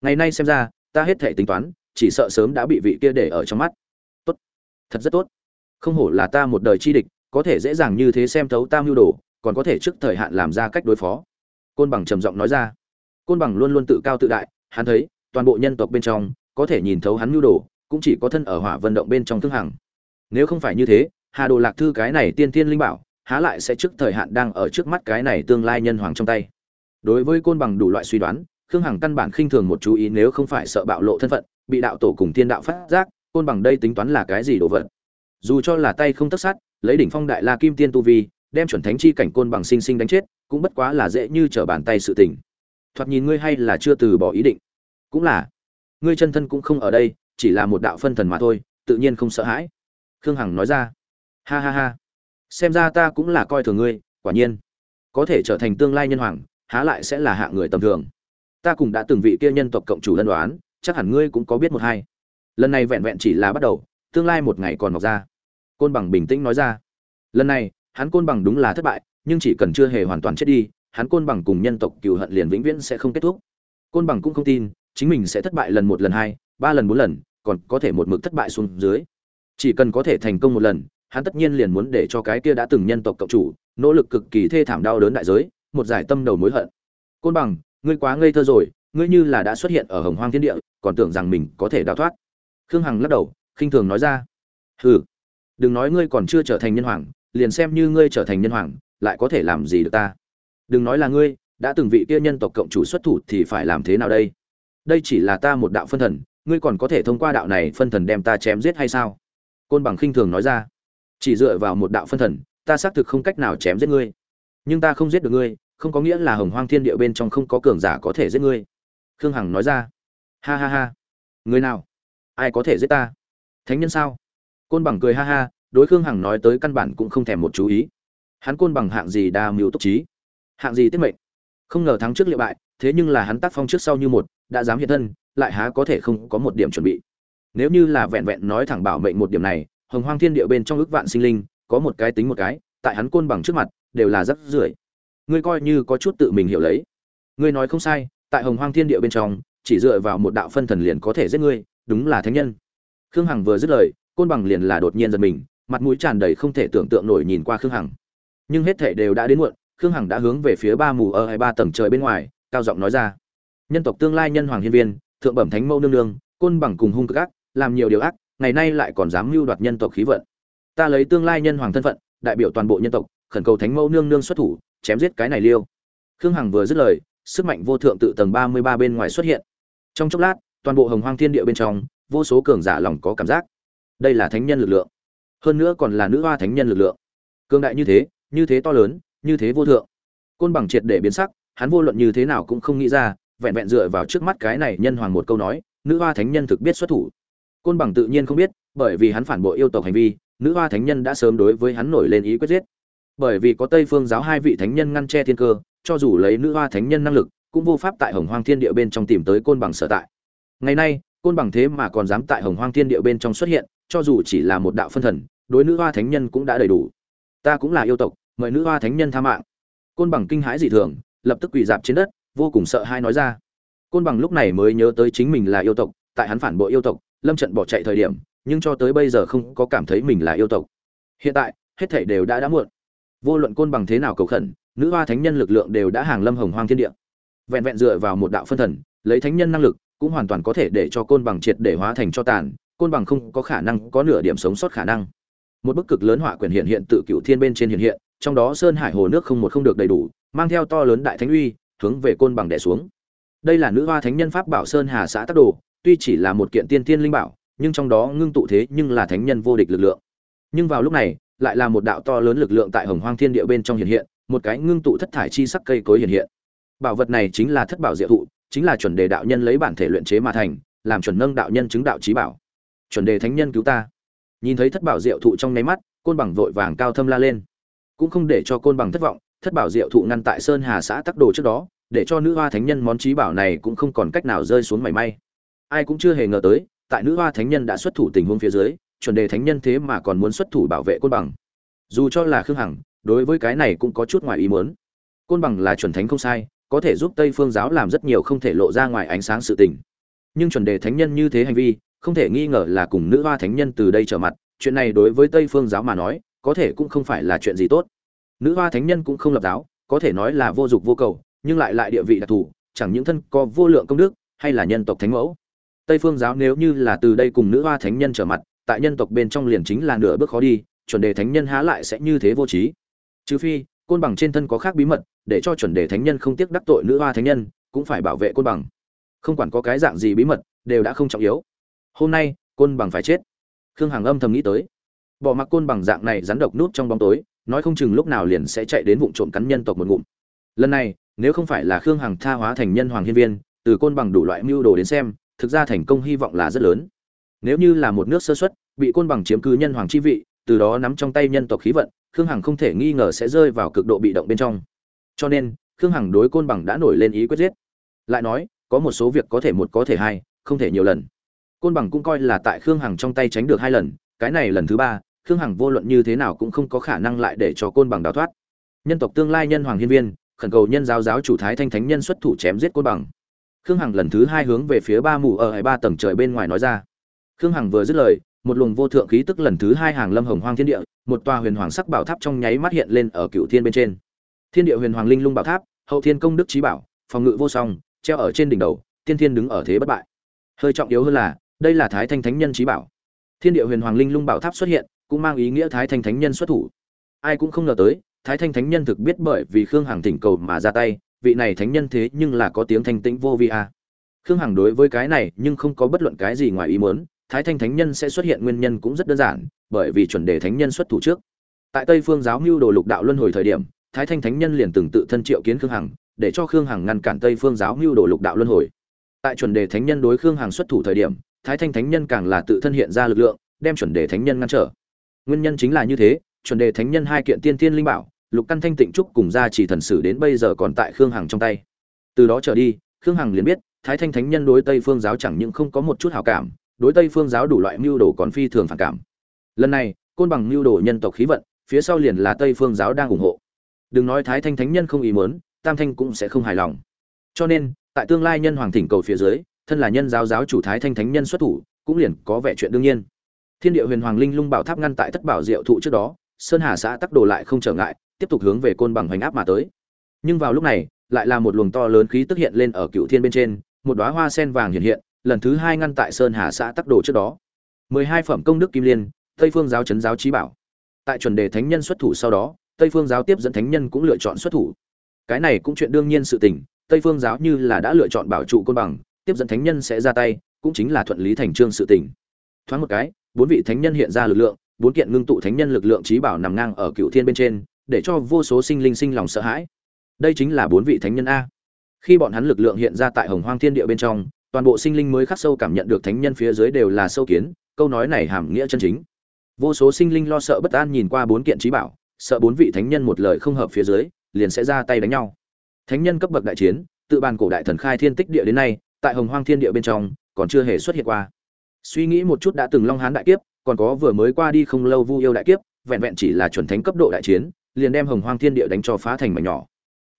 Ngày nay xem ra, ta hết thể tính toán, chỉ sợ sớm đã bị vị kia để ở trong mắt. Tốt. Thật rất tốt không hổ là ta một đời chi địch, có thể dễ dàng như thế xem thấu ta mưu đồ, còn có thể trước thời hạn làm ra cách đối phó. Côn bằng trầm giọng nói ra. Côn bằng luôn luôn tự cao tự đại, hắn thấy, toàn bộ nhân tộc bên trong, có thể nhìn thấu hắn mưu đồ, cũng chỉ có thân ở hỏa vận động bên trong thương hằng. Nếu không phải như thế, hà đồ lạc thư cái này tiên tiên linh bảo, há lại sẽ trước thời hạn đang ở trước mắt cái này tương lai nhân hoàng trong tay. Đối với côn bằng đủ loại suy đoán, khương hằng căn bản khinh thường một chú ý nếu không phải sợ bạo lộ thân phận, bị đạo tổ cùng tiên đạo phát giác, côn bằng đây tính toán là cái gì đồ vật? Dù cho là tay không tất sát, lấy đỉnh phong đại la kim tiên tu vi, đem chuẩn thánh chi cảnh côn bằng sinh sinh đánh chết, cũng bất quá là dễ như trở bàn tay sự tình. Thoạt nhìn ngươi hay là chưa từ bỏ ý định. Cũng là. Ngươi chân thân cũng không ở đây, chỉ là một đạo phân thần mà thôi, tự nhiên không sợ hãi. Khương hằng nói ra. Ha ha ha. Xem ra ta cũng là coi thường ngươi, quả nhiên. Có thể trở thành tương lai nhân hoàng, há lại sẽ là hạ người tầm thường. Ta cùng đã từng vị kia nhân tộc cộng chủ lân đoán chắc hẳn ngươi cũng có biết một hai. Lần này vẹn vẹn chỉ là bắt đầu tương lai một ngày còn mọc ra. Côn bằng bình tĩnh nói ra. Lần này, hắn côn bằng đúng là thất bại, nhưng chỉ cần chưa hề hoàn toàn chết đi, hắn côn bằng cùng nhân tộc cừu hận liền vĩnh viễn sẽ không kết thúc. Côn bằng cũng không tin, chính mình sẽ thất bại lần một lần hai, ba lần bốn lần, còn có thể một mực thất bại xuống dưới. Chỉ cần có thể thành công một lần, hắn tất nhiên liền muốn để cho cái kia đã từng nhân tộc cộng chủ, nỗ lực cực kỳ thê thảm đau đớn đại giới, một giải tâm đầu mối hận. Côn bằng, ngươi quá ngây thơ rồi, ngươi như là đã xuất hiện ở hồng hoang thiên địa, còn tưởng rằng mình có thể đào thoát. Khương hằng lắc đầu khinh thường nói ra. Hừ, đừng nói ngươi còn chưa trở thành nhân hoàng, liền xem như ngươi trở thành nhân hoàng, lại có thể làm gì được ta? Đừng nói là ngươi, đã từng vị kia nhân tộc cộng chủ xuất thủ thì phải làm thế nào đây? Đây chỉ là ta một đạo phân thần, ngươi còn có thể thông qua đạo này phân thần đem ta chém giết hay sao? Côn bằng khinh thường nói ra. Chỉ dựa vào một đạo phân thần, ta xác thực không cách nào chém giết ngươi. Nhưng ta không giết được ngươi, không có nghĩa là hồng hoang thiên địa bên trong không có cường giả có thể giết ngươi. Khương hằng nói ra. Ha ha ha. Người nào? Ai có thể giết ta? Thánh nhân sao? Côn bằng cười ha ha, đối khương hằng nói tới căn bản cũng không thèm một chú ý. Hắn côn bằng hạng gì đa mưu túc trí? Hạng gì tiết mệnh? Không ngờ thắng trước liệu bại, thế nhưng là hắn tác phong trước sau như một, đã dám hiện thân, lại há có thể không có một điểm chuẩn bị. Nếu như là vẹn vẹn nói thẳng bảo mệnh một điểm này, hồng hoang thiên địa bên trong ước vạn sinh linh, có một cái tính một cái, tại hắn côn bằng trước mặt, đều là rất rưởi. Ngươi coi như có chút tự mình hiểu lấy. Ngươi nói không sai, tại hồng hoang thiên địa bên trong, chỉ dựa vào một đạo phân thần liền có thể giết ngươi, đúng là thánh nhân khương hằng vừa dứt lời, côn bằng liền là đột nhiên giật mình, mặt mũi tràn đầy không thể tưởng tượng nổi nhìn qua khương hằng. Nhưng hết thể đều đã đến muộn, khương hằng đã hướng về phía ba mù ở hai ba tầng trời bên ngoài, cao giọng nói ra. Nhân tộc tương lai nhân hoàng hiên viên, thượng bẩm thánh mẫu nương nương, côn bằng cùng hung cực ác, làm nhiều điều ác, ngày nay lại còn dám mưu đoạt nhân tộc khí vận. Ta lấy tương lai nhân hoàng thân phận, đại biểu toàn bộ nhân tộc, khẩn cầu thánh mẫu nương nương xuất thủ, chém giết cái này liêu. Khương hằng vừa dứt lời, sức mạnh vô thượng tự tầng ba mươi ba bên ngoài xuất hiện. Trong chốc lát, toàn bộ hồng hoang thiên địa bên trong vô số cường giả lòng có cảm giác. Đây là thánh nhân lực lượng. Hơn nữa còn là nữ hoa thánh nhân lực lượng. Cường đại như thế như thế to lớn, như thế vô thượng. Côn bằng triệt để biến sắc, hắn vô luận như thế nào cũng không nghĩ ra, vẹn vẹn dựa vào trước mắt cái này nhân hoàng một câu nói, nữ hoa thánh nhân thực biết xuất thủ. Côn bằng tự nhiên không biết, bởi vì hắn phản bội yêu tộc hành vi, nữ hoa thánh nhân đã sớm đối với hắn nổi lên ý quyết giết. Bởi vì có tây phương giáo hai vị thánh nhân ngăn che thiên cơ, cho dù lấy nữ hoa thánh nhân năng lực, cũng vô pháp tại hồng hoang thiên địa bên trong tìm tới côn bằng sở tại. Ngày nay côn bằng thế mà còn dám tại hồng hoang thiên địa bên trong xuất hiện, cho dù chỉ là một đạo phân thần, đối nữ hoa thánh nhân cũng đã đầy đủ. Ta cũng là yêu tộc, mời nữ hoa thánh nhân tha mạng. Côn bằng kinh hãi dị thường, lập tức quỳ dạp trên đất, vô cùng sợ hai nói ra. Côn bằng lúc này mới nhớ tới chính mình là yêu tộc, tại hắn phản bội yêu tộc, lâm trận bỏ chạy thời điểm, nhưng cho tới bây giờ không có cảm thấy mình là yêu tộc. Hiện tại, hết thảy đều đã đã muộn. Vô luận côn bằng thế nào cầu khẩn, nữ hoa thánh nhân lực lượng đều đã hàng lâm hồng hoang thiên địa. Vẹn vẹn dựa vào một đạo phân thần, lấy thánh nhân năng lực cũng hoàn toàn có thể để cho côn bằng triệt để hóa thành cho tàn, côn bằng không có khả năng có nửa điểm sống sót khả năng. Một bức cực lớn họa quyền hiện hiện tự cựu thiên bên trên hiện hiện, trong đó sơn hải hồ nước không một không được đầy đủ, mang theo to lớn đại thánh uy, hướng về côn bằng đẻ xuống. Đây là nữ hoa thánh nhân pháp bảo sơn hà xã tắc đồ, tuy chỉ là một kiện tiên tiên linh bảo, nhưng trong đó ngưng tụ thế nhưng là thánh nhân vô địch lực lượng. Nhưng vào lúc này, lại là một đạo to lớn lực lượng tại hồng hoang thiên địa bên trong hiện hiện, một cái ngưng tụ thất thải chi sắc cây cối hiện hiện. Bảo vật này chính là thất bảo diệu thụ chính là chuẩn đề đạo nhân lấy bản thể luyện chế mà thành, làm chuẩn nâng đạo nhân chứng đạo trí bảo. Chuẩn đề thánh nhân cứu ta. Nhìn thấy thất bảo diệu thụ trong nháy mắt, côn bằng vội vàng cao thâm la lên. Cũng không để cho côn bằng thất vọng, thất bảo diệu thụ ngăn tại sơn hà xã tắc đồ trước đó, để cho nữ hoa thánh nhân món trí bảo này cũng không còn cách nào rơi xuống mảy may. Ai cũng chưa hề ngờ tới, tại nữ hoa thánh nhân đã xuất thủ tình huống phía dưới, chuẩn đề thánh nhân thế mà còn muốn xuất thủ bảo vệ côn bằng. Dù cho là khương hằng, đối với cái này cũng có chút ngoài ý muốn. Côn bằng là chuẩn thánh không sai có thể giúp tây phương giáo làm rất nhiều không thể lộ ra ngoài ánh sáng sự tình. Nhưng chuẩn đề thánh nhân như thế hành vi, không thể nghi ngờ là cùng nữ hoa thánh nhân từ đây trở mặt, chuyện này đối với tây phương giáo mà nói, có thể cũng không phải là chuyện gì tốt. Nữ hoa thánh nhân cũng không lập giáo, có thể nói là vô dụng vô cầu, nhưng lại lại địa vị đặc thù, chẳng những thân có vô lượng công đức, hay là nhân tộc thánh mẫu. Tây phương giáo nếu như là từ đây cùng nữ hoa thánh nhân trở mặt, tại nhân tộc bên trong liền chính là nửa bước khó đi, chuẩn đề thánh nhân há lại sẽ như thế vô trí. Trừ phi, côn bằng trên thân có khác bí mật để cho chuẩn đề thánh nhân không tiếc đắc tội nữ hoa thánh nhân, cũng phải bảo vệ côn bằng. Không quản có cái dạng gì bí mật, đều đã không trọng yếu. Hôm nay, côn bằng phải chết. Khương hằng âm thầm nghĩ tới. Bỏ mặc côn bằng dạng này rắn độc nút trong bóng tối, nói không chừng lúc nào liền sẽ chạy đến vụ trộm cắn nhân tộc một ngụm. Lần này, nếu không phải là khương hằng tha hóa thành nhân hoàng hiên viên, từ côn bằng đủ loại mưu đồ đến xem, thực ra thành công hy vọng là rất lớn. Nếu như là một nước sơ xuất bị côn bằng chiếm cứ nhân hoàng chi vị, từ đó nắm trong tay nhân tộc khí vận, khương hằng không thể nghi ngờ sẽ rơi vào cực độ bị động bên trong cho nên, khương hằng đối côn bằng đã nổi lên ý quyết giết. Lại nói, có một số việc có thể một có thể hai, không thể nhiều lần. Côn bằng cũng coi là tại khương hằng trong tay tránh được hai lần, cái này lần thứ ba, khương hằng vô luận như thế nào cũng không có khả năng lại để cho côn bằng đào thoát. Nhân tộc tương lai nhân hoàng hiên viên, khẩn cầu nhân giáo giáo chủ thái thanh thánh nhân xuất thủ chém giết côn bằng. Khương hằng lần thứ hai hướng về phía ba mù ở hai ba tầng trời bên ngoài nói ra. Khương hằng vừa dứt lời, một luồng vô thượng khí tức lần thứ hai hàng lâm hồng hoang thiên địa, một tòa huyền hoàng sắc bảo tháp trong nháy mắt hiện lên ở cựu thiên bên trên thiên địa huyền hoàng linh lung bảo tháp, hậu thiên công đức trí bảo, phòng ngự vô song, treo ở trên đỉnh đầu, tiên thiên đứng ở thế bất bại. Hơi trọng yếu hơn là, đây là thái thanh thánh nhân trí bảo. Thiên địa huyền hoàng linh lung bảo tháp xuất hiện, cũng mang ý nghĩa thái thanh thánh nhân xuất thủ. Ai cũng không ngờ tới, thái thanh thánh nhân thực biết bởi vì khương hằng thỉnh cầu mà ra tay, vị này thánh nhân thế nhưng là có tiếng thanh tĩnh vô vi a. Khương hằng đối với cái này nhưng không có bất luận cái gì ngoài ý muốn, thái thanh thánh nhân sẽ xuất hiện nguyên nhân cũng rất đơn giản, bởi vì chuẩn đề thánh nhân xuất thủ trước. Tại tây phương giáo mưu đồ lục đạo luân hồi thời điểm thái thanh thánh nhân liền từng tự thân triệu kiến khương hằng, để cho khương hằng ngăn cản tây phương giáo mưu đồ lục đạo luân hồi. Tại chuẩn đề thánh nhân đối khương hằng xuất thủ thời điểm, thái thanh thánh nhân càng là tự thân hiện ra lực lượng, đem chuẩn đề thánh nhân ngăn trở. Nguyên nhân chính là như thế, chuẩn đề thánh nhân hai kiện tiên tiên linh bảo, lục căn thanh tịnh trúc cùng gia chỉ thần sử đến bây giờ còn tại khương hằng trong tay. Từ đó trở đi, khương hằng liền biết, thái thanh thánh nhân đối tây phương giáo chẳng những không có một chút hảo cảm, đối tây phương giáo đủ loại mưu đồ còn phi thường phản cảm. Lần này, côn bằng mưu đồ nhân tộc khí vận, phía sau liền là tây phương giáo đang ủng hộ đừng nói thái thanh thánh nhân không ý muốn, tam thanh cũng sẽ không hài lòng. Cho nên, tại tương lai nhân hoàng thỉnh cầu phía dưới, thân là nhân giáo giáo chủ thái thanh thánh nhân xuất thủ, cũng liền có vẻ chuyện đương nhiên. Thiên địa huyền hoàng linh lung bảo tháp ngăn tại thất bảo diệu thụ trước đó, sơn hà xã tắc đồ lại không trở ngại, tiếp tục hướng về côn bằng hoành áp mà tới. Nhưng vào lúc này, lại là một luồng to lớn khí tức hiện lên ở cựu thiên bên trên, một đóa hoa sen vàng hiện hiện, lần thứ hai ngăn tại sơn hà xã tắc đồ trước đó. Mười hai phẩm công đức kim liên, tây phương giáo chấn giáo trí bảo. Tại chuẩn đề thánh nhân xuất thủ sau đó tây phương giáo tiếp dẫn thánh nhân cũng lựa chọn xuất thủ. Cái này cũng chuyện đương nhiên sự tình, tây phương giáo như là đã lựa chọn bảo trụ côn bằng, tiếp dẫn thánh nhân sẽ ra tay, cũng chính là thuận lý thành trương sự tình. Thoáng một cái, bốn vị thánh nhân hiện ra lực lượng, bốn kiện ngưng tụ thánh nhân lực lượng trí bảo nằm ngang ở cựu thiên bên trên, để cho vô số sinh linh sinh lòng sợ hãi. Đây chính là bốn vị thánh nhân a. Khi bọn hắn lực lượng hiện ra tại hồng hoang thiên địa bên trong, toàn bộ sinh linh mới khắc sâu cảm nhận được thánh nhân phía dưới đều là sâu kiến, câu nói này hàm nghĩa chân chính. Vô số sinh linh lo sợ bất an nhìn qua bốn kiện trí bảo sợ bốn vị thánh nhân một lời không hợp phía dưới, liền sẽ ra tay đánh nhau. Thánh nhân cấp bậc đại chiến, tự bàn cổ đại thần khai thiên tích địa đến nay, tại hồng hoang thiên địa bên trong, còn chưa hề xuất hiện qua. Suy nghĩ một chút đã từng long hán đại kiếp, còn có vừa mới qua đi không lâu vu yêu đại kiếp, vẹn vẹn chỉ là chuẩn thánh cấp độ đại chiến, liền đem hồng hoang thiên địa đánh cho phá thành mảnh nhỏ.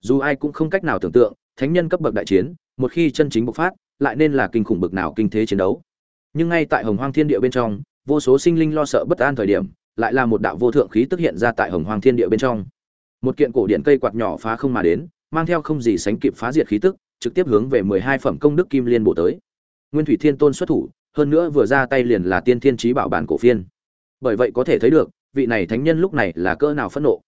Dù ai cũng không cách nào tưởng tượng, thánh nhân cấp bậc đại chiến, một khi chân chính bộc phát, lại nên là kinh khủng bực nào kinh thế chiến đấu. Nhưng ngay tại hồng hoang thiên địa bên trong, vô số sinh linh lo sợ bất an thời điểm lại là một đạo vô thượng khí tức hiện ra tại hồng hoang thiên địa bên trong. Một kiện cổ điện cây quạt nhỏ phá không mà đến, mang theo không gì sánh kịp phá diệt khí tức, trực tiếp hướng về mười hai phẩm công đức kim liên bộ tới. Nguyên thủy thiên tôn xuất thủ, hơn nữa vừa ra tay liền là tiên thiên trí bảo bản cổ phiên. Bởi vậy có thể thấy được, vị này thánh nhân lúc này là cỡ nào phẫn nộ.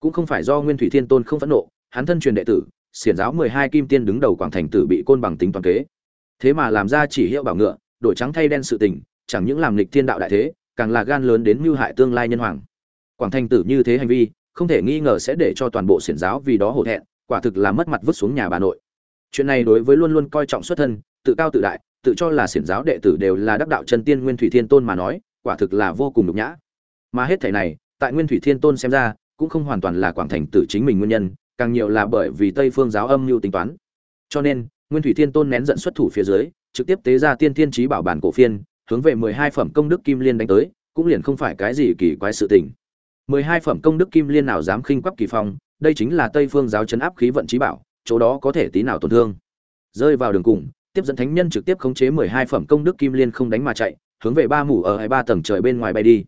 Cũng không phải do nguyên thủy thiên tôn không phẫn nộ, hắn thân truyền đệ tử, xiển giáo mười hai kim tiên đứng đầu quảng thành tử bị côn bằng tính toàn kế. Thế mà làm ra chỉ hiệu bảo ngựa, đổi trắng thay đen sự tình, chẳng những làm lịch thiên đạo đại thế càng là gan lớn đến mưu hại tương lai nhân hoàng. Quảng thành tử như thế hành vi, không thể nghi ngờ sẽ để cho toàn bộ xiển giáo vì đó hổ thẹn, quả thực là mất mặt vứt xuống nhà bà nội. Chuyện này đối với luôn luôn coi trọng xuất thân, tự cao tự đại, tự cho là xiển giáo đệ tử đều là đắc đạo chân tiên nguyên thủy thiên tôn mà nói, quả thực là vô cùng nhục nhã. Mà hết thảy này, tại nguyên thủy thiên tôn xem ra, cũng không hoàn toàn là quảng thành tử chính mình nguyên nhân, càng nhiều là bởi vì tây phương giáo âm mưu tính toán. Cho nên, nguyên thủy thiên tôn nén giận xuất thủ phía dưới, trực tiếp tế ra tiên thiên trí bảo bản cổ phiên hướng về mười hai phẩm công đức kim liên đánh tới, cũng liền không phải cái gì kỳ quái sự tình. Mười hai phẩm công đức kim liên nào dám khinh quắc kỳ phong, đây chính là tây phương giáo trấn áp khí vận chí bảo, chỗ đó có thể tí nào tổn thương. Rơi vào đường cùng, tiếp dẫn thánh nhân trực tiếp khống chế mười hai phẩm công đức kim liên không đánh mà chạy, hướng về ba mủ ở hai ba tầng trời bên ngoài bay đi.